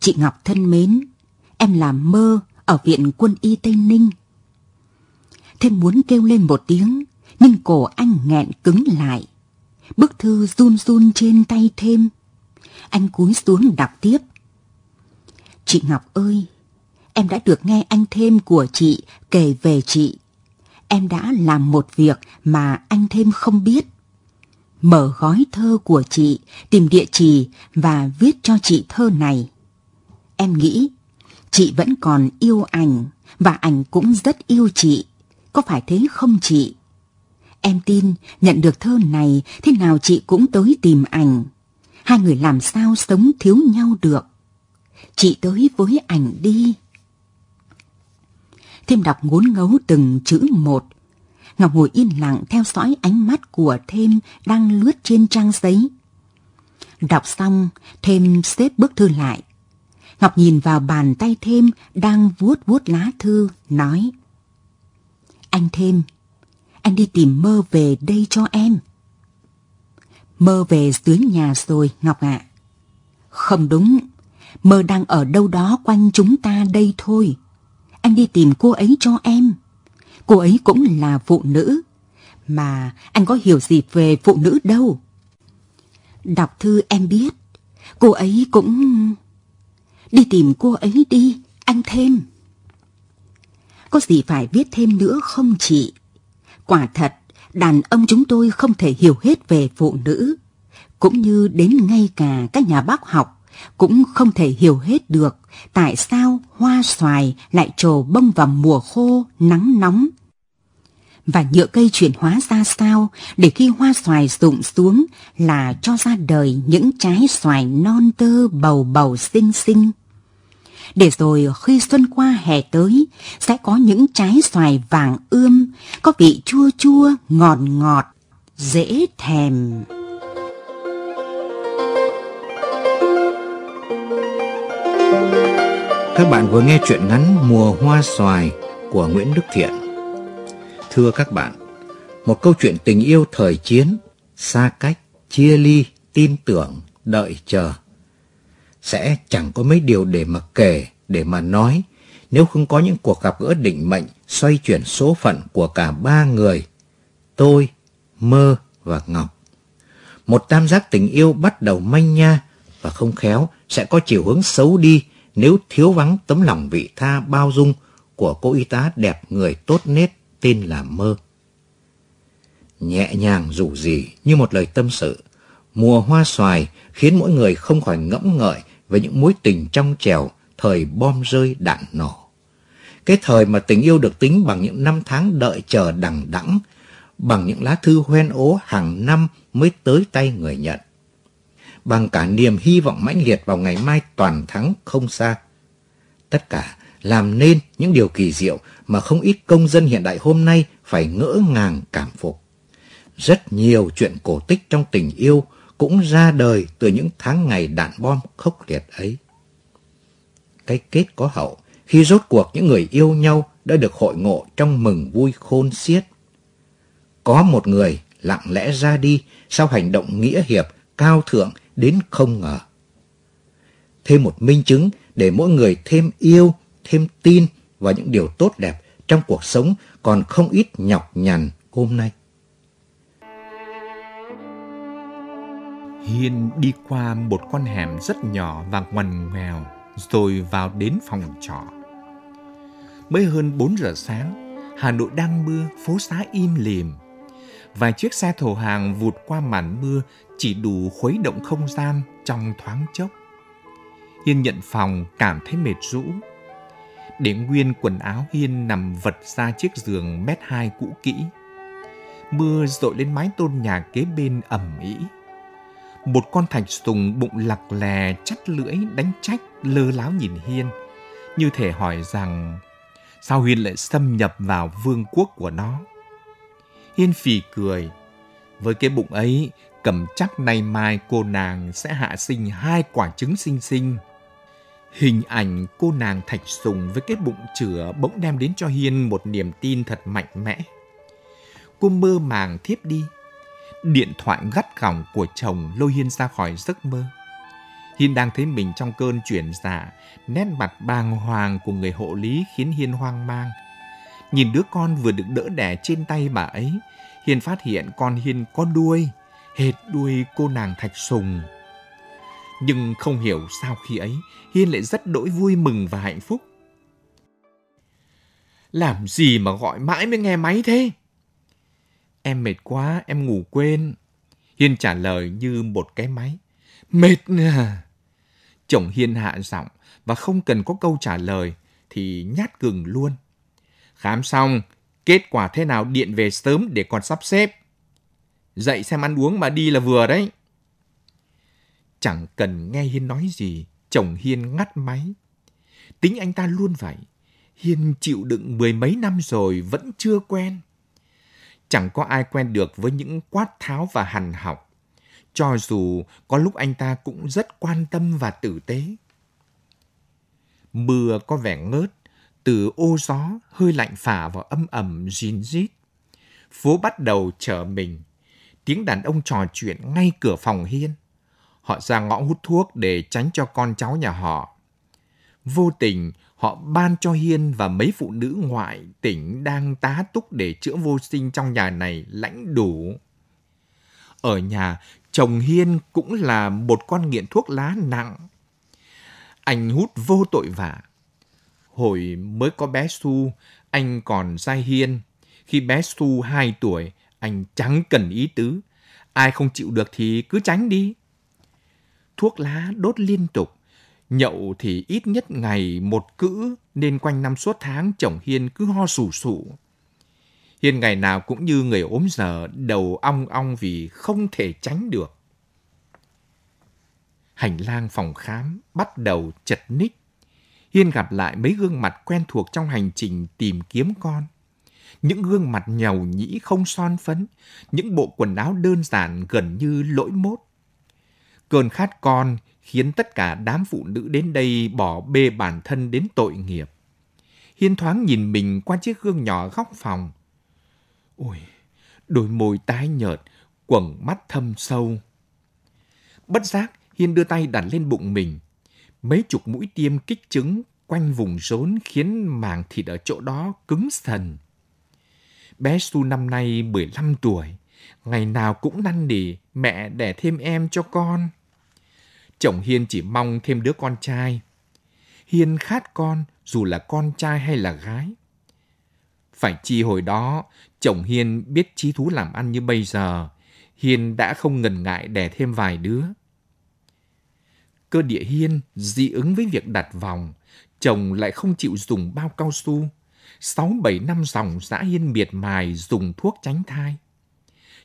Chị Ngọc thân mến, em là mơ ở viện quân y Tây Ninh. Thêm muốn kêu lên một tiếng, nhưng cổ anh nghẹn cứng lại. Bức thư run run trên tay thêm. Anh cúi xuống đọc tiếp. Chị Ngọc ơi, em đã được nghe anh thêm của chị kể về chị. Em đã làm một việc mà anh thêm không biết. Mở gói thơ của chị, tìm địa chỉ và viết cho chị thơ này. Em nghĩ chị vẫn còn yêu ảnh và ảnh cũng rất yêu chị. Có phải thế không chị? Em tin nhận được thơ này thế nào chị cũng tới tìm ảnh. Hai người làm sao sống thiếu nhau được. Chị tới với ảnh đi. Thêm đọc ngốn ngấu từng chữ một. Ngọc ngồi yên lặng theo dõi ánh mắt của Thêm đang lướt trên trang giấy. Đọc xong, Thêm xếp bức thư lại. Ngọc nhìn vào bàn tay Thêm đang vuốt vuốt lá thư, nói. Anh Thêm, anh đi tìm mơ về đây cho em. Mơ về dưới nhà rồi, Ngọc ạ. Không đúng, mơ đang ở đâu đó quanh chúng ta đây thôi. Anh đi tìm cô ấy cho em. Cô ấy cũng là phụ nữ. Mà anh có hiểu gì về phụ nữ đâu. Đọc thư em biết, cô ấy cũng... Đi tìm cô ấy đi, anh thêm. Có gì phải viết thêm nữa không chị? Quả thật, đàn ông chúng tôi không thể hiểu hết về phụ nữ. Cũng như đến ngay cả các nhà bác học cũng không thể hiểu hết được tại sao hoa xoài lại trổ bông vào mùa khô, nắng nóng. Và nhựa cây chuyển hóa ra sao để khi hoa xoài rụng xuống là cho ra đời những trái xoài non tơ bầu bầu xinh xinh để rồi khi xuân qua hè tới sẽ có những trái xoài vàng ươm, có vị chua chua, ngọt ngọt, dễ thèm. Các bạn vừa nghe chuyện ngắn Mùa Hoa Xoài của Nguyễn Đức Thiện. Thưa các bạn, một câu chuyện tình yêu thời chiến, xa cách, chia ly, tin tưởng, đợi chờ sẽ chẳng có mấy điều để mà kể, để mà nói, nếu không có những cuộc gặp gỡ định mệnh xoay chuyển số phận của cả ba người, tôi, Mơ và Ngọc. Một tam giác tình yêu bắt đầu manh nha và không khéo sẽ có chiều hướng xấu đi nếu thiếu vắng tấm lòng vị tha bao dung của cô y tá đẹp người tốt nết tên là Mơ. Nhẹ nhàng rủ gì như một lời tâm sự, mùa hoa xoài khiến mỗi người không khỏi ngẫm ngợi về những mối tình trong trèo thời bom rơi đạn nổ. Cái thời mà tình yêu được tính bằng những năm tháng đợi chờ đằng đẵng, bằng những lá thư hoen ố hàng năm mới tới tay người nhận. Bằng cả niềm hy vọng mãnh liệt vào ngày mai toàn thắng không xa. Tất cả làm nên những điều kỳ diệu mà không ít công dân hiện đại hôm nay phải ngỡ ngàng cảm phục. Rất nhiều chuyện cổ tích trong tình yêu cũng ra đời từ những tháng ngày đạn bom khốc liệt ấy. Cái kết có hậu khi rốt cuộc những người yêu nhau đã được hội ngộ trong mừng vui khôn xiết. Có một người lặng lẽ ra đi sau hành động nghĩa hiệp, cao thượng đến không ngờ. Thêm một minh chứng để mỗi người thêm yêu, thêm tin vào những điều tốt đẹp trong cuộc sống còn không ít nhọc nhằn hôm nay. Hiên đi qua một con hẻm rất nhỏ và ngoằn ngoèo, rồi vào đến phòng trọ. Mới hơn 4 giờ sáng, Hà Nội đang mưa, phố xá im lìm. Vài chiếc xe thổ hàng vụt qua màn mưa chỉ đủ khuấy động không gian trong thoáng chốc. Hiên nhận phòng cảm thấy mệt rũ. Để nguyên quần áo Hiên nằm vật ra chiếc giường mét hai cũ kỹ. Mưa rội lên mái tôn nhà kế bên ẩm ĩ một con thạch sùng bụng lặc lè chắt lưỡi đánh trách lơ láo nhìn Hiên, như thể hỏi rằng sao Hiên lại xâm nhập vào vương quốc của nó. Hiên phì cười, với cái bụng ấy, cầm chắc nay mai cô nàng sẽ hạ sinh hai quả trứng xinh xinh. Hình ảnh cô nàng thạch sùng với cái bụng chửa bỗng đem đến cho Hiên một niềm tin thật mạnh mẽ. Cô mơ màng thiếp đi, Điện thoại gắt gỏng của chồng lôi Hiên ra khỏi giấc mơ. Hiên đang thấy mình trong cơn chuyển dạ, nét mặt bàng hoàng của người hộ lý khiến Hiên hoang mang. Nhìn đứa con vừa được đỡ đẻ trên tay bà ấy, Hiên phát hiện con Hiên có đuôi, hệt đuôi cô nàng Thạch Sùng. Nhưng không hiểu sao khi ấy Hiên lại rất đỗi vui mừng và hạnh phúc. Làm gì mà gọi mãi mới nghe máy thế? Em mệt quá, em ngủ quên. Hiên trả lời như một cái máy. Mệt à? Chồng Hiên hạ giọng và không cần có câu trả lời thì nhát gừng luôn. Khám xong, kết quả thế nào điện về sớm để còn sắp xếp. Dậy xem ăn uống mà đi là vừa đấy. Chẳng cần nghe Hiên nói gì, chồng Hiên ngắt máy. Tính anh ta luôn vậy. Hiên chịu đựng mười mấy năm rồi vẫn chưa quen. Chẳng có ai quen được với những quát tháo và hằn học. Cho dù có lúc anh ta cũng rất quan tâm và tử tế. Mưa có vẻ ngớt, từ ô gió hơi lạnh phả vào âm ẩm rin rít. Phố bắt đầu trở mình. Tiếng đàn ông trò chuyện ngay cửa phòng Hiên. Họ ra ngõ hút thuốc để tránh cho con cháu nhà họ. Vô tình, họ ban cho Hiên và mấy phụ nữ ngoại tỉnh đang tá túc để chữa vô sinh trong nhà này lãnh đủ. Ở nhà, chồng Hiên cũng là một con nghiện thuốc lá nặng. Anh hút vô tội vạ. Hồi mới có bé Su, anh còn sai Hiên. Khi bé Su 2 tuổi, anh chẳng cần ý tứ. Ai không chịu được thì cứ tránh đi. Thuốc lá đốt liên tục, Nhậu thì ít nhất ngày một cữ, nên quanh năm suốt tháng chồng Hiên cứ ho sù sụ. Hiên ngày nào cũng như người ốm giờ, đầu ong ong vì không thể tránh được. Hành lang phòng khám bắt đầu chật ních. Hiên gặp lại mấy gương mặt quen thuộc trong hành trình tìm kiếm con. Những gương mặt nhầu nhĩ không son phấn, những bộ quần áo đơn giản gần như lỗi mốt. Cơn khát con khiến tất cả đám phụ nữ đến đây bỏ bê bản thân đến tội nghiệp. Hiên thoáng nhìn mình qua chiếc gương nhỏ góc phòng. Ôi, đôi môi tái nhợt, quầng mắt thâm sâu. Bất giác, Hiên đưa tay đặt lên bụng mình. Mấy chục mũi tiêm kích trứng quanh vùng rốn khiến màng thịt ở chỗ đó cứng sần. Bé Su năm nay 15 tuổi, ngày nào cũng năn nỉ mẹ đẻ thêm em cho con. Chồng Hiên chỉ mong thêm đứa con trai. Hiên khát con dù là con trai hay là gái. Phải chi hồi đó, chồng Hiên biết trí thú làm ăn như bây giờ, Hiên đã không ngần ngại đẻ thêm vài đứa. Cơ địa Hiên dị ứng với việc đặt vòng, chồng lại không chịu dùng bao cao su. Sáu bảy năm dòng dã Hiên miệt mài dùng thuốc tránh thai.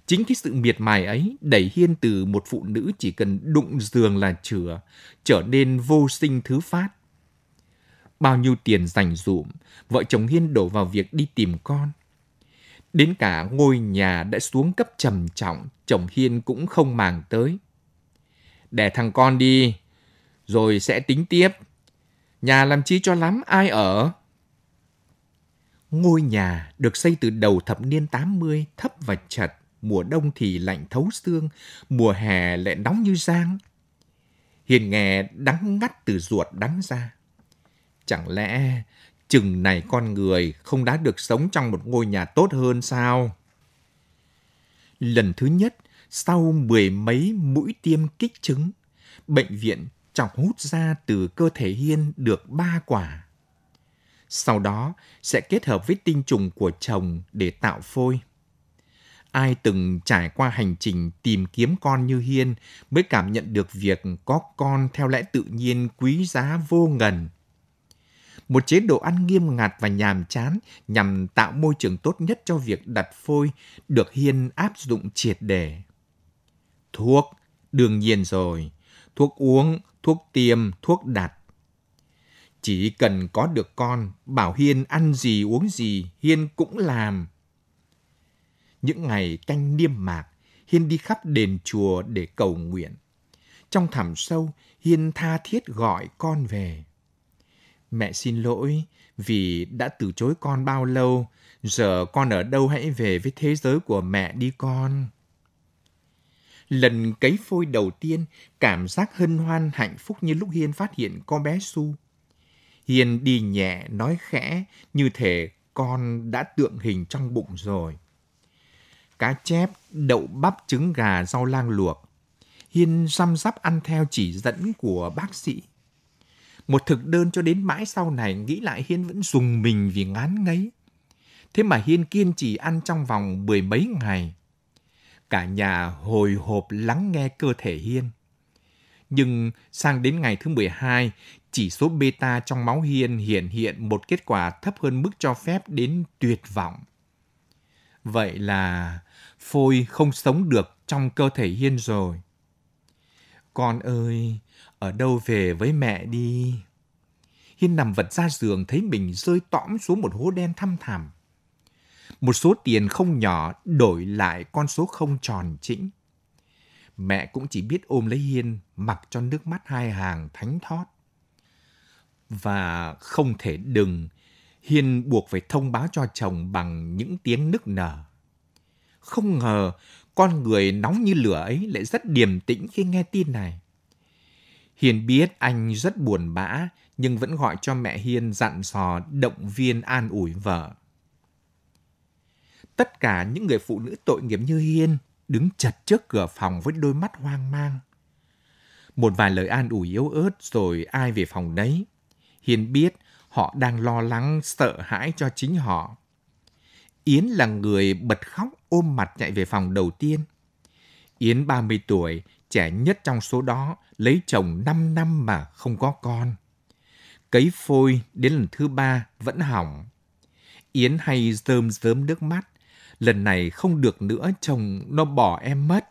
Chính cái sự miệt mài ấy đẩy Hiên từ một phụ nữ chỉ cần đụng giường là chữa, trở nên vô sinh thứ phát. Bao nhiêu tiền dành dụm, vợ chồng Hiên đổ vào việc đi tìm con. Đến cả ngôi nhà đã xuống cấp trầm trọng, chồng Hiên cũng không màng tới. Đẻ thằng con đi, rồi sẽ tính tiếp. Nhà làm chi cho lắm, ai ở? Ngôi nhà được xây từ đầu thập niên 80, thấp và chật mùa đông thì lạnh thấu xương, mùa hè lại nóng như giang. Hiền nghe đắng ngắt từ ruột đắng ra. Chẳng lẽ chừng này con người không đã được sống trong một ngôi nhà tốt hơn sao? Lần thứ nhất, sau mười mấy mũi tiêm kích trứng, bệnh viện chọc hút ra từ cơ thể Hiên được ba quả. Sau đó sẽ kết hợp với tinh trùng của chồng để tạo phôi. Ai từng trải qua hành trình tìm kiếm con như Hiên mới cảm nhận được việc có con theo lẽ tự nhiên quý giá vô ngần. Một chế độ ăn nghiêm ngặt và nhàm chán nhằm tạo môi trường tốt nhất cho việc đặt phôi được Hiên áp dụng triệt để. Thuốc, đương nhiên rồi. Thuốc uống, thuốc tiêm, thuốc đặt. Chỉ cần có được con, bảo Hiên ăn gì uống gì, Hiên cũng làm. Những ngày canh niêm mạc, Hiên đi khắp đền chùa để cầu nguyện. Trong thẳm sâu, Hiên tha thiết gọi con về. Mẹ xin lỗi vì đã từ chối con bao lâu, giờ con ở đâu hãy về với thế giới của mẹ đi con. Lần cấy phôi đầu tiên, cảm giác hân hoan hạnh phúc như lúc Hiên phát hiện con bé Su. Hiên đi nhẹ, nói khẽ, như thể con đã tượng hình trong bụng rồi cá chép, đậu bắp trứng gà, rau lang luộc. Hiên răm rắp ăn theo chỉ dẫn của bác sĩ. Một thực đơn cho đến mãi sau này nghĩ lại Hiên vẫn dùng mình vì ngán ngấy. Thế mà Hiên kiên trì ăn trong vòng mười mấy ngày. Cả nhà hồi hộp lắng nghe cơ thể Hiên. Nhưng sang đến ngày thứ 12, chỉ số beta trong máu Hiên hiện hiện một kết quả thấp hơn mức cho phép đến tuyệt vọng. Vậy là phôi không sống được trong cơ thể Hiên rồi. Con ơi, ở đâu về với mẹ đi. Hiên nằm vật ra giường thấy mình rơi tõm xuống một hố đen thăm thẳm. Một số tiền không nhỏ đổi lại con số không tròn chỉnh. Mẹ cũng chỉ biết ôm lấy Hiên mặc cho nước mắt hai hàng thánh thót. Và không thể đừng, Hiên buộc phải thông báo cho chồng bằng những tiếng nức nở. Không ngờ con người nóng như lửa ấy lại rất điềm tĩnh khi nghe tin này. Hiền biết anh rất buồn bã, nhưng vẫn gọi cho mẹ Hiên dặn dò động viên an ủi vợ. Tất cả những người phụ nữ tội nghiệp như Hiên đứng chật trước cửa phòng với đôi mắt hoang mang. Một vài lời an ủi yếu ớt rồi ai về phòng đấy hiền biết họ đang lo lắng, sợ hãi cho chính họ. Yến là người bật khóc ôm mặt chạy về phòng đầu tiên. Yến 30 tuổi, trẻ nhất trong số đó, lấy chồng 5 năm mà không có con. Cấy phôi đến lần thứ ba vẫn hỏng. Yến hay rơm rớm nước mắt. Lần này không được nữa chồng nó bỏ em mất.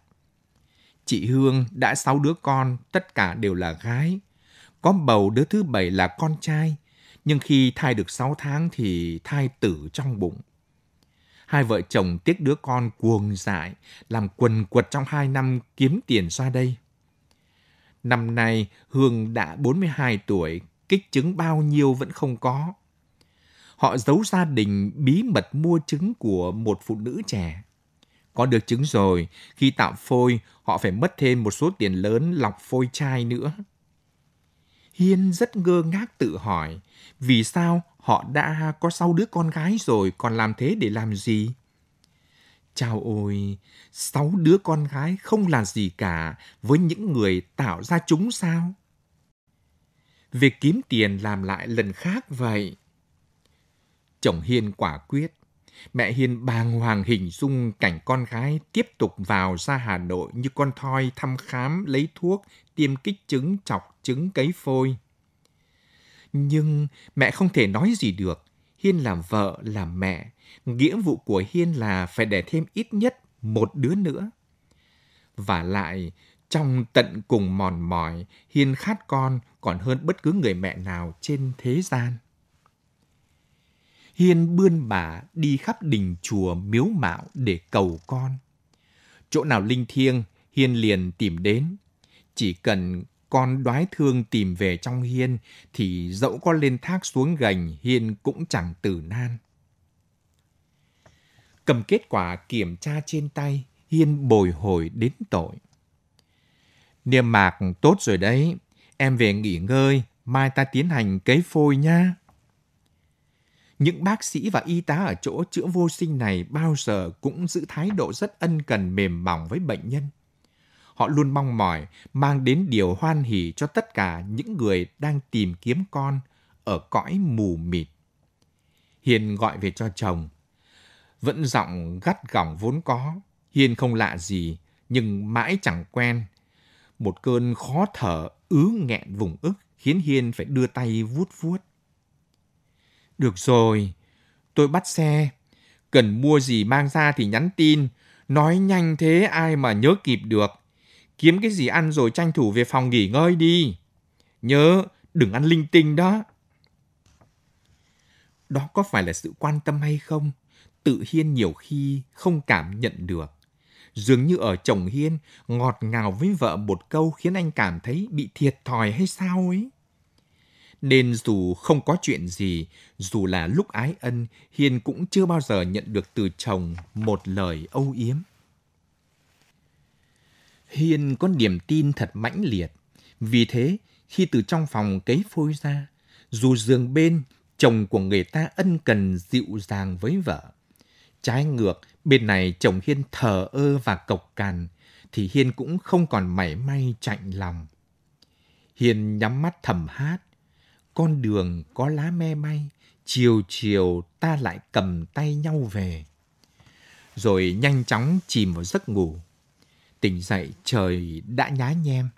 Chị Hương đã sáu đứa con, tất cả đều là gái. Có bầu đứa thứ bảy là con trai, nhưng khi thai được 6 tháng thì thai tử trong bụng. Hai vợ chồng tiếc đứa con cuồng dại, làm quần quật trong hai năm kiếm tiền ra đây. Năm nay, Hương đã 42 tuổi, kích trứng bao nhiêu vẫn không có. Họ giấu gia đình bí mật mua trứng của một phụ nữ trẻ. Có được trứng rồi, khi tạo phôi, họ phải mất thêm một số tiền lớn lọc phôi chai nữa. Hiên rất ngơ ngác tự hỏi, vì sao họ đã có sáu đứa con gái rồi còn làm thế để làm gì? Chào ôi, sáu đứa con gái không là gì cả với những người tạo ra chúng sao? Việc kiếm tiền làm lại lần khác vậy. Chồng Hiên quả quyết. Mẹ Hiên bàng hoàng hình dung cảnh con gái tiếp tục vào ra Hà Nội như con thoi thăm khám, lấy thuốc, tiêm kích trứng, chọc trứng cấy phôi. Nhưng mẹ không thể nói gì được. Hiên làm vợ, làm mẹ. Nghĩa vụ của Hiên là phải đẻ thêm ít nhất một đứa nữa. Và lại, trong tận cùng mòn mỏi, Hiên khát con còn hơn bất cứ người mẹ nào trên thế gian. Hiên bươn bà đi khắp đình chùa miếu mạo để cầu con. Chỗ nào linh thiêng, Hiên liền tìm đến. Chỉ cần con đoái thương tìm về trong Hiên thì dẫu có lên thác xuống gành Hiên cũng chẳng tử nan. Cầm kết quả kiểm tra trên tay, Hiên bồi hồi đến tội. Niêm mạc tốt rồi đấy, em về nghỉ ngơi, mai ta tiến hành cấy phôi nha. Những bác sĩ và y tá ở chỗ chữa vô sinh này bao giờ cũng giữ thái độ rất ân cần mềm mỏng với bệnh nhân. Họ luôn mong mỏi mang đến điều hoan hỷ cho tất cả những người đang tìm kiếm con ở cõi mù mịt. Hiền gọi về cho chồng. Vẫn giọng gắt gỏng vốn có. Hiền không lạ gì, nhưng mãi chẳng quen. Một cơn khó thở ứ nghẹn vùng ức khiến Hiên phải đưa tay vuốt vuốt. Được rồi, tôi bắt xe. Cần mua gì mang ra thì nhắn tin. Nói nhanh thế ai mà nhớ kịp được. Kiếm cái gì ăn rồi tranh thủ về phòng nghỉ ngơi đi. Nhớ, đừng ăn linh tinh đó. Đó có phải là sự quan tâm hay không? Tự Hiên nhiều khi không cảm nhận được. Dường như ở chồng Hiên ngọt ngào với vợ một câu khiến anh cảm thấy bị thiệt thòi hay sao ấy. Nên dù không có chuyện gì, dù là lúc ái ân, Hiên cũng chưa bao giờ nhận được từ chồng một lời âu yếm. Hiên có niềm tin thật mãnh liệt. Vì thế, khi từ trong phòng cấy phôi ra, dù giường bên, chồng của người ta ân cần dịu dàng với vợ. Trái ngược, bên này chồng Hiên thờ ơ và cộc cằn, thì Hiên cũng không còn mảy may chạnh lòng. Hiên nhắm mắt thầm hát. Con đường có lá me bay, chiều chiều ta lại cầm tay nhau về. Rồi nhanh chóng chìm vào giấc ngủ. Tỉnh dậy trời đã nhá nhem.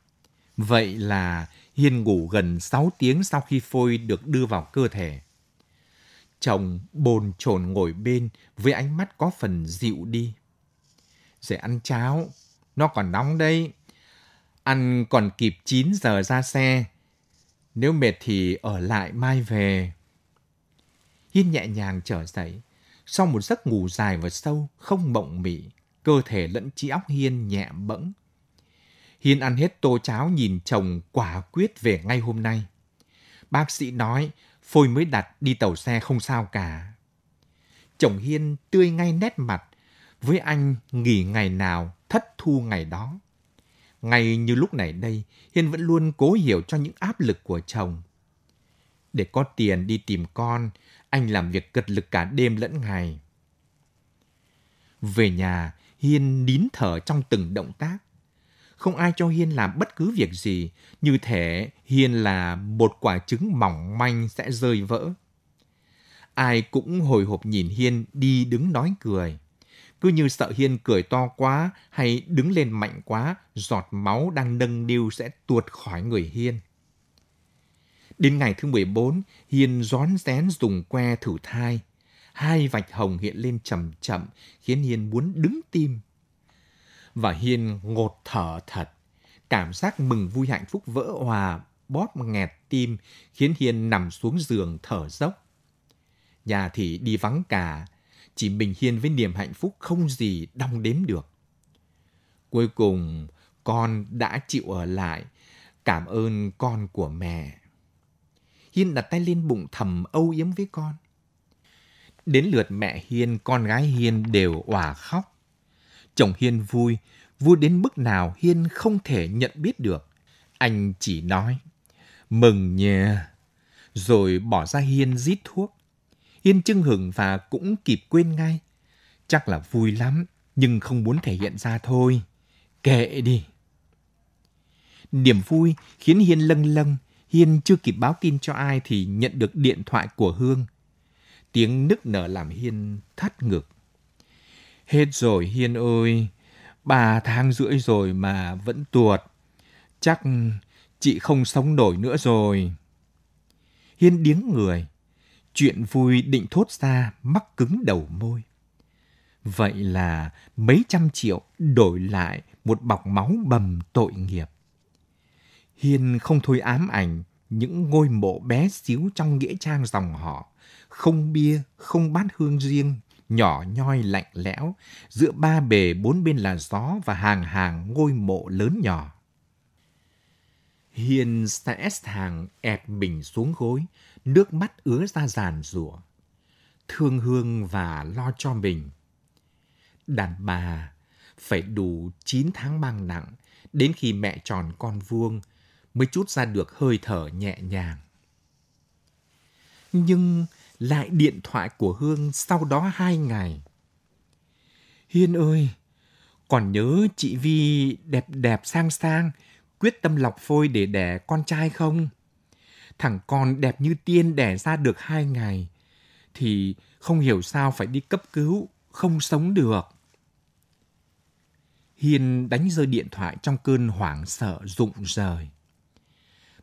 Vậy là Hiên ngủ gần 6 tiếng sau khi phôi được đưa vào cơ thể. Chồng bồn chồn ngồi bên với ánh mắt có phần dịu đi. Rồi ăn cháo, nó còn nóng đây. Ăn còn kịp 9 giờ ra xe. Nếu mệt thì ở lại mai về. Hiên nhẹ nhàng trở dậy. Sau một giấc ngủ dài và sâu, không mộng mị, cơ thể lẫn trí óc Hiên nhẹ bẫng. Hiên ăn hết tô cháo nhìn chồng quả quyết về ngay hôm nay. Bác sĩ nói phôi mới đặt đi tàu xe không sao cả. Chồng Hiên tươi ngay nét mặt, với anh nghỉ ngày nào thất thu ngày đó. Ngay như lúc này đây, Hiên vẫn luôn cố hiểu cho những áp lực của chồng. Để có tiền đi tìm con, anh làm việc cật lực cả đêm lẫn ngày. Về nhà, Hiên nín thở trong từng động tác. Không ai cho Hiên làm bất cứ việc gì, như thể Hiên là một quả trứng mỏng manh sẽ rơi vỡ. Ai cũng hồi hộp nhìn Hiên đi đứng nói cười. Cứ như sợ Hiên cười to quá hay đứng lên mạnh quá, giọt máu đang nâng niu sẽ tuột khỏi người Hiên. Đến ngày thứ 14, Hiên rón rén dùng que thử thai. Hai vạch hồng hiện lên chậm chậm, khiến Hiên muốn đứng tim. Và Hiên ngột thở thật. Cảm giác mừng vui hạnh phúc vỡ hòa, bóp nghẹt tim, khiến Hiên nằm xuống giường thở dốc. Nhà thì đi vắng cả, chỉ mình Hiên với niềm hạnh phúc không gì đong đếm được. Cuối cùng, con đã chịu ở lại. Cảm ơn con của mẹ. Hiên đặt tay lên bụng thầm âu yếm với con. Đến lượt mẹ Hiên, con gái Hiên đều òa khóc. Chồng Hiên vui, vui đến mức nào Hiên không thể nhận biết được. Anh chỉ nói, mừng nha, rồi bỏ ra Hiên rít thuốc. Hiên chưng hừng và cũng kịp quên ngay. Chắc là vui lắm, nhưng không muốn thể hiện ra thôi. Kệ đi. Niềm vui khiến Hiên lâng lâng. Hiên chưa kịp báo tin cho ai thì nhận được điện thoại của Hương. Tiếng nức nở làm Hiên thắt ngực. Hết rồi Hiên ơi, ba tháng rưỡi rồi mà vẫn tuột. Chắc chị không sống nổi nữa rồi. Hiên điếng người. Chuyện vui định thốt ra mắc cứng đầu môi. Vậy là mấy trăm triệu đổi lại một bọc máu bầm tội nghiệp. Hiên không thôi ám ảnh những ngôi mộ bé xíu trong nghĩa trang dòng họ, không bia, không bát hương riêng, nhỏ nhoi lạnh lẽo, giữa ba bề bốn bên là gió và hàng hàng ngôi mộ lớn nhỏ. hiền sẽ hàng ẹp bình xuống gối, nước mắt ứa ra giàn rủa. Thương hương và lo cho mình. Đàn bà phải đủ 9 tháng mang nặng, đến khi mẹ tròn con vuông mới chút ra được hơi thở nhẹ nhàng. Nhưng lại điện thoại của Hương sau đó hai ngày. Hiên ơi, còn nhớ chị Vi đẹp đẹp sang sang, quyết tâm lọc phôi để đẻ con trai không? Thằng con đẹp như tiên đẻ ra được hai ngày, thì không hiểu sao phải đi cấp cứu, không sống được. Hiên đánh rơi điện thoại trong cơn hoảng sợ rụng rời.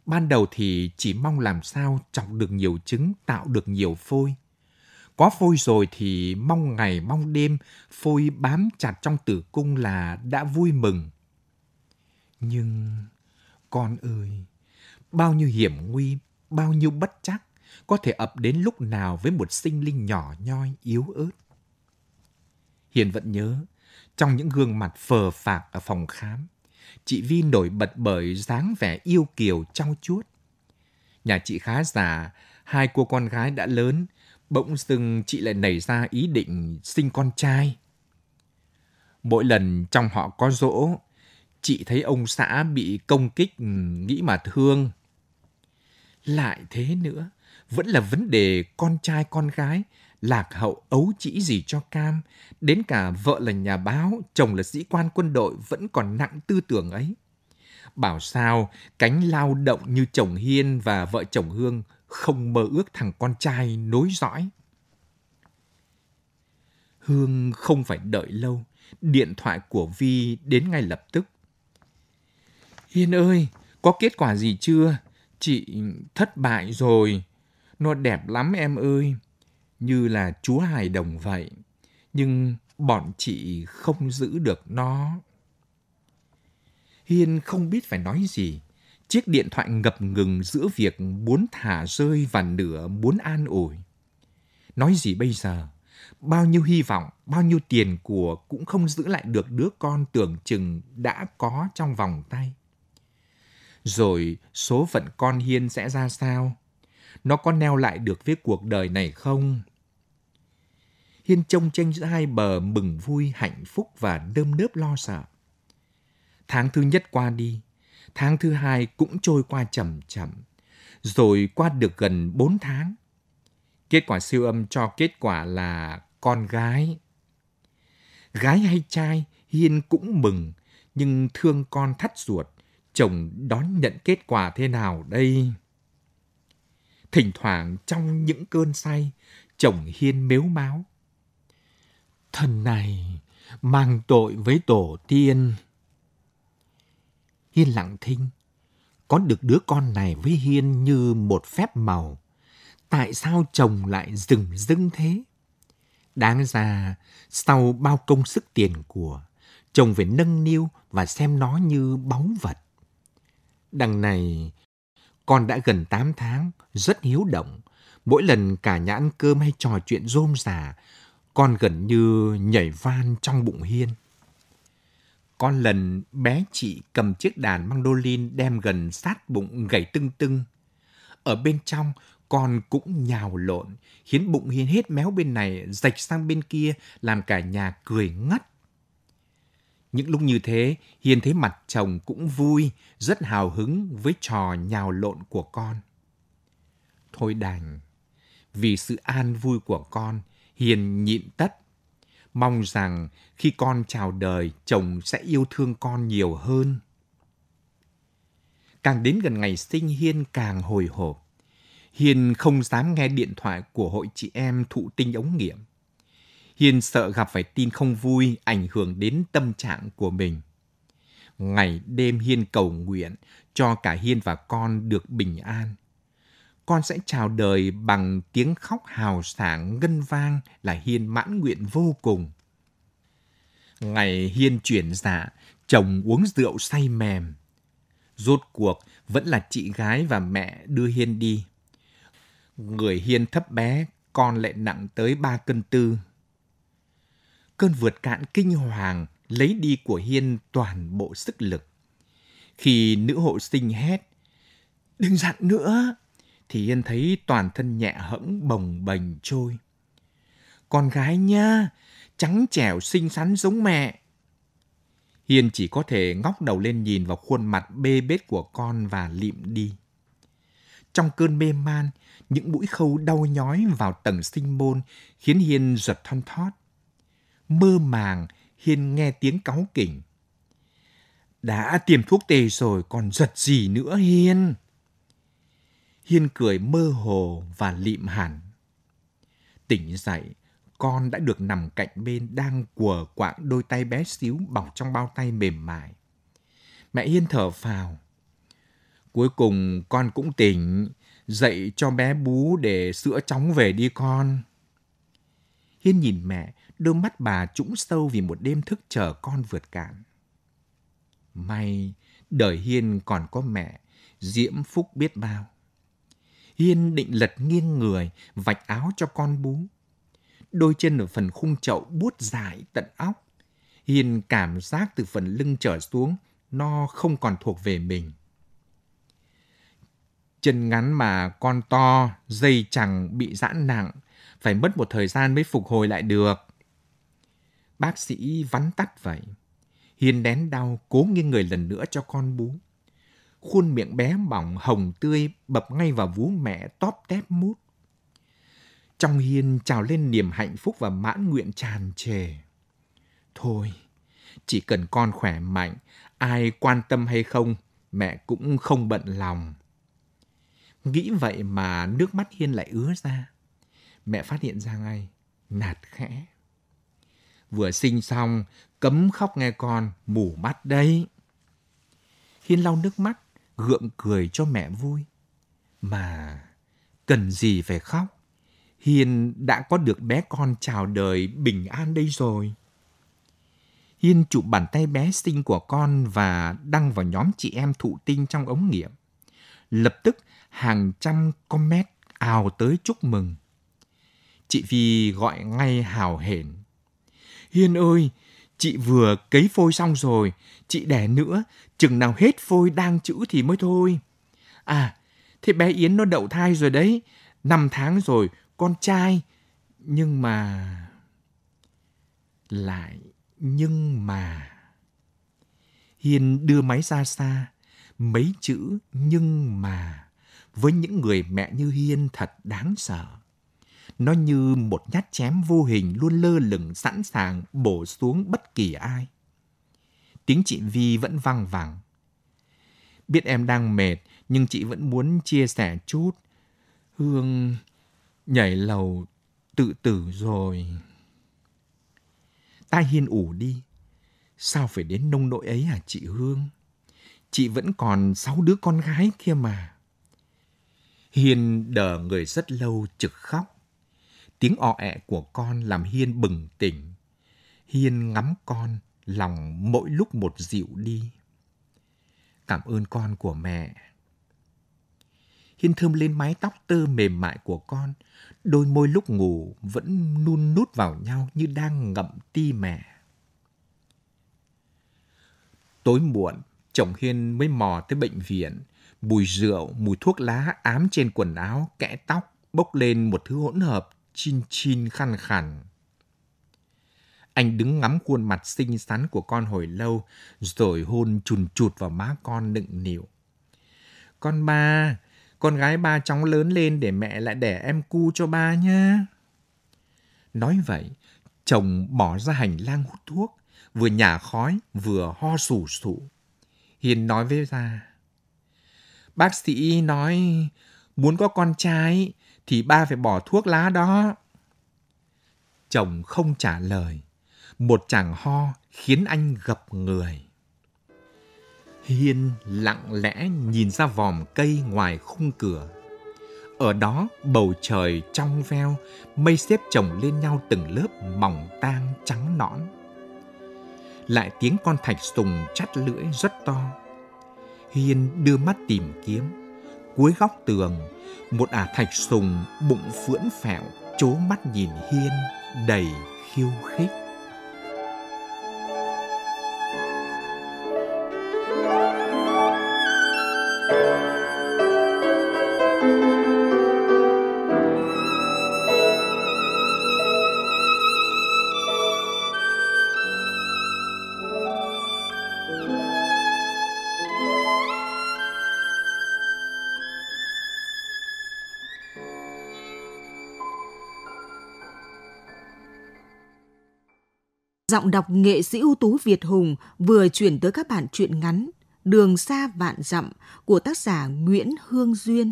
Ban đầu thì chỉ mong làm sao chọc được nhiều trứng, tạo được nhiều phôi. Có phôi rồi thì mong ngày mong đêm phôi bám chặt trong tử cung là đã vui mừng. Nhưng con ơi, bao nhiêu hiểm nguy, bao nhiêu bất chắc có thể ập đến lúc nào với một sinh linh nhỏ nhoi yếu ớt. Hiền vẫn nhớ, trong những gương mặt phờ phạc ở phòng khám, chị Vi nổi bật bởi dáng vẻ yêu kiều trau chuốt. Nhà chị khá già, hai cô con gái đã lớn, bỗng dưng chị lại nảy ra ý định sinh con trai. Mỗi lần trong họ có dỗ, chị thấy ông xã bị công kích nghĩ mà thương. Lại thế nữa, vẫn là vấn đề con trai con gái lạc hậu ấu chỉ gì cho Cam, đến cả vợ là nhà báo, chồng là sĩ quan quân đội vẫn còn nặng tư tưởng ấy. Bảo sao cánh lao động như chồng Hiên và vợ chồng Hương không mơ ước thằng con trai nối dõi. Hương không phải đợi lâu, điện thoại của Vi đến ngay lập tức. Hiên ơi, có kết quả gì chưa? Chị thất bại rồi. Nó đẹp lắm em ơi. Như là chúa hài đồng vậy. Nhưng bọn chị không giữ được nó. Hiên không biết phải nói gì. Chiếc điện thoại ngập ngừng giữa việc muốn thả rơi và nửa muốn an ủi. Nói gì bây giờ? Bao nhiêu hy vọng, bao nhiêu tiền của cũng không giữ lại được đứa con tưởng chừng đã có trong vòng tay. Rồi số phận con Hiên sẽ ra sao? Nó có neo lại được với cuộc đời này không? Hiên trông tranh giữa hai bờ mừng vui, hạnh phúc và đơm nớp lo sợ. Tháng thứ nhất qua đi, tháng thứ hai cũng trôi qua chậm chậm, rồi qua được gần bốn tháng. Kết quả siêu âm cho kết quả là con gái. Gái hay trai, Hiên cũng mừng, nhưng thương con thắt ruột, chồng đón nhận kết quả thế nào đây? Thỉnh thoảng trong những cơn say, chồng Hiên mếu máo. Thần này mang tội với tổ tiên. Hiên lặng thinh, có được đứa con này với Hiên như một phép màu. Tại sao chồng lại dừng dưng thế? Đáng ra, sau bao công sức tiền của, chồng phải nâng niu và xem nó như báu vật. Đằng này, con đã gần 8 tháng, rất hiếu động. Mỗi lần cả nhà ăn cơm hay trò chuyện rôm rà, con gần như nhảy van trong bụng Hiên. Con lần bé chị cầm chiếc đàn mandolin đem gần sát bụng gảy tưng tưng. Ở bên trong, con cũng nhào lộn, khiến bụng Hiên hết méo bên này, rạch sang bên kia, làm cả nhà cười ngất. Những lúc như thế, Hiên thấy mặt chồng cũng vui, rất hào hứng với trò nhào lộn của con. Thôi đành, vì sự an vui của con, Hiền nhịn tất. Mong rằng khi con chào đời, chồng sẽ yêu thương con nhiều hơn. Càng đến gần ngày sinh Hiên càng hồi hộp. Hiền không dám nghe điện thoại của hội chị em thụ tinh ống nghiệm. Hiền sợ gặp phải tin không vui ảnh hưởng đến tâm trạng của mình. Ngày đêm Hiên cầu nguyện cho cả Hiên và con được bình an. Con sẽ chào đời bằng tiếng khóc hào sảng ngân vang là Hiên mãn nguyện vô cùng. Ngày Hiên chuyển dạ, chồng uống rượu say mềm. Rốt cuộc vẫn là chị gái và mẹ đưa Hiên đi. Người Hiên thấp bé, con lại nặng tới ba cân tư cơn vượt cạn kinh hoàng lấy đi của Hiên toàn bộ sức lực. Khi nữ hộ sinh hét, đừng dặn nữa, thì Yên thấy toàn thân nhẹ hẫng bồng bềnh trôi. Con gái nha, trắng trẻo xinh xắn giống mẹ. hiền chỉ có thể ngóc đầu lên nhìn vào khuôn mặt bê bết của con và lịm đi. Trong cơn mê man, những mũi khâu đau nhói vào tầng sinh môn khiến Hiên giật thon thót mơ màng, Hiên nghe tiếng cáu kỉnh. Đã tiêm thuốc tê rồi còn giật gì nữa Hiên? Hiên cười mơ hồ và lịm hẳn. Tỉnh dậy, con đã được nằm cạnh bên đang quờ quạng đôi tay bé xíu bọc trong bao tay mềm mại. Mẹ Hiên thở phào. Cuối cùng con cũng tỉnh, dậy cho bé bú để sữa chóng về đi con. Hiên nhìn mẹ đôi mắt bà trũng sâu vì một đêm thức chờ con vượt cạn. May, đời Hiên còn có mẹ, diễm phúc biết bao. Hiên định lật nghiêng người, vạch áo cho con bú. Đôi chân ở phần khung chậu buốt dài tận óc. Hiên cảm giác từ phần lưng trở xuống, nó không còn thuộc về mình. Chân ngắn mà con to, dây chẳng bị giãn nặng, phải mất một thời gian mới phục hồi lại được. Bác sĩ vắn tắt vậy. Hiên đén đau, cố nghiêng người lần nữa cho con bú. Khuôn miệng bé bỏng hồng tươi bập ngay vào vú mẹ tóp tép mút. Trong Hiên trào lên niềm hạnh phúc và mãn nguyện tràn trề. Thôi, chỉ cần con khỏe mạnh, ai quan tâm hay không, mẹ cũng không bận lòng. Nghĩ vậy mà nước mắt Hiên lại ứa ra. Mẹ phát hiện ra ngay, nạt khẽ. Vừa sinh xong, cấm khóc nghe con, mù mắt đấy. Hiên lau nước mắt, gượng cười cho mẹ vui. Mà cần gì phải khóc? Hiên đã có được bé con chào đời bình an đây rồi. Hiên chụp bàn tay bé xinh của con và đăng vào nhóm chị em thụ tinh trong ống nghiệm. Lập tức hàng trăm comment ào tới chúc mừng. Chị Vi gọi ngay hào hển. Hiên ơi, chị vừa cấy phôi xong rồi, chị đẻ nữa, chừng nào hết phôi đang chữ thì mới thôi. À, thế bé Yến nó đậu thai rồi đấy, năm tháng rồi, con trai. Nhưng mà... Lại nhưng mà... hiền đưa máy ra xa, mấy chữ nhưng mà với những người mẹ như Hiên thật đáng sợ. Nó như một nhát chém vô hình luôn lơ lửng sẵn sàng bổ xuống bất kỳ ai. Tiếng chị Vi vẫn vang vẳng. Biết em đang mệt, nhưng chị vẫn muốn chia sẻ chút. Hương nhảy lầu tự tử rồi. ta Hiên ủ đi. Sao phải đến nông nỗi ấy hả chị Hương? Chị vẫn còn sáu đứa con gái kia mà. hiền đờ người rất lâu trực khóc. Tiếng ọ ẹ của con làm Hiên bừng tỉnh. Hiên ngắm con, lòng mỗi lúc một dịu đi. Cảm ơn con của mẹ. Hiên thơm lên mái tóc tơ mềm mại của con, đôi môi lúc ngủ vẫn nun nút vào nhau như đang ngậm ti mẹ. Tối muộn, chồng Hiên mới mò tới bệnh viện. Mùi rượu, mùi thuốc lá ám trên quần áo, kẽ tóc, bốc lên một thứ hỗn hợp, chin chin khăn khàn. Anh đứng ngắm khuôn mặt xinh xắn của con hồi lâu, rồi hôn chùn chụt vào má con nựng nịu. Con ba, con gái ba chóng lớn lên để mẹ lại đẻ em cu cho ba nhá. Nói vậy, chồng bỏ ra hành lang hút thuốc, vừa nhả khói, vừa ho sù sụ. Hiền nói với ra, bác sĩ nói muốn có con trai thì ba phải bỏ thuốc lá đó. Chồng không trả lời, một chàng ho khiến anh gập người. Hiên lặng lẽ nhìn ra vòm cây ngoài khung cửa. Ở đó bầu trời trong veo, mây xếp chồng lên nhau từng lớp mỏng tang trắng nõn. Lại tiếng con thạch sùng chắt lưỡi rất to. Hiên đưa mắt tìm kiếm. Cuối góc tường, một ả thạch sùng bụng phưỡn phẹo, chố mắt nhìn Hiên đầy khiêu khích. Giọng đọc nghệ sĩ ưu tú Việt Hùng vừa chuyển tới các bạn truyện ngắn Đường xa vạn dặm của tác giả Nguyễn Hương Duyên.